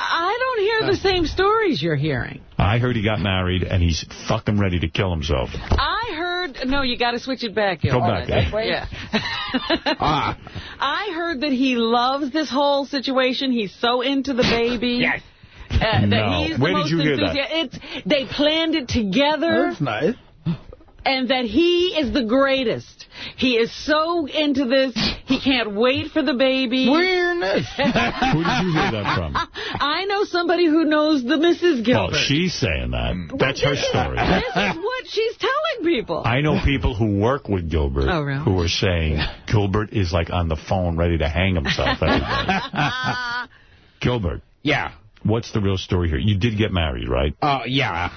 I don't hear the same stories you're hearing. I heard he got married, and he's fucking ready to kill himself. I heard, no, you got to switch it back. Go Gil. back, eh? Yeah. Ah. I heard that he loves this whole situation. He's so into the baby. Yes. Uh, that No. he's the Where did most you hear that? It's, they planned it together. That's nice. And that he is the greatest. He is so into this, he can't wait for the baby. Weirdness. Who did you hear that from? I know somebody who knows the Mrs. Well, Gilbert. she's saying that. That's her story. this is what she's telling people. I know people who work with Gilbert Oh, really? who are saying Gilbert is like on the phone ready to hang himself. Gilbert, Yeah. what's the real story here? You did get married, right? Oh, yeah.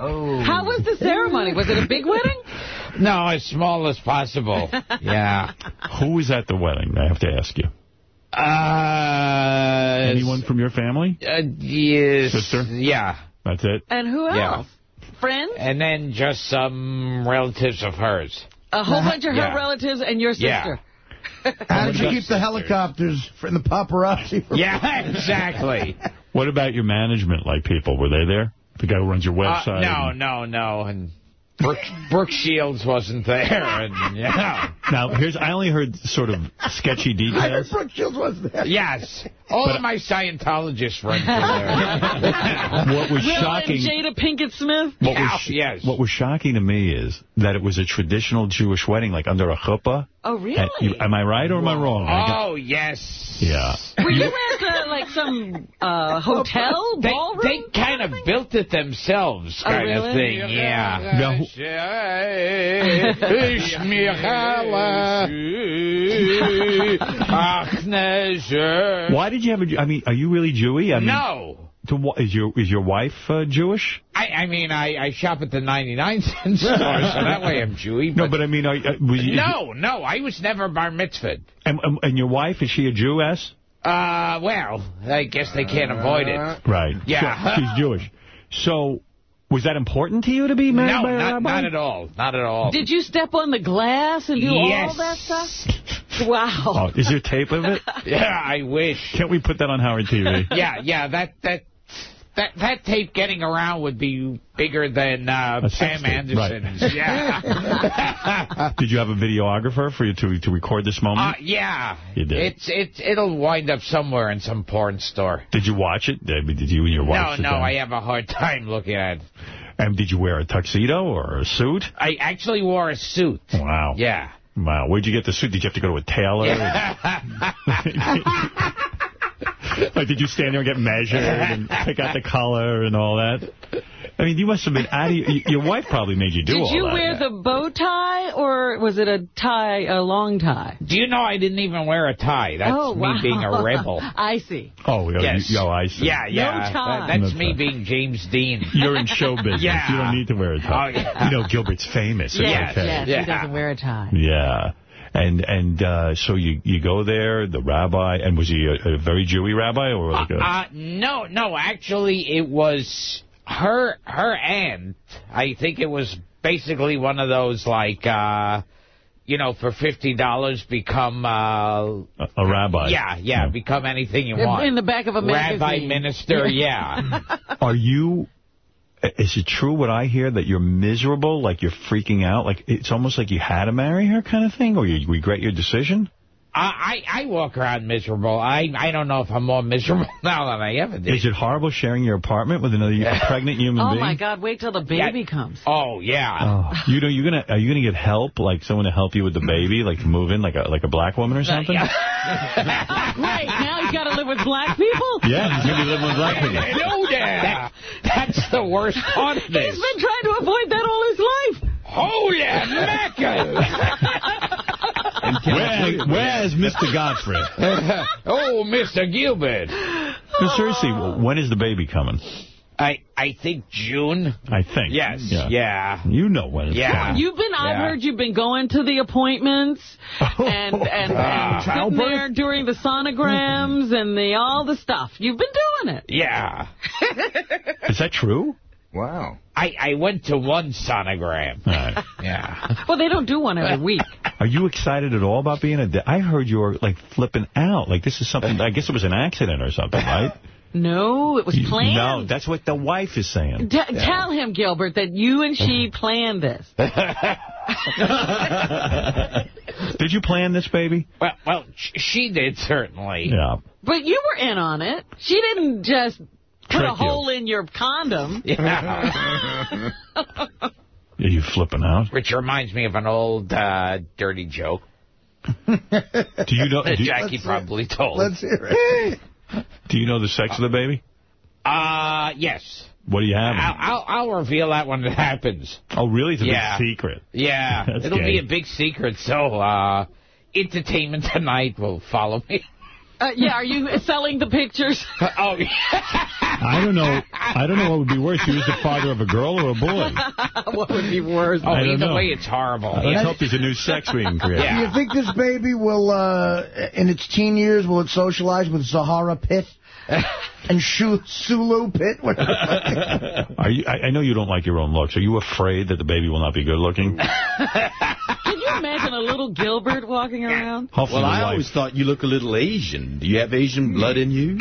Oh. How was the ceremony? Was it a big wedding? No, as small as possible. Yeah. Who was at the wedding? I have to ask you. Uh, Anyone from your family? Uh, yes. Sister? Yeah. That's it? And who else? Yeah. Friends? And then just some relatives of hers. A whole bunch of her Yeah. relatives and your sister? Yeah. sister. How did you keep the helicopters from the paparazzi? From Yeah, exactly. What about your management, like people? Were they there? The guy who runs your Uh, website? no, no, no. And Brooke, Brooke Shields wasn't there. And, you know. Now, here's I only heard sort of sketchy I heard details. Brooke Shields wasn't there. Yes. All But- of my Scientologist friends were there. What was Will shocking... and Jada Pinkett Smith? What Yeah, was, yes. what was shocking to me is that it was a traditional Jewish wedding, like under a chuppah. Oh, really? You- am I right or am I wrong? I got- Oh, yes. yeah. Were you at uh, like some uh, hotel They, ballroom? they kind of built it themselves, Oh, kind really? of thing. Yeah. Now, who- why did you have a? I mean, are you really Jewy? I mean, No. To what is your is your wife uh, Jewish? I, I mean, I, I shop at the 99 cent store, so that way I'm Jewy. No, but I mean, are, uh, was you, no, no, I was never bar mitzvahed. And, and- and your wife is she a Jewess? Uh, well, I guess they can't avoid it. Right. Yeah. So, she's Jewish. So, was that important to you to be married No, by a not, rabbi? not at all. Not at all. Did you step on the glass and do all that stuff? Wow. Oh, is there tape of it? Yeah, I wish. Can't we put that on Howard TV? yeah, yeah, that that that that tape getting around would be bigger than uh, A sex Pam tape, right. Anderson's. Yeah. Did you have a videographer for you to to record this uh, moment? yeah. You did. It's it it'll wind up somewhere in some porn store. did you watch it? Did you and your wife No, no, down? I have a hard time looking at it. And did you wear a tuxedo or a suit? I actually wore a suit. Wow. Yeah. Wow. Where'd you get the suit? Did you have to go to a tailor? like, did you stand there and get measured and pick out the color and all that? I mean, you must have been out of your, your wife probably made you do Did all you that. wear the bow tie or was it a tie, a long tie? Do you know I didn't even wear a tie? That's oh, me wow. being a rebel. I see. Oh, yeah, Yes. you, oh, I see. Yeah, yeah. tie. That- that's No me tie. being James Dean. You're in show business. Yeah. You don't need to wear a tie. Oh, yeah. You know, Gilbert's famous. It's Yes, okay. yes, Yeah. he doesn't wear a tie. Yeah. And and uh, so you, you go there, the rabbi, and was he a, a very Jewy rabbi or like a... Uh, no, no, actually, it was her her aunt. I think it was basically one of those like, uh, you know, for fifty dollars become. Uh, a, a rabbi? yeah, yeah, become anything you In- want. in the back of a Rabbi, minister, yeah. Are you... Is it true what I hear that you're miserable, like you're freaking out, like it's almost like you had to marry her kind of thing, or you regret your decision? I, I I walk around miserable. I I don't know if I'm more miserable now than I ever did. Is it horrible sharing your apartment with another pregnant human Oh, being? Oh, my God, wait till the baby comes. Oh yeah. Oh, you know, you're gonna are you gonna get help, like someone to help you with the baby, like move in, like a like a black woman or something? Wait, now he's got to live with black people? Yeah, he's gonna be living with black people. know that. That's the worst part of He's this. been trying to avoid that all his life. Holy mackerel! Where, where's Mr. Godfrey? oh, Mr. Gilbert. No, seriously, when is the baby coming? I I think June. I think. Yes. Yeah. Yeah. You know when it's Yeah. coming. You've been, I've Yeah. heard you've been going to the appointments and, and, and Ah. sitting there during the sonograms and the all the stuff. You've been doing it. Yeah. Is that true? Wow. I I went to one sonogram. All right. Yeah. Well, they don't do one every week. Are you excited at all about being a da- I heard you were, like, flipping out. Like, this is something, I guess it was an accident or something, right? No, it was planned. No, that's what the wife is saying. T- Tell him, Gilbert, that you and she planned this. Did you plan this, baby? Well, well, sh- she did certainly. Yeah. But you were in on it. She didn't just put Trick a you. hole in your condom. Yeah. Are you flipping out? Which reminds me of an old uh, dirty joke Do you know? Do you, Jackie probably told. Let's hear it. do you know the sex of the baby? Uh, yes. What do you have? I'll, I'll, I'll reveal that when it happens. Oh, really? It's a Yeah. big secret. Yeah, it'll gay. be a big secret. So, uh, Entertainment Tonight will follow me. Uh, yeah, are you selling the pictures? oh, yeah. I don't know. I don't know what would be worse. You was the father of a girl or a boy. what would be worse? Oh, I don't either know. way, it's horrible. Let's hope there's a new sex we can create. Do you think this baby will, uh, in its teen years, will it socialize with Zahara Pitt and Shu- Sulu Pitt? Are you? I, I know you don't like your own looks. Are you afraid that the baby will not be good looking? Can you imagine a little Gilbert walking around? Hopefully, Well, I wife- always thought you look a little Asian. Do you have Asian blood in you?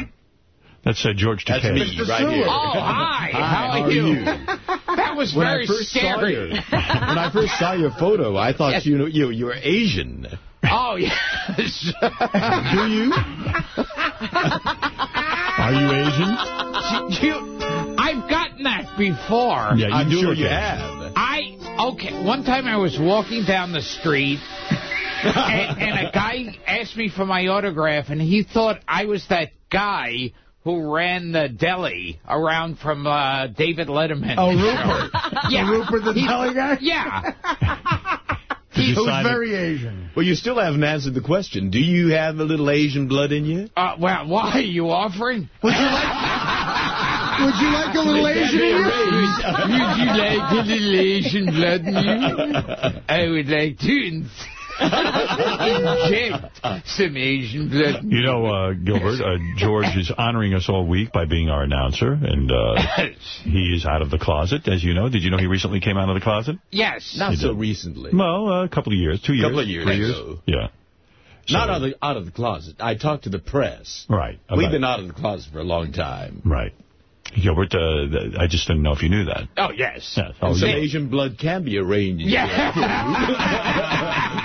That's uh, George That's me, right here. Oh, hi. How, how are are you? you? That was When very I first saw scary. you, when I first saw your photo, I thought Yes. you know you you were Asian. Oh, yes. Do you? Are you Asian? You- I've gotten that before. Yeah, you I'm do sure you have. I, okay, one time I was walking down the street, and, and a guy asked me for my autograph, and he thought I was that guy who ran the deli around from uh, David Letterman. Oh, Rupert. yeah. The Rupert the deli guy? Yeah. He Who's very Asian. Well, you still haven't answered the question. Do you have a little Asian blood in you? Uh, well, why are you offering? Would you like, would you like a little Asian in you? Would you like a little Asian blood in you? I would like to inject some Asian blood. You know, uh, Gilbert, uh, George is honoring us all week by being our announcer, and uh, he is out of the closet, as you know. Did you know he recently came out of the closet? Yes. Not He so did. recently. Well, uh, a couple of years, two years, Couple of years three years. ago. Yeah, Not out of, the, out of the closet. I talked to the press. right. We've been out of the closet for a long time. Right. Gilbert, uh, th- I just didn't know if you knew that. Oh, yes. Yeah, oh, And some yeah. Asian blood can be arranged. Yeah.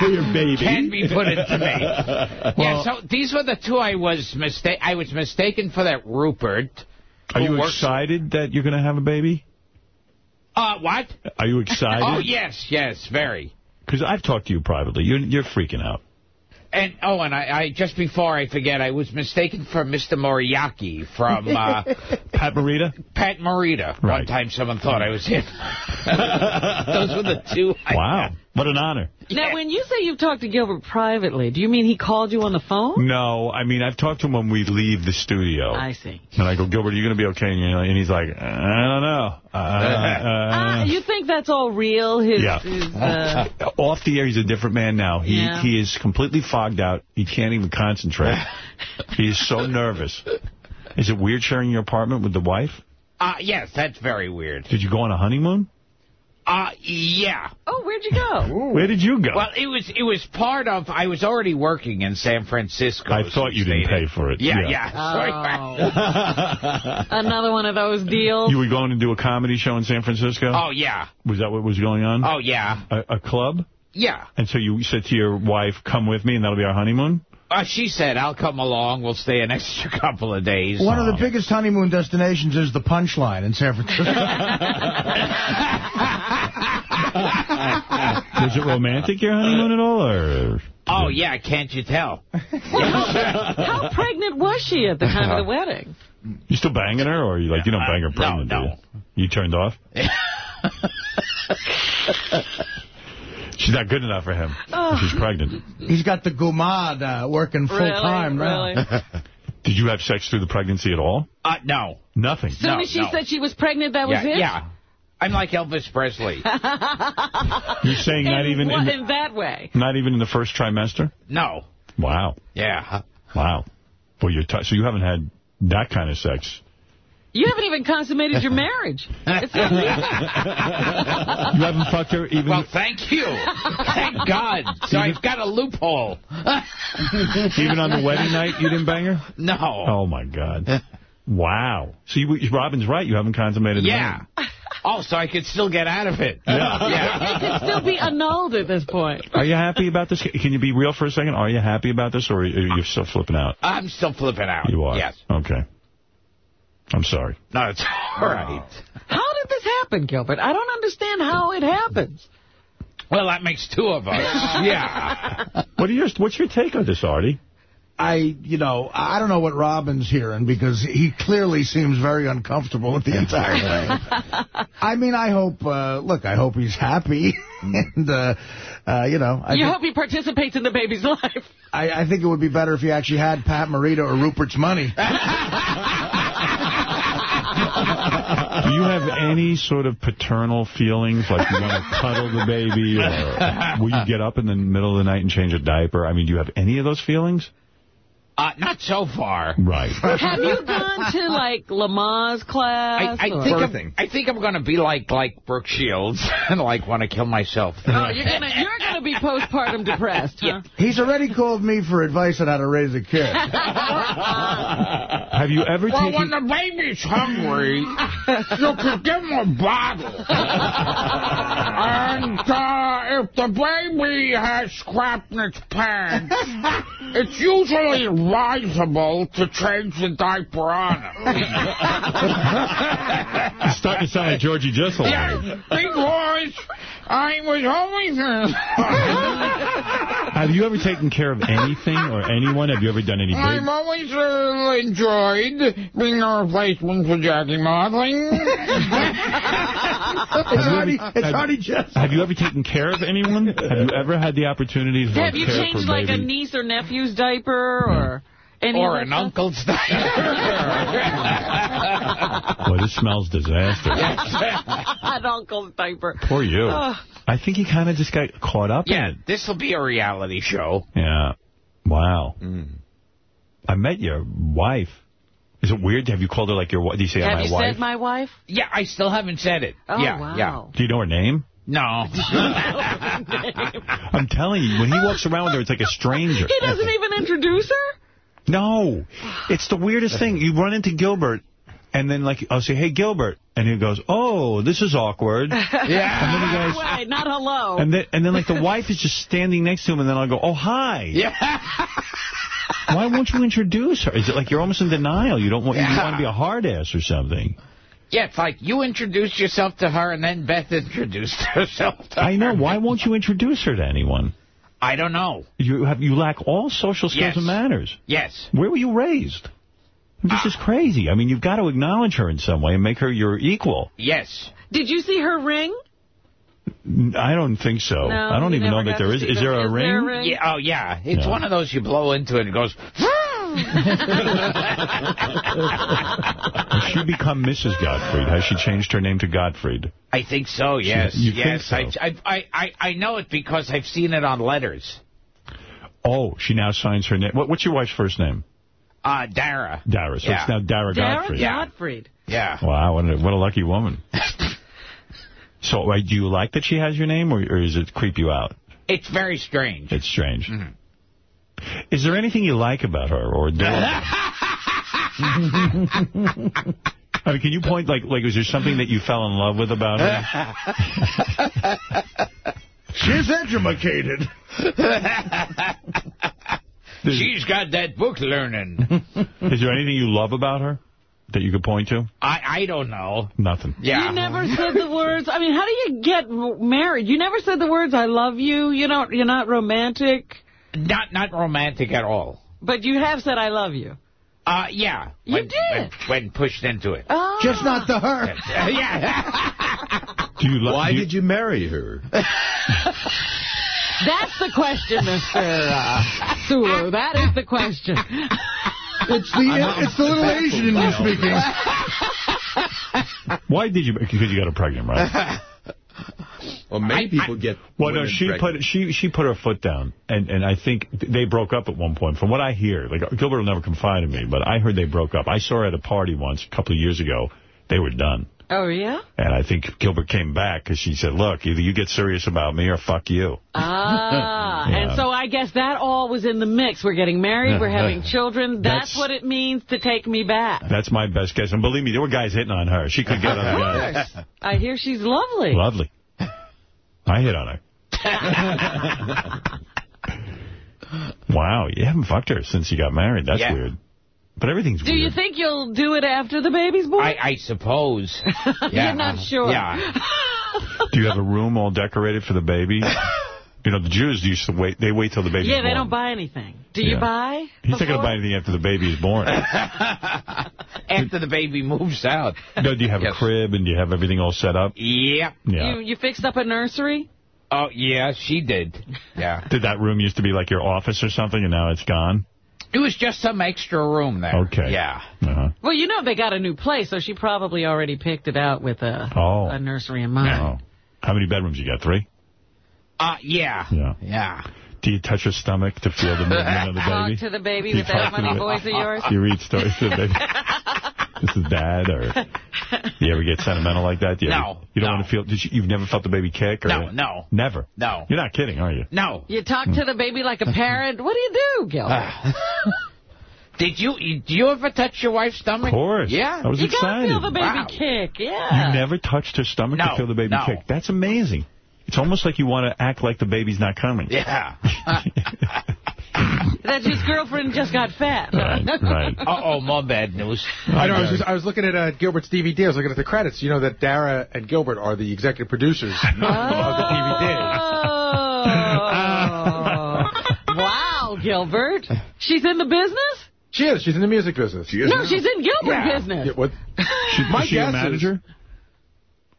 For your baby. Can be put into me. yeah, so these were the two I was mistake. I was mistaken for that Rupert. Are you excited that you're going to have a baby? Uh, what? Are you excited? Oh, yes, yes, very. Because I've talked to you privately. You're, you're freaking out. And oh, and I, I just before I forget, I was mistaken for Mr. Moriarty from uh, Pat Morita? Pat Morita. Right. One time, someone thought I was him. Those were the two. I Wow. What an honor. Now, when you say you've talked to Gilbert privately, do you mean he called you on the phone? No, I mean, I've talked to him when we leave the studio. I see. And I go, Gilbert, are you going to be okay? And, you know, and he's like, I don't know. Uh, Ah, uh, you think that's all real? His, yeah. his, uh, Off the air, he's a different man now. He Yeah. he is completely fogged out. He can't even concentrate. he is so nervous. Is it weird sharing your apartment with the wife? Uh, yes, that's very weird. Did you go on a honeymoon? Uh, yeah. oh, where'd you go? Where did you go? Well, it was it was part of. I was already working in San Francisco. I thought you didn't pay for it. Yeah, yeah. Oh. Another one of those deals. You were going to do a comedy show in San Francisco? Oh yeah. Was that what was going on? Oh yeah. A, a club? Yeah. And so you said to your wife, come with me and that'll be our honeymoon? Uh, she said, "I'll come along. We'll stay an extra couple of days." One of the biggest honeymoon destinations is the Punchline in San Francisco. Was it romantic, your honeymoon at all? or? Oh yeah, can't you tell? How pregnant was she at the time of the wedding? You still banging her, or you like you don't bang her pregnant? no. do you? You turned off. She's not good enough for him. Oh. She's pregnant. He's got the gumad uh, working full Really? time now. Really? Did you have sex through the pregnancy at all? Uh, no. Nothing. As soon No, as she no. said she was pregnant, that was it? yeah. I'm like Elvis Presley. You're saying not even what- in, in that way. not even in the first trimester? no. Wow. Yeah. Wow. Well, you're t so you haven't had that kind of sex. You haven't even consummated your marriage. It's. You haven't fucked her even. Well, thank you. Thank God. So I've got a loophole. Even on the wedding night, you didn't bang her? No. Oh, my God. Wow. So you, Robin's right. You haven't consummated the Yeah. Oh, so I could still get out of it. Yeah. Yeah. It could still be annulled at this point. Are you happy about this? Can you be real for a second? Are you happy about this, or are you still flipping out? I'm still flipping out. You are? Yes. Okay. I'm sorry. No, it's all right. How did this happen, Gilbert? I don't understand how it happens. Well, that makes two of us. yeah. What are your, what's your take on this, Artie? I, you know, I don't know what Robin's hearing because he clearly seems very uncomfortable with the entire thing. I mean, I hope, uh, look, I hope he's happy. and, uh, uh, you know, I you hope he participates in the baby's life. I, I think it would be better if he actually had Pat Morita or Rupert's money. Do you have any sort of paternal feelings, like you want to cuddle the baby, or will you get up in the middle of the night and change a diaper? I mean, do you have any of those feelings? Uh, not so far. Right. Have you gone to, like, Lamaze class? I, I or- think I'm, I think I'm going to be like like Brooke Shields and like want to kill myself. Oh, you're gonna you're gonna be postpartum depressed, huh? He's already called me for advice on how to raise a kid. Have you ever Well, taken... when the baby's hungry, you can give him a bottle. and uh, if the baby has crap in its pants, it's usually advisable to change the diaper on him. It's starting to sound like Georgie Jessel. Yeah, because I was always Have you ever taken care of anything or anyone? Have you ever done any I've big... always uh, enjoyed being a replacement for Jackie Martling. Have you ever- have- Have you ever taken care of anyone? Have you ever had the opportunity to Have you care changed for a like a niece or nephew's diaper or any or an stuff? uncle's Boy, this smells disaster. An uncle's diaper. Poor you. Ugh. I think he kind of just got caught up Yeah, in this will be a reality show. Yeah. Wow. Mm. I met your wife. Is it weird? Have you called her like your wife? Do you say Have my you wife? said my wife? Yeah, I still haven't said it. Oh, yeah, wow. yeah. Do you know her name? No. I'm telling you, when he walks around with her, it's like a stranger. He doesn't even introduce her? No. It's the weirdest thing. You run into Gilbert, and then like I'll say, hey, Gilbert. And he goes, oh, this is awkward. Yeah. And then he goes, Wait, not hello. and then, and then like the wife is just standing next to him, and then I'll go, oh, hi. Yeah. Why won't you introduce her? Is it like you're almost in denial? You don't want you want to be a hard ass or something? Yeah, it's like you introduced yourself to her and then Beth introduced herself to I know. Why won't you introduce her to anyone? I don't know. You have you lack all social skills Yes. and manners. Yes. Where were you raised? This is ah. crazy. I mean, you've got to acknowledge her in some way and make her your equal. Yes. Did you see her ring? I don't think so. No, I don't even know that there is. is. see there a Is ring? there a ring? Yeah, oh, yeah. It's Yeah. one of those you blow into it and it goes... Has she become Mrs. Gottfried? Has she changed her name to Gottfried? I think so, yes. you think yes, so? I, I, I, I know it because I've seen it on letters. Oh, she now signs her name. What, what's your wife's first name? Uh, Dara. Dara. So Yeah. it's now Dara, Dara Gottfried. Gottfried. Yeah. Wow, what a, what a lucky woman. so uh, do you like that she has your name, or, or does it creep you out? It's very strange. It's strange. Mm-hmm. Is there anything you like about her, or adore? I mean, can you point, like, like, is there something that you fell in love with about her? She's educated. She's got that book learning. Is there anything you love about her that you could point to? I, I don't know. Nothing. Yeah. You never said the words. I mean, how do you get married? You never said the words "I love you." You know, you're not romantic, Not not romantic at all. but you have said "I love you." Uh, yeah. You when, did. When, when pushed into it. Oh. Just not to her. yeah. Do you lo- Why you- did you marry her? That's the question, Mister uh, Sulu. That is the question. It's the it's the little Asian in you speaking. Why did you? Because you got her pregnant, right? Well, many people get. Well, no, she pregnant. put she she put her foot down, and and I think they broke up at one point. From what I hear, like Gilbert will never confide in me, but I heard they broke up. I saw her at a party once a couple of years ago. They were done, Oh yeah. and I think Gilbert came back because she said, "Look, either you get serious about me or fuck you." Ah, Yeah. and so I guess that all was in the mix. We're getting married. We're having children. That's, That's- what it means to take me back. That's my best guess, and believe me, there were guys hitting on her. She could get on the guys. I hear she's lovely. Lovely. I hit on her. wow, you haven't fucked her since you got married. That's Yeah. weird. But everything's Do weird. you think you'll do it after the baby's born? I, I suppose. You're not uh-huh. sure. Yeah. Do you have a room all decorated for the baby? You know, the Jews used to wait. They wait till the baby. yeah, born. they don't buy anything. Do you Yeah. buy? He's not going to before? buy anything after the baby is born. After the baby moves out. no, do you have Yes. a crib and do you have everything all set up? Yep. Yeah. You, you fixed up a nursery? Oh, yeah, she did. Yeah. Did that room used to be like your office or something, and now it's gone? It was just some extra room there. Okay. Yeah. Uh-huh. Well, you know they got a new place, so she probably already picked it out with a, Oh. a nursery in mind. Oh. How many bedrooms you got? Three? Uh, yeah. Yeah. Yeah. Do you touch her stomach to feel the movement of the baby? Talk baby? to the baby with that talk to funny voice of yours. Do you read stories to the baby? this is dad, or do you ever get sentimental like that? Do you No, Ever, you don't no. want to feel, did you, you've never felt the baby kick? Or No, no. Never? No. You're not kidding, are you? No. You talk to the baby like a mm. parent. What do you do, Gilbert? Ah. Did you, do you ever touch your wife's stomach? Of course. Yeah. I was you excited. gotta feel the baby Wow. kick, yeah. You never touched her stomach No, to feel the baby no. kick. That's amazing. It's almost like you want to act like the baby's not coming. Yeah. That his girlfriend just got fat. Right. Uh-oh, more bad news. I know. I was, just, I was looking at uh, Gilbert's DVD. I was looking at the credits. You know that Dara and Gilbert are the executive producers of the DVD. Oh. wow, Gilbert. She's in the business? She is. She's in the music business. She is. No, she's in Gilbert Yeah. business. Yeah, what? She, My is she a guess is- manager? Is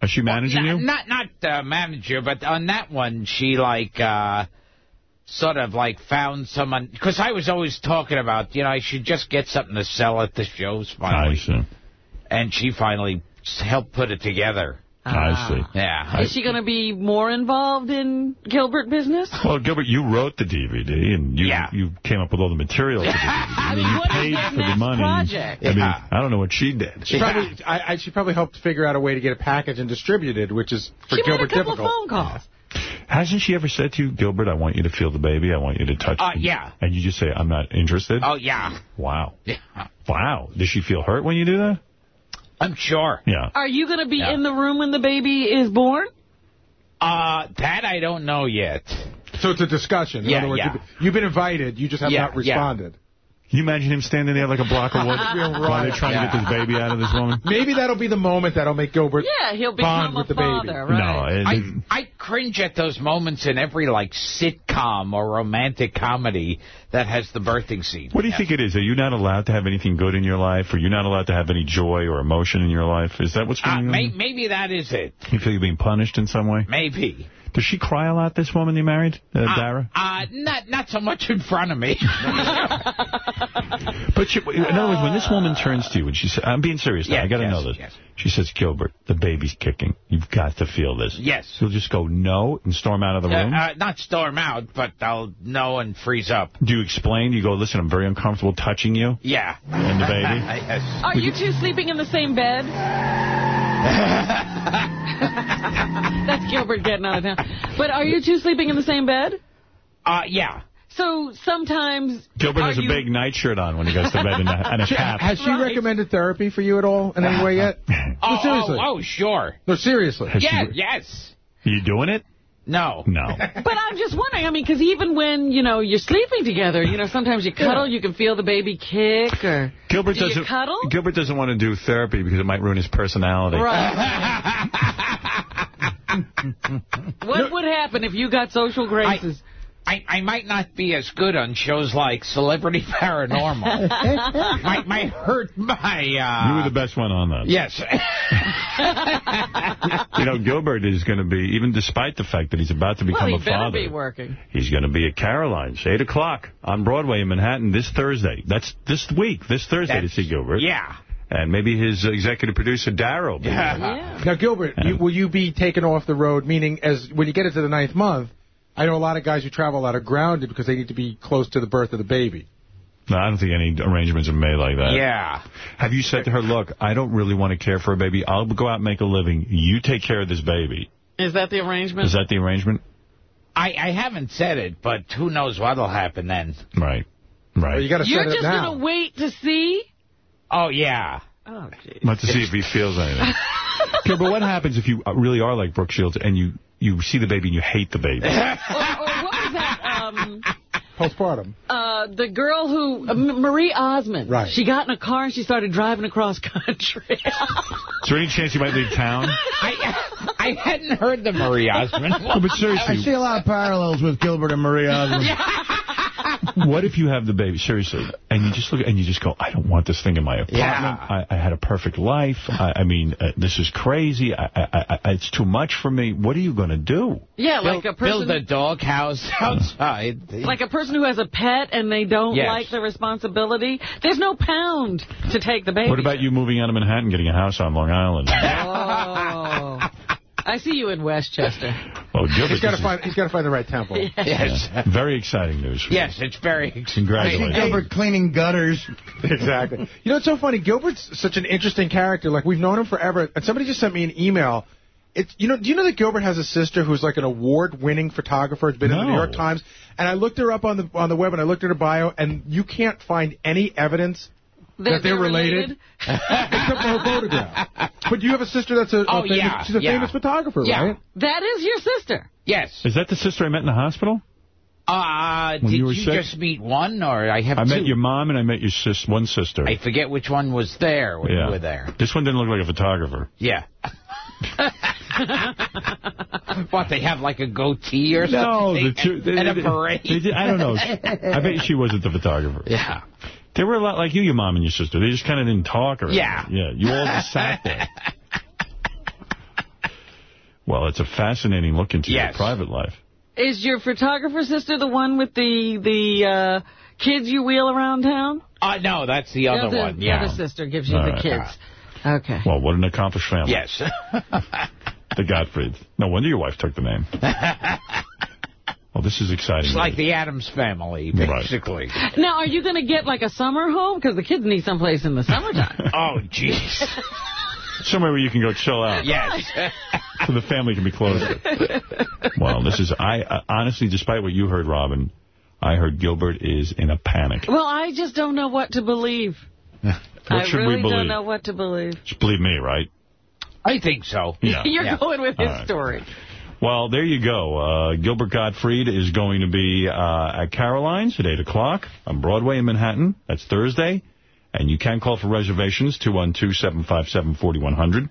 she managing you? Not not uh, manager, but on that one, she like uh, sort of like found someone because I was always talking about you know I should just get something to sell at the shows finally. And she finally helped put it together. I see. Yeah. Is she going to be more involved in Gilbert business? Well, Gilbert, you wrote the DVD, and you you came up with all the material for the DVD. and you paid for the money. project? I mean, Yeah. I don't know what she did. She probably, I, I, she probably helped figure out a way to get a package and distributed, which is for She made a Gilbert couple difficult. phone calls. Hasn't she ever said to you, Gilbert, I want you to feel the baby, I want you to touch Uh, me," yeah. And you just say, I'm not interested? Oh yeah. Wow. Yeah. Wow. Does she feel hurt when you do that? I'm sure. Yeah. Are you going to be Yeah. in the room when the baby is born? Uh, that I don't know yet. So it's a discussion. In Yeah, other words, yeah. you've, been, invited, you just have Yeah, not yeah. responded. Can you imagine him standing there like a block of wood while they're trying to get this baby out of this woman? Maybe that'll be the moment that'll make Gilbert Yeah, he'll bond with the baby. right? No. I, It, I cringe at those moments in every like sitcom or romantic comedy that has the birthing scene. what do you think it is? Are you not allowed to have anything good in your life? Or you're not allowed to have any joy or emotion in your life? Is that what's Uh, going may, on? maybe that is it. You feel you're being punished in some way? Maybe. Does she cry a lot, this woman you married, uh, Uh, Dara? Uh, not not so much in front of me. But she, in other words, when this woman turns to you and she says, I'm being serious now, Yes, I got to yes, know this. yes. She says, Gilbert, the baby's kicking. You've got to feel this. Yes. You'll just go no and storm out of the Uh, room? uh, not storm out, but I'll know and freeze up. Do you explain? You go, listen, I'm very uncomfortable touching you Yeah. and the baby? Yes. Are you two sleeping in the same bed? That's Gilbert getting out of town. But are you two sleeping in the same bed? Uh, yeah. So sometimes... Gilbert are has a you- big nightshirt on when he goes to bed and a, and a She- cap. has she Right. recommended therapy for you at all in any way yet? Oh, no, seriously. oh, oh, sure. No, seriously. Has she- Yeah, yes. you doing it? No. No. But I'm just wondering, I mean, because even when, you know, you're sleeping together, you know, sometimes you cuddle, you can feel the baby kick, or... Gilbert Do doesn't. cuddle? Gilbert doesn't want to do therapy because it might ruin his personality. Right. what would happen if you got social graces? I, I might not be as good on shows like Celebrity Paranormal. might might hurt my uh you were the best one on that. Yes. You know, Gilbert is going to be, even despite the fact that he's about to well, become he a better father, be working. he's going to be at Caroline's, 8 o'clock on Broadway in Manhattan this Thursday. That's this week, this Thursday That's- to see Gilbert. yeah. And maybe his executive producer, Darryl. will be there. Yeah. Now, Gilbert, you, will you be taken off the road, meaning as when you get into the ninth month, I know a lot of guys who travel a lot are grounded because they need to be close to the birth of the baby. No, I don't think any arrangements are made like that. Yeah. Have you said to her, look, I don't really want to care for a baby. I'll go out and make a living. You take care of this baby. Is that the arrangement? Is that the arrangement? I, I haven't said it, but who knows what'll happen then. Right. Right. Well, you got to You're set it just going to wait to see? Oh, yeah. Oh, jeez. Not to see if he feels anything. okay, but what happens if you really are like Brooke Shields and you, you see the baby and you hate the baby? or, or what was that? Um, Postpartum. uh, the girl who, uh, M- Marie Osmond. Right. She got in a car and she started driving across country. Is there any chance you might leave town? I I hadn't heard the Marie Osmond. No, but I see a lot of parallels with Gilbert and Marie Osmond. what if you have the baby, seriously, and you just look and you just go, I don't want this thing in my apartment. Yeah. I, I had a perfect life. I, I mean, uh, this is crazy. I, I, I, it's too much for me. What are you going to do? yeah, like a build, person... build a doghouse outside. Like a person who has a pet and they don't Yes. like the responsibility. There's no pound to take the baby. What about you moving out of Manhattan, getting a house on Long Island? Oh. I see you in Westchester. Oh, Gilbert, He's got to find. He's got to find the right temple. yes. is very exciting news. For Yes, it's very you. Congratulations. Gilbert cleaning gutters. exactly. You know, it's so funny. Gilbert's such an interesting character. Like we've known him forever. And somebody just sent me an email. It's you know, do you know that Gilbert has a sister who's like an award-winning photographer? Has been in the New York Times. And I looked her up on the on the web and I looked at her bio, and you can't find any evidence They're, that they're, related, except for her photograph. But you have a sister that's a, a Oh, famous, yeah, she's a yeah. famous photographer, Yeah. right? That is your sister. Yes. Is that the sister I met in the hospital? Uh, When did you you just meet one, or I have I two? met your mom and I met your sis, one sister. I forget which one was there when yeah. you were there. This one didn't look like a photographer. Yeah. what, they have like a goatee or No, something? the two, they, and a parade? they did- I don't know. I bet she wasn't the photographer. Yeah. They were a lot like you, your mom and your sister. They just kind of didn't talk or Yeah. anything. Yeah. You all just sat there. Well, it's a fascinating look into Yes. your private life. Is your photographer sister the one with the the uh, kids you wheel around town? Uh, no, that's the other the, one. The yeah. other sister gives you All the right. kids. Okay. Well, what an accomplished family. Yes. The Gottfrieds. No wonder your wife took the name. Well, this is exciting. It's like the Adams family, Right. basically. Now, are you going to get like a summer home? Because the kids need someplace in the summertime. oh, jeez. Somewhere where you can go chill out. Yes. So the family can be closer. well, this is, I uh, honestly, despite what you heard, Robin, I heard Gilbert is in a panic. well, I just don't know what to believe. What I should really we believe? I don't know what to believe. Just believe me, right? I think so. Yeah. You're Yeah. going with All his right. story. Well, there you go. Uh, Gilbert Gottfried is going to be uh, at Caroline's at 8 o'clock on Broadway in Manhattan. That's Thursday. And you can call for reservations, 212-757-4100.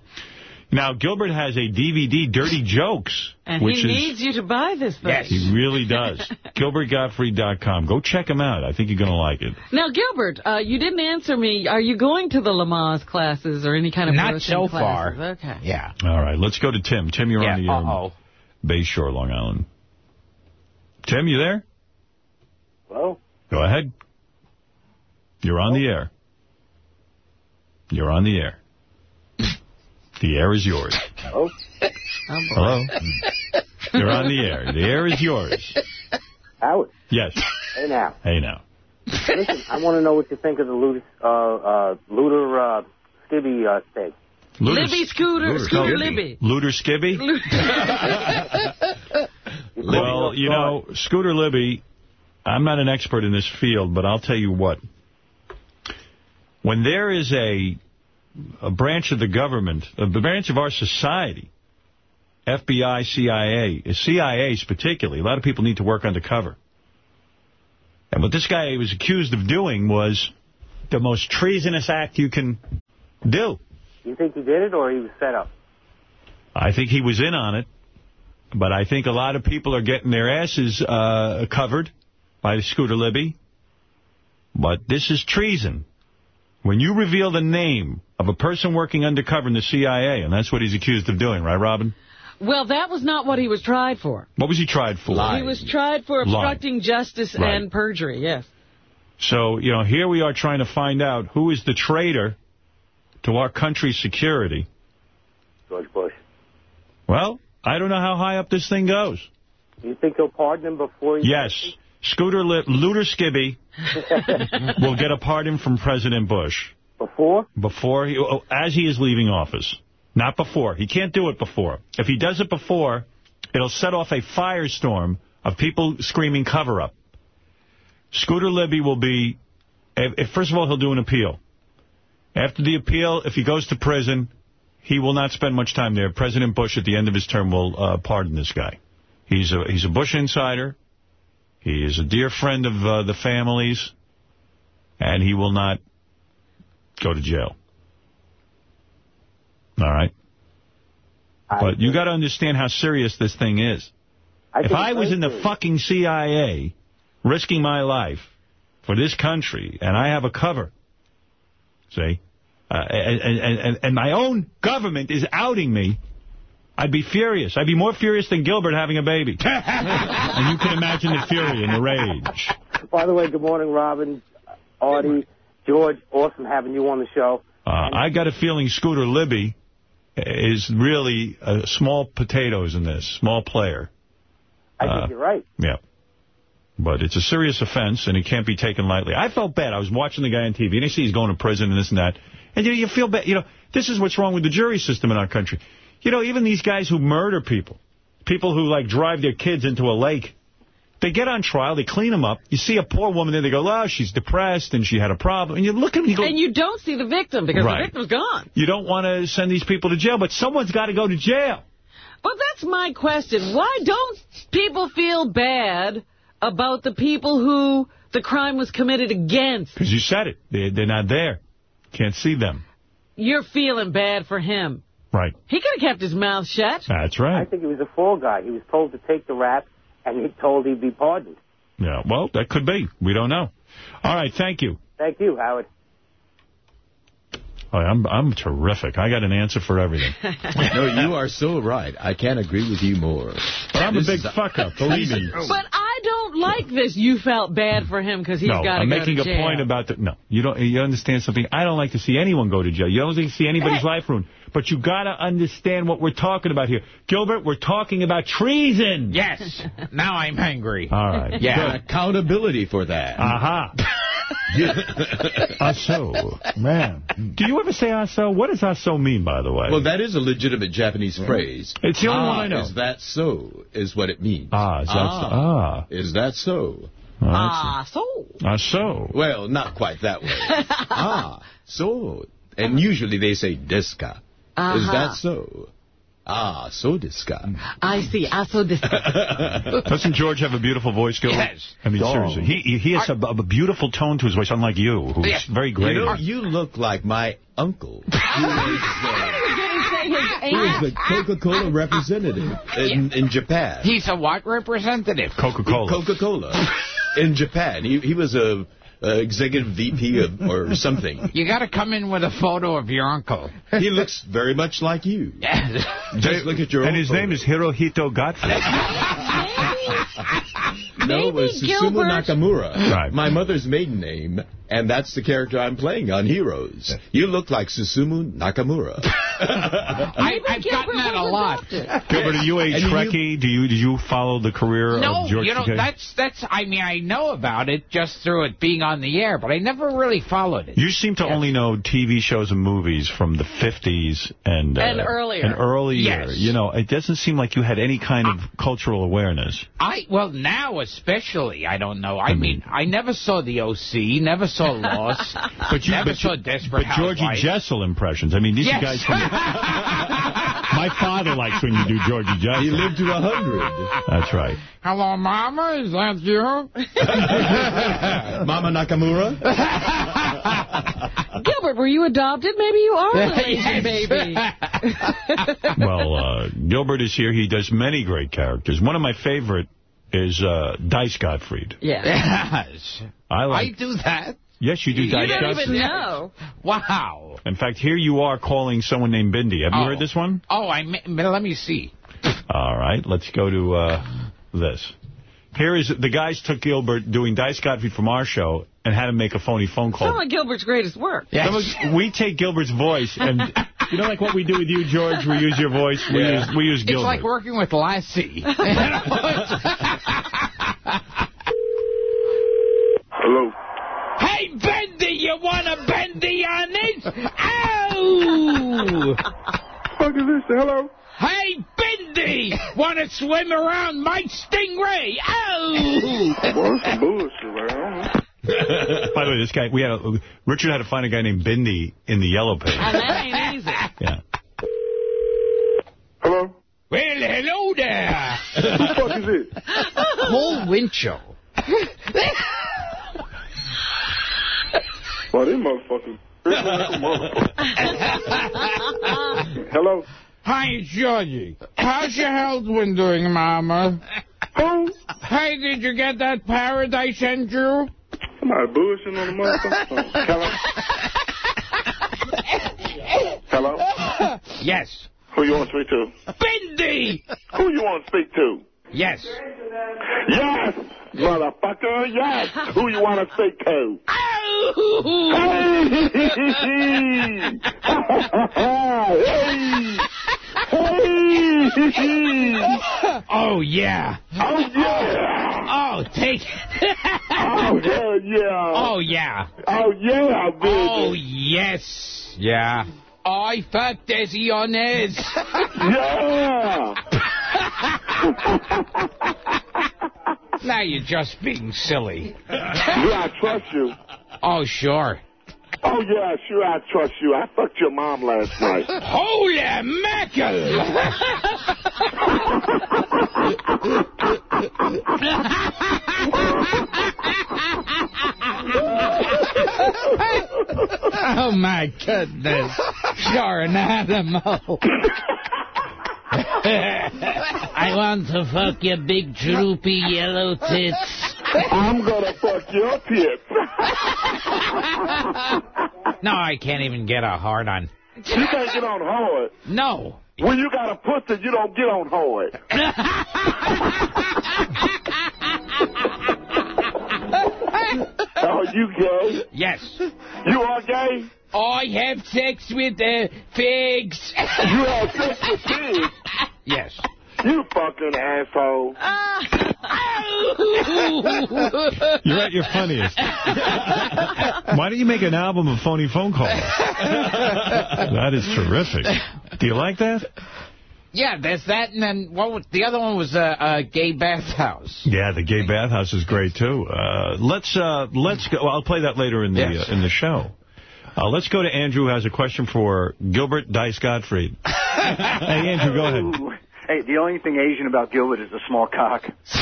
Now, Gilbert has a DVD, Dirty Jokes, And which he is... needs you to buy this thing. Yes, He really does. GilbertGottfried.com. Go check him out. I think you're going to like it. Now, Gilbert, uh, you didn't answer me. Are you going to the Lamaze classes or any kind of Not roasting so far. Okay. Yeah. All right, let's go to Tim. Tim, you're Yeah, on the air. uh-oh. Bayshore, Long Island. Tim, you there? Hello? Go ahead. You're on the air. You're on the air. The air is yours. Hello? Hello? You're on the air. The air is yours. Howard? Yes. Hey now. Hey, now. Listen, I want to know what you think of the Luder, uh, uh, Luder, uh, Skibby, uh, steak. Luder- Libby Scooter, Luder Scooter Skibby. Libby. Luder Skibby? Well, you know, Scooter Libby, I'm not an expert in this field, but I'll tell you what. When there is a a branch of the government, a branch of our society, FBI, CIA, CIA's particularly, a lot of people need to work undercover. And what this guy was accused of doing was the most treasonous act you can do. You think he did it or he was set up? I think he was in on it, but I think a lot of people are getting their asses uh, covered by Scooter Libby. But this is treason. When you reveal the name of a person working undercover in the CIA, and that's what he's accused of doing, right, Robin? Well, that was not what he was tried for. What was he tried for? He was tried for Lying. obstructing justice Right. and perjury, yes. So, you know, here we are trying to find out who is the traitor to our country's security. George Bush. Well, I don't know how high up this thing goes. You think he'll pardon him before he... Yes. Scooter Lip, Looter Skibby will get a pardon from President Bush. Before? Before, he, oh, as he is leaving office. Not before. He can't do it before. If he does it before, it'll set off a firestorm of people screaming cover-up. Scooter Libby will be, if, if- first of all, he'll do an appeal. After the appeal, if he goes to prison, he will not spend much time there. President Bush, at the end of his term, will uh, pardon this guy. He's a, he's a Bush insider. He is a dear friend of uh, the families, and he will not go to jail. All right? But you got to understand how serious this thing is. I if I was in the fucking CIA, risking my life for this country, and I have a cover, see, uh, and, and, and, and my own government is outing me, I'd be furious. I'd be more furious than Gilbert having a baby. and you can imagine the fury and the rage. By the way, good morning, Robin, Artie, George. Awesome having you on the show. Uh, I got a feeling Scooter Libby is really uh, small potatoes in this, small player. I Uh, think you're right. Yeah. But it's a serious offense, and it can't be taken lightly. I felt bad. I was watching the guy on TV, and I see he's going to prison and this and that. And you, know, you feel bad. You know, this is what's wrong with the jury system in our country. You know, even these guys who murder people, people who, like, drive their kids into a lake, they get on trial, they clean them up. You see a poor woman there, they go, oh, she's depressed, and she had a problem. And you look at them, you go, And you don't see the victim because Right. the victim's gone. you don't want to send these people to jail, but someone's got to go to jail. Well, that's my question. Why don't people feel bad about the people who the crime was committed against. Because you said it. They, they're not there. Can't see them. You're feeling bad for him. Right. He could have kept his mouth shut. That's right. I think he was a fall guy. He was told to take the rap, and he told he'd be pardoned. Yeah, well, that could be. We don't know. All right, thank you. Thank you, Howard. Oh, I'm I'm terrific. I got an answer for everything. no, you are so right. I can't agree with you more. But I'm This a big is fuck up, believe me. But I don't like this. You felt bad for him because he's no, got to I'm making a point about the. No, you don't. You understand something? I don't like to see anyone go to jail. You don't to see anybody's eh. life ruined. But you got to understand what we're talking about here, Gilbert. We're talking about treason. Yes. Now I'm angry. All right. Yeah. accountability for that. Aha. Aso. Man. Do you ever say aso? What does aso mean, by the way? Well, that is a legitimate Japanese phrase. It's the only ah, one I know. Is that so? Is what it means. Ah, is that ah. so? Ah. Is that so? Ah, so. Aso. Well, not quite that way. ah, so. And usually they say deska. Is Uh-huh. that so? Ah, so deska. I see. I saw this. Doesn't George have a beautiful voice, Gilbert? Yes. I mean, Dog. seriously. He he- he has a, a beautiful tone to his voice, unlike you, who's Yes. very great. You know, you look like my uncle. Who is, uh, who is the Coca-Cola representative in, in Japan. He's a what representative? Coca-Cola. Coca-Cola. in Japan. He, he was a, a executive VP of, or something. You got to come in with a photo of your uncle. He looks very much like you. Yes. Just look at your and his photo. name is Hirohito Godfrey. No, it was Maybe Susumu Nakamura. Right. My mother's maiden name, and that's the character I'm playing on Heroes. You look like Susumu Nakamura. I, I've gotten that a lot. Gilbert, are you a And you- Trekkie? Do you did you follow the career No, of George you know, Takei? that's, that's, I mean, I know about it just through it being on the air, but I never really followed it. You seem to only know TV shows and movies from the 50s and... Uh, And earlier. And earlier. Yes. You know, it doesn't seem like you had any kind of cultural awareness. I, well, now especially, I don't know. I mean, I never saw the OC, never saw Lost, But you, never but, saw you, Desperate but Georgie Housewives. Jessel impressions. I mean, these Yes. guys... From, my father likes when you do Georgie Jessel. he lived to a hundred. That's right. Hello, Mama, is that you? Mama Nakamura? Gilbert, were you adopted? Maybe you are a Yes. Baby. Well, uh, Gilbert is here. He does many great characters. One of my favorite is uh, Dice Gottfried. yeah. yes. I I do that? yes, you do You Dice don't Gottfried. even know. Wow. In fact, here you are calling someone named Bindi. Have you Oh. heard this one? Oh, I let me see. All right, let's go to uh, this. Here is the guys took Gilbert doing Dice Gottfried from our show and had him make a phony phone call. Sound like Gilbert's greatest work. Some of- We take Gilbert's voice and you know like what we do with you, George. We use your voice. We Yeah. use we use It's Gilbert. like working with Lassie. Hello. hey, Bendy, you want a Bendy on this? Ow! Fuck is this? Hello. Hey, Bendy, want to swim around my stingray? Ow! Boy, some bullshit, man. I don't know. By the way, this guy we had a, Richard had to find a guy named Bindi in the yellow page. And oh, that ain't easy. Yeah. Hello. Well, hello there. Who the fuck is it? Paul Winchell. Well, this motherfucker. This motherfucker. Hello. Hi, it's Georgie. How's your health been doing, Mama? Who? Hey, did you get that parrot I sent you? Somebody bullshitting on the motherfucker. Hello. Hello. Yes. Who you want to speak to? Bendy! Who you want to speak to? Yes. Yes, motherfucker. Yes. Who you want to say to? Oh, yeah. Oh, yeah. Oh, take it. Oh, hell yeah. Oh, yeah. Oh, yeah, baby. Oh, yes. Yeah. I fat Desi on this. Yeah now you're just being silly. yeah, I trust you. Oh, sure. Oh, yeah, sure, I trust you. I fucked your mom last night. Holy mackerel! oh, my goodness. You're an animal. I want to fuck your big droopy yellow tits. I'm gonna fuck your tits. No, I can't even get a hard on. You can't get on hard. No. When you got a pussy, you don't get on hard. Are you gay? Yes. You are gay? I have sex with uh, figs. You have sex with pigs? Yes. You fucking asshole. You're at your funniest. Why don't you make an album of phony phone calls? that is terrific. Do you like that? Yeah, there's that, and then what was, the other one was a uh, uh, gay bathhouse. Yeah, the gay bathhouse is great too. Uh, let's uh, let's go. Well, I'll play that later in the Yes. uh, in the show. Uh, let's go to Andrew. Who has a question for Gilbert Dice Gottfried. hey, Andrew, go ahead. Hey, the only thing Asian about Gilbert is a small cock. hey,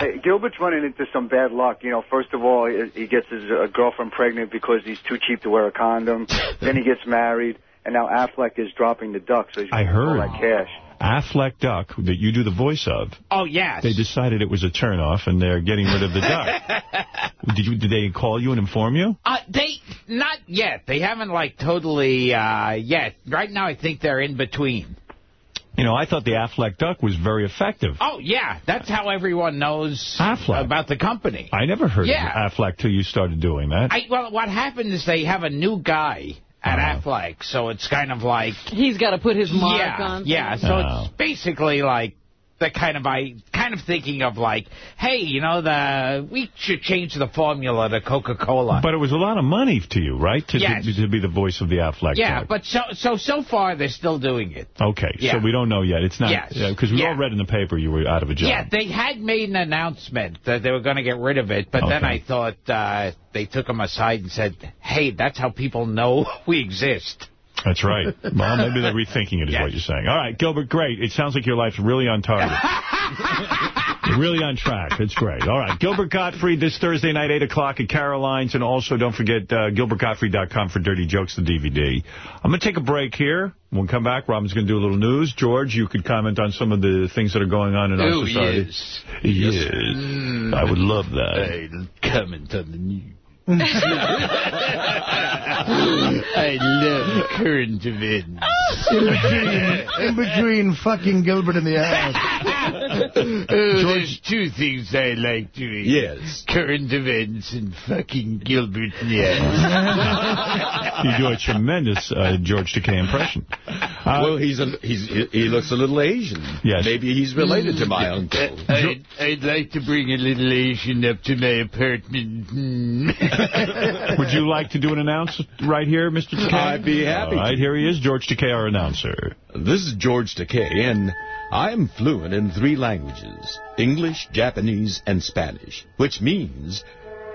hey, Gilbert's running into some bad luck. You know, first of all, he he gets his uh, girlfriend pregnant because he's too cheap to wear a condom. then he gets married, and now Aflac is dropping the duck, so he's I getting all heard. that cash. Aflac Duck, that you do the voice of. Oh, yes. They decided it was a turnoff, and they're getting rid of the duck. did you? Did they call you and inform you? Uh, they, not yet. They haven't, like, totally, uh, yet. Right now, I think they're in between. You know, I thought the Aflac Duck was very effective. Oh, yeah. That's how everyone knows Aflac. about the company. I never heard Yeah. of Aflac till you started doing that. I, well, what happened is they have a new guy at uh-huh. Aflac, so it's kind of like... He's got to put his mark yeah, on. Yeah, so Oh. it's basically like the kind of I kind of thinking of like, hey, you know, the we should change the formula to Coca-Cola. But it was a lot of money to you, right? To, Yes. to, to be the voice of the Aflac yeah, but so so so far they're still doing it. Okay, Yeah. so we don't know yet. It's not Yes. because we Yeah. all read in the paper you were out of a job. Yeah, they had made an announcement that they were going to get rid of it, but then I thought uh, they took them aside and said, hey, that's how people know we exist. That's right. Well, maybe they're rethinking it, is what you're saying. All right, Gilbert, great. It sounds like your life's really on target. Really on track. It's great. All right, Gilbert Gottfried this Thursday night, 8 o'clock at Caroline's. And also, don't forget uh, GilbertGottfried.com for Dirty Jokes, the DVD. I'm going to take a break here. When we come back, Robin's going to do a little news. George, you could comment on some of the things that are going on in our Oh, society. yes. Yes. Yes. I would love that. I'll comment on the news. I love current events. In between, in between fucking Gilbert and the ass. Oh, there's two things I like to doing. Yes. Current events and fucking Gilbert and the ass. You do a tremendous uh, George Takei impression. Uh, well, he's a, he's he he looks a little Asian. Yes. Maybe he's related to my uncle. I'd, I'd like to bring a little Asian up to my apartment. Would you like to do an announcement right here, Mr. Takei? I'd be happy All right, here he is, George Takei, our announcer. This is George Takei, and I'm fluent in three languages, English, Japanese, and Spanish, which means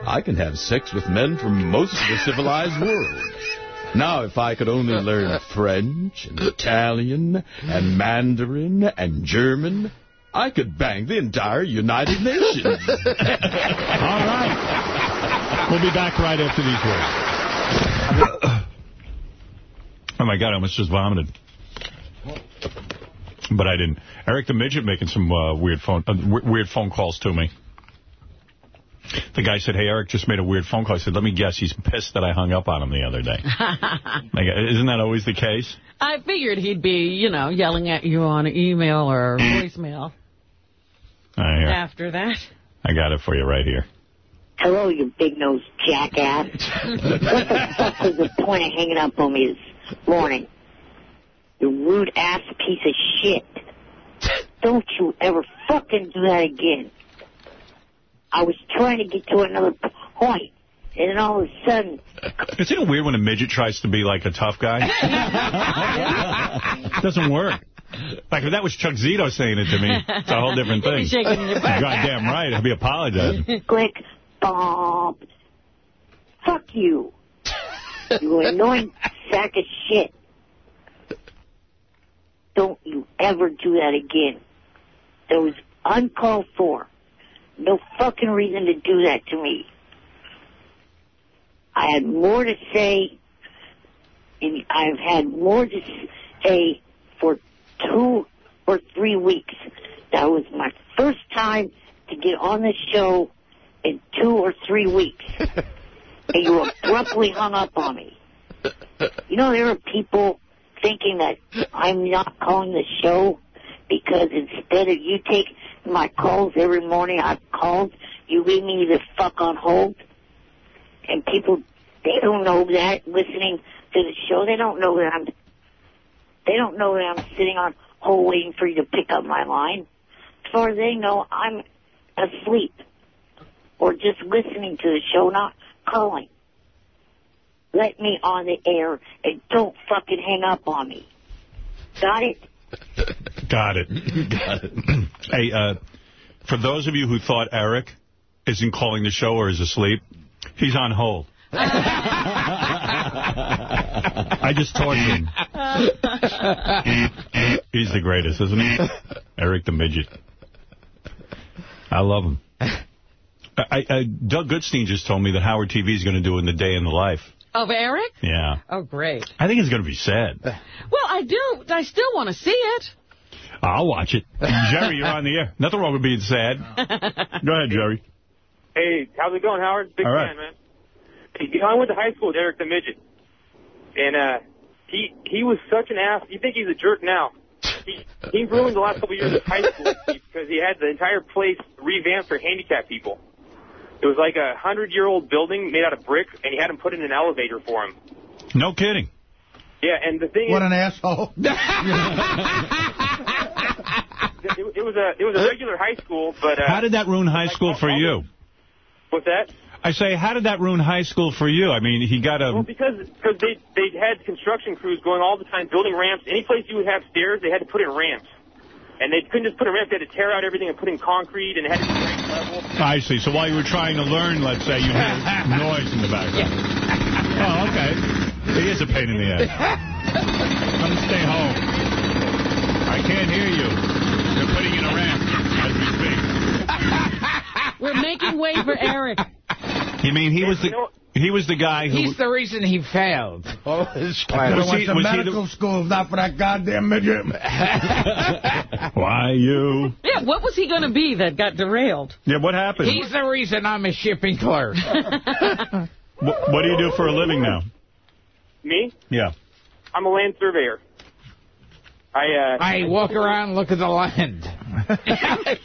I can have sex with men from most of the civilized world. Now, if I could only learn French, and Italian, and Mandarin, and German, I could bang the entire United Nations. All right. We'll be back right after these words. Oh, my God, I almost just vomited. But I didn't. Eric the Midget making some uh, weird phone uh, weird phone calls to me. The guy said, hey, Eric just made a weird phone call. I said, let me guess, he's pissed that I hung up on him the other day. Like, isn't that always the case? I figured he'd be, you know, yelling at you on email or voicemail I, hear. after that. I got it for you right here. Hello, you big-nosed jackass. what the fuck was the point of hanging up on me this morning? You rude-ass piece of shit. Don't you ever fucking do that again. I was trying to get to another point, and then all of a sudden, Isn't it weird when a midget tries to be like a tough guy? it doesn't work. Like, if that was Chuck Zito saying it to me, it's a whole different You'd thing. be shaking your butt. Goddamn right. I'd be apologizing. click, bomb. Fuck you. You annoying sack of shit. Don't you ever do that again. That was uncalled for. No fucking reason to do that to me. I had more to say, and I've had more to say for two or three weeks. That was my first time to get on the show in two or three weeks. and you abruptly hung up on me. You know, there are people thinking that I'm not calling the show because instead of you taking my calls every morning I've called, you leave me the fuck on hold. And people, they don't know that listening to the show. They don't know that I'm, they don't know that I'm sitting on hold waiting for you to pick up my line. As far as they know, I'm asleep or just listening to the show, not calling. Let me on the air and don't fucking hang up on me. Got it? Got it. Got it. hey, uh, for those of you who thought Eric isn't calling the show or is asleep, he's on hold. I just tortured him. He's the greatest, isn't he? Eric the Midget. I love him. I, I, Doug Goodstein just told me that Howard TV is going to do in the day in the life. Of Eric? Yeah. Oh, great. I think it's going to be sad. Well, I do. I still want to see it. I'll watch it. Jerry, you're on the air. Nothing wrong with being sad. Go ahead, Jerry. Hey, how's it going, Howard? Big All right. fan, man. You know, I went to high school with Eric the Midget, and uh, he he was such an ass. You think he's a jerk now? He he ruined the last couple of years of high school because he had the entire place revamped for handicapped people. It was like a hundred-year-old building made out of brick, and he had him put in an elevator for him. No kidding. Yeah, and the thing What is, an asshole. it, it was a it was a regular high school, but uh, How did that ruin high school for you? what's that? I say, how did that ruin high school for you? I mean, he got a... Well, a... because cause they they had construction crews going all the time, building ramps. Any place you would have stairs, they had to put in ramps. And they couldn't just put a ramp. They had to tear out everything and put in concrete, and it had to be ranked level. I see. So while you were trying to learn, let's say, you hear noise in the background. Oh, okay. He is a pain in the ass. Come stay home. I can't hear you. They're putting in a ramp as we speak. We're making way for Eric. You mean he was the he was the guy who... He's the reason he failed. Oh, Was I he- went to was he medical school if not for that goddamn midget. Why you? Yeah, what was he going to be that got derailed? Yeah, what happened? He's the reason I'm a shipping clerk. What, what do you do for a living now? Me, Yeah. I'm a land surveyor. I uh, I walk around and look at the land.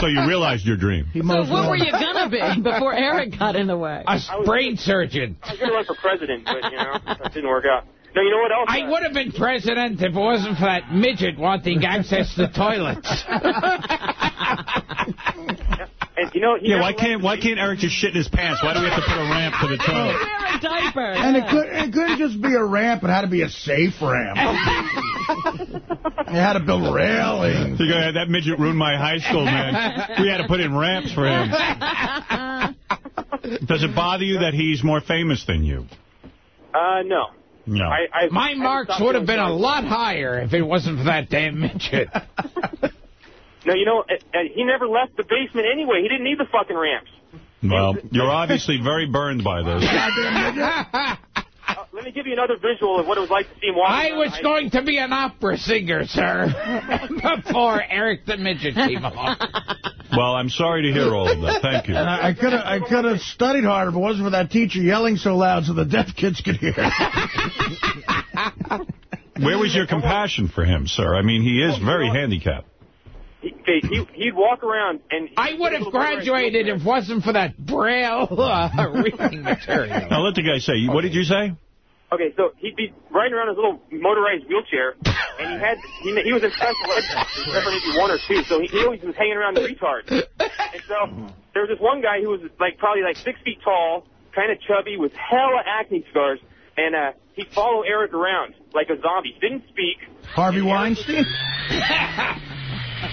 So you realized your dream. So what were you going to be before Eric got in the way? A brain surgeon. I was going to run for president, but you know that didn't work out. No, you know what else? I would have been president if it wasn't for that midget wanting access to toilets. And you know, Yeah, why can't why can't Eric just shit in his pants? Why do we have to put a ramp to the toilet? Wear a diaper. And it, could, it couldn't just be a ramp. It had to be a safe ramp. you had to build railings. You go, that midget ruined my high school, man. We had to put in ramps for him. Does it bother you that he's more famous than you? Uh, no. No. I, I, My I marks would have been a lot higher if it wasn't for that damn midget. No, you know, uh, uh, he never left the basement anyway. He didn't need the fucking ramps. Well, you're obviously very burned by this. Uh, let me give you another visual of what it was like to see him walking. I was high going to be an opera singer, sir, before Eric the Midget came along. Well, I'm sorry to hear all of that. Thank you. And I, I could have I could have studied harder if it wasn't for that teacher yelling so loud so the deaf kids could hear. Where was your compassion for him, sir? I mean, he is very handicapped. He, okay, he, he'd walk around and... I would have graduated if it wasn't for that braille uh, reading material. Now, let the guy say. What did you say? Okay, so he'd be riding around his little motorized wheelchair, and he had he, he was in special ed class, maybe one or two, so he, he always was hanging around the retards. And so there was this one guy who was like probably like six feet tall, kind of chubby, with hella acne scars, and uh, he'd follow Eric around like a zombie. Didn't speak, Harvey Weinstein?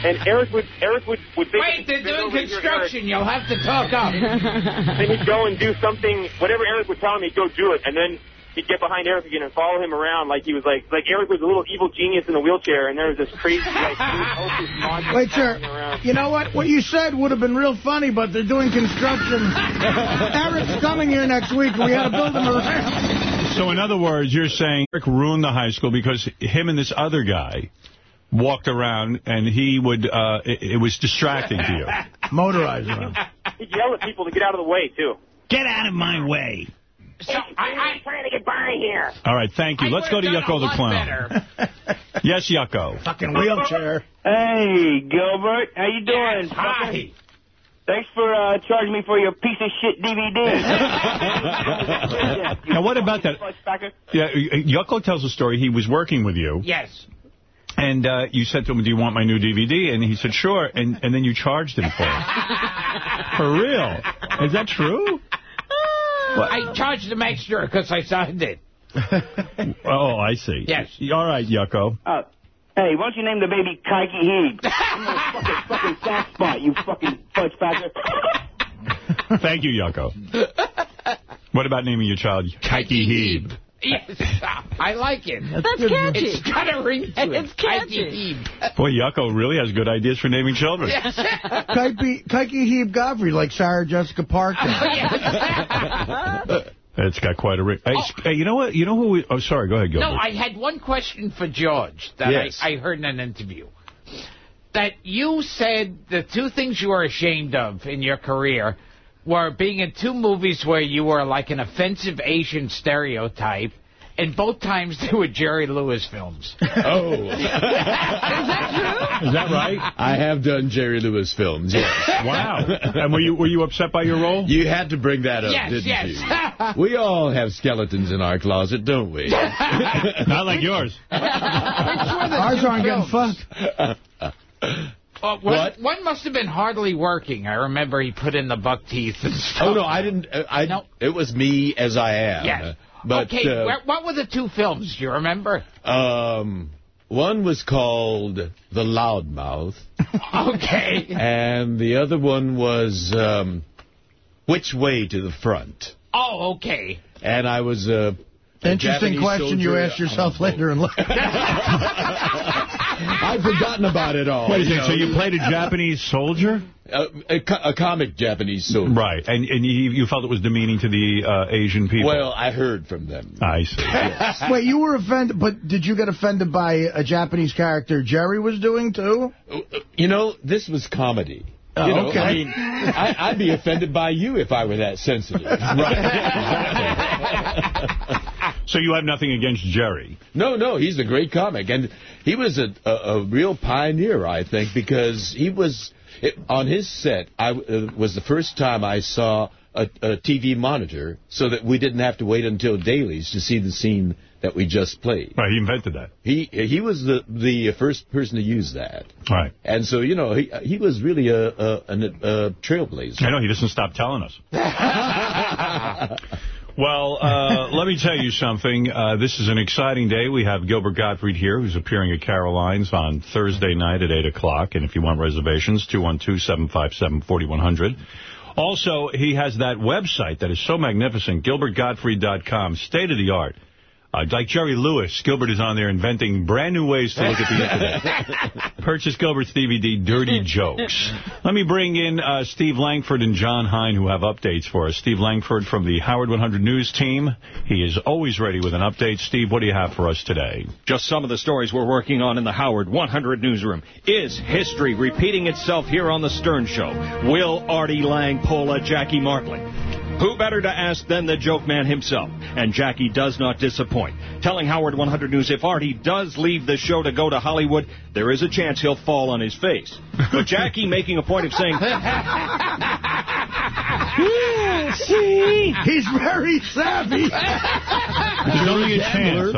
and Eric would Eric would would Wait, they're doing construction. You'll have to talk up. then he'd go and do something, whatever Eric would tell him, he'd go do it, and then he'd get behind Eric again and follow him around like he was like like Eric was a little evil genius in a wheelchair, and there was this crazy like monster Wait, sir. following around. You know what? What you said would have been real funny, but they're doing construction. Eric's coming here next week. We had to build him a ramp. So in other words, you're saying Eric ruined the high school because him and this other guy walked around and he would, uh, it, it was distracting to you. Motorizing him. He'd yell at people to get out of the way too. Get out of my way. So I, I'm trying to get by here. All right, thank you. Let's go to Yucko the Clown. yes, Yucko. Fucking wheelchair. Hey, Gilbert. How you doing? hi. Thanks for uh, charging me for your piece of shit DVD. Now, what about that? Yeah, Yucko tells a story. He was working with you. Yes. And uh, you said to him, do you want my new DVD? And he said, sure. And and then you charged him for it. for real. Is that true? I charged him extra because I signed it. Oh, I see. Yes. All right, Yucko. Uh, hey, why don't you name the baby Kikey Heeb? I'm gonna fucking fucking soft spot, you fucking fudge packer. Thank you, Yucko. What about naming your child Kiki Heeb? Yes, I like it. That's catchy. It's got a ring to it. It's catchy. Boy, Yucko really has good ideas for naming children. Kaiki Kaiki Heeb Godfrey, like Sarah Jessica Parker. Oh, it's got quite a ring. Hey, sp- hey, you know what? You know who we... Oh, sorry. Go ahead, Gilbert. No, I had one question for George that Yes. I, I heard in an interview. That you said the two things you are ashamed of in your career were being in two movies where you were like an offensive Asian stereotype, and both times they were Jerry Lewis films. Oh. Is that true? Is that right? I have done Jerry Lewis films, yes. Wow. And were you were you upset by your role? You had to bring that up, Yes, didn't yes. you? We all have skeletons in our closet, don't we? Not like yours. Ours aren't getting fucked. Uh, one, one must have been hardly working. I remember he put in the buck teeth and stuff. Oh, no, I didn't. uh, I, It was me as I am. Yes. But, okay, uh, where- what were the two films? Do you remember? Um, one was called The Loudmouth. okay. And the other one was um, Which Way to the Front. Oh, okay. And I was uh, a Interesting Japanese question you soldier. asked yourself later in life. I've forgotten about it all. Wait a second, so you played a Japanese soldier? Uh, a, a comic Japanese soldier. Right, and and you, you felt it was demeaning to the uh, Asian people. Well, I heard from them. I see. Wait, you were offended, but did you get offended by a Japanese character Jerry was doing, too? You know, this was comedy. Oh, you know, okay. I mean, I, I'd be offended by you if I were that sensitive. right. So you have nothing against Jerry? No, no, he's a great comic, and he was a, a, a real pioneer, I think, because he was it, on his set. I uh, was the first time I saw a, a TV monitor, so that we didn't have to wait until dailies to see the scene that we just played. Right, he invented that. He he was the the first person to use that, Right. and so you know he he was really a a, an- a trailblazer. I know, he doesn't stop telling us. Well, uh, let me tell you something. Uh, this is an exciting day. We have Gilbert Gottfried here, who's appearing at Caroline's on Thursday night at 8 o'clock. And if you want reservations, 212-757-4100. Also, he has that website that is so magnificent, gilbertgottfried.com, state-of-the-art. Uh, like Jerry Lewis, Gilbert is on there inventing brand new ways to look at the internet. Purchase Gilbert's DVD, Dirty Jokes. Let me bring in uh, Steve Langford and Jon Hein, who have updates for us. Steve Langford from the Howard 100 News team. He is always ready with an update. Steve, what do you have for us today? Just some of the stories we're working on in the Howard 100 newsroom. Is history repeating itself here on The Stern Show? Will Artie Lange pull a Jackie Martling? Who better to ask than the joke man himself? And Jackie does not disappoint. Telling Howard 100 News if Artie does leave the show to go to Hollywood, there is a chance he'll fall on his face. But Jackie making a point of saying, see? He's very savvy. There's only a chance,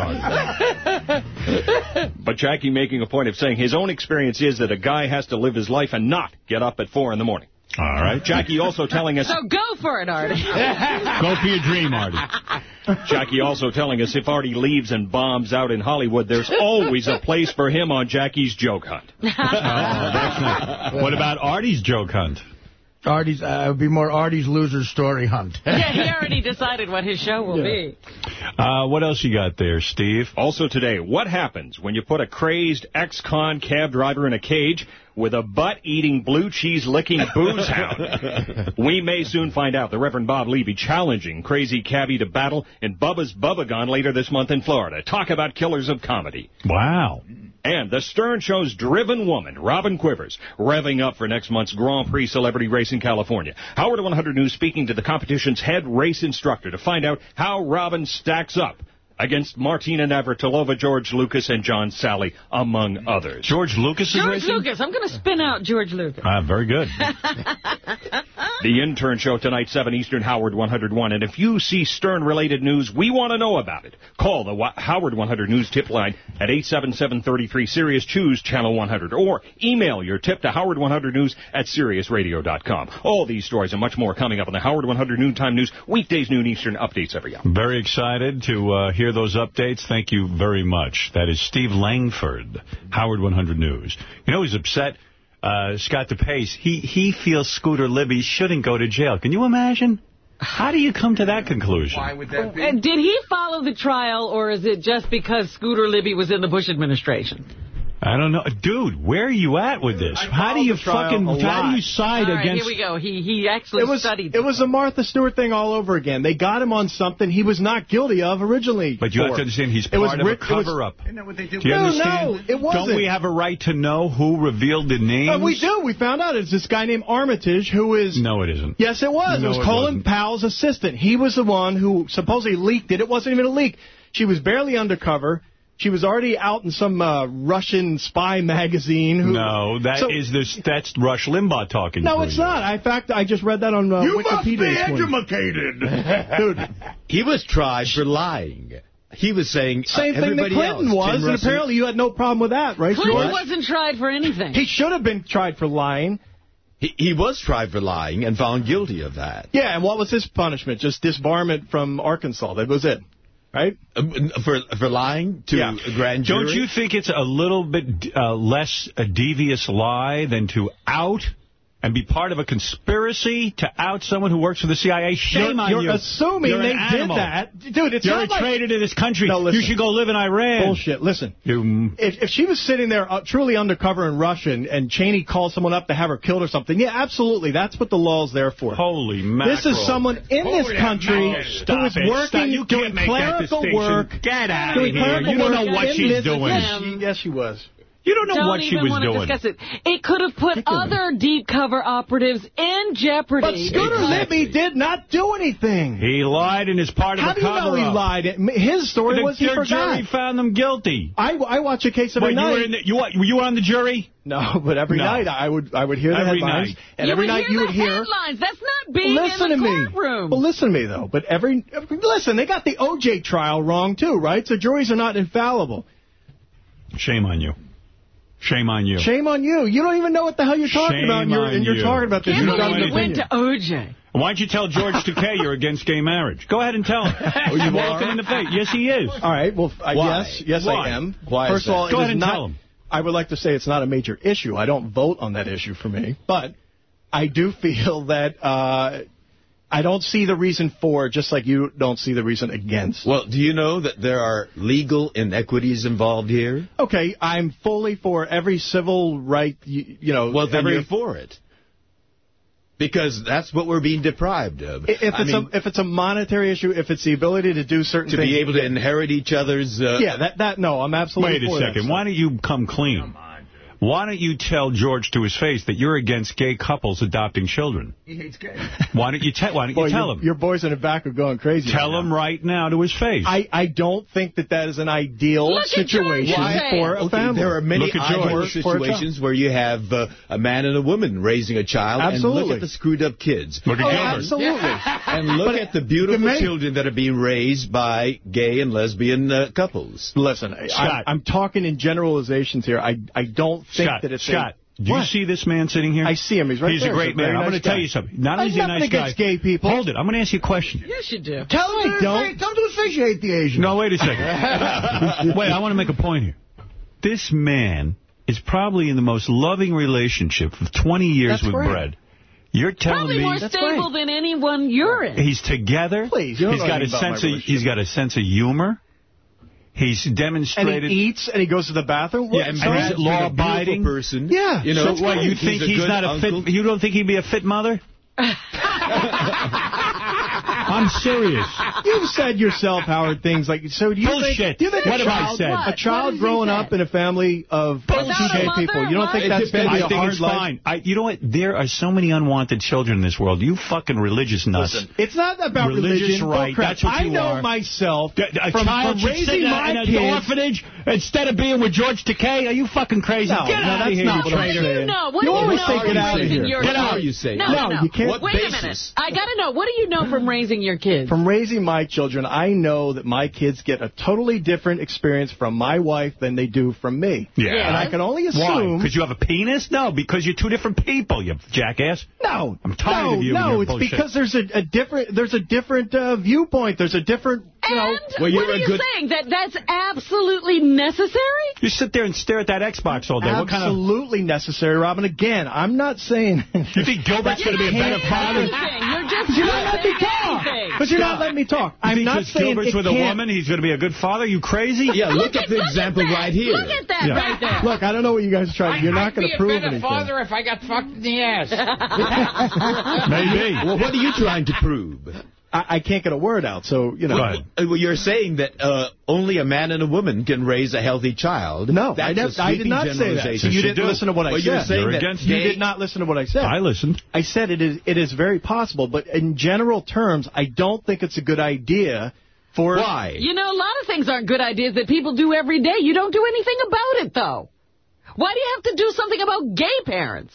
But Jackie making a point of saying his own experience is that a guy has to live his life and not get up at 4 in the morning. All right. Jackie also telling us... So go for it, Artie. Go for your dream, Artie. Jackie also telling us if Artie leaves and bombs out in Hollywood, there's always a place for him on Jackie's joke hunt. Oh, that's nice. What about Artie's joke hunt? Artie's, uh, it would be more Artie's loser story hunt. yeah, he already decided what his show will be. Uh, what else you got there, Steve? Also today, what happens when you put a crazed ex-con cab driver in a cage with a butt-eating, blue cheese-licking booze hound? we may soon find out. The Reverend Bob Levy challenging crazy cabbie to battle in Bubba's Bubbagon later this month in Florida. Talk about killers of comedy. Wow. And the Stern Show's driven woman, Robin Quivers, revving up for next month's Grand Prix Celebrity Race in California. Howard 100 News speaking to the competition's head race instructor to find out how Robin stacks up against Martina Navratilova, George Lucas, and John Salley, among others. George Lucas is George racing? Lucas. I'm going to spin out George Lucas. Ah, very good. The Intern Show tonight, 7 Eastern, Howard 101. And if you see Stern-related news, we want to know about it. Call the Howard 100 News tip line at 877-33-SIRIUS. Choose Channel 100. Or email your tip to howard100news at SiriusRadio.com. All these stories and much more coming up on the Howard 100 Noontime News, weekdays noon Eastern, updates every hour. Very excited to uh, hear those updates. Thank you very much. That is Steve Langford, Howard 100 News. You know he's upset. Uh, Scott DePace, he, he feels Scooter Libby shouldn't go to jail. Can you imagine? How do you come to that conclusion? Why would that be? And did he follow the trial, or is it just because Scooter Libby was in the Bush administration? I don't know. Dude, where are you at with this? How do you fucking, a how do you side All right, against... here we go. He he actually It was, studied. it was a Martha Stewart thing all over again. They got him on something he was not guilty of originally. But you have to understand, he's It was part of a writ- it was- cover-up. Isn't that what they do? Do you No, understand? no, it wasn't. Don't we have a right to know who revealed the names? Uh, we do. We found out it's this guy named Armitage who is... No, it isn't. Yes, it was. No, it was it Colin wasn't. Powell's assistant. He was the one who supposedly leaked it. It wasn't even a leak. She was barely undercover. She was already out in some uh, Russian spy magazine. Who, No, that So- is this. That's Rush Limbaugh talking. No, for it's you. not. I, in fact, I just read that on uh, You must be Wikipedia. educated. Dude, He was tried for lying. He was saying same uh, thing that Clinton else, was, Tim and Russell- apparently you had no problem with that, right, Clinton George? wasn't tried for anything. He should have been tried for lying. He, he was tried for lying and found guilty of that. Yeah, and what was his punishment? Just disbarment from Arkansas. That was it, right? Um, For for lying to Yeah. a grand jury. Don't you think it's a little bit uh, less a devious lie than to out and be part of a conspiracy to out someone who works for the CIA? Shame you're, on you're you. assuming You're they did animal. that. Dude, it's You're not a like... traitor to this country. No, listen. you should go live in Iran. Bullshit. Listen. You, If, if she was sitting there uh, truly undercover in Russia and, and Cheney called someone up to have her killed or something, yeah, absolutely. That's what the law's there for. holy mackerel. This is someone in this Holy country mackerel. who it. working, Stop. You doing can't make that clerical work. Get out of here. You don't know what she's this- doing. Yes, she was. You don't know Don't what she even was want doing. to discuss it. It could have put other deep cover operatives in jeopardy. But Scooter Libby did not do anything. He lied and is part of How a do you know he lied? His story The was he their forgot. jury found them guilty. I, I watch a case every Wait, you night. were, in the, you, were you on the jury? No, but every No. night I would I would hear the Every headlines, night. and you every would night hear you the would hear. headlines. That's not being listen in to the me. courtroom. Well, listen to me though. But every, every listen, they got the OJ trial wrong too, right? So juries are not infallible. Shame on you. Shame on you. Shame on you. You don't even know what the hell you're talking Shame about, and you're, and you're you. talking about this. Can't You don't believe have you an went to OJ. Why don't you tell George Takei you're against gay marriage? Go ahead and tell him. Oh, you Walk him in the face. Yes, he is. All right. Well, I Why? yes, yes, Why? I am. Why First of all, Go ahead and not, tell him. I would like to say it's not a major issue. I don't vote on that issue for me, but I do feel that uh, I don't see the reason for, just like you don't see the reason against. Well, do you know that there are legal inequities involved here? Okay, I'm fully for every civil right, you, you know. Well, then every, you're for it. Because that's what we're being deprived of. If I it's mean, a if it's a monetary issue, if it's the ability to do certain to things, be able to inherit each other's... Uh, yeah, that that no, I'm absolutely Wait a for that second. Why don't you come clean? Why don't you tell George to his face that you're against gay couples adopting children? He hates gays. Why don't you, te- why don't Boy, you tell your, him? Your boys in the back are going crazy. Tell right him now. right now to his face. I, I don't think that that is an ideal Look situation Why? for a Okay, family. there are many Look ideal For a child. situations where you have uh, a man and a woman raising a child, and Absolutely. look at the screwed up kids. Look at Oh, Gilbert. absolutely. And look But at the beautiful the children that are being raised by gay and lesbian uh, couples. Listen, I, Scott. I'm talking in generalizations here. I I don't think Scott, that it's... Scott, do what? you see this man sitting here? I see him. Right He's there. a great He's a man. Nice I'm going to tell you something. Not only is he a nice guy. gay people. Hold it. I'm going to ask you a question. Yes, you do. Tell him don't. To officiate the Asian. No, wait a second. wait, I want to make a point here. This man is probably in the most loving relationship of 20 years That's with Brett. You're telling Probably me more stable right. than anyone you're in. He's together. Please, he's got a sense of he's got a sense of humor. He's demonstrated. And he eats and he goes to the bathroom. Yeah, and, and he's law-abiding person. Yeah, you know, so why you he's think he's, not uncle. a fit? You don't think he'd be a fit mother? I'm serious. You've said yourself, Howard, things like, so do you Bullshit. Think, do you think what have I said? A child growing up in a family of gay people, you don't think that's going to be a hard life? I, you know what? There are so many unwanted children in this world. You fucking religious nuts. Listen, it's not about religious religion. right. That's what you I know are. myself D a from, child from raising my in kids. an orphanage instead of being with George Takei. Are you fucking crazy? No, Get no, out of here, not what traitor. You, saying. what you always say get out of here. Get out, you say. No, no, you can't. Wait a minute. I got to know, what do you know from raising your kids? From raising my children, I know that my kids get a totally different experience from my wife than they do from me. Yeah. And I can only assume... Why? Because you have a penis? No, because you're two different people, you jackass. No. I'm tired no, of you. No, it's bullshit. because there's a, a, different there's a different uh, viewpoint. There's a different... You know, well, you're what are you good... saying? That that's absolutely necessary? You sit there and stare at that Xbox all day. Absolutely what kind of... Necessary, Robin. Again, I'm not saying... you think Gilbert's going to be a better father? You're just... You're not become. But you're not letting me talk. I'm not saying Gilbert's with can't. a woman, he's going to be a good father. You crazy? Yeah, look, look at, at, the look example at right here. Look at that yeah. right there. Look, I don't know what you guys are trying. I, you're not going to prove anything. I'd be a better father if I got fucked in the ass. Maybe. Well, what are you trying to prove? I, I can't get a word out. So, you know. Right. Well, you're saying that uh, only a man and a woman can raise a healthy child. No, I, never, I, did not say that. So you, you didn't do. listen to what I well, said. You're saying you're that you did not listen to what I said. I listened. I said it is, it is very possible, but in general terms, I don't think it's a good idea for... Why? You know, a lot of things aren't good ideas that people do every day. You don't do anything about it, though. Why do you have to do something about gay parents?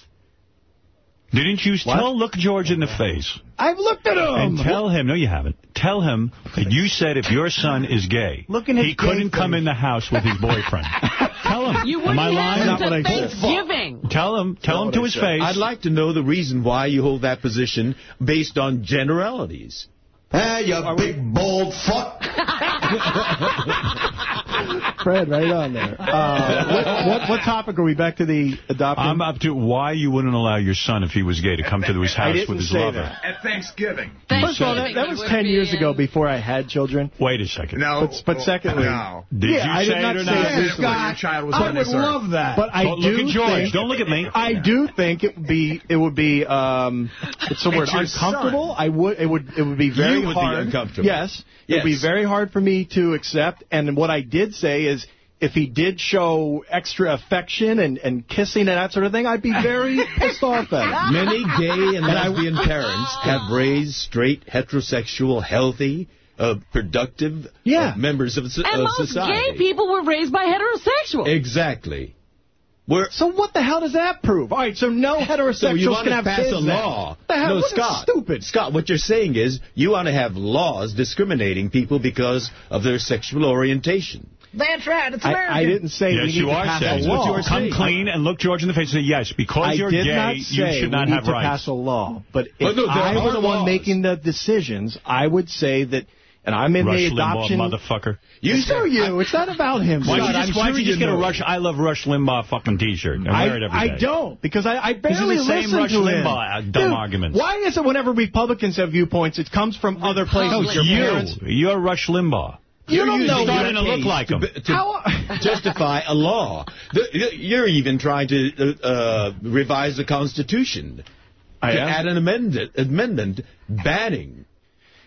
Didn't you what? tell, look George in the face. I've looked at him. And tell him, no, you haven't. Tell him that you said if your son is gay, he couldn't come in the house with his boyfriend. tell him. You wouldn't Am I lying? Not what I Thanksgiving. Tell him. Tell him to his said. face. I'd like to know the reason why you hold that position based on generalities. Hey, you Are big, we... bald fuck. Fred, right on there. Uh, what, what, what, topic are we back to the adoption? I'm up to why you wouldn't allow your son, if he was gay, to come to his house with his lover. That. At Thanksgiving. Thanksgiving. First of all, that, that was 10 years ago before I had children. Wait a second. No. But, but secondly, no. did yeah, you I did say not it or not? Say it child was I would love that. But I Don't do look at George. Think, Don't look at me. I do think it would be, it would be, um, it's the word, uncomfortable. I would, it would, it would be very very hard. uncomfortable. Yes, yes. It would be very hard for me to accept. And what I did say is if he did show extra affection and, and kissing and that sort of thing, I'd be very pissed off at it. Many gay and lesbian parents have raised straight, heterosexual, healthy, uh, productive uh, yeah. uh, members of, and of society. And most gay people were raised by heterosexuals. Exactly. We're so what the hell does that prove? All right, so no heterosexuals so you want have pass kids a law. Hell, no, Scott. Stupid. Scott, what you're saying is you want to have laws discriminating people because of their sexual orientation. That's right. It's American. I, I didn't say yes, you are saying. law. what you are Come saying. clean and look George in the face and say, yes, because I you're gay, you should not have rights. I did not say we need to rights. pass a law. But if no, I were the laws. one making the decisions, I would say that and I'm in Rush the adoption. Limbaugh, motherfucker. You so you. I, it's not about him. Why don't you just, sure you just get a Rush I love Rush Limbaugh fucking T-shirt and I, it every day? I don't because I, I barely listen to him. This is the same Rush Limbaugh him. dumb Dude, arguments. Why is it whenever Republicans have viewpoints, it comes from other places? No, you. Parents? You're Rush Limbaugh. You don't know starting to look like him. To, to justify a law. The, you're even trying to uh, uh, revise the Constitution. I to am? add an amendment, amendment banning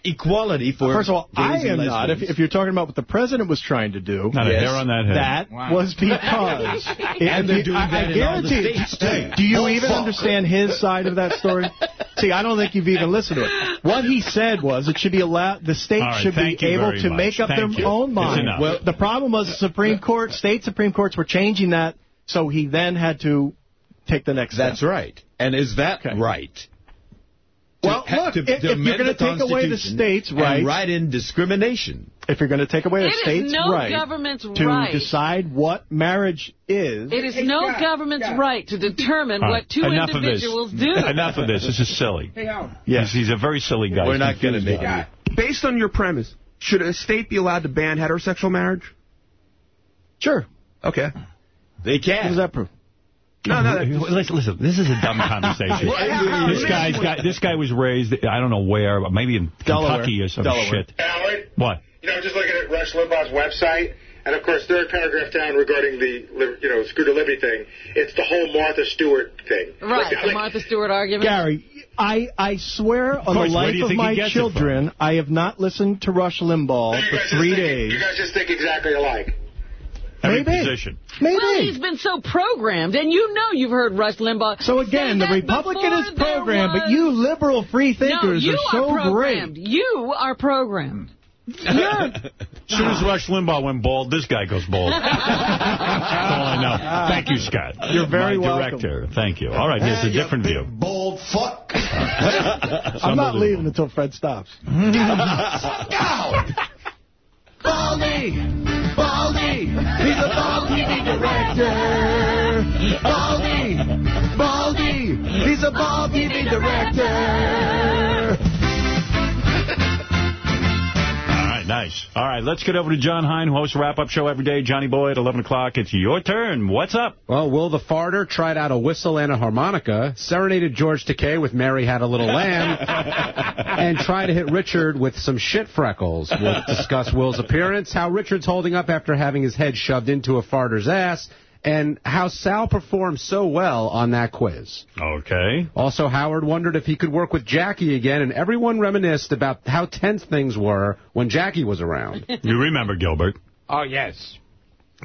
equality for First of all, I am not. If, if, you're talking about what the president was trying to do, not yes, a hair on that head. That wow. was because. and, they're doing I, that I in all the states, hey, do you even fuck. understand his side of that story? See, I don't think you've even listened to it. What he said was it should be allowed, the state right, should be able to much. make up thank their you. own mind. Well, the problem was the Supreme Court, state Supreme Courts were changing that, so he then had to take the next That's step. right. And is that okay. right? well, to, look, to, if, to if you're going to take away the states' rights... right in discrimination. If you're going to take away the states' no right to right. decide what marriage is... It is hey, no government's right to determine right. what two Enough individuals do. Enough of this. This is silly. Hey, Howard. Yes. He's, a very silly guy. We're not going to make it. Based on your premise, should a state be allowed to ban heterosexual marriage? Sure. Okay. They can. What does that prove? No, no. Listen, listen. This is a dumb conversation. this guy's got. This guy was raised. I don't know where, but maybe in Delaware. Kentucky or some Delaware. shit. Howard, What? you know, just looking at Rush Limbaugh's website, and of course, third paragraph down regarding the, you know, Scooter Libby thing, it's the whole Martha Stewart thing. Right, Like, the Martha Stewart argument. Gary, I, I swear on the course, where life of my children, I have not listened to Rush Limbaugh you for three think- days. You guys just think exactly alike. Every Maybe. position. Maybe. Well, he's been so programmed, and you know you've heard Rush Limbaugh. So again, the that Republican is before there programmed, but you liberal free no, thinkers you are so programmed. great. You are programmed. Hmm. As soon as Rush Limbaugh went bald, this guy goes bald. That's all I know. Thank you, Scott. You're very My welcome. director. Thank you. All right, here's a different view. Bold fuck. I'm not leaving until Fred stops. Fuck out. Baldy! Baldy! He's a ball TV director! Baldy! Baldy! He's a ball TV director! Nice. All right, let's get over to Jon Hein, who hosts a wrap-up show every day. Johnny Boy at 11 o'clock. It's your turn. What's up? Well, Will the Farter tried out a whistle and a harmonica, serenaded George Takei with Mary Had a Little Lamb, and tried to hit Richard with some shit freckles. We'll discuss Will's appearance, how Richard's holding up after having his head shoved into a farter's ass, and how Sal performed so well on that quiz. Okay. Also, Howard wondered if he could work with Jackie again, and everyone reminisced about how tense things were when Jackie was around. You remember Gilbert. Oh, yes.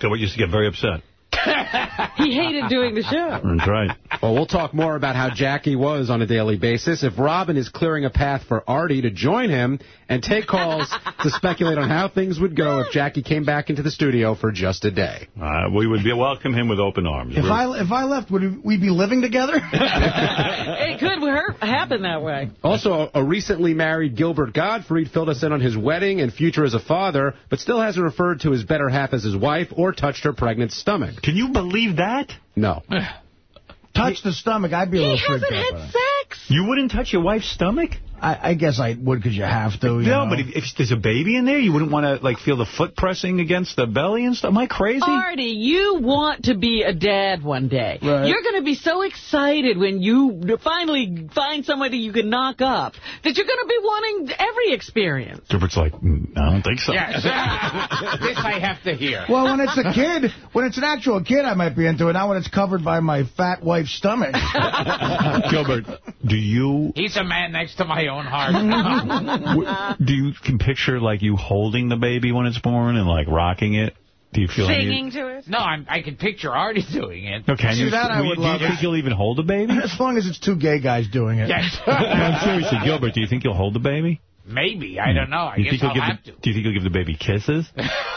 Gilbert used to get very upset. He hated doing the show. That's right. Well, we'll talk more about how Jackie was on a daily basis, if Robin is clearing a path for Artie to join him, and take calls to speculate on how things would go if Jackie came back into the studio for just a day. Uh, we would be welcome him with open arms. If We're- I if I left, would we be living together? it could hurt, happen that way. Also, a recently married Gilbert Gottfried filled us in on his wedding and future as a father, but still hasn't referred to his better half as his wife or touched her pregnant stomach. Can you believe that? No. Touch the stomach, I'd be a little freaked hasn't had sex. You wouldn't touch your wife's stomach? I, I guess I would because you have to. You no, know? but if, if there's a baby in there, you wouldn't want to like feel the foot pressing against the belly and stuff. Am I crazy? Artie, you want to be a dad one day. Right. You're going to be so excited when you finally find somebody you can knock up that you're going to be wanting every experience. Gilbert's like, "Mm, I don't think so. Yes. this I have to hear. Well, when it's a kid, when it's an actual kid, I might be into it. Not when it's covered by my fat wife's stomach. Gilbert, do you He's a man next to my own heart. do you can picture like you holding the baby when it's born and like rocking it? Do you feel any- Singing to it? No, I'm, I can picture Artie doing it. Okay, See, you, that I will you- would do love you think it. you'll even hold the baby? As long as it's two gay guys doing it. Yes. no, seriously, Gilbert, do you think you'll hold the baby? Maybe. I don't hmm. know. I you guess think I'll have the, to. Do you think you'll give the baby kisses?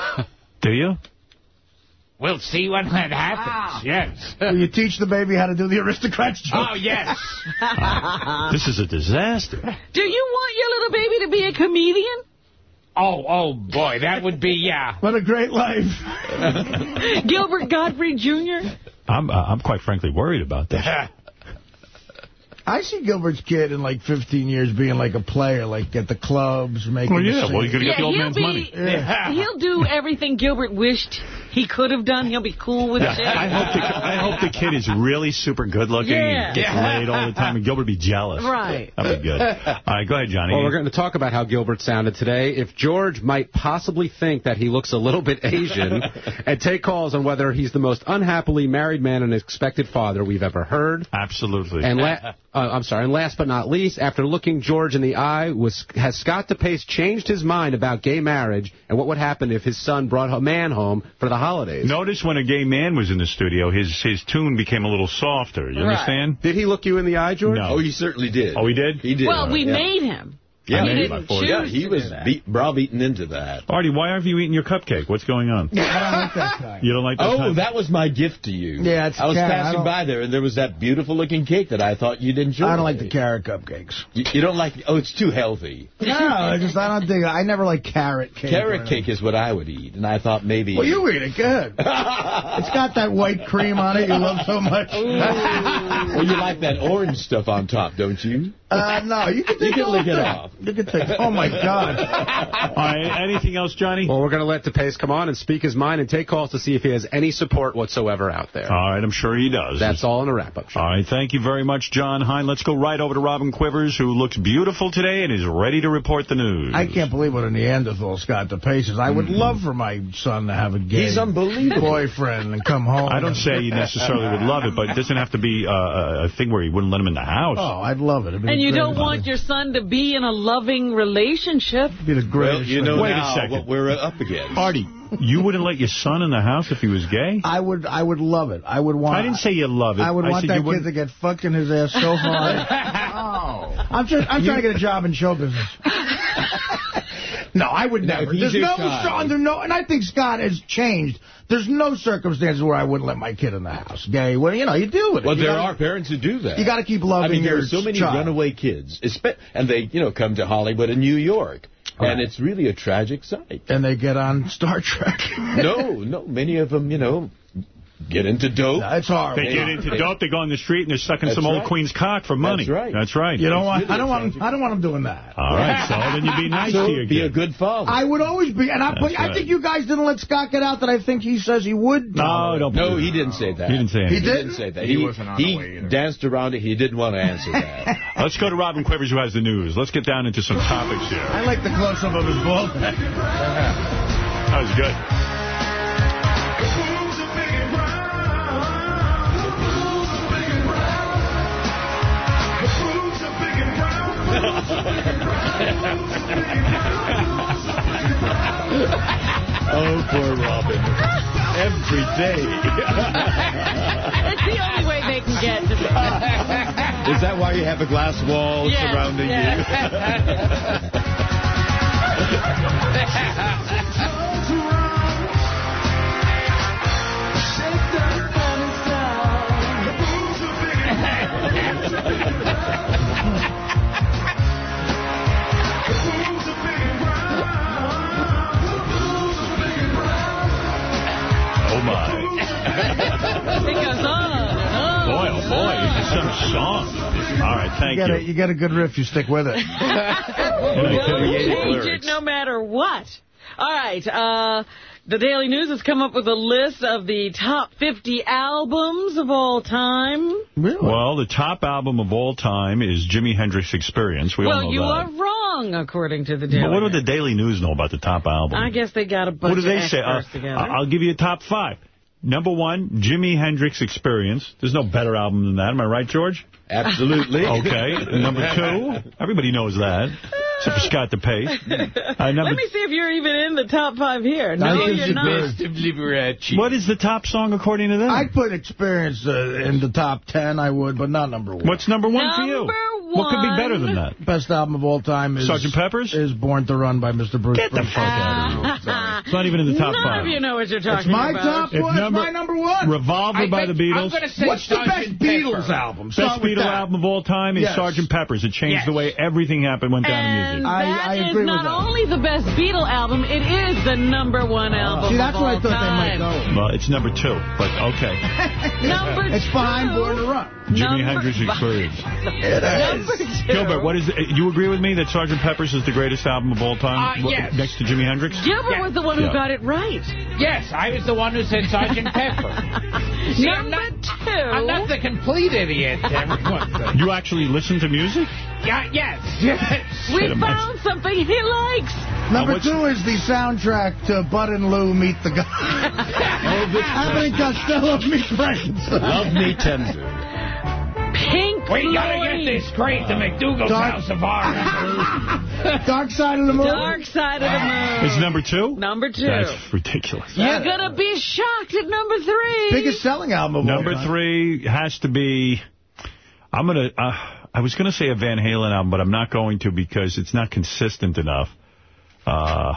do you? We'll see when that happens. Yes. Will you teach the baby how to do the aristocrats joke? Oh, yes. This is a disaster. Do you want your little baby to be a comedian? Oh, oh, boy. That would be, yeah. What a great life. Gilbert Gottfried Jr.? I'm uh, I'm quite frankly worried about that. I see Gilbert's kid in like 15 years being like a player, like at the clubs, making. Well, yeah, well, you're gonna get the old man's be, money. Yeah. He'll do everything Gilbert wished he could have done. He'll be cool with Yeah, shit. I hope the I hope the kid is really super good looking Yeah. and gets Yeah. laid all the time, and Gilbert be jealous. Right. That'd be good. All right, go ahead, Johnny. Well, we're going to talk about how Gilbert sounded today. If George might possibly think that he looks a little bit Asian, and take calls on whether he's the most unhappily married man and expected father we've ever heard. Absolutely. And la- uh, I'm sorry. And last but not least, after looking George in the eye, was has Scott DePace changed his mind about gay marriage and what would happen if his son brought a man home for the holidays? Notice when a gay man was in the studio, his his tune became a little softer. You Right. understand? Did he look you in the eye, George? No. Oh, he certainly did. Oh, he did? He did. well, we yeah. made him. Yeah, he he, didn't choose yeah, he was do that. beat, browbeaten into that. Artie, why aren't you eating your cupcake? What's going on? I don't like that guy. You don't like that? Oh, type? that was my gift to you. Yeah, it's I was carrot. Passing don't- by there, and there was that beautiful-looking cake that I thought you'd enjoy. I don't like the carrot cupcakes. You, you don't like? Oh, it's too healthy. No, I just I don't think I never like carrot cake. Carrot cake is what I would eat, and I thought maybe. Well, you eat it good. it's got that white cream on it you love so much. Well, you like that orange stuff on top, don't you? Uh, no, you can You can lick it off. You can take. Oh my God. All right, anything else, Johnny? Well, we're going to let DePace come on and speak his mind and take calls to see if he has any support whatsoever out there. All right, I'm sure he does. That's all in a wrap-up show. All right, thank you very much, Jon Hein. Let's go right over to Robin Quivers, who looks beautiful today and is ready to report the news. I can't believe what a Neanderthal Scott DePace is. I would love for my son to have a gay He's unbelievable. boyfriend and come home. I don't say you necessarily would love it, but it doesn't have to be uh, a a thing where you wouldn't let him in the house. Oh, I'd love it. And you don't want your son to be in a loving relationship. It'd be the Well, you know thing. Wait a second. what we're up against. Artie, you wouldn't let your son in the house if he was gay? I would, I would love it. I would want. I didn't say you love it. I would I want that kid wouldn't- to get fucked in his ass so hard. Oh. I'm just, I'm trying to get a job in show business. no, I would Now, never. if There's no, child- under no, and I think Scott has changed. There's no circumstances where I wouldn't let my kid in the house. Gay, well, you know, you deal with it. Well, You there gotta- are parents who do that. You got to keep loving I mean, there your are so many child. runaway kids, and they, you know, come to Hollywood and New York, and it's really a tragic sight. And they get on Star Trek. no, no, many of them, you know, get into dope. It's horrible. They get into dope, they go on the street, and they're sucking That's some old queen's cock for money. That's right. That's right. You don't want. I don't want. Them, I don't want them doing that. All right, so then you'd be nice so to your be kid. a good father. I would always be, and I, That's put, I think you guys didn't let Scott get out that I think he says he would. No, don't no, he it. didn't say that. He didn't say He anything. didn't say that. He He, wasn't on he the way either. danced around it. He didn't want to answer that. Let's go to Robin Quivers, who has the news. Let's get down into some topics here. I like the close-up of his ball head. That was good. Oh, poor Robin. Every day. It's the only way they can get to me. Is that why you have a glass wall Yes, surrounding yes. Oh, my. It goes on and on. Boy, oh, boy. It's some song. All right, You thank get, you. a, you get a good riff, you stick with it. Don't change it no matter what. All right. Uh, the Daily News has come up with a list of the top 50 albums of all time. Really? Well, the top album of all time is Jimi Hendrix Experience. We all well, know you that. are wrong, according to the Daily But what do News. the Daily News know about the top album? I guess they got a bunch what do they of say? Uh, together. I'll give you a top five. Number one, Jimi Hendrix Experience. There's no better album than that. Am I right, George? Absolutely. Okay. Number two, everybody knows that, except for Scott DePace. Uh, Let me see if you're even in the top five here. No, I think you're you not. did. What is the top song according to them? I'd put Experience uh, in the top 10, I would, but not number one. What's number one for you? Number What could be better than that? Best album of all time is... Sgt. Pepper's? Is Born to Run by Mr. Bruce Get the Springsteen. fuck out of here. It's not even in the top None five. of you know what you're talking about. It's my about. top If one. It's my number one. Revolver by the Beatles. What's the best Beatles album? Best Start with Beatle that. album of all time is Yes. Sgt. Pepper's. It changed Yes. the way everything happened, went down in And music. I- that I is agree with not only the best Beatle album, it is the number one album See, that's of what I thought time. they might go. Well, it's number two, but okay. Number It's behind. Born to Run. Jimi Hendrix five. Experience. Number two. Gilbert, what is it? You agree with me that Sgt. Pepper's is the greatest album of all time? Uh, yes. Next to Jimi Hendrix? Gilbert was the one who Yeah. got it right. Yes, I was the one who said Sergeant Pepper. See, I'm Number not, two. I'm not the complete idiot. You actually listen to music? Yeah, yes, yes. we Shit, am I- found something he likes. Number what's- two is the soundtrack to Bud and Lou Meet the Guy. Abbott and Costello Meet Friends. Love me tender. Pink We gotta get this crate to McDougal's Dark- house of art. Dark Side of the Moon. Dark Side of the Moon. Is number two? Number two. That's ridiculous. You're going to be shocked at number three. Biggest selling album of all Number time. three has to be. I'm gonna. Uh, I was gonna say a Van Halen album, but I'm not going to because it's not consistent enough. Uh,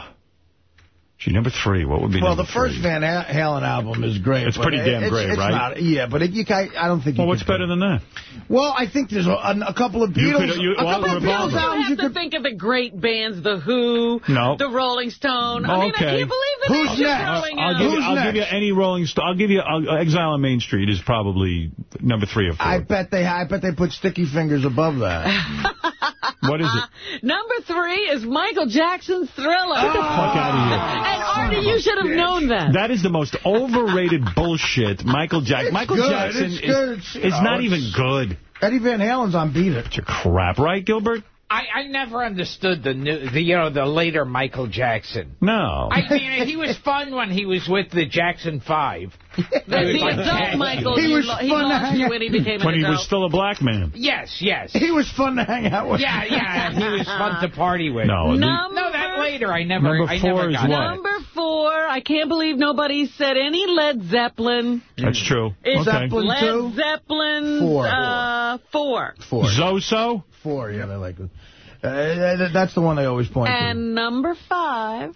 Gee, number three. What would be Well, number the first three? Van Halen album is great. It's pretty damn it's- great, it's right? Not, yeah, but it, you can, I don't think. Well, you what's can better than that? Well, I think there's a, a couple of You Beatles. could- you- a well, couple of Revolver. Beatles You albums. have to think of the great bands, The Who, No. The Rolling Stone. I mean, I Okay. can't believe the names you're throwing I'll, give you, I'll give you any Rolling Stone. I'll give you uh, Exile on Main Street is probably number three or four. I bet they, I bet they put Sticky Fingers above that. what is it? Number three is Michael Jackson's Thriller. Get the fuck out of here. And Artie, you should have known that. That is the most overrated bullshit. Michael Jackson. It's Michael good, Jackson it's is, good, it's, is know, not it's- even good. Eddie Van Halen's on Beat It. It's a crap, right, Gilbert? I, I never understood the new, the you know the later Michael Jackson. No. I mean, he was fun when he was with the Jackson Five. The, the adult Michael, He he, was lo- he fun to hang you out- when he became an when he adult. was still a black man. Yes, yes. He was fun to hang out with. Yeah, yeah, he was fun to party with. No, the- No, that later I never. Number I four never is got what? Number four, I can't believe nobody said any Led Zeppelin. That's true. It's okay. Zeppelin Led two? Zeppelin Four. Uh, four. Four. Zoso? Four, yeah, they like it. Uh, that's the one they always point to. And number five.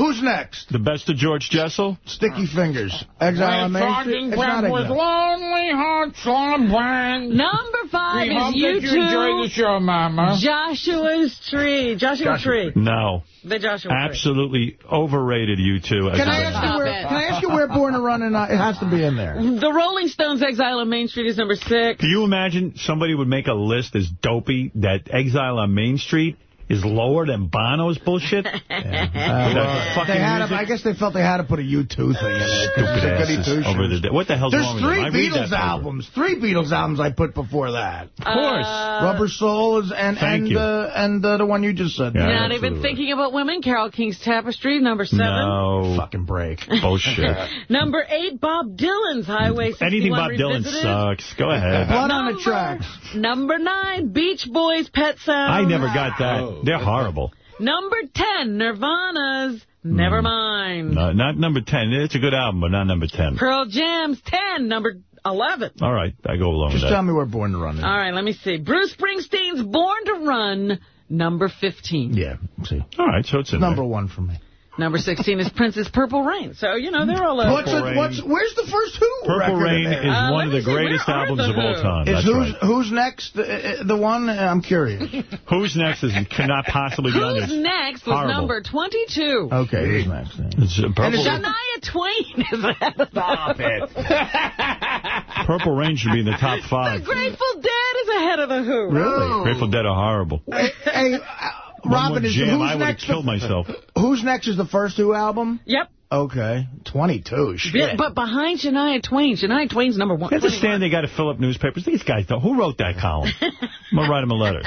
Who's next? The best of George Jessel? Sticky Fingers. Exile on Main Street? It's not was Exile. lonely hearts on brand. Number five We is you that you enjoy the two. show, Mama. Joshua's Tree. Joshua Tree. No. The Joshua Tree. Absolutely overrated, you two. Can I ask you where? Can I ask you where Born to Run and uh, it has to be in there? The Rolling Stones' Exile on Main Street is number six. Can you imagine somebody would make a list as dopey that Exile on Main Street is lower than Bono's bullshit? Uh, well, fucking they had to. I guess they felt they had to put a U2 thing in there. 'cause it's a asses over shoes. the, what the hell's There's wrong with three them? I read that Beatles paper. albums. Three Beatles albums I put before that. Of course. Uh, Rubber Soul is and and uh, and uh, the one you just said. Yeah, Not even thinking about women. Carole King's Tapestry, number seven. No. Fucking break. Bullshit. Number eight, Bob Dylan's Highway 61 Anything Bob Dylan sucks. Go ahead. Blood on the Number- tracks. Number nine, Beach Boys, Pet Sounds. I never got that. Oh. They're horrible. Number 10, Nirvana's Hmm. Nevermind. No, not number 10. It's a good album, but not number 10. Pearl Jam's 10, number 11. All right, I go along Just with tell me where Born to Run is. All right, let me see. Bruce Springsteen's Born to Run, number 15. Yeah, see. All right, so it's in Number there. one for me. Number 16 is Prince's Purple Rain. So, you know, they're all over. What's it, Rain. what's where's the first Who Purple record Rain is Uh, one of the see, greatest albums the of all time. Is That's who's right. who's next? Uh, the one I'm curious. Who's next is cannot possibly be on Who's next was Horrible. number 22. Okay, who's next? then? It's, uh, Purple, Shania Twain is ahead of Stop it. Purple Rain should be in the top five. The five. Grateful Dead is ahead of the Who. Really? Grateful Dead are horrible. hey, hey, uh, One Robin, is jam, who's I would have next? killed myself. Who's next is the first Who album? Yep. Okay, 22. Shit. But behind Shania Twain, Shania Twain's number one. You understand they got to fill up newspapers. These guys don't. Who wrote that column? I'm going to write them a letter.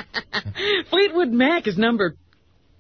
Fleetwood Mac is number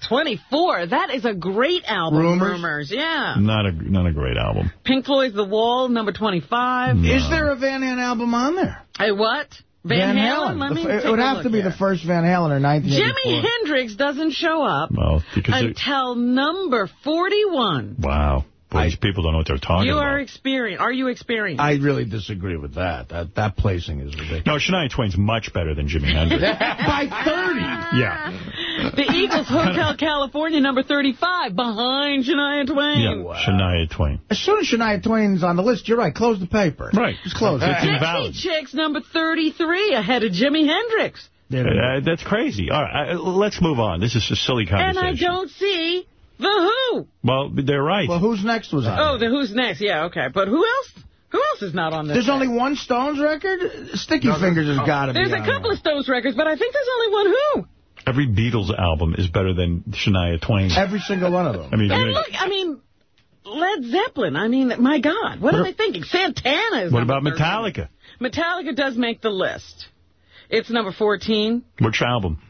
24. That is a great album. Rumors? yeah. Not a not a great album. Pink Floyd's The Wall, number 25. Is there a Van Halen album on there? Hey, what? Van, Halen? Let me it would have to be here. the first Van Halen or 1984. Jimi Hendrix doesn't show up Well, because it, until number 41. wow, Boy, these people don't know what they're talking You about. You are experienced. Are you experienced? I really disagree with that. That that placing is ridiculous. No, Shania Twain's much better than Jimi Hendrix. By 30. yeah. The Eagles Hotel California, number 35, behind Shania Twain. Yeah, Shania Twain. As soon as Shania Twain's on the list, you're right. Close the paper. Right. Just close it. It's Dixie invalid. Chicks, number 33, ahead of Jimi Hendrix. Uh, that's crazy. All right, uh, let's move on. This is a silly conversation. And. I don't see The Who. Well, they're right. Well, who's next was on? Oh, the Who's next? Yeah, okay. But who else? Who else is not on this? There's list? only one Stones record? Sticky Fingers has oh. got to be There's a couple of Stones records, but I think there's only one Who. Every Beatles album is better than Shania Twain. Every single one of them. I mean, And look, I mean, Led Zeppelin. I mean, my God, what, What are a- they thinking? Santana is what about 13. Metallica? Metallica does make the list. It's number 14. Which album?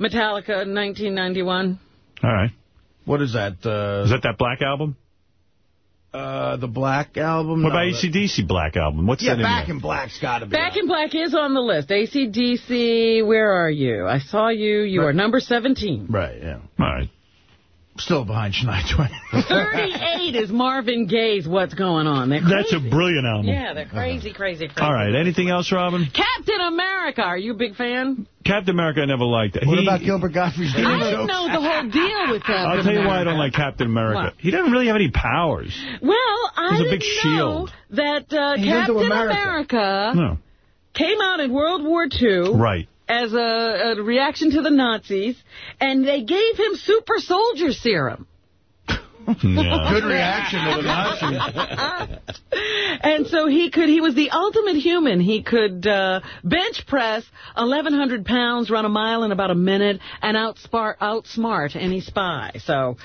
Metallica, 1991. All right. What is that? Uh, Is that that Black album? uh, the Black album? What No, about that- ACDC Black album? What's Yeah, that in Back there? in Black's got to be. Back on. in Black is on the list. ACDC, where are you? I saw you. You are number 17. Right, yeah. All right. Still behind Shania Twain. 38 is Marvin Gaye's What's Going On. They're crazy. That's a brilliant album. Yeah, they're crazy, crazy, crazy. All right. Anything else, Robin? Captain America. Are you a big fan? Captain America I never liked. It. What He- about Gilbert Gottfried's I demon didn't jokes? know the whole deal with Captain I'll tell you why I don't like Captain America. What? He doesn't really have any powers. Well, I He's a didn't big know shield. that uh, Captain America. America, No. came out in World War II Right. As a, a reaction to the Nazis, and they gave him super soldier serum. Yeah. Good reaction to the Nazis. And so he could, he was the ultimate human. He could uh, bench press 1,100 pounds, run a mile in about a minute, and outsmart, outsmart any spy. So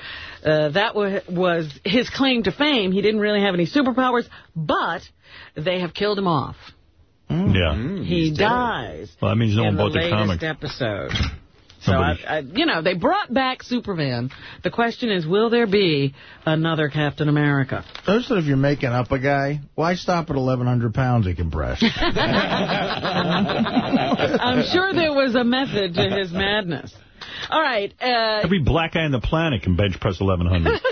uh, that wa was his claim to fame. He didn't really have any superpowers, but they have killed him off. Mm. Yeah. Mm, he dies Well, that means no in one the bought the latest comic. episode. So, I, I, you know, they brought back Superman. The question is, will there be another Captain America? First, if you're making up a guy, why stop at 1,100 pounds he can press? I'm sure there was a method to his madness. All right. Uh, Every black guy on the planet can bench press 1,100. that's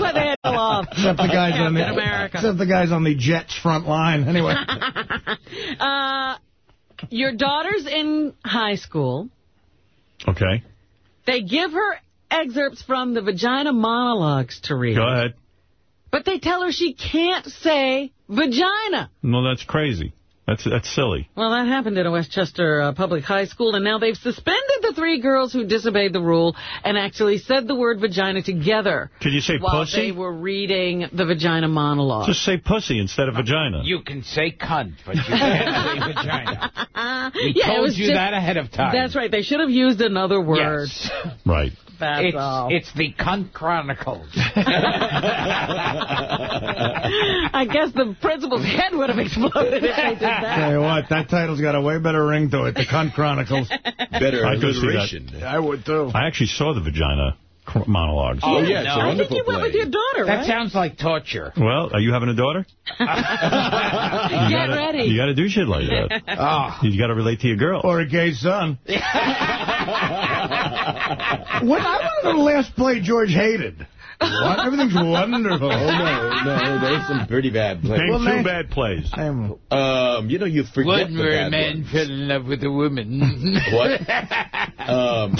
why they had to off. Except the guys on the America. except the guys on the Jets front line. Anyway, Uh, your daughter's in high school. Okay. They give her excerpts from the vagina monologues to read. Go ahead. But they tell her she can't say vagina. No, that's crazy. That's that's silly. Well, that happened at a Westchester uh, public high school, and now they've suspended the three girls who disobeyed the rule and actually said the word vagina together Could you say while pussy? they were reading the vagina monologue. Just say pussy instead of vagina. You can say cunt, but you can't say vagina. We yeah, told you just- that ahead of time. That's right. They should have used another word. Yes. Right. That's it's, all. it's the Cunt Chronicles. I guess the principal's head would have exploded if they did tell that. you what, that title's got a way better ring to it. The Cunt Chronicles. Better I'd alliteration. I would too. I actually saw the vagina cr- monologues. Oh, yeah, it's oh, no. a I think wonderful you went with your daughter, That right? sounds like torture. Well, are you having a daughter? Get gotta, ready. You got to do shit like that. Oh. You got to relate to your girl. Or a gay son. what? I want to to the last play George hated. What? Everything's wonderful. Oh, no, no, there's some pretty bad plays. Name Well, two name- bad plays. Name- Um, you know, you forget One the where a man ones. fell in love with a woman. What? um,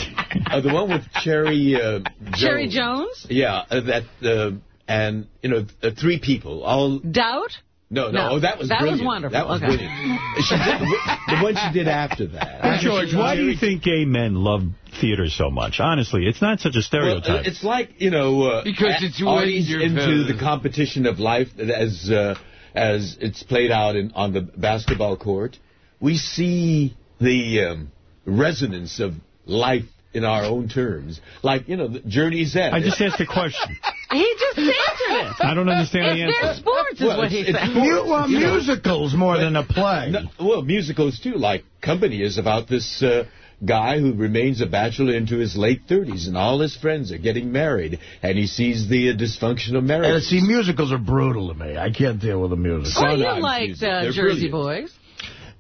uh, the one with Cherry uh, Jones. Cherry Jones? Yeah, uh, that, uh, and, you know, uh, three people, all... Doubt? No, no, No, oh, that was that was wonderful. That was Okay. brilliant. She did, the one she did after that. Hey, George, why do you think gay men love theater so much? Honestly, it's not such a Well, stereotype. it's like, you know, uh, Because it's Artie's wonderful. into the competition of life as uh, as it's played out in, on the basketball court. We see the um, resonance of life in our own terms. Like, you know, the Journey's End. I just asked a question. He just answered it. I don't understand the It's their answer. sports, is Well, what he it's- said. it's Mu- well, You know- musicals more than a play. No, well, musicals too, like Company is about this uh, guy who remains a bachelor into his late 30s, and all his friends are getting married, and he sees the uh, dysfunction of marriage. Uh, see, musicals are brutal to me. I can't deal with a musical. Oh, you Sometimes liked uh, Jersey brilliant. Boys.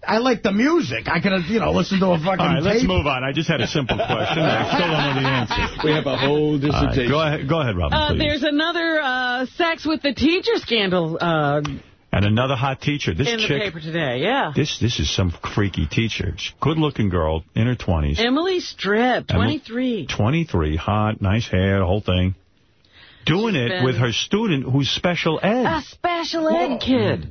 I like the music. I can, you know, listen to a fucking All right, let's move on. I just had a simple question. I still don't know the answer. We have a whole All right, dissertation. go ahead, go ahead, Robin, Uh, please. there's another uh, sex with the teacher scandal uh, And another hot teacher. This in the chick, paper today. Yeah. this this is some freaky teacher. Good-looking girl, in her 20s. Emily Strip, 23. 23, hot, nice hair, the whole thing. Doing She's it with her student who's special ed. A special ed kid.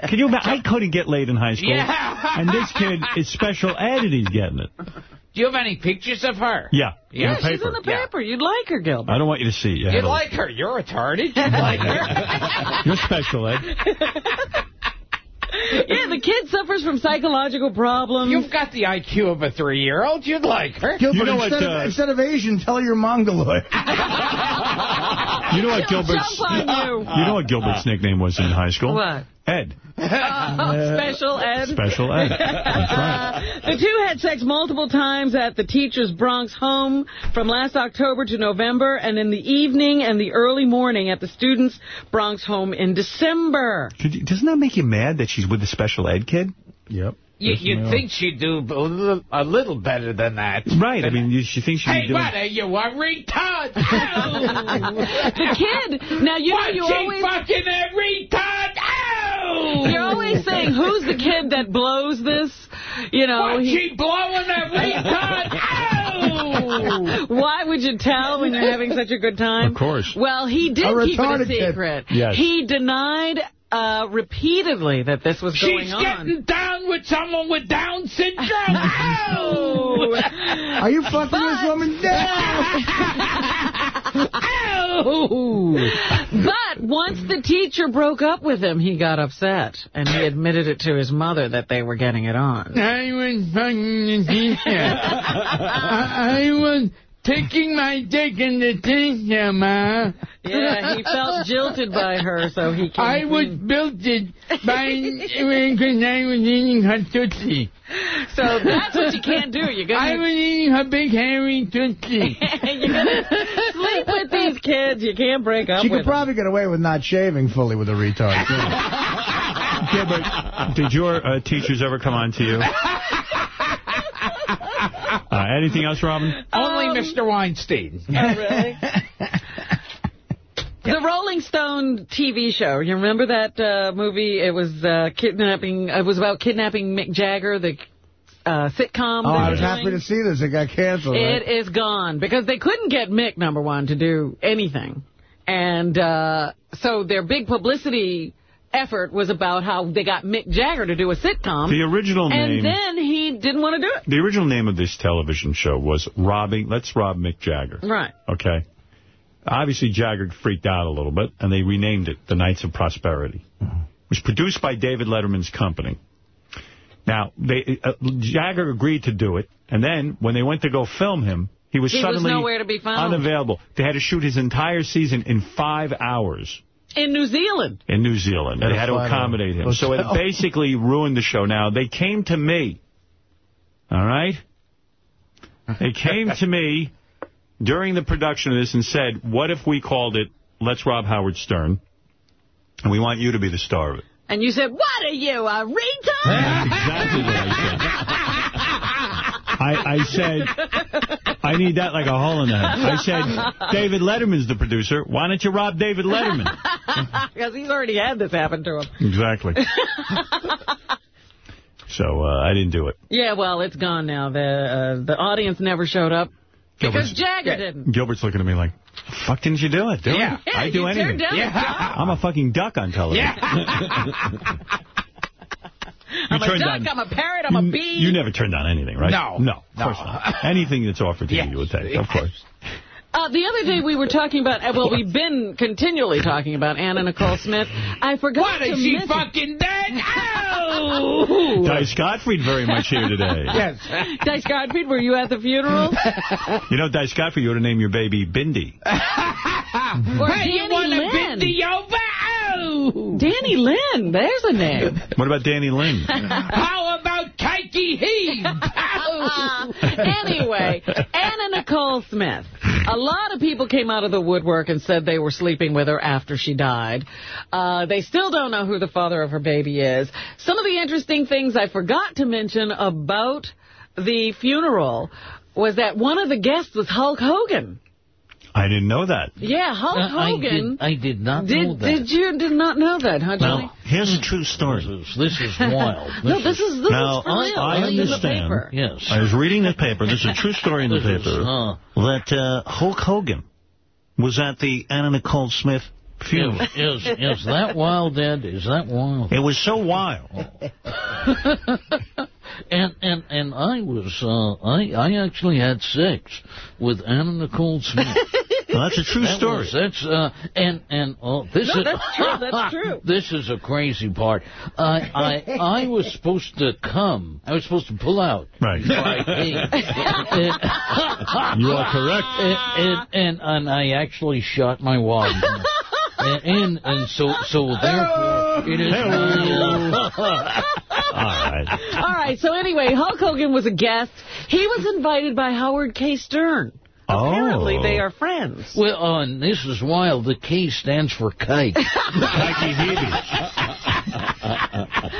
Can you imagine? I couldn't get laid in high school. Yeah. And this kid is special ed and he's getting it. Do you have any pictures of her? Yeah. Yeah, in the She's paper. in the paper. You'd like her, Gilbert. I don't want you to see. You You'd like her. You're retarded. You'd like her. You're special ed. Yeah, the kid suffers from psychological problems. You've got the IQ of a three-year-old. You'd like her. Gilbert, You know what, instead, uh, of, instead of Asian, tell her you're Mongoloid. You know what Gilbert's... You. You know what Gilbert's nickname was in high school? What? Ed. Oh, uh, special ed. Special ed. That's right. The two had sex multiple times at the teacher's Bronx home from last October to November, and in the evening and the early morning at the student's Bronx home in December. Could you- doesn't that make you mad that she's with the special ed kid? Yep. You, you'd think she'd do a little, a little better than that. Right. I mean, you- she thinks she's Hey, doing... what are you, a retard? The kid, now you know you she always... fucking a retard? Ow! You're always saying, who's the kid that blows this? you know, What's he, she blowing that retard? Ow! Why would you tell when you're having such a good time? Of course. Well, he did A keep it a retarded kid. secret. Yes. He denied uh, repeatedly that this was going on. She's getting down with someone with Down syndrome. Ow! Are you fucking this woman down? But once the teacher broke up with him, he got upset, and he admitted it to his mother that they were getting it on. I was fucking the teacher. I, I was taking my dick in the teacher, Ma. Yeah, he felt jilted by her, so he came I was jilted by because I was eating her tootsie. So that's what you can't do. You're I gonna was eating her big hairy tootsie. you're gonna sleep with these kids. You can't break up She with could probably get away with not shaving fully with a retard. too. Yeah, but did your uh, teachers ever come on to you? Uh, anything else, Robin? Only Mr. Weinstein. Oh, really? The Rolling Stone TV show. You remember that uh, movie? It was uh, kidnapping. It was about kidnapping Mick Jagger, the uh, sitcom. Oh, I were was happy to see this. It got canceled. right? It is gone because they couldn't get Mick, number one, to do anything. And uh, so their big publicity effort was about how they got Mick Jagger to do a sitcom. The original name- And then he didn't want to do it. The original name of this television show was Robbing, Let's Rob Mick Jagger. Right. Okay. Obviously, Jagger freaked out a little bit, and they renamed it The Knights of Prosperity. It was produced by David Letterman's company. Now, they uh, Jagger agreed to do it, and then when they went to go film him, he was He was suddenly nowhere to be found. unavailable. They had to shoot his entire season in five hours In New Zealand. in New Zealand. At They had to accommodate him. So it basically ruined the show. Now, they came to me, all right? They came to me during the production of this and said, what if we called it Let's Rob Howard Stern, and we want you to be the star of it. And you said, what are you, a retard? That's exactly what I said. I, I said, I need that like a hole in the head. I said, David Letterman's the producer. Why don't you rob David Letterman? Because he's already had this happen to him. Exactly. So uh, I didn't do it. Yeah, well, it's gone now. The uh, the audience never showed up because Jagger didn't. Gilbert's looking at me like, fuck didn't you do it? Do Yeah. Yeah, I do anything. Yeah. I'm a fucking duck on television. I'm a duck, down- I'm a parrot, I'm a bee. You never turn down anything, right? No. No, of No. course not. Anything that's offered to you, you would take, of course. Uh, the other day we were talking about, uh, well, we've been continually talking about Anna Nicole Smith. I forgot What, is she fucking dead? Ow! Dice Gottfried very much here today. Yes. Dice Gottfried, were you at the funeral? You know, Dice Gottfried, you ought to name your baby Bindi. Or Hey, you want bend the over? Ow! Dannielynn, there's a name. What about Dannielynn? How about Kikey Heave? Ow! anyway, Anna Nicole Smith. A lot of people came out of the woodwork and said they were sleeping with her after she died. Uh, they still don't know who the father of her baby is. Some of the interesting things I forgot to mention about the funeral was that one of the guests was Hulk Hogan. I didn't know that. Yeah, Hulk Uh, I Hogan. did- I did not did, know that. Did you did not know that, huh, Johnny? Now, here's a true story. This is, this is wild. No, this is- this now, is for I, real. I This is in the understand. Yes. I was reading the paper. This is a true story in the This is, paper. uh, that uh, Hulk Hogan was at the Anna Nicole Smith funeral. Is, is, is that wild, Ed? Is that wild? It was so wild. and and and I was uh, I I actually had sex with Anna Nicole Smith. Well, that's a true That story. was- that's uh, and and uh, this No, is that's true, that's true. this is a crazy part. I I I was supposed to come. I was supposed to pull out. Right. You are correct. And, and, and and I actually shot my wife. And, and and so so therefore it is. All right. All right, so anyway, Hulk Hogan was a guest. He was invited by Howard K. Stern. Apparently, Oh. they are friends. Well, uh, and this is wild. The K stands for kite.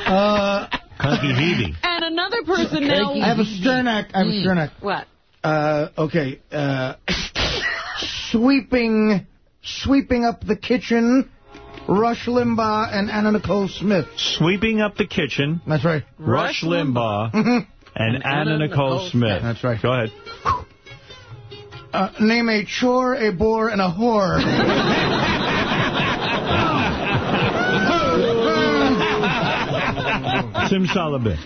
Uh, Hunky Heebie. And another person now... I have a Sternak. I have a Sternak. What? Uh, okay. Uh, sweeping, sweeping up the kitchen Rush Limbaugh and Anna Nicole Smith. Sweeping up the kitchen. That's right. Rush Limbaugh and Anna Nicole Smith. That's right. Go ahead. Uh, name a chore, a bore, and a whore. Simsalabim.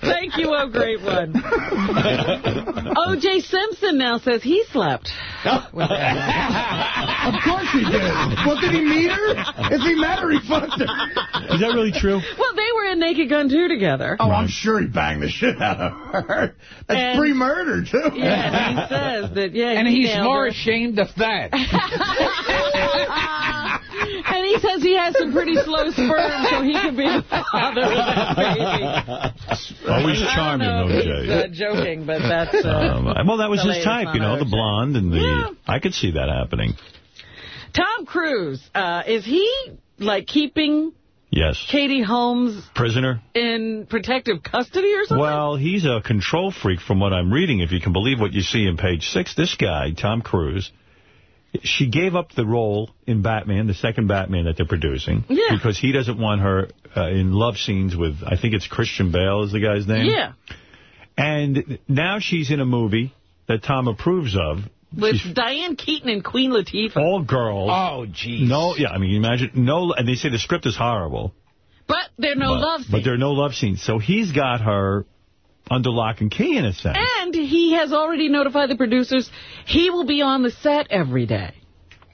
Thank you, oh great one. O.J. Simpson now says he slept. of course he did. Well, did he meet her? If he met her, he fucked her. Is that really true? Well, they were in Naked Gun 2 together. Oh, I'm sure he banged the shit out of her. That's And- pre-murder, too. Yeah, he says that, yeah. And he he's more her. ashamed of that. And he says he has some pretty slow sperm, so he can be the father of that baby. Always charming, he's, OJ. uh, joking, but that's... Uh, Um, well, that was his type, you know, the blonde and the... I could see that happening. Tom Cruise, uh, is he, like, keeping Yes. Katie Holmes Prisoner? in protective custody or something? Well, he's a control freak from what I'm reading, if you can believe what you see in page six. This guy, Tom Cruise, she gave up the role in Batman, the second Batman that they're producing, Yeah. because he doesn't want her uh, in love scenes with, I think it's Christian Bale is the guy's name. Yeah, And now she's in a movie that Tom approves of. with She's Diane Keaton and Queen Latifah. all girls. Oh, jeez. No, yeah, I mean, imagine, no, and they say the script is horrible. But there are no but, love But there are no love scenes. So he's got her under lock and key in a sense. And he has already notified the producers he will be on the set every day.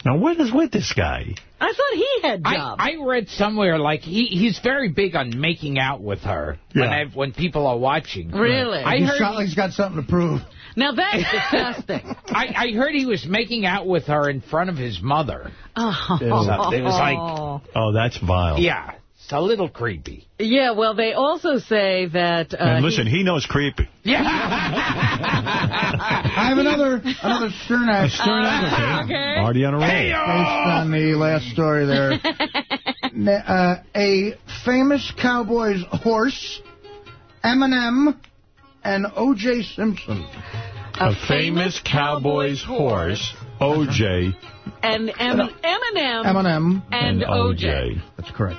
Now, what is with this guy? I thought he had I, jobs. I read somewhere, like, he he's very big on making out with her when, Yeah. I, when people are watching. Really? I He's heard, he's got something to prove. Now that's disgusting. I, I heard he was making out with her in front of his mother. Oh. It was like, Oh, that's vile. yeah, it's a little creepy. Yeah, well, they also say that... Uh, And listen, he- he knows creepy. Yeah. I have another another Stern act. Stern act, okay. okay. Already on a roll. Based on the last story there. Uh, a famous Cowboys horse, Eminem, and O.J. Simpson. A famous Cowboys horse, O.J. and Em- Eminem Eminem. and, OJ. That's correct.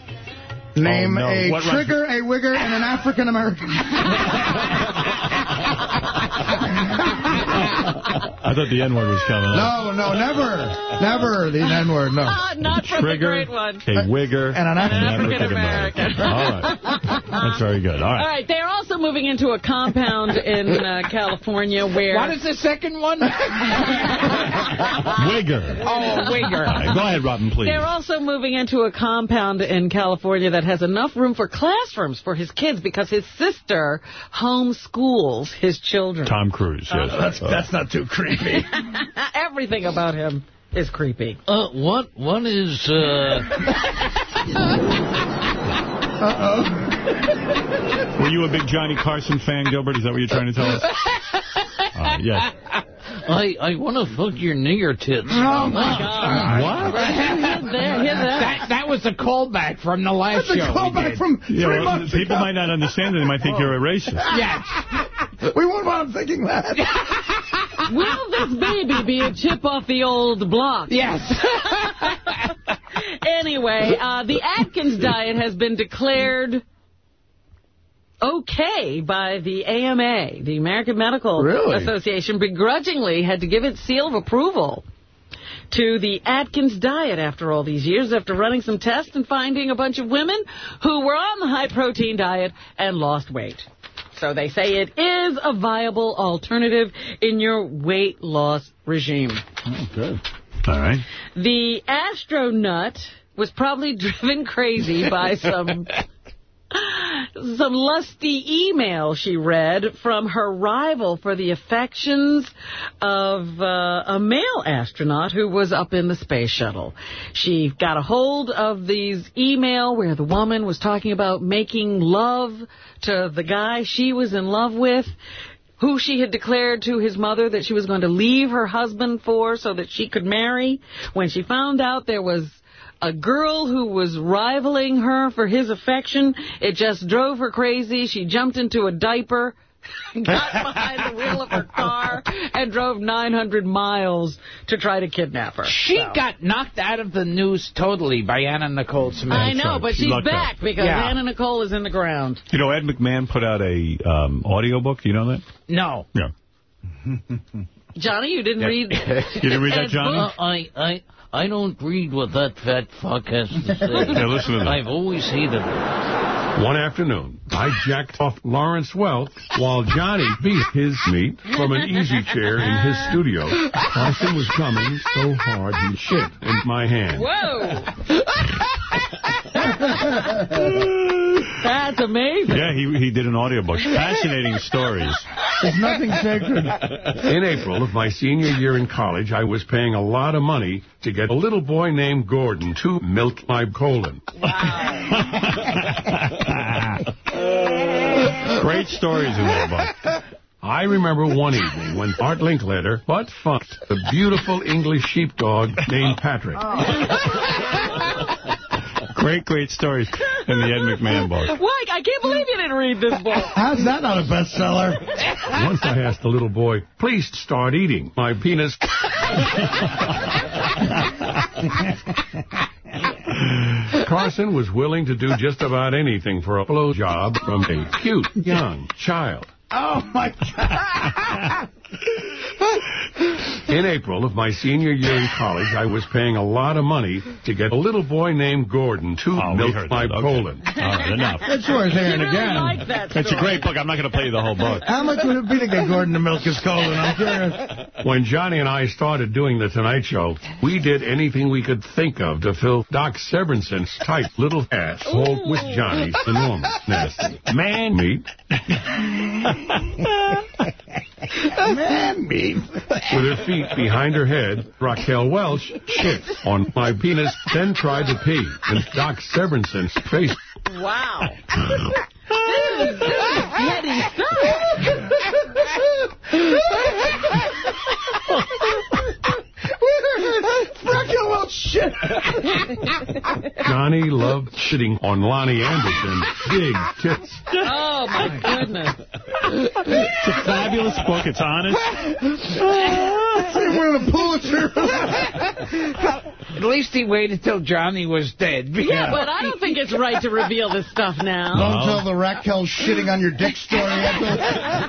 Name Oh, no. a What trigger, a wigger, and an African American. I thought the N-word was coming up. no, no, never, never the N-word. No. Ah, not from Trigger, the great one. a wigger, And an African American. All right. That's very good. All All right. right, they're also moving into a compound in uh, California where... What is the second one? Wigger. oh, Wigger. All right, Go ahead, Robin, please. They're also moving into a compound in California that has enough room for classrooms for his kids because his sister homeschools his children. Tom Cruise, yes. That's that's not too creepy. Everything about him is creepy. Uh, what, what is, uh... Uh-oh. Were you a big Johnny Carson fan, Gilbert? Is that what you're trying to tell us? Uh, yes. I, I want to fuck your nigger tits. Oh, my God. What? There, hear that? That, that was a callback from the last That's a show. we callback from Yeah, three well, months people ago. might not understand it. They might think you're a racist. Yes. We wouldn't want him thinking that. Will this baby be a chip off the old block? Yes. Anyway, uh, the Atkins diet has been declared okay by the AMA, the American Medical Really? Association, begrudgingly had to give its seal of approval to the Atkins diet after all these years, after running some tests and finding a bunch of women who were on the high-protein diet and lost weight. So they say it is a viable alternative in your weight loss regime. Oh, good. All right. The astronaut was probably driven crazy by some some lusty email she read from her rival for the affections of uh, a male astronaut who was up in the space shuttle. She got a hold of these email where the woman was talking about making love to the guy she was in love with who she had declared to his mother that she was going to leave her husband for so that she could marry. When she found out there was a girl who was rivaling her for his affection, it just drove her crazy. She jumped into a diaper, got behind the wheel of her car and drove 900 miles to try to kidnap her. She So. got knocked out of the news totally by Anna Nicole Smith. I know, but she's lucked back out. because Yeah. Anna Nicole is in the ground. You know, Ed McMahon put out a um, audiobook. Do you know that? No. Yeah. Johnny, you didn't read. You didn't read that, Johnny? book? Uh, I, I, I don't read what that fat fuck has to say. Yeah, listen to this. I've always hated it. One afternoon, I jacked off Lawrence Welk while Johnny beat his meat from an easy chair in his studio. Carson was coming so hard he shit in my hand. That's amazing. Yeah, he he did an audiobook. Fascinating stories. There's nothing sacred. In April of my senior year in college, I was paying a lot of money to get a little boy named Gordon to milk my colon. Great stories in that book. I remember one evening when Art Linkletter butt fucked a beautiful English sheepdog named Patrick. Oh. Great, great stories in the Ed McMahon book. Mike, I can't believe you didn't read this book. How's that not a bestseller? Once I asked the little boy, please start eating my penis. Carson was willing to do just about anything for a blow job from a cute young child. Oh, my God. In April of my senior year in college, I was paying a lot of money to get a little boy named Gordon to Oh, we milk heard my that. Okay. colon. Oh, All right, enough. That's yours here and really again. like that It's a great book. I'm not going to play you the whole book. How much would it be to get Gordon to milk his colon? I'm curious. When Johnny and I started doing The Tonight Show, we did anything we could think of to fill Doc Severinsen's tight little ass hole with Johnny's enormous, nasty man meat Man meat. with her feet behind her head. Raquel Welch shit on my penis, then tried to pee in Doc Severinsen's face. Wow. this is, this is heady Raquel Welch shit. Johnny loved shitting on Loni Anderson's big tits. Oh, my goodness. It's a fabulous book. It's honest. He won a Pulitzer. At least he waited till Johnny was dead. Yeah, but I don't think it's right to reveal this stuff now. Don't tell the Raquel shitting on your dick story until,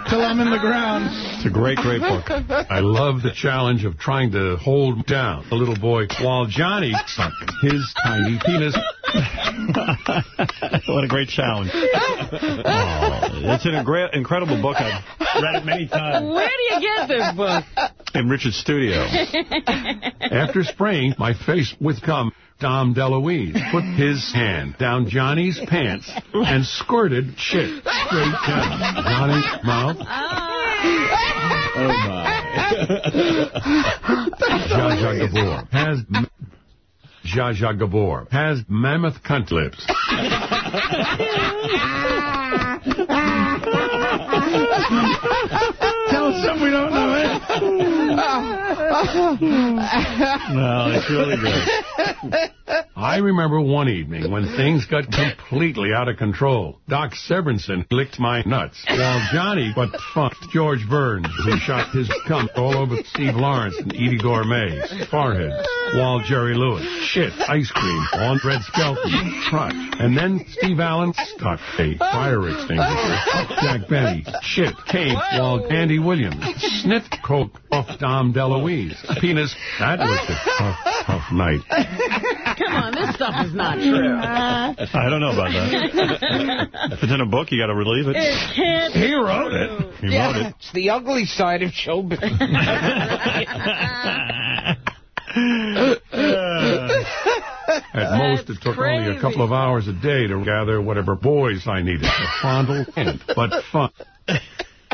till I'm in the ground. It's a great, great book. I love the challenge of trying to hold down the little boy while Johnny sucked his tiny penis. what a great challenge. Oh, it's an incredible book. I've read it many times Where do you get this book? in Richard's studio. After spraying my face with cum, Dom DeLuise put his hand down Johnny's pants and squirted shit straight down Johnny's mouth. Ah. Oh, my. Zsa Zsa Gabor has... Zsa Zsa Gabor has mammoth cunt lips. Tell us something we don't know, eh? No, it's really good. I remember one evening when things got completely out of control. Doc Severinsen licked my nuts, while Johnny but fucked George Burns, who shot his cum all over Steve Lawrence and Eydie Gormé's foreheads, while Jerry Lewis shit ice cream on Red Skelton's crotch. And then Steve Allen stuck a fire extinguisher up Jack Benny shit came while Andy Williams sniffed coke off Dom DeLuise. Penis, that was a tough, tough night. Come on, this stuff is not true. I don't know about that. If it's in a book, you got to relieve it. It He wrote it. He yeah, wrote it. it's the ugly side of showbiz. At most, it took only a couple of hours a day to gather whatever boys I needed to fondle and but fun.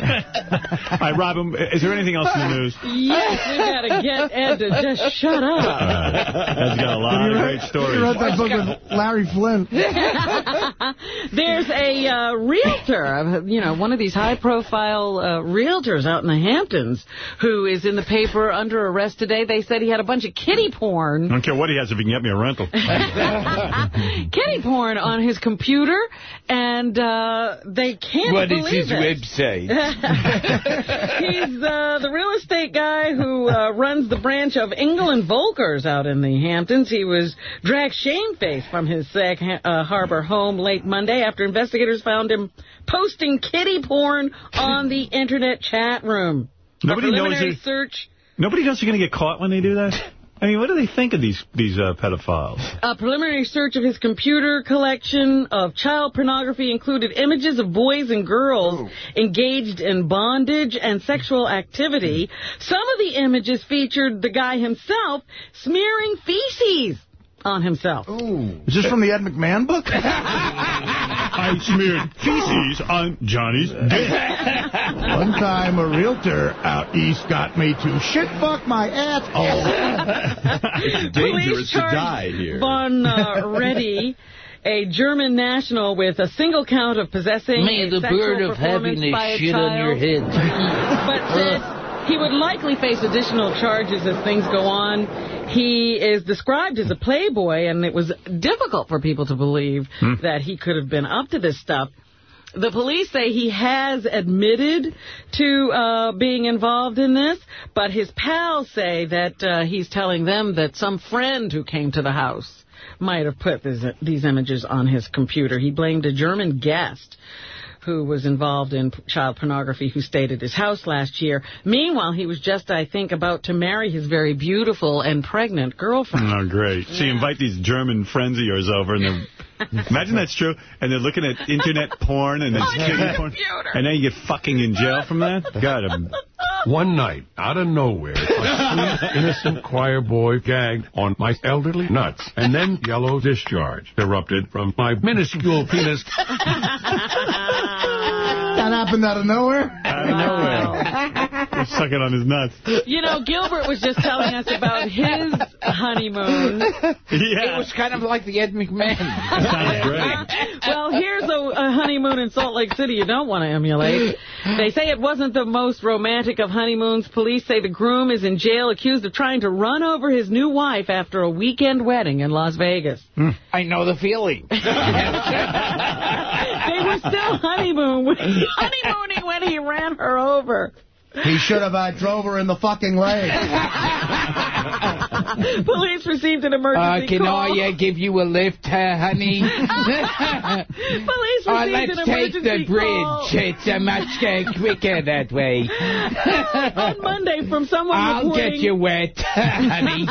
All right, Robin, is there anything else in the news? Yes, we got to get Ed to just shut up. Ed's got a lot of great stories. He wrote that book with Larry Flynt. There's a uh, realtor, you know, one of these high-profile uh, realtors out in the Hamptons who is in the paper under arrest today. They said he had a bunch of kitty porn. I don't care what he has if he can get me a rental. kitty porn on his computer, and uh, they can't What is believe his it. website? He's uh, the real estate guy who uh, runs the branch of Engel & Völkers out in the Hamptons. He was dragged shamefaced from his Sag uh, Harbor home late Monday after investigators found him posting kitty porn on the internet chat room. Nobody knows it. search. Nobody knows they're going to get caught when they do that? I mean, what do they think of these these uh, pedophiles? A preliminary search of his computer collection of child pornography included images of boys and girls engaged in bondage and sexual activity. Some of the images featured the guy himself smearing feces on himself. Is this from the Ed McMahon book? I smeared feces on Johnny's dick. One time a realtor out east got me to shit fuck my ass. Oh. It's dangerous Police to die here. Von uh, Reddy, a German national with a single count of possessing May a the sexual bird of performance happiness by a shit on your head. but said he would likely face additional charges as things go on. He is described as a playboy, and it was difficult for people to believe that he could have been up to this stuff. The police say he has admitted to uh, being involved in this, but his pals say that uh, he's telling them that some friend who came to the house might have put this, these images on his computer. He blamed a German guest who was involved in child pornography who stayed at his house last year. Meanwhile, he was just, I think, about to marry his very beautiful and pregnant girlfriend. Oh, great. So you invite these German friends of yours over, and they're... Imagine that's true. And they're looking at internet porn and oh, it's On your kitty porn. And then you get fucking in jail from that? Got I'm... One night, out of nowhere, a sweet, innocent choir boy gagged on my elderly nuts, and then yellow discharge erupted from my minuscule penis. That happened out of nowhere? Out of nowhere. He's sucking on his nuts. You know, Gilbert was just telling us about his honeymoon. Yeah. It was kind of like the Ed McMahon. Sounds great. well, here's a, a honeymoon in Salt Lake City you don't want to emulate. They say it wasn't the most romantic of honeymoons. Police say the groom is in jail accused of trying to run over his new wife after a weekend wedding in Las Vegas. Hmm. I know the feeling. They were still honeymoon honeymooning when he ran her over. He should have uh, drove her in the fucking leg. Police received an Uh, emergency can call. I uh, give you a lift, uh, honey? Police received Uh, received let's an take the bridge. call. It's uh, much uh, quicker that way. on Monday from someone I'll reporting... get you wet, honey.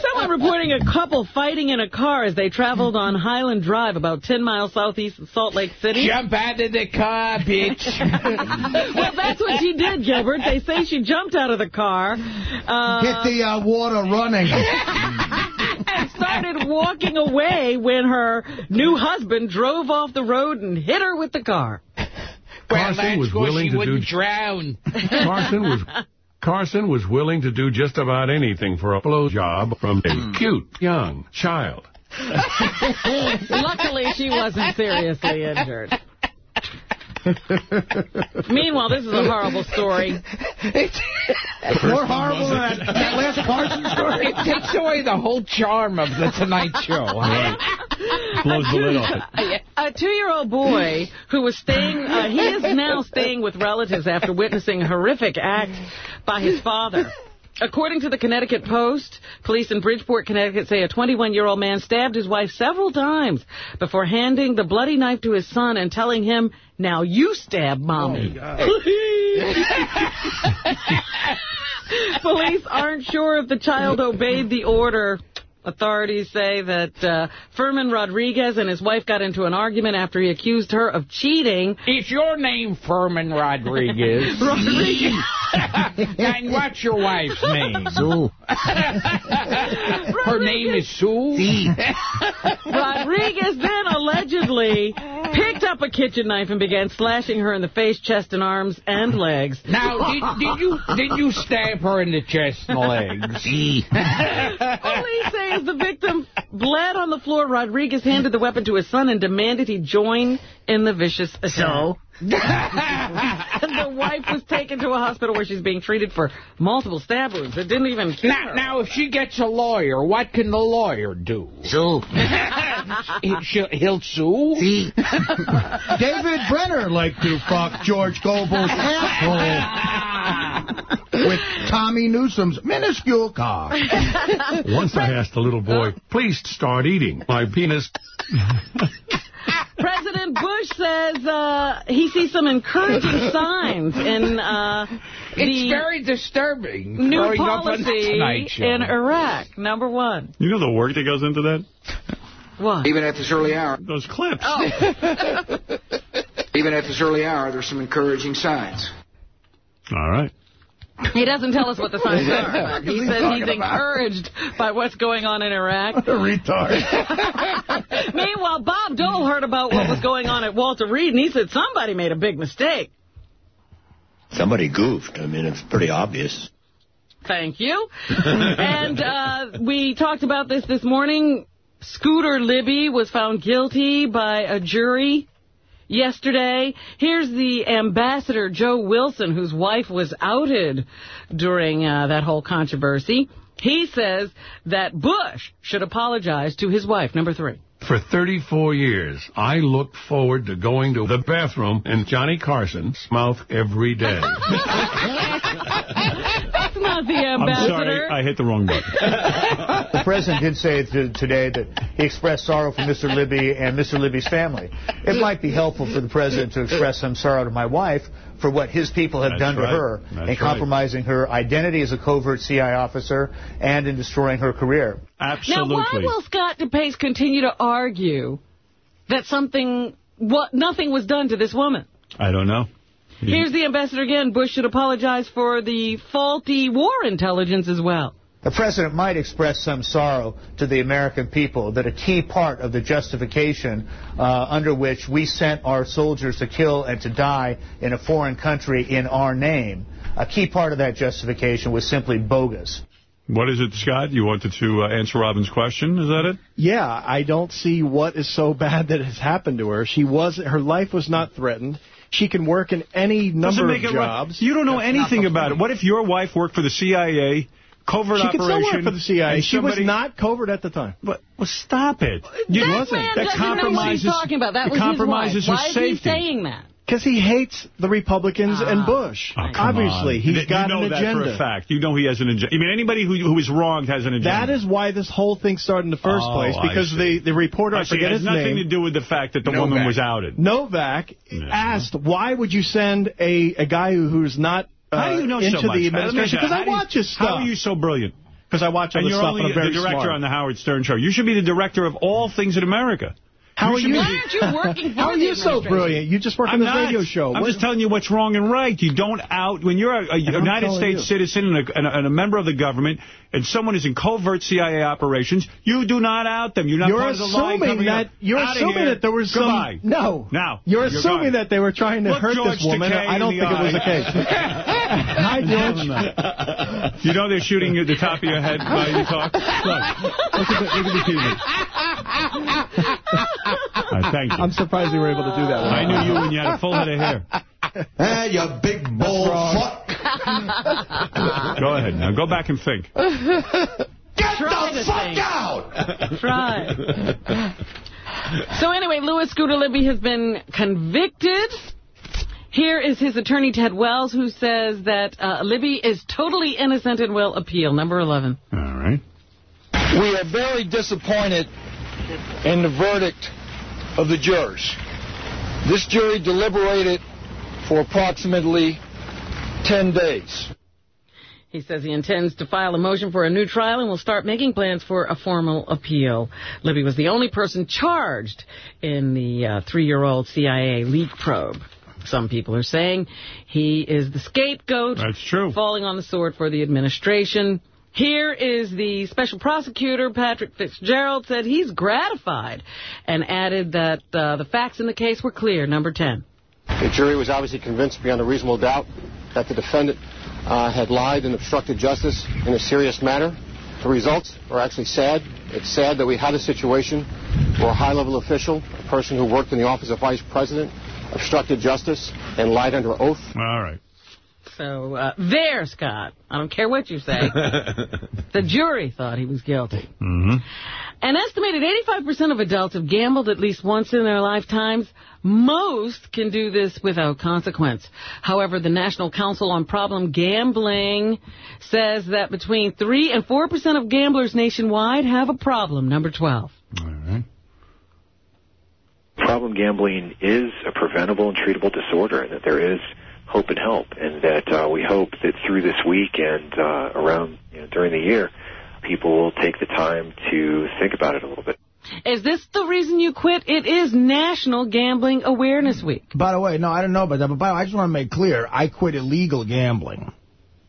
Someone reporting a couple fighting in a car as they traveled on Highland Drive about 10 miles southeast of Salt Lake City. Jump out of the car, bitch. well, that's what she did, Gilbert. They say she jumped out of the car. Uh, Get the uh, water running. and started walking away when her new husband drove off the road and hit her with the car. Carson that's was willing she to do- wouldn't drown. Carson was Carson was willing to do just about anything for a blow job from a cute young child. Luckily, she wasn't seriously injured. Meanwhile, this is a horrible story. More horrible than that, that last Carson story. It takes away the whole charm of the Tonight Show. Blows the lid off it. A two-year-old boy who was staying, uh, he is now staying with relatives after witnessing a horrific act by his father. According to the Connecticut Post, police in Bridgeport, Connecticut say a 21-year-old man stabbed his wife several times before handing the bloody knife to his son and telling him, now you stab mommy. Oh, Police aren't sure if the child obeyed the order. Authorities say that uh, Furman Rodriguez and his wife got into an argument after he accused her of cheating. Is your name Furman Rodriguez? Rodriguez. and what's your wife's name? Sue. Her name is Sue? Rodriguez then allegedly picked up a kitchen knife and began slashing her in the face, chest, and arms and legs. Now, did, did you did you stab her in the chest and legs? Police say as the victim bled on the floor, Rodriguez handed the weapon to his son and demanded he join in the vicious attack. So? And the wife was taken to a hospital where she's being treated for multiple stab wounds. It didn't even kill Now, her. now, if she gets a lawyer, what can the lawyer do? Sue. he'll, he'll sue? See? David Brenner liked to fuck George Gobel's asshole with Tommy Newsom's minuscule cock. Once I asked the little boy, please start eating. My penis President Bush says uh, he sees some encouraging signs in uh, It's the very disturbing. new growing up on the policy in Iraq. Number one. You know the work that goes into that? What? Even at this early hour. Those clips. Even at this early hour, there's some encouraging signs. All right. He doesn't tell us what the signs are. He says he's encouraged by what's going on in Iraq. A retard. Meanwhile, Bob Dole heard about what was going on at Walter Reed, and he said somebody made a big mistake. Somebody goofed. I mean, it's pretty obvious. Thank you. and uh, we talked about this this morning. Scooter Libby was found guilty by a jury yesterday. Here's the ambassador, Joe Wilson, whose wife was outed during uh, that whole controversy. He says that Bush should apologize to his wife. Number three. For 34 years, I looked forward to going to the bathroom in Johnny Carson's mouth every day. That's not the I'm sorry, I hit the wrong button. The president did say today that he expressed sorrow for Mr. Libby and Mr. Libby's family. It might be helpful for the president to express some sorrow to my wife for what his people have That's done right. to her That's in right. compromising her identity as a covert CIA officer and in destroying her career. Absolutely. Now, why will Scott DePace continue to argue that something, what, nothing was done to this woman? I don't know. Here's the ambassador again. Bush should apologize for the faulty war intelligence as well. The president might express some sorrow to the American people that a key part of the justification uh, under which we sent our soldiers to kill and to die in a foreign country in our name, a key part of that justification was simply bogus. What is it, Scott? You wanted to uh, answer Robin's question? Is that it? Yeah, I don't see what is so bad that has happened to her. She was her life was not threatened. She can work in any number of make it right. jobs. You don't know That's anything about it. What if your wife worked for the CIA, covert She could operation? still work for the CIA. and She was not covert at the time. But well, stop it. You that wasn't. man That doesn't know what he's compromises. talking about. That was compromises his her wife. Why is he saying that? Because he hates the Republicans and Bush. Oh, come Obviously, on. he's You got know an that agenda. for a fact. You know he has an agenda. I mean, anybody who who is wronged has an agenda. That is why this whole thing started in the first Oh, place, because the, the reporter, I, I see. forget It has nothing name, to do with the fact that the Novak. woman was outed. Novak asked, why would you send a, a guy who, who's not uh, How do you know into so much? the administration? ask you, Because how I do you- watch his stuff. How are you so brilliant? Because I watch And other you're stuff only and I'm very the director smart. on the Howard Stern show. You should be the director of all things in America. How are you? be Why aren't you working for How are you so brilliant? You just work I'm on this not. radio show. I'm What- just telling you what's wrong and right. You don't out when you're a, a United States you. citizen and a, and, a, and a member of the government, and someone is in covert CIA operations. You do not out them. You're not You're part of the line assuming coming that up. you're Outta assuming here. that there was some Goodbye. no. Now You're you're assuming gone. that they were trying to Look hurt George this woman. Takei I don't think the it was the case. Hi, George. You know they're shooting at the top of your head while you talk. Look, look at the, look at the TV. All right, thank you. I'm surprised you were able to do that. I knew you when you had a full head of hair. Hey, you big bull fuck. Go ahead now. Go back and think. Get Try the to fuck think. out! Try. So anyway, Louis Scooter Libby has been convicted. Here is his attorney, Ted Wells, who says that uh, Libby is totally innocent and will appeal. Number 11. All right. We are very disappointed in the verdict of the jurors. This jury deliberated for approximately 10 days. He says he intends to file a motion for a new trial and will start making plans for a formal appeal. Libby was the only person charged in the uh, three-year-old CIA leak probe. Some people are saying he is the scapegoat. That's true. Falling on the sword for the administration. Here is the special prosecutor, Patrick Fitzgerald, said he's gratified and added that uh, the facts in the case were clear. Number 10. The jury was obviously convinced beyond a reasonable doubt that the defendant uh, had lied and obstructed justice in a serious manner. The results are actually sad. It's sad that we had a situation where a high-level official, a person who worked in the office of vice president, obstructed justice and lied under oath. All right. So uh, there, Scott. I don't care what you say. the jury thought he was guilty. Mm-hmm. An estimated 85% of adults have gambled at least once in their lifetimes. Most can do this without consequence. However, the National Council on Problem Gambling says that between 3 and 4% of gamblers nationwide have a problem. Number 12. Problem gambling is a preventable and treatable disorder, and that there is hope and help, and that uh, we hope that through this week and uh, around you know, during the year, people will take the time to think about it a little bit. Is this the reason you quit? It is National Gambling Awareness Week. By the way, no, I don't know about that, but by the way, I just want to make clear, I quit illegal gambling.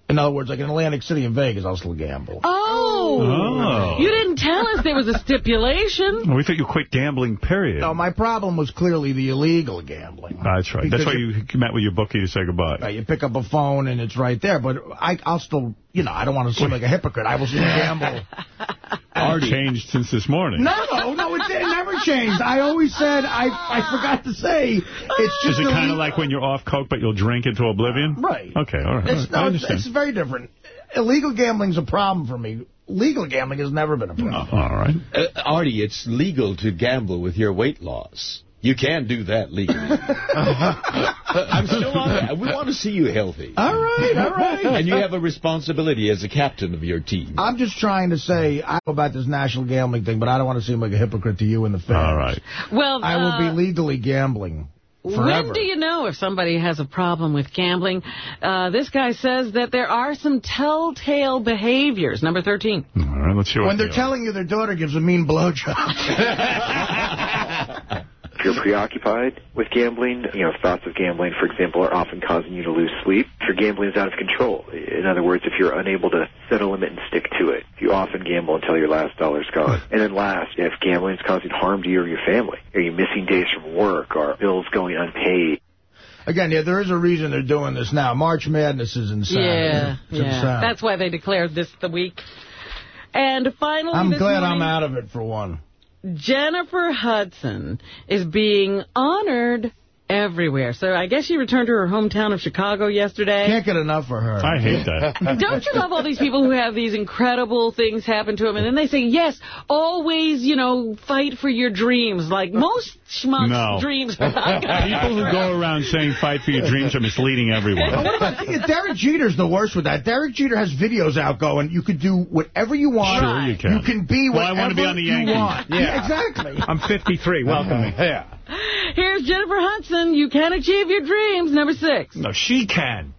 In other words, like in Atlantic City and Vegas, I'll still gamble. Oh. Oh. You didn't tell us there was a stipulation. We thought you quit gambling, period. No, my problem was clearly the illegal gambling. That's right. Because That's why you met with your bookie to say goodbye. Right, you pick up a phone and it's right there, but I, I'll still, you know, I don't want to seem like a hypocrite. I will still gamble. Already changed since this morning. No, no, no, it, it never changed. I always said, I I forgot to say, it's just Is it kind of like when you're off coke, but you'll drink into oblivion? Right. Okay, all right. It's, I no, it's, understand. it's very different. Illegal gambling's a problem for me. Legal gambling has never been a problem. All right. Uh, Artie, it's legal to gamble with your weight loss. You can do that legally. I'm still on that. We want to see you healthy. All right, all right. And you have a responsibility as a captain of your team. I'm just trying to say, I know about this national gambling thing, but I don't want to seem like a hypocrite to you and the fans. All right. Well, I will uh, be legally gambling forever. When do you know if somebody has a problem with gambling? Uh, this guy says that there are some telltale behaviors. Number 13. All right, let's see what when they're they are. telling you their daughter gives a mean blowjob. If you're preoccupied with gambling, you know, thoughts of gambling, for example, are often causing you to lose sleep. If your gambling is out of control, in other words, if you're unable to set a limit and stick to it, you often gamble until your last dollar's gone. And then last, if gambling is causing harm to you or your family, are you missing days from work, or bills going unpaid? Again, yeah, there is a reason they're doing this now. March Madness is insane. Yeah, It's yeah. insane. That's why they declared this the week. And finally, I'm this glad morning, I'm out of it for one. Jennifer Hudson is being honored everywhere. So I guess she returned to her hometown of Chicago yesterday. Can't get enough for her. I hate that. Don't you love all these people who have these incredible things happen to them, and then they say, yes, always, you know, fight for your dreams. Like most schmucks' No. dreams are not People who go around saying fight for your dreams are misleading everyone. What about Derek Jeter's the worst with that. Derek Jeter has videos out going. You could do whatever you want. Sure you can. You can be Well, whatever I want to be on the you Yankees. want. Yeah. exactly. I'm 53. Welcome me. Yeah. Here's Jennifer Hudson. You can achieve your dreams. Number six. No, she can.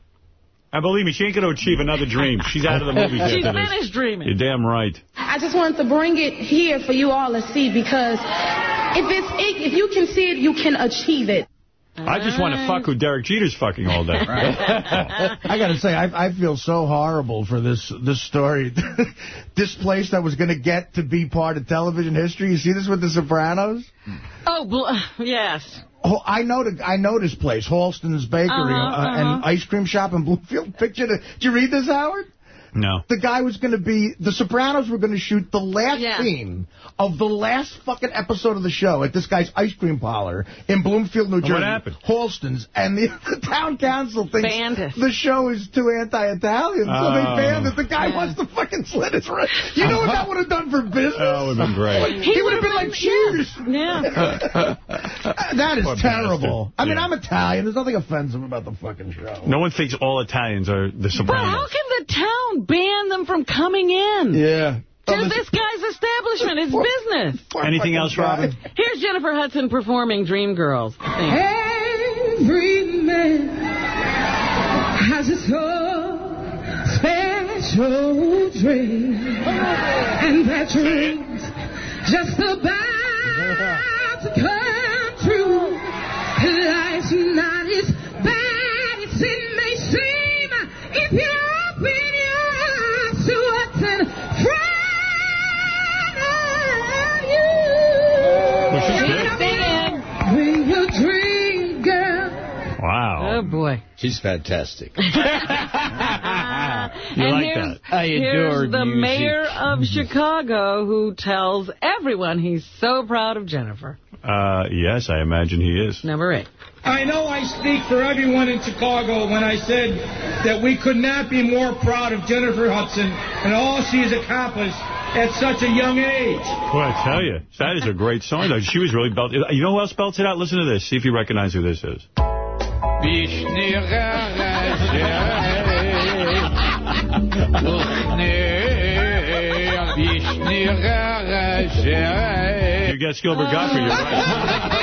And believe me, she ain't going to achieve another dream. She's out of the movie She's after this. finished dreaming. You're damn right. I just wanted to bring it here for you all to see because if it's if you can see it, you can achieve it. I just want to fuck who Derek Jeter's fucking all day. I got to say, I, I feel so horrible for this this story. this place that was going to get to be part of television history. You see this with The Sopranos? Oh, bl- yes. Oh, I know the, I know this place, Holsten's Bakery Uh-huh, uh, uh-huh. and ice cream shop in Bloomfield. Picture the, did you read this, Howard? No. The guy was going to be, the Sopranos were going to shoot the last Yeah. scene of the last fucking episode of the show at this guy's ice cream parlor in Bloomfield, New Jersey. what happened? Holsten's. And the, the town council thinks Banned the show is too anti-Italian, so Oh. they banned it. The guy wants to fucking slit his wrist. You know what that would have done for business? That would have been great. He, would have been like, cheers. Yeah. that is Poor terrible. bastard. I mean, Yeah. I'm Italian. There's nothing offensive about the fucking show. No one thinks all Italians are the Sopranos. But Sopranos. how can the town ban them from coming in? Yeah. To Oh, this guy's establishment. It's business. Anything else, Robin? Here's Jennifer Hudson performing Dreamgirls. Every man has his own special dream, and that dream's just about to come true. Life's not Oh, boy. She's fantastic. and like here's, that? I adore here's the music. mayor of Chicago who tells everyone he's so proud of Jennifer. Uh, yes, I imagine he is. Number eight. I know I speak for everyone in Chicago when I said that we could not be more proud of Jennifer Hudson and all she has accomplished at such a young age. Well, I tell you, that is a great song, though. She was really belting. You know who else belts it out? Listen to this. See if you recognize who this is. You guess Gilbert Gottfried, you're right.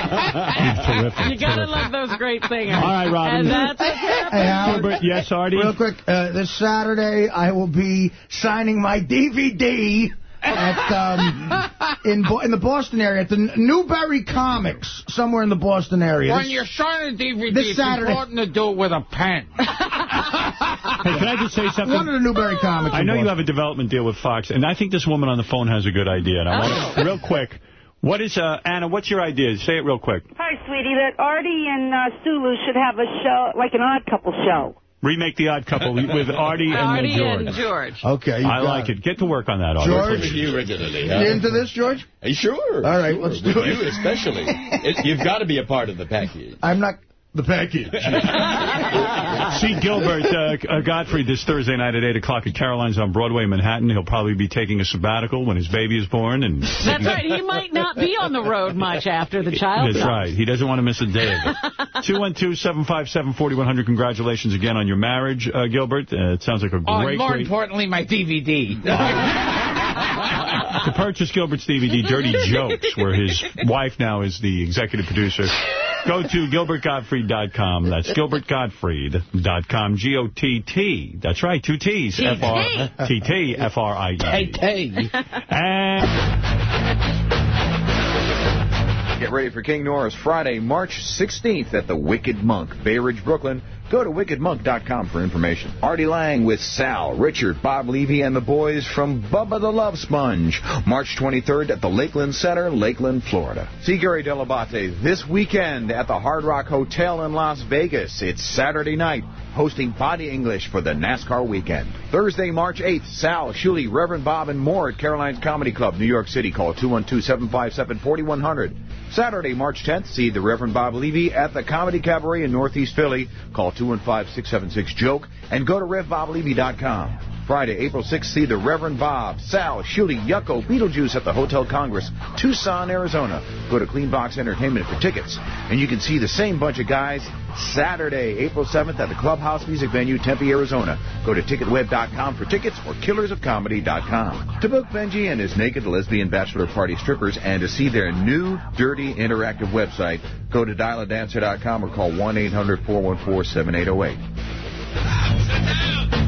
terrific. You gotta love those great singers. All right, Robin. And that's. Hey, Howard. Gilbert, yes, Artie? Real quick, uh, this Saturday I will be signing my DVD at um, in Bo in the Boston area at the Newbury Comics, somewhere in the Boston area. When This- you're showing a DVD, this it's Saturday- important to do it with a pen. Hey, can I just say something? One of the Newbury Comics. I in know you have a development deal with Fox, and I think this woman on the phone has a good idea. And I want to, real quick, what is, uh, Anna, what's your idea? Say it real quick. Hi, sweetie. That Artie and uh, Sulu should have a show, like an odd couple show. Remake The Odd Couple with Artie and Artie George. and George. Okay, I like it. Get to work on that, Artie. George? you originally. You into this, George? Hey, sure. All right, sure. let's do With it. You especially. It- you've got to be a part of the package. I'm not the package. See Gilbert uh, uh, Gottfried this Thursday night at 8 o'clock at Caroline's on Broadway in Manhattan. He'll probably be taking a sabbatical when his baby is born. and That's right. He might not be on the road much after the child That's comes. right. He doesn't want to miss a day of it. 212-757-4100. Congratulations again on your marriage, uh, Gilbert. Uh, it sounds like a Oh, and great, more great... importantly, my DVD. to purchase Gilbert's DVD, Dirty Jokes, where his wife now is the executive producer, go to gilbertgottfried.com. That's gilbertgottfried.com. G-O-T-T. That's right, two T's. T-T. F-R-T-T. F-R-I-E. Hey, Get ready for King Norris Friday, March 16th at the Wicked Monk, Bay Ridge, Brooklyn. Go to wickedmonk.com for information. Artie Lange with Sal, Richard, Bob Levy, and the boys from Bubba the Love Sponge. March 23rd at the Lakeland Center, Lakeland, Florida. See Gary Dell'Abate this weekend at the Hard Rock Hotel in Las Vegas. It's Saturday night, hosting Body English for the NASCAR weekend. Thursday, March 8th, Sal, Shuli, Reverend Bob, and more at Caroline's Comedy Club, New York City. Call 212-757-4100. Saturday, March 10th, see the Reverend Bob Levy at the Comedy Cabaret in Northeast Philly. Call 215-676-JOKE and go to RevBobLevy.com. Friday, April 6th, see the Reverend Bob, Sal, Shuli, Yucko, Beetlejuice at the Hotel Congress, Tucson, Arizona. Go to Cleanbox Entertainment for tickets. And you can see the same bunch of guys Saturday, April 7th at the Clubhouse Music Venue, Tempe, Arizona. Go to ticketweb.com for tickets or killersofcomedy.com. To book Benjy and his naked lesbian bachelor party strippers and to see their new, dirty, interactive website, go to dialadancer.com or call 1-800-414-7808.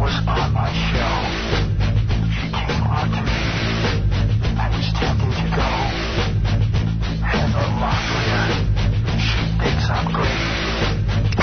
was on my shelf.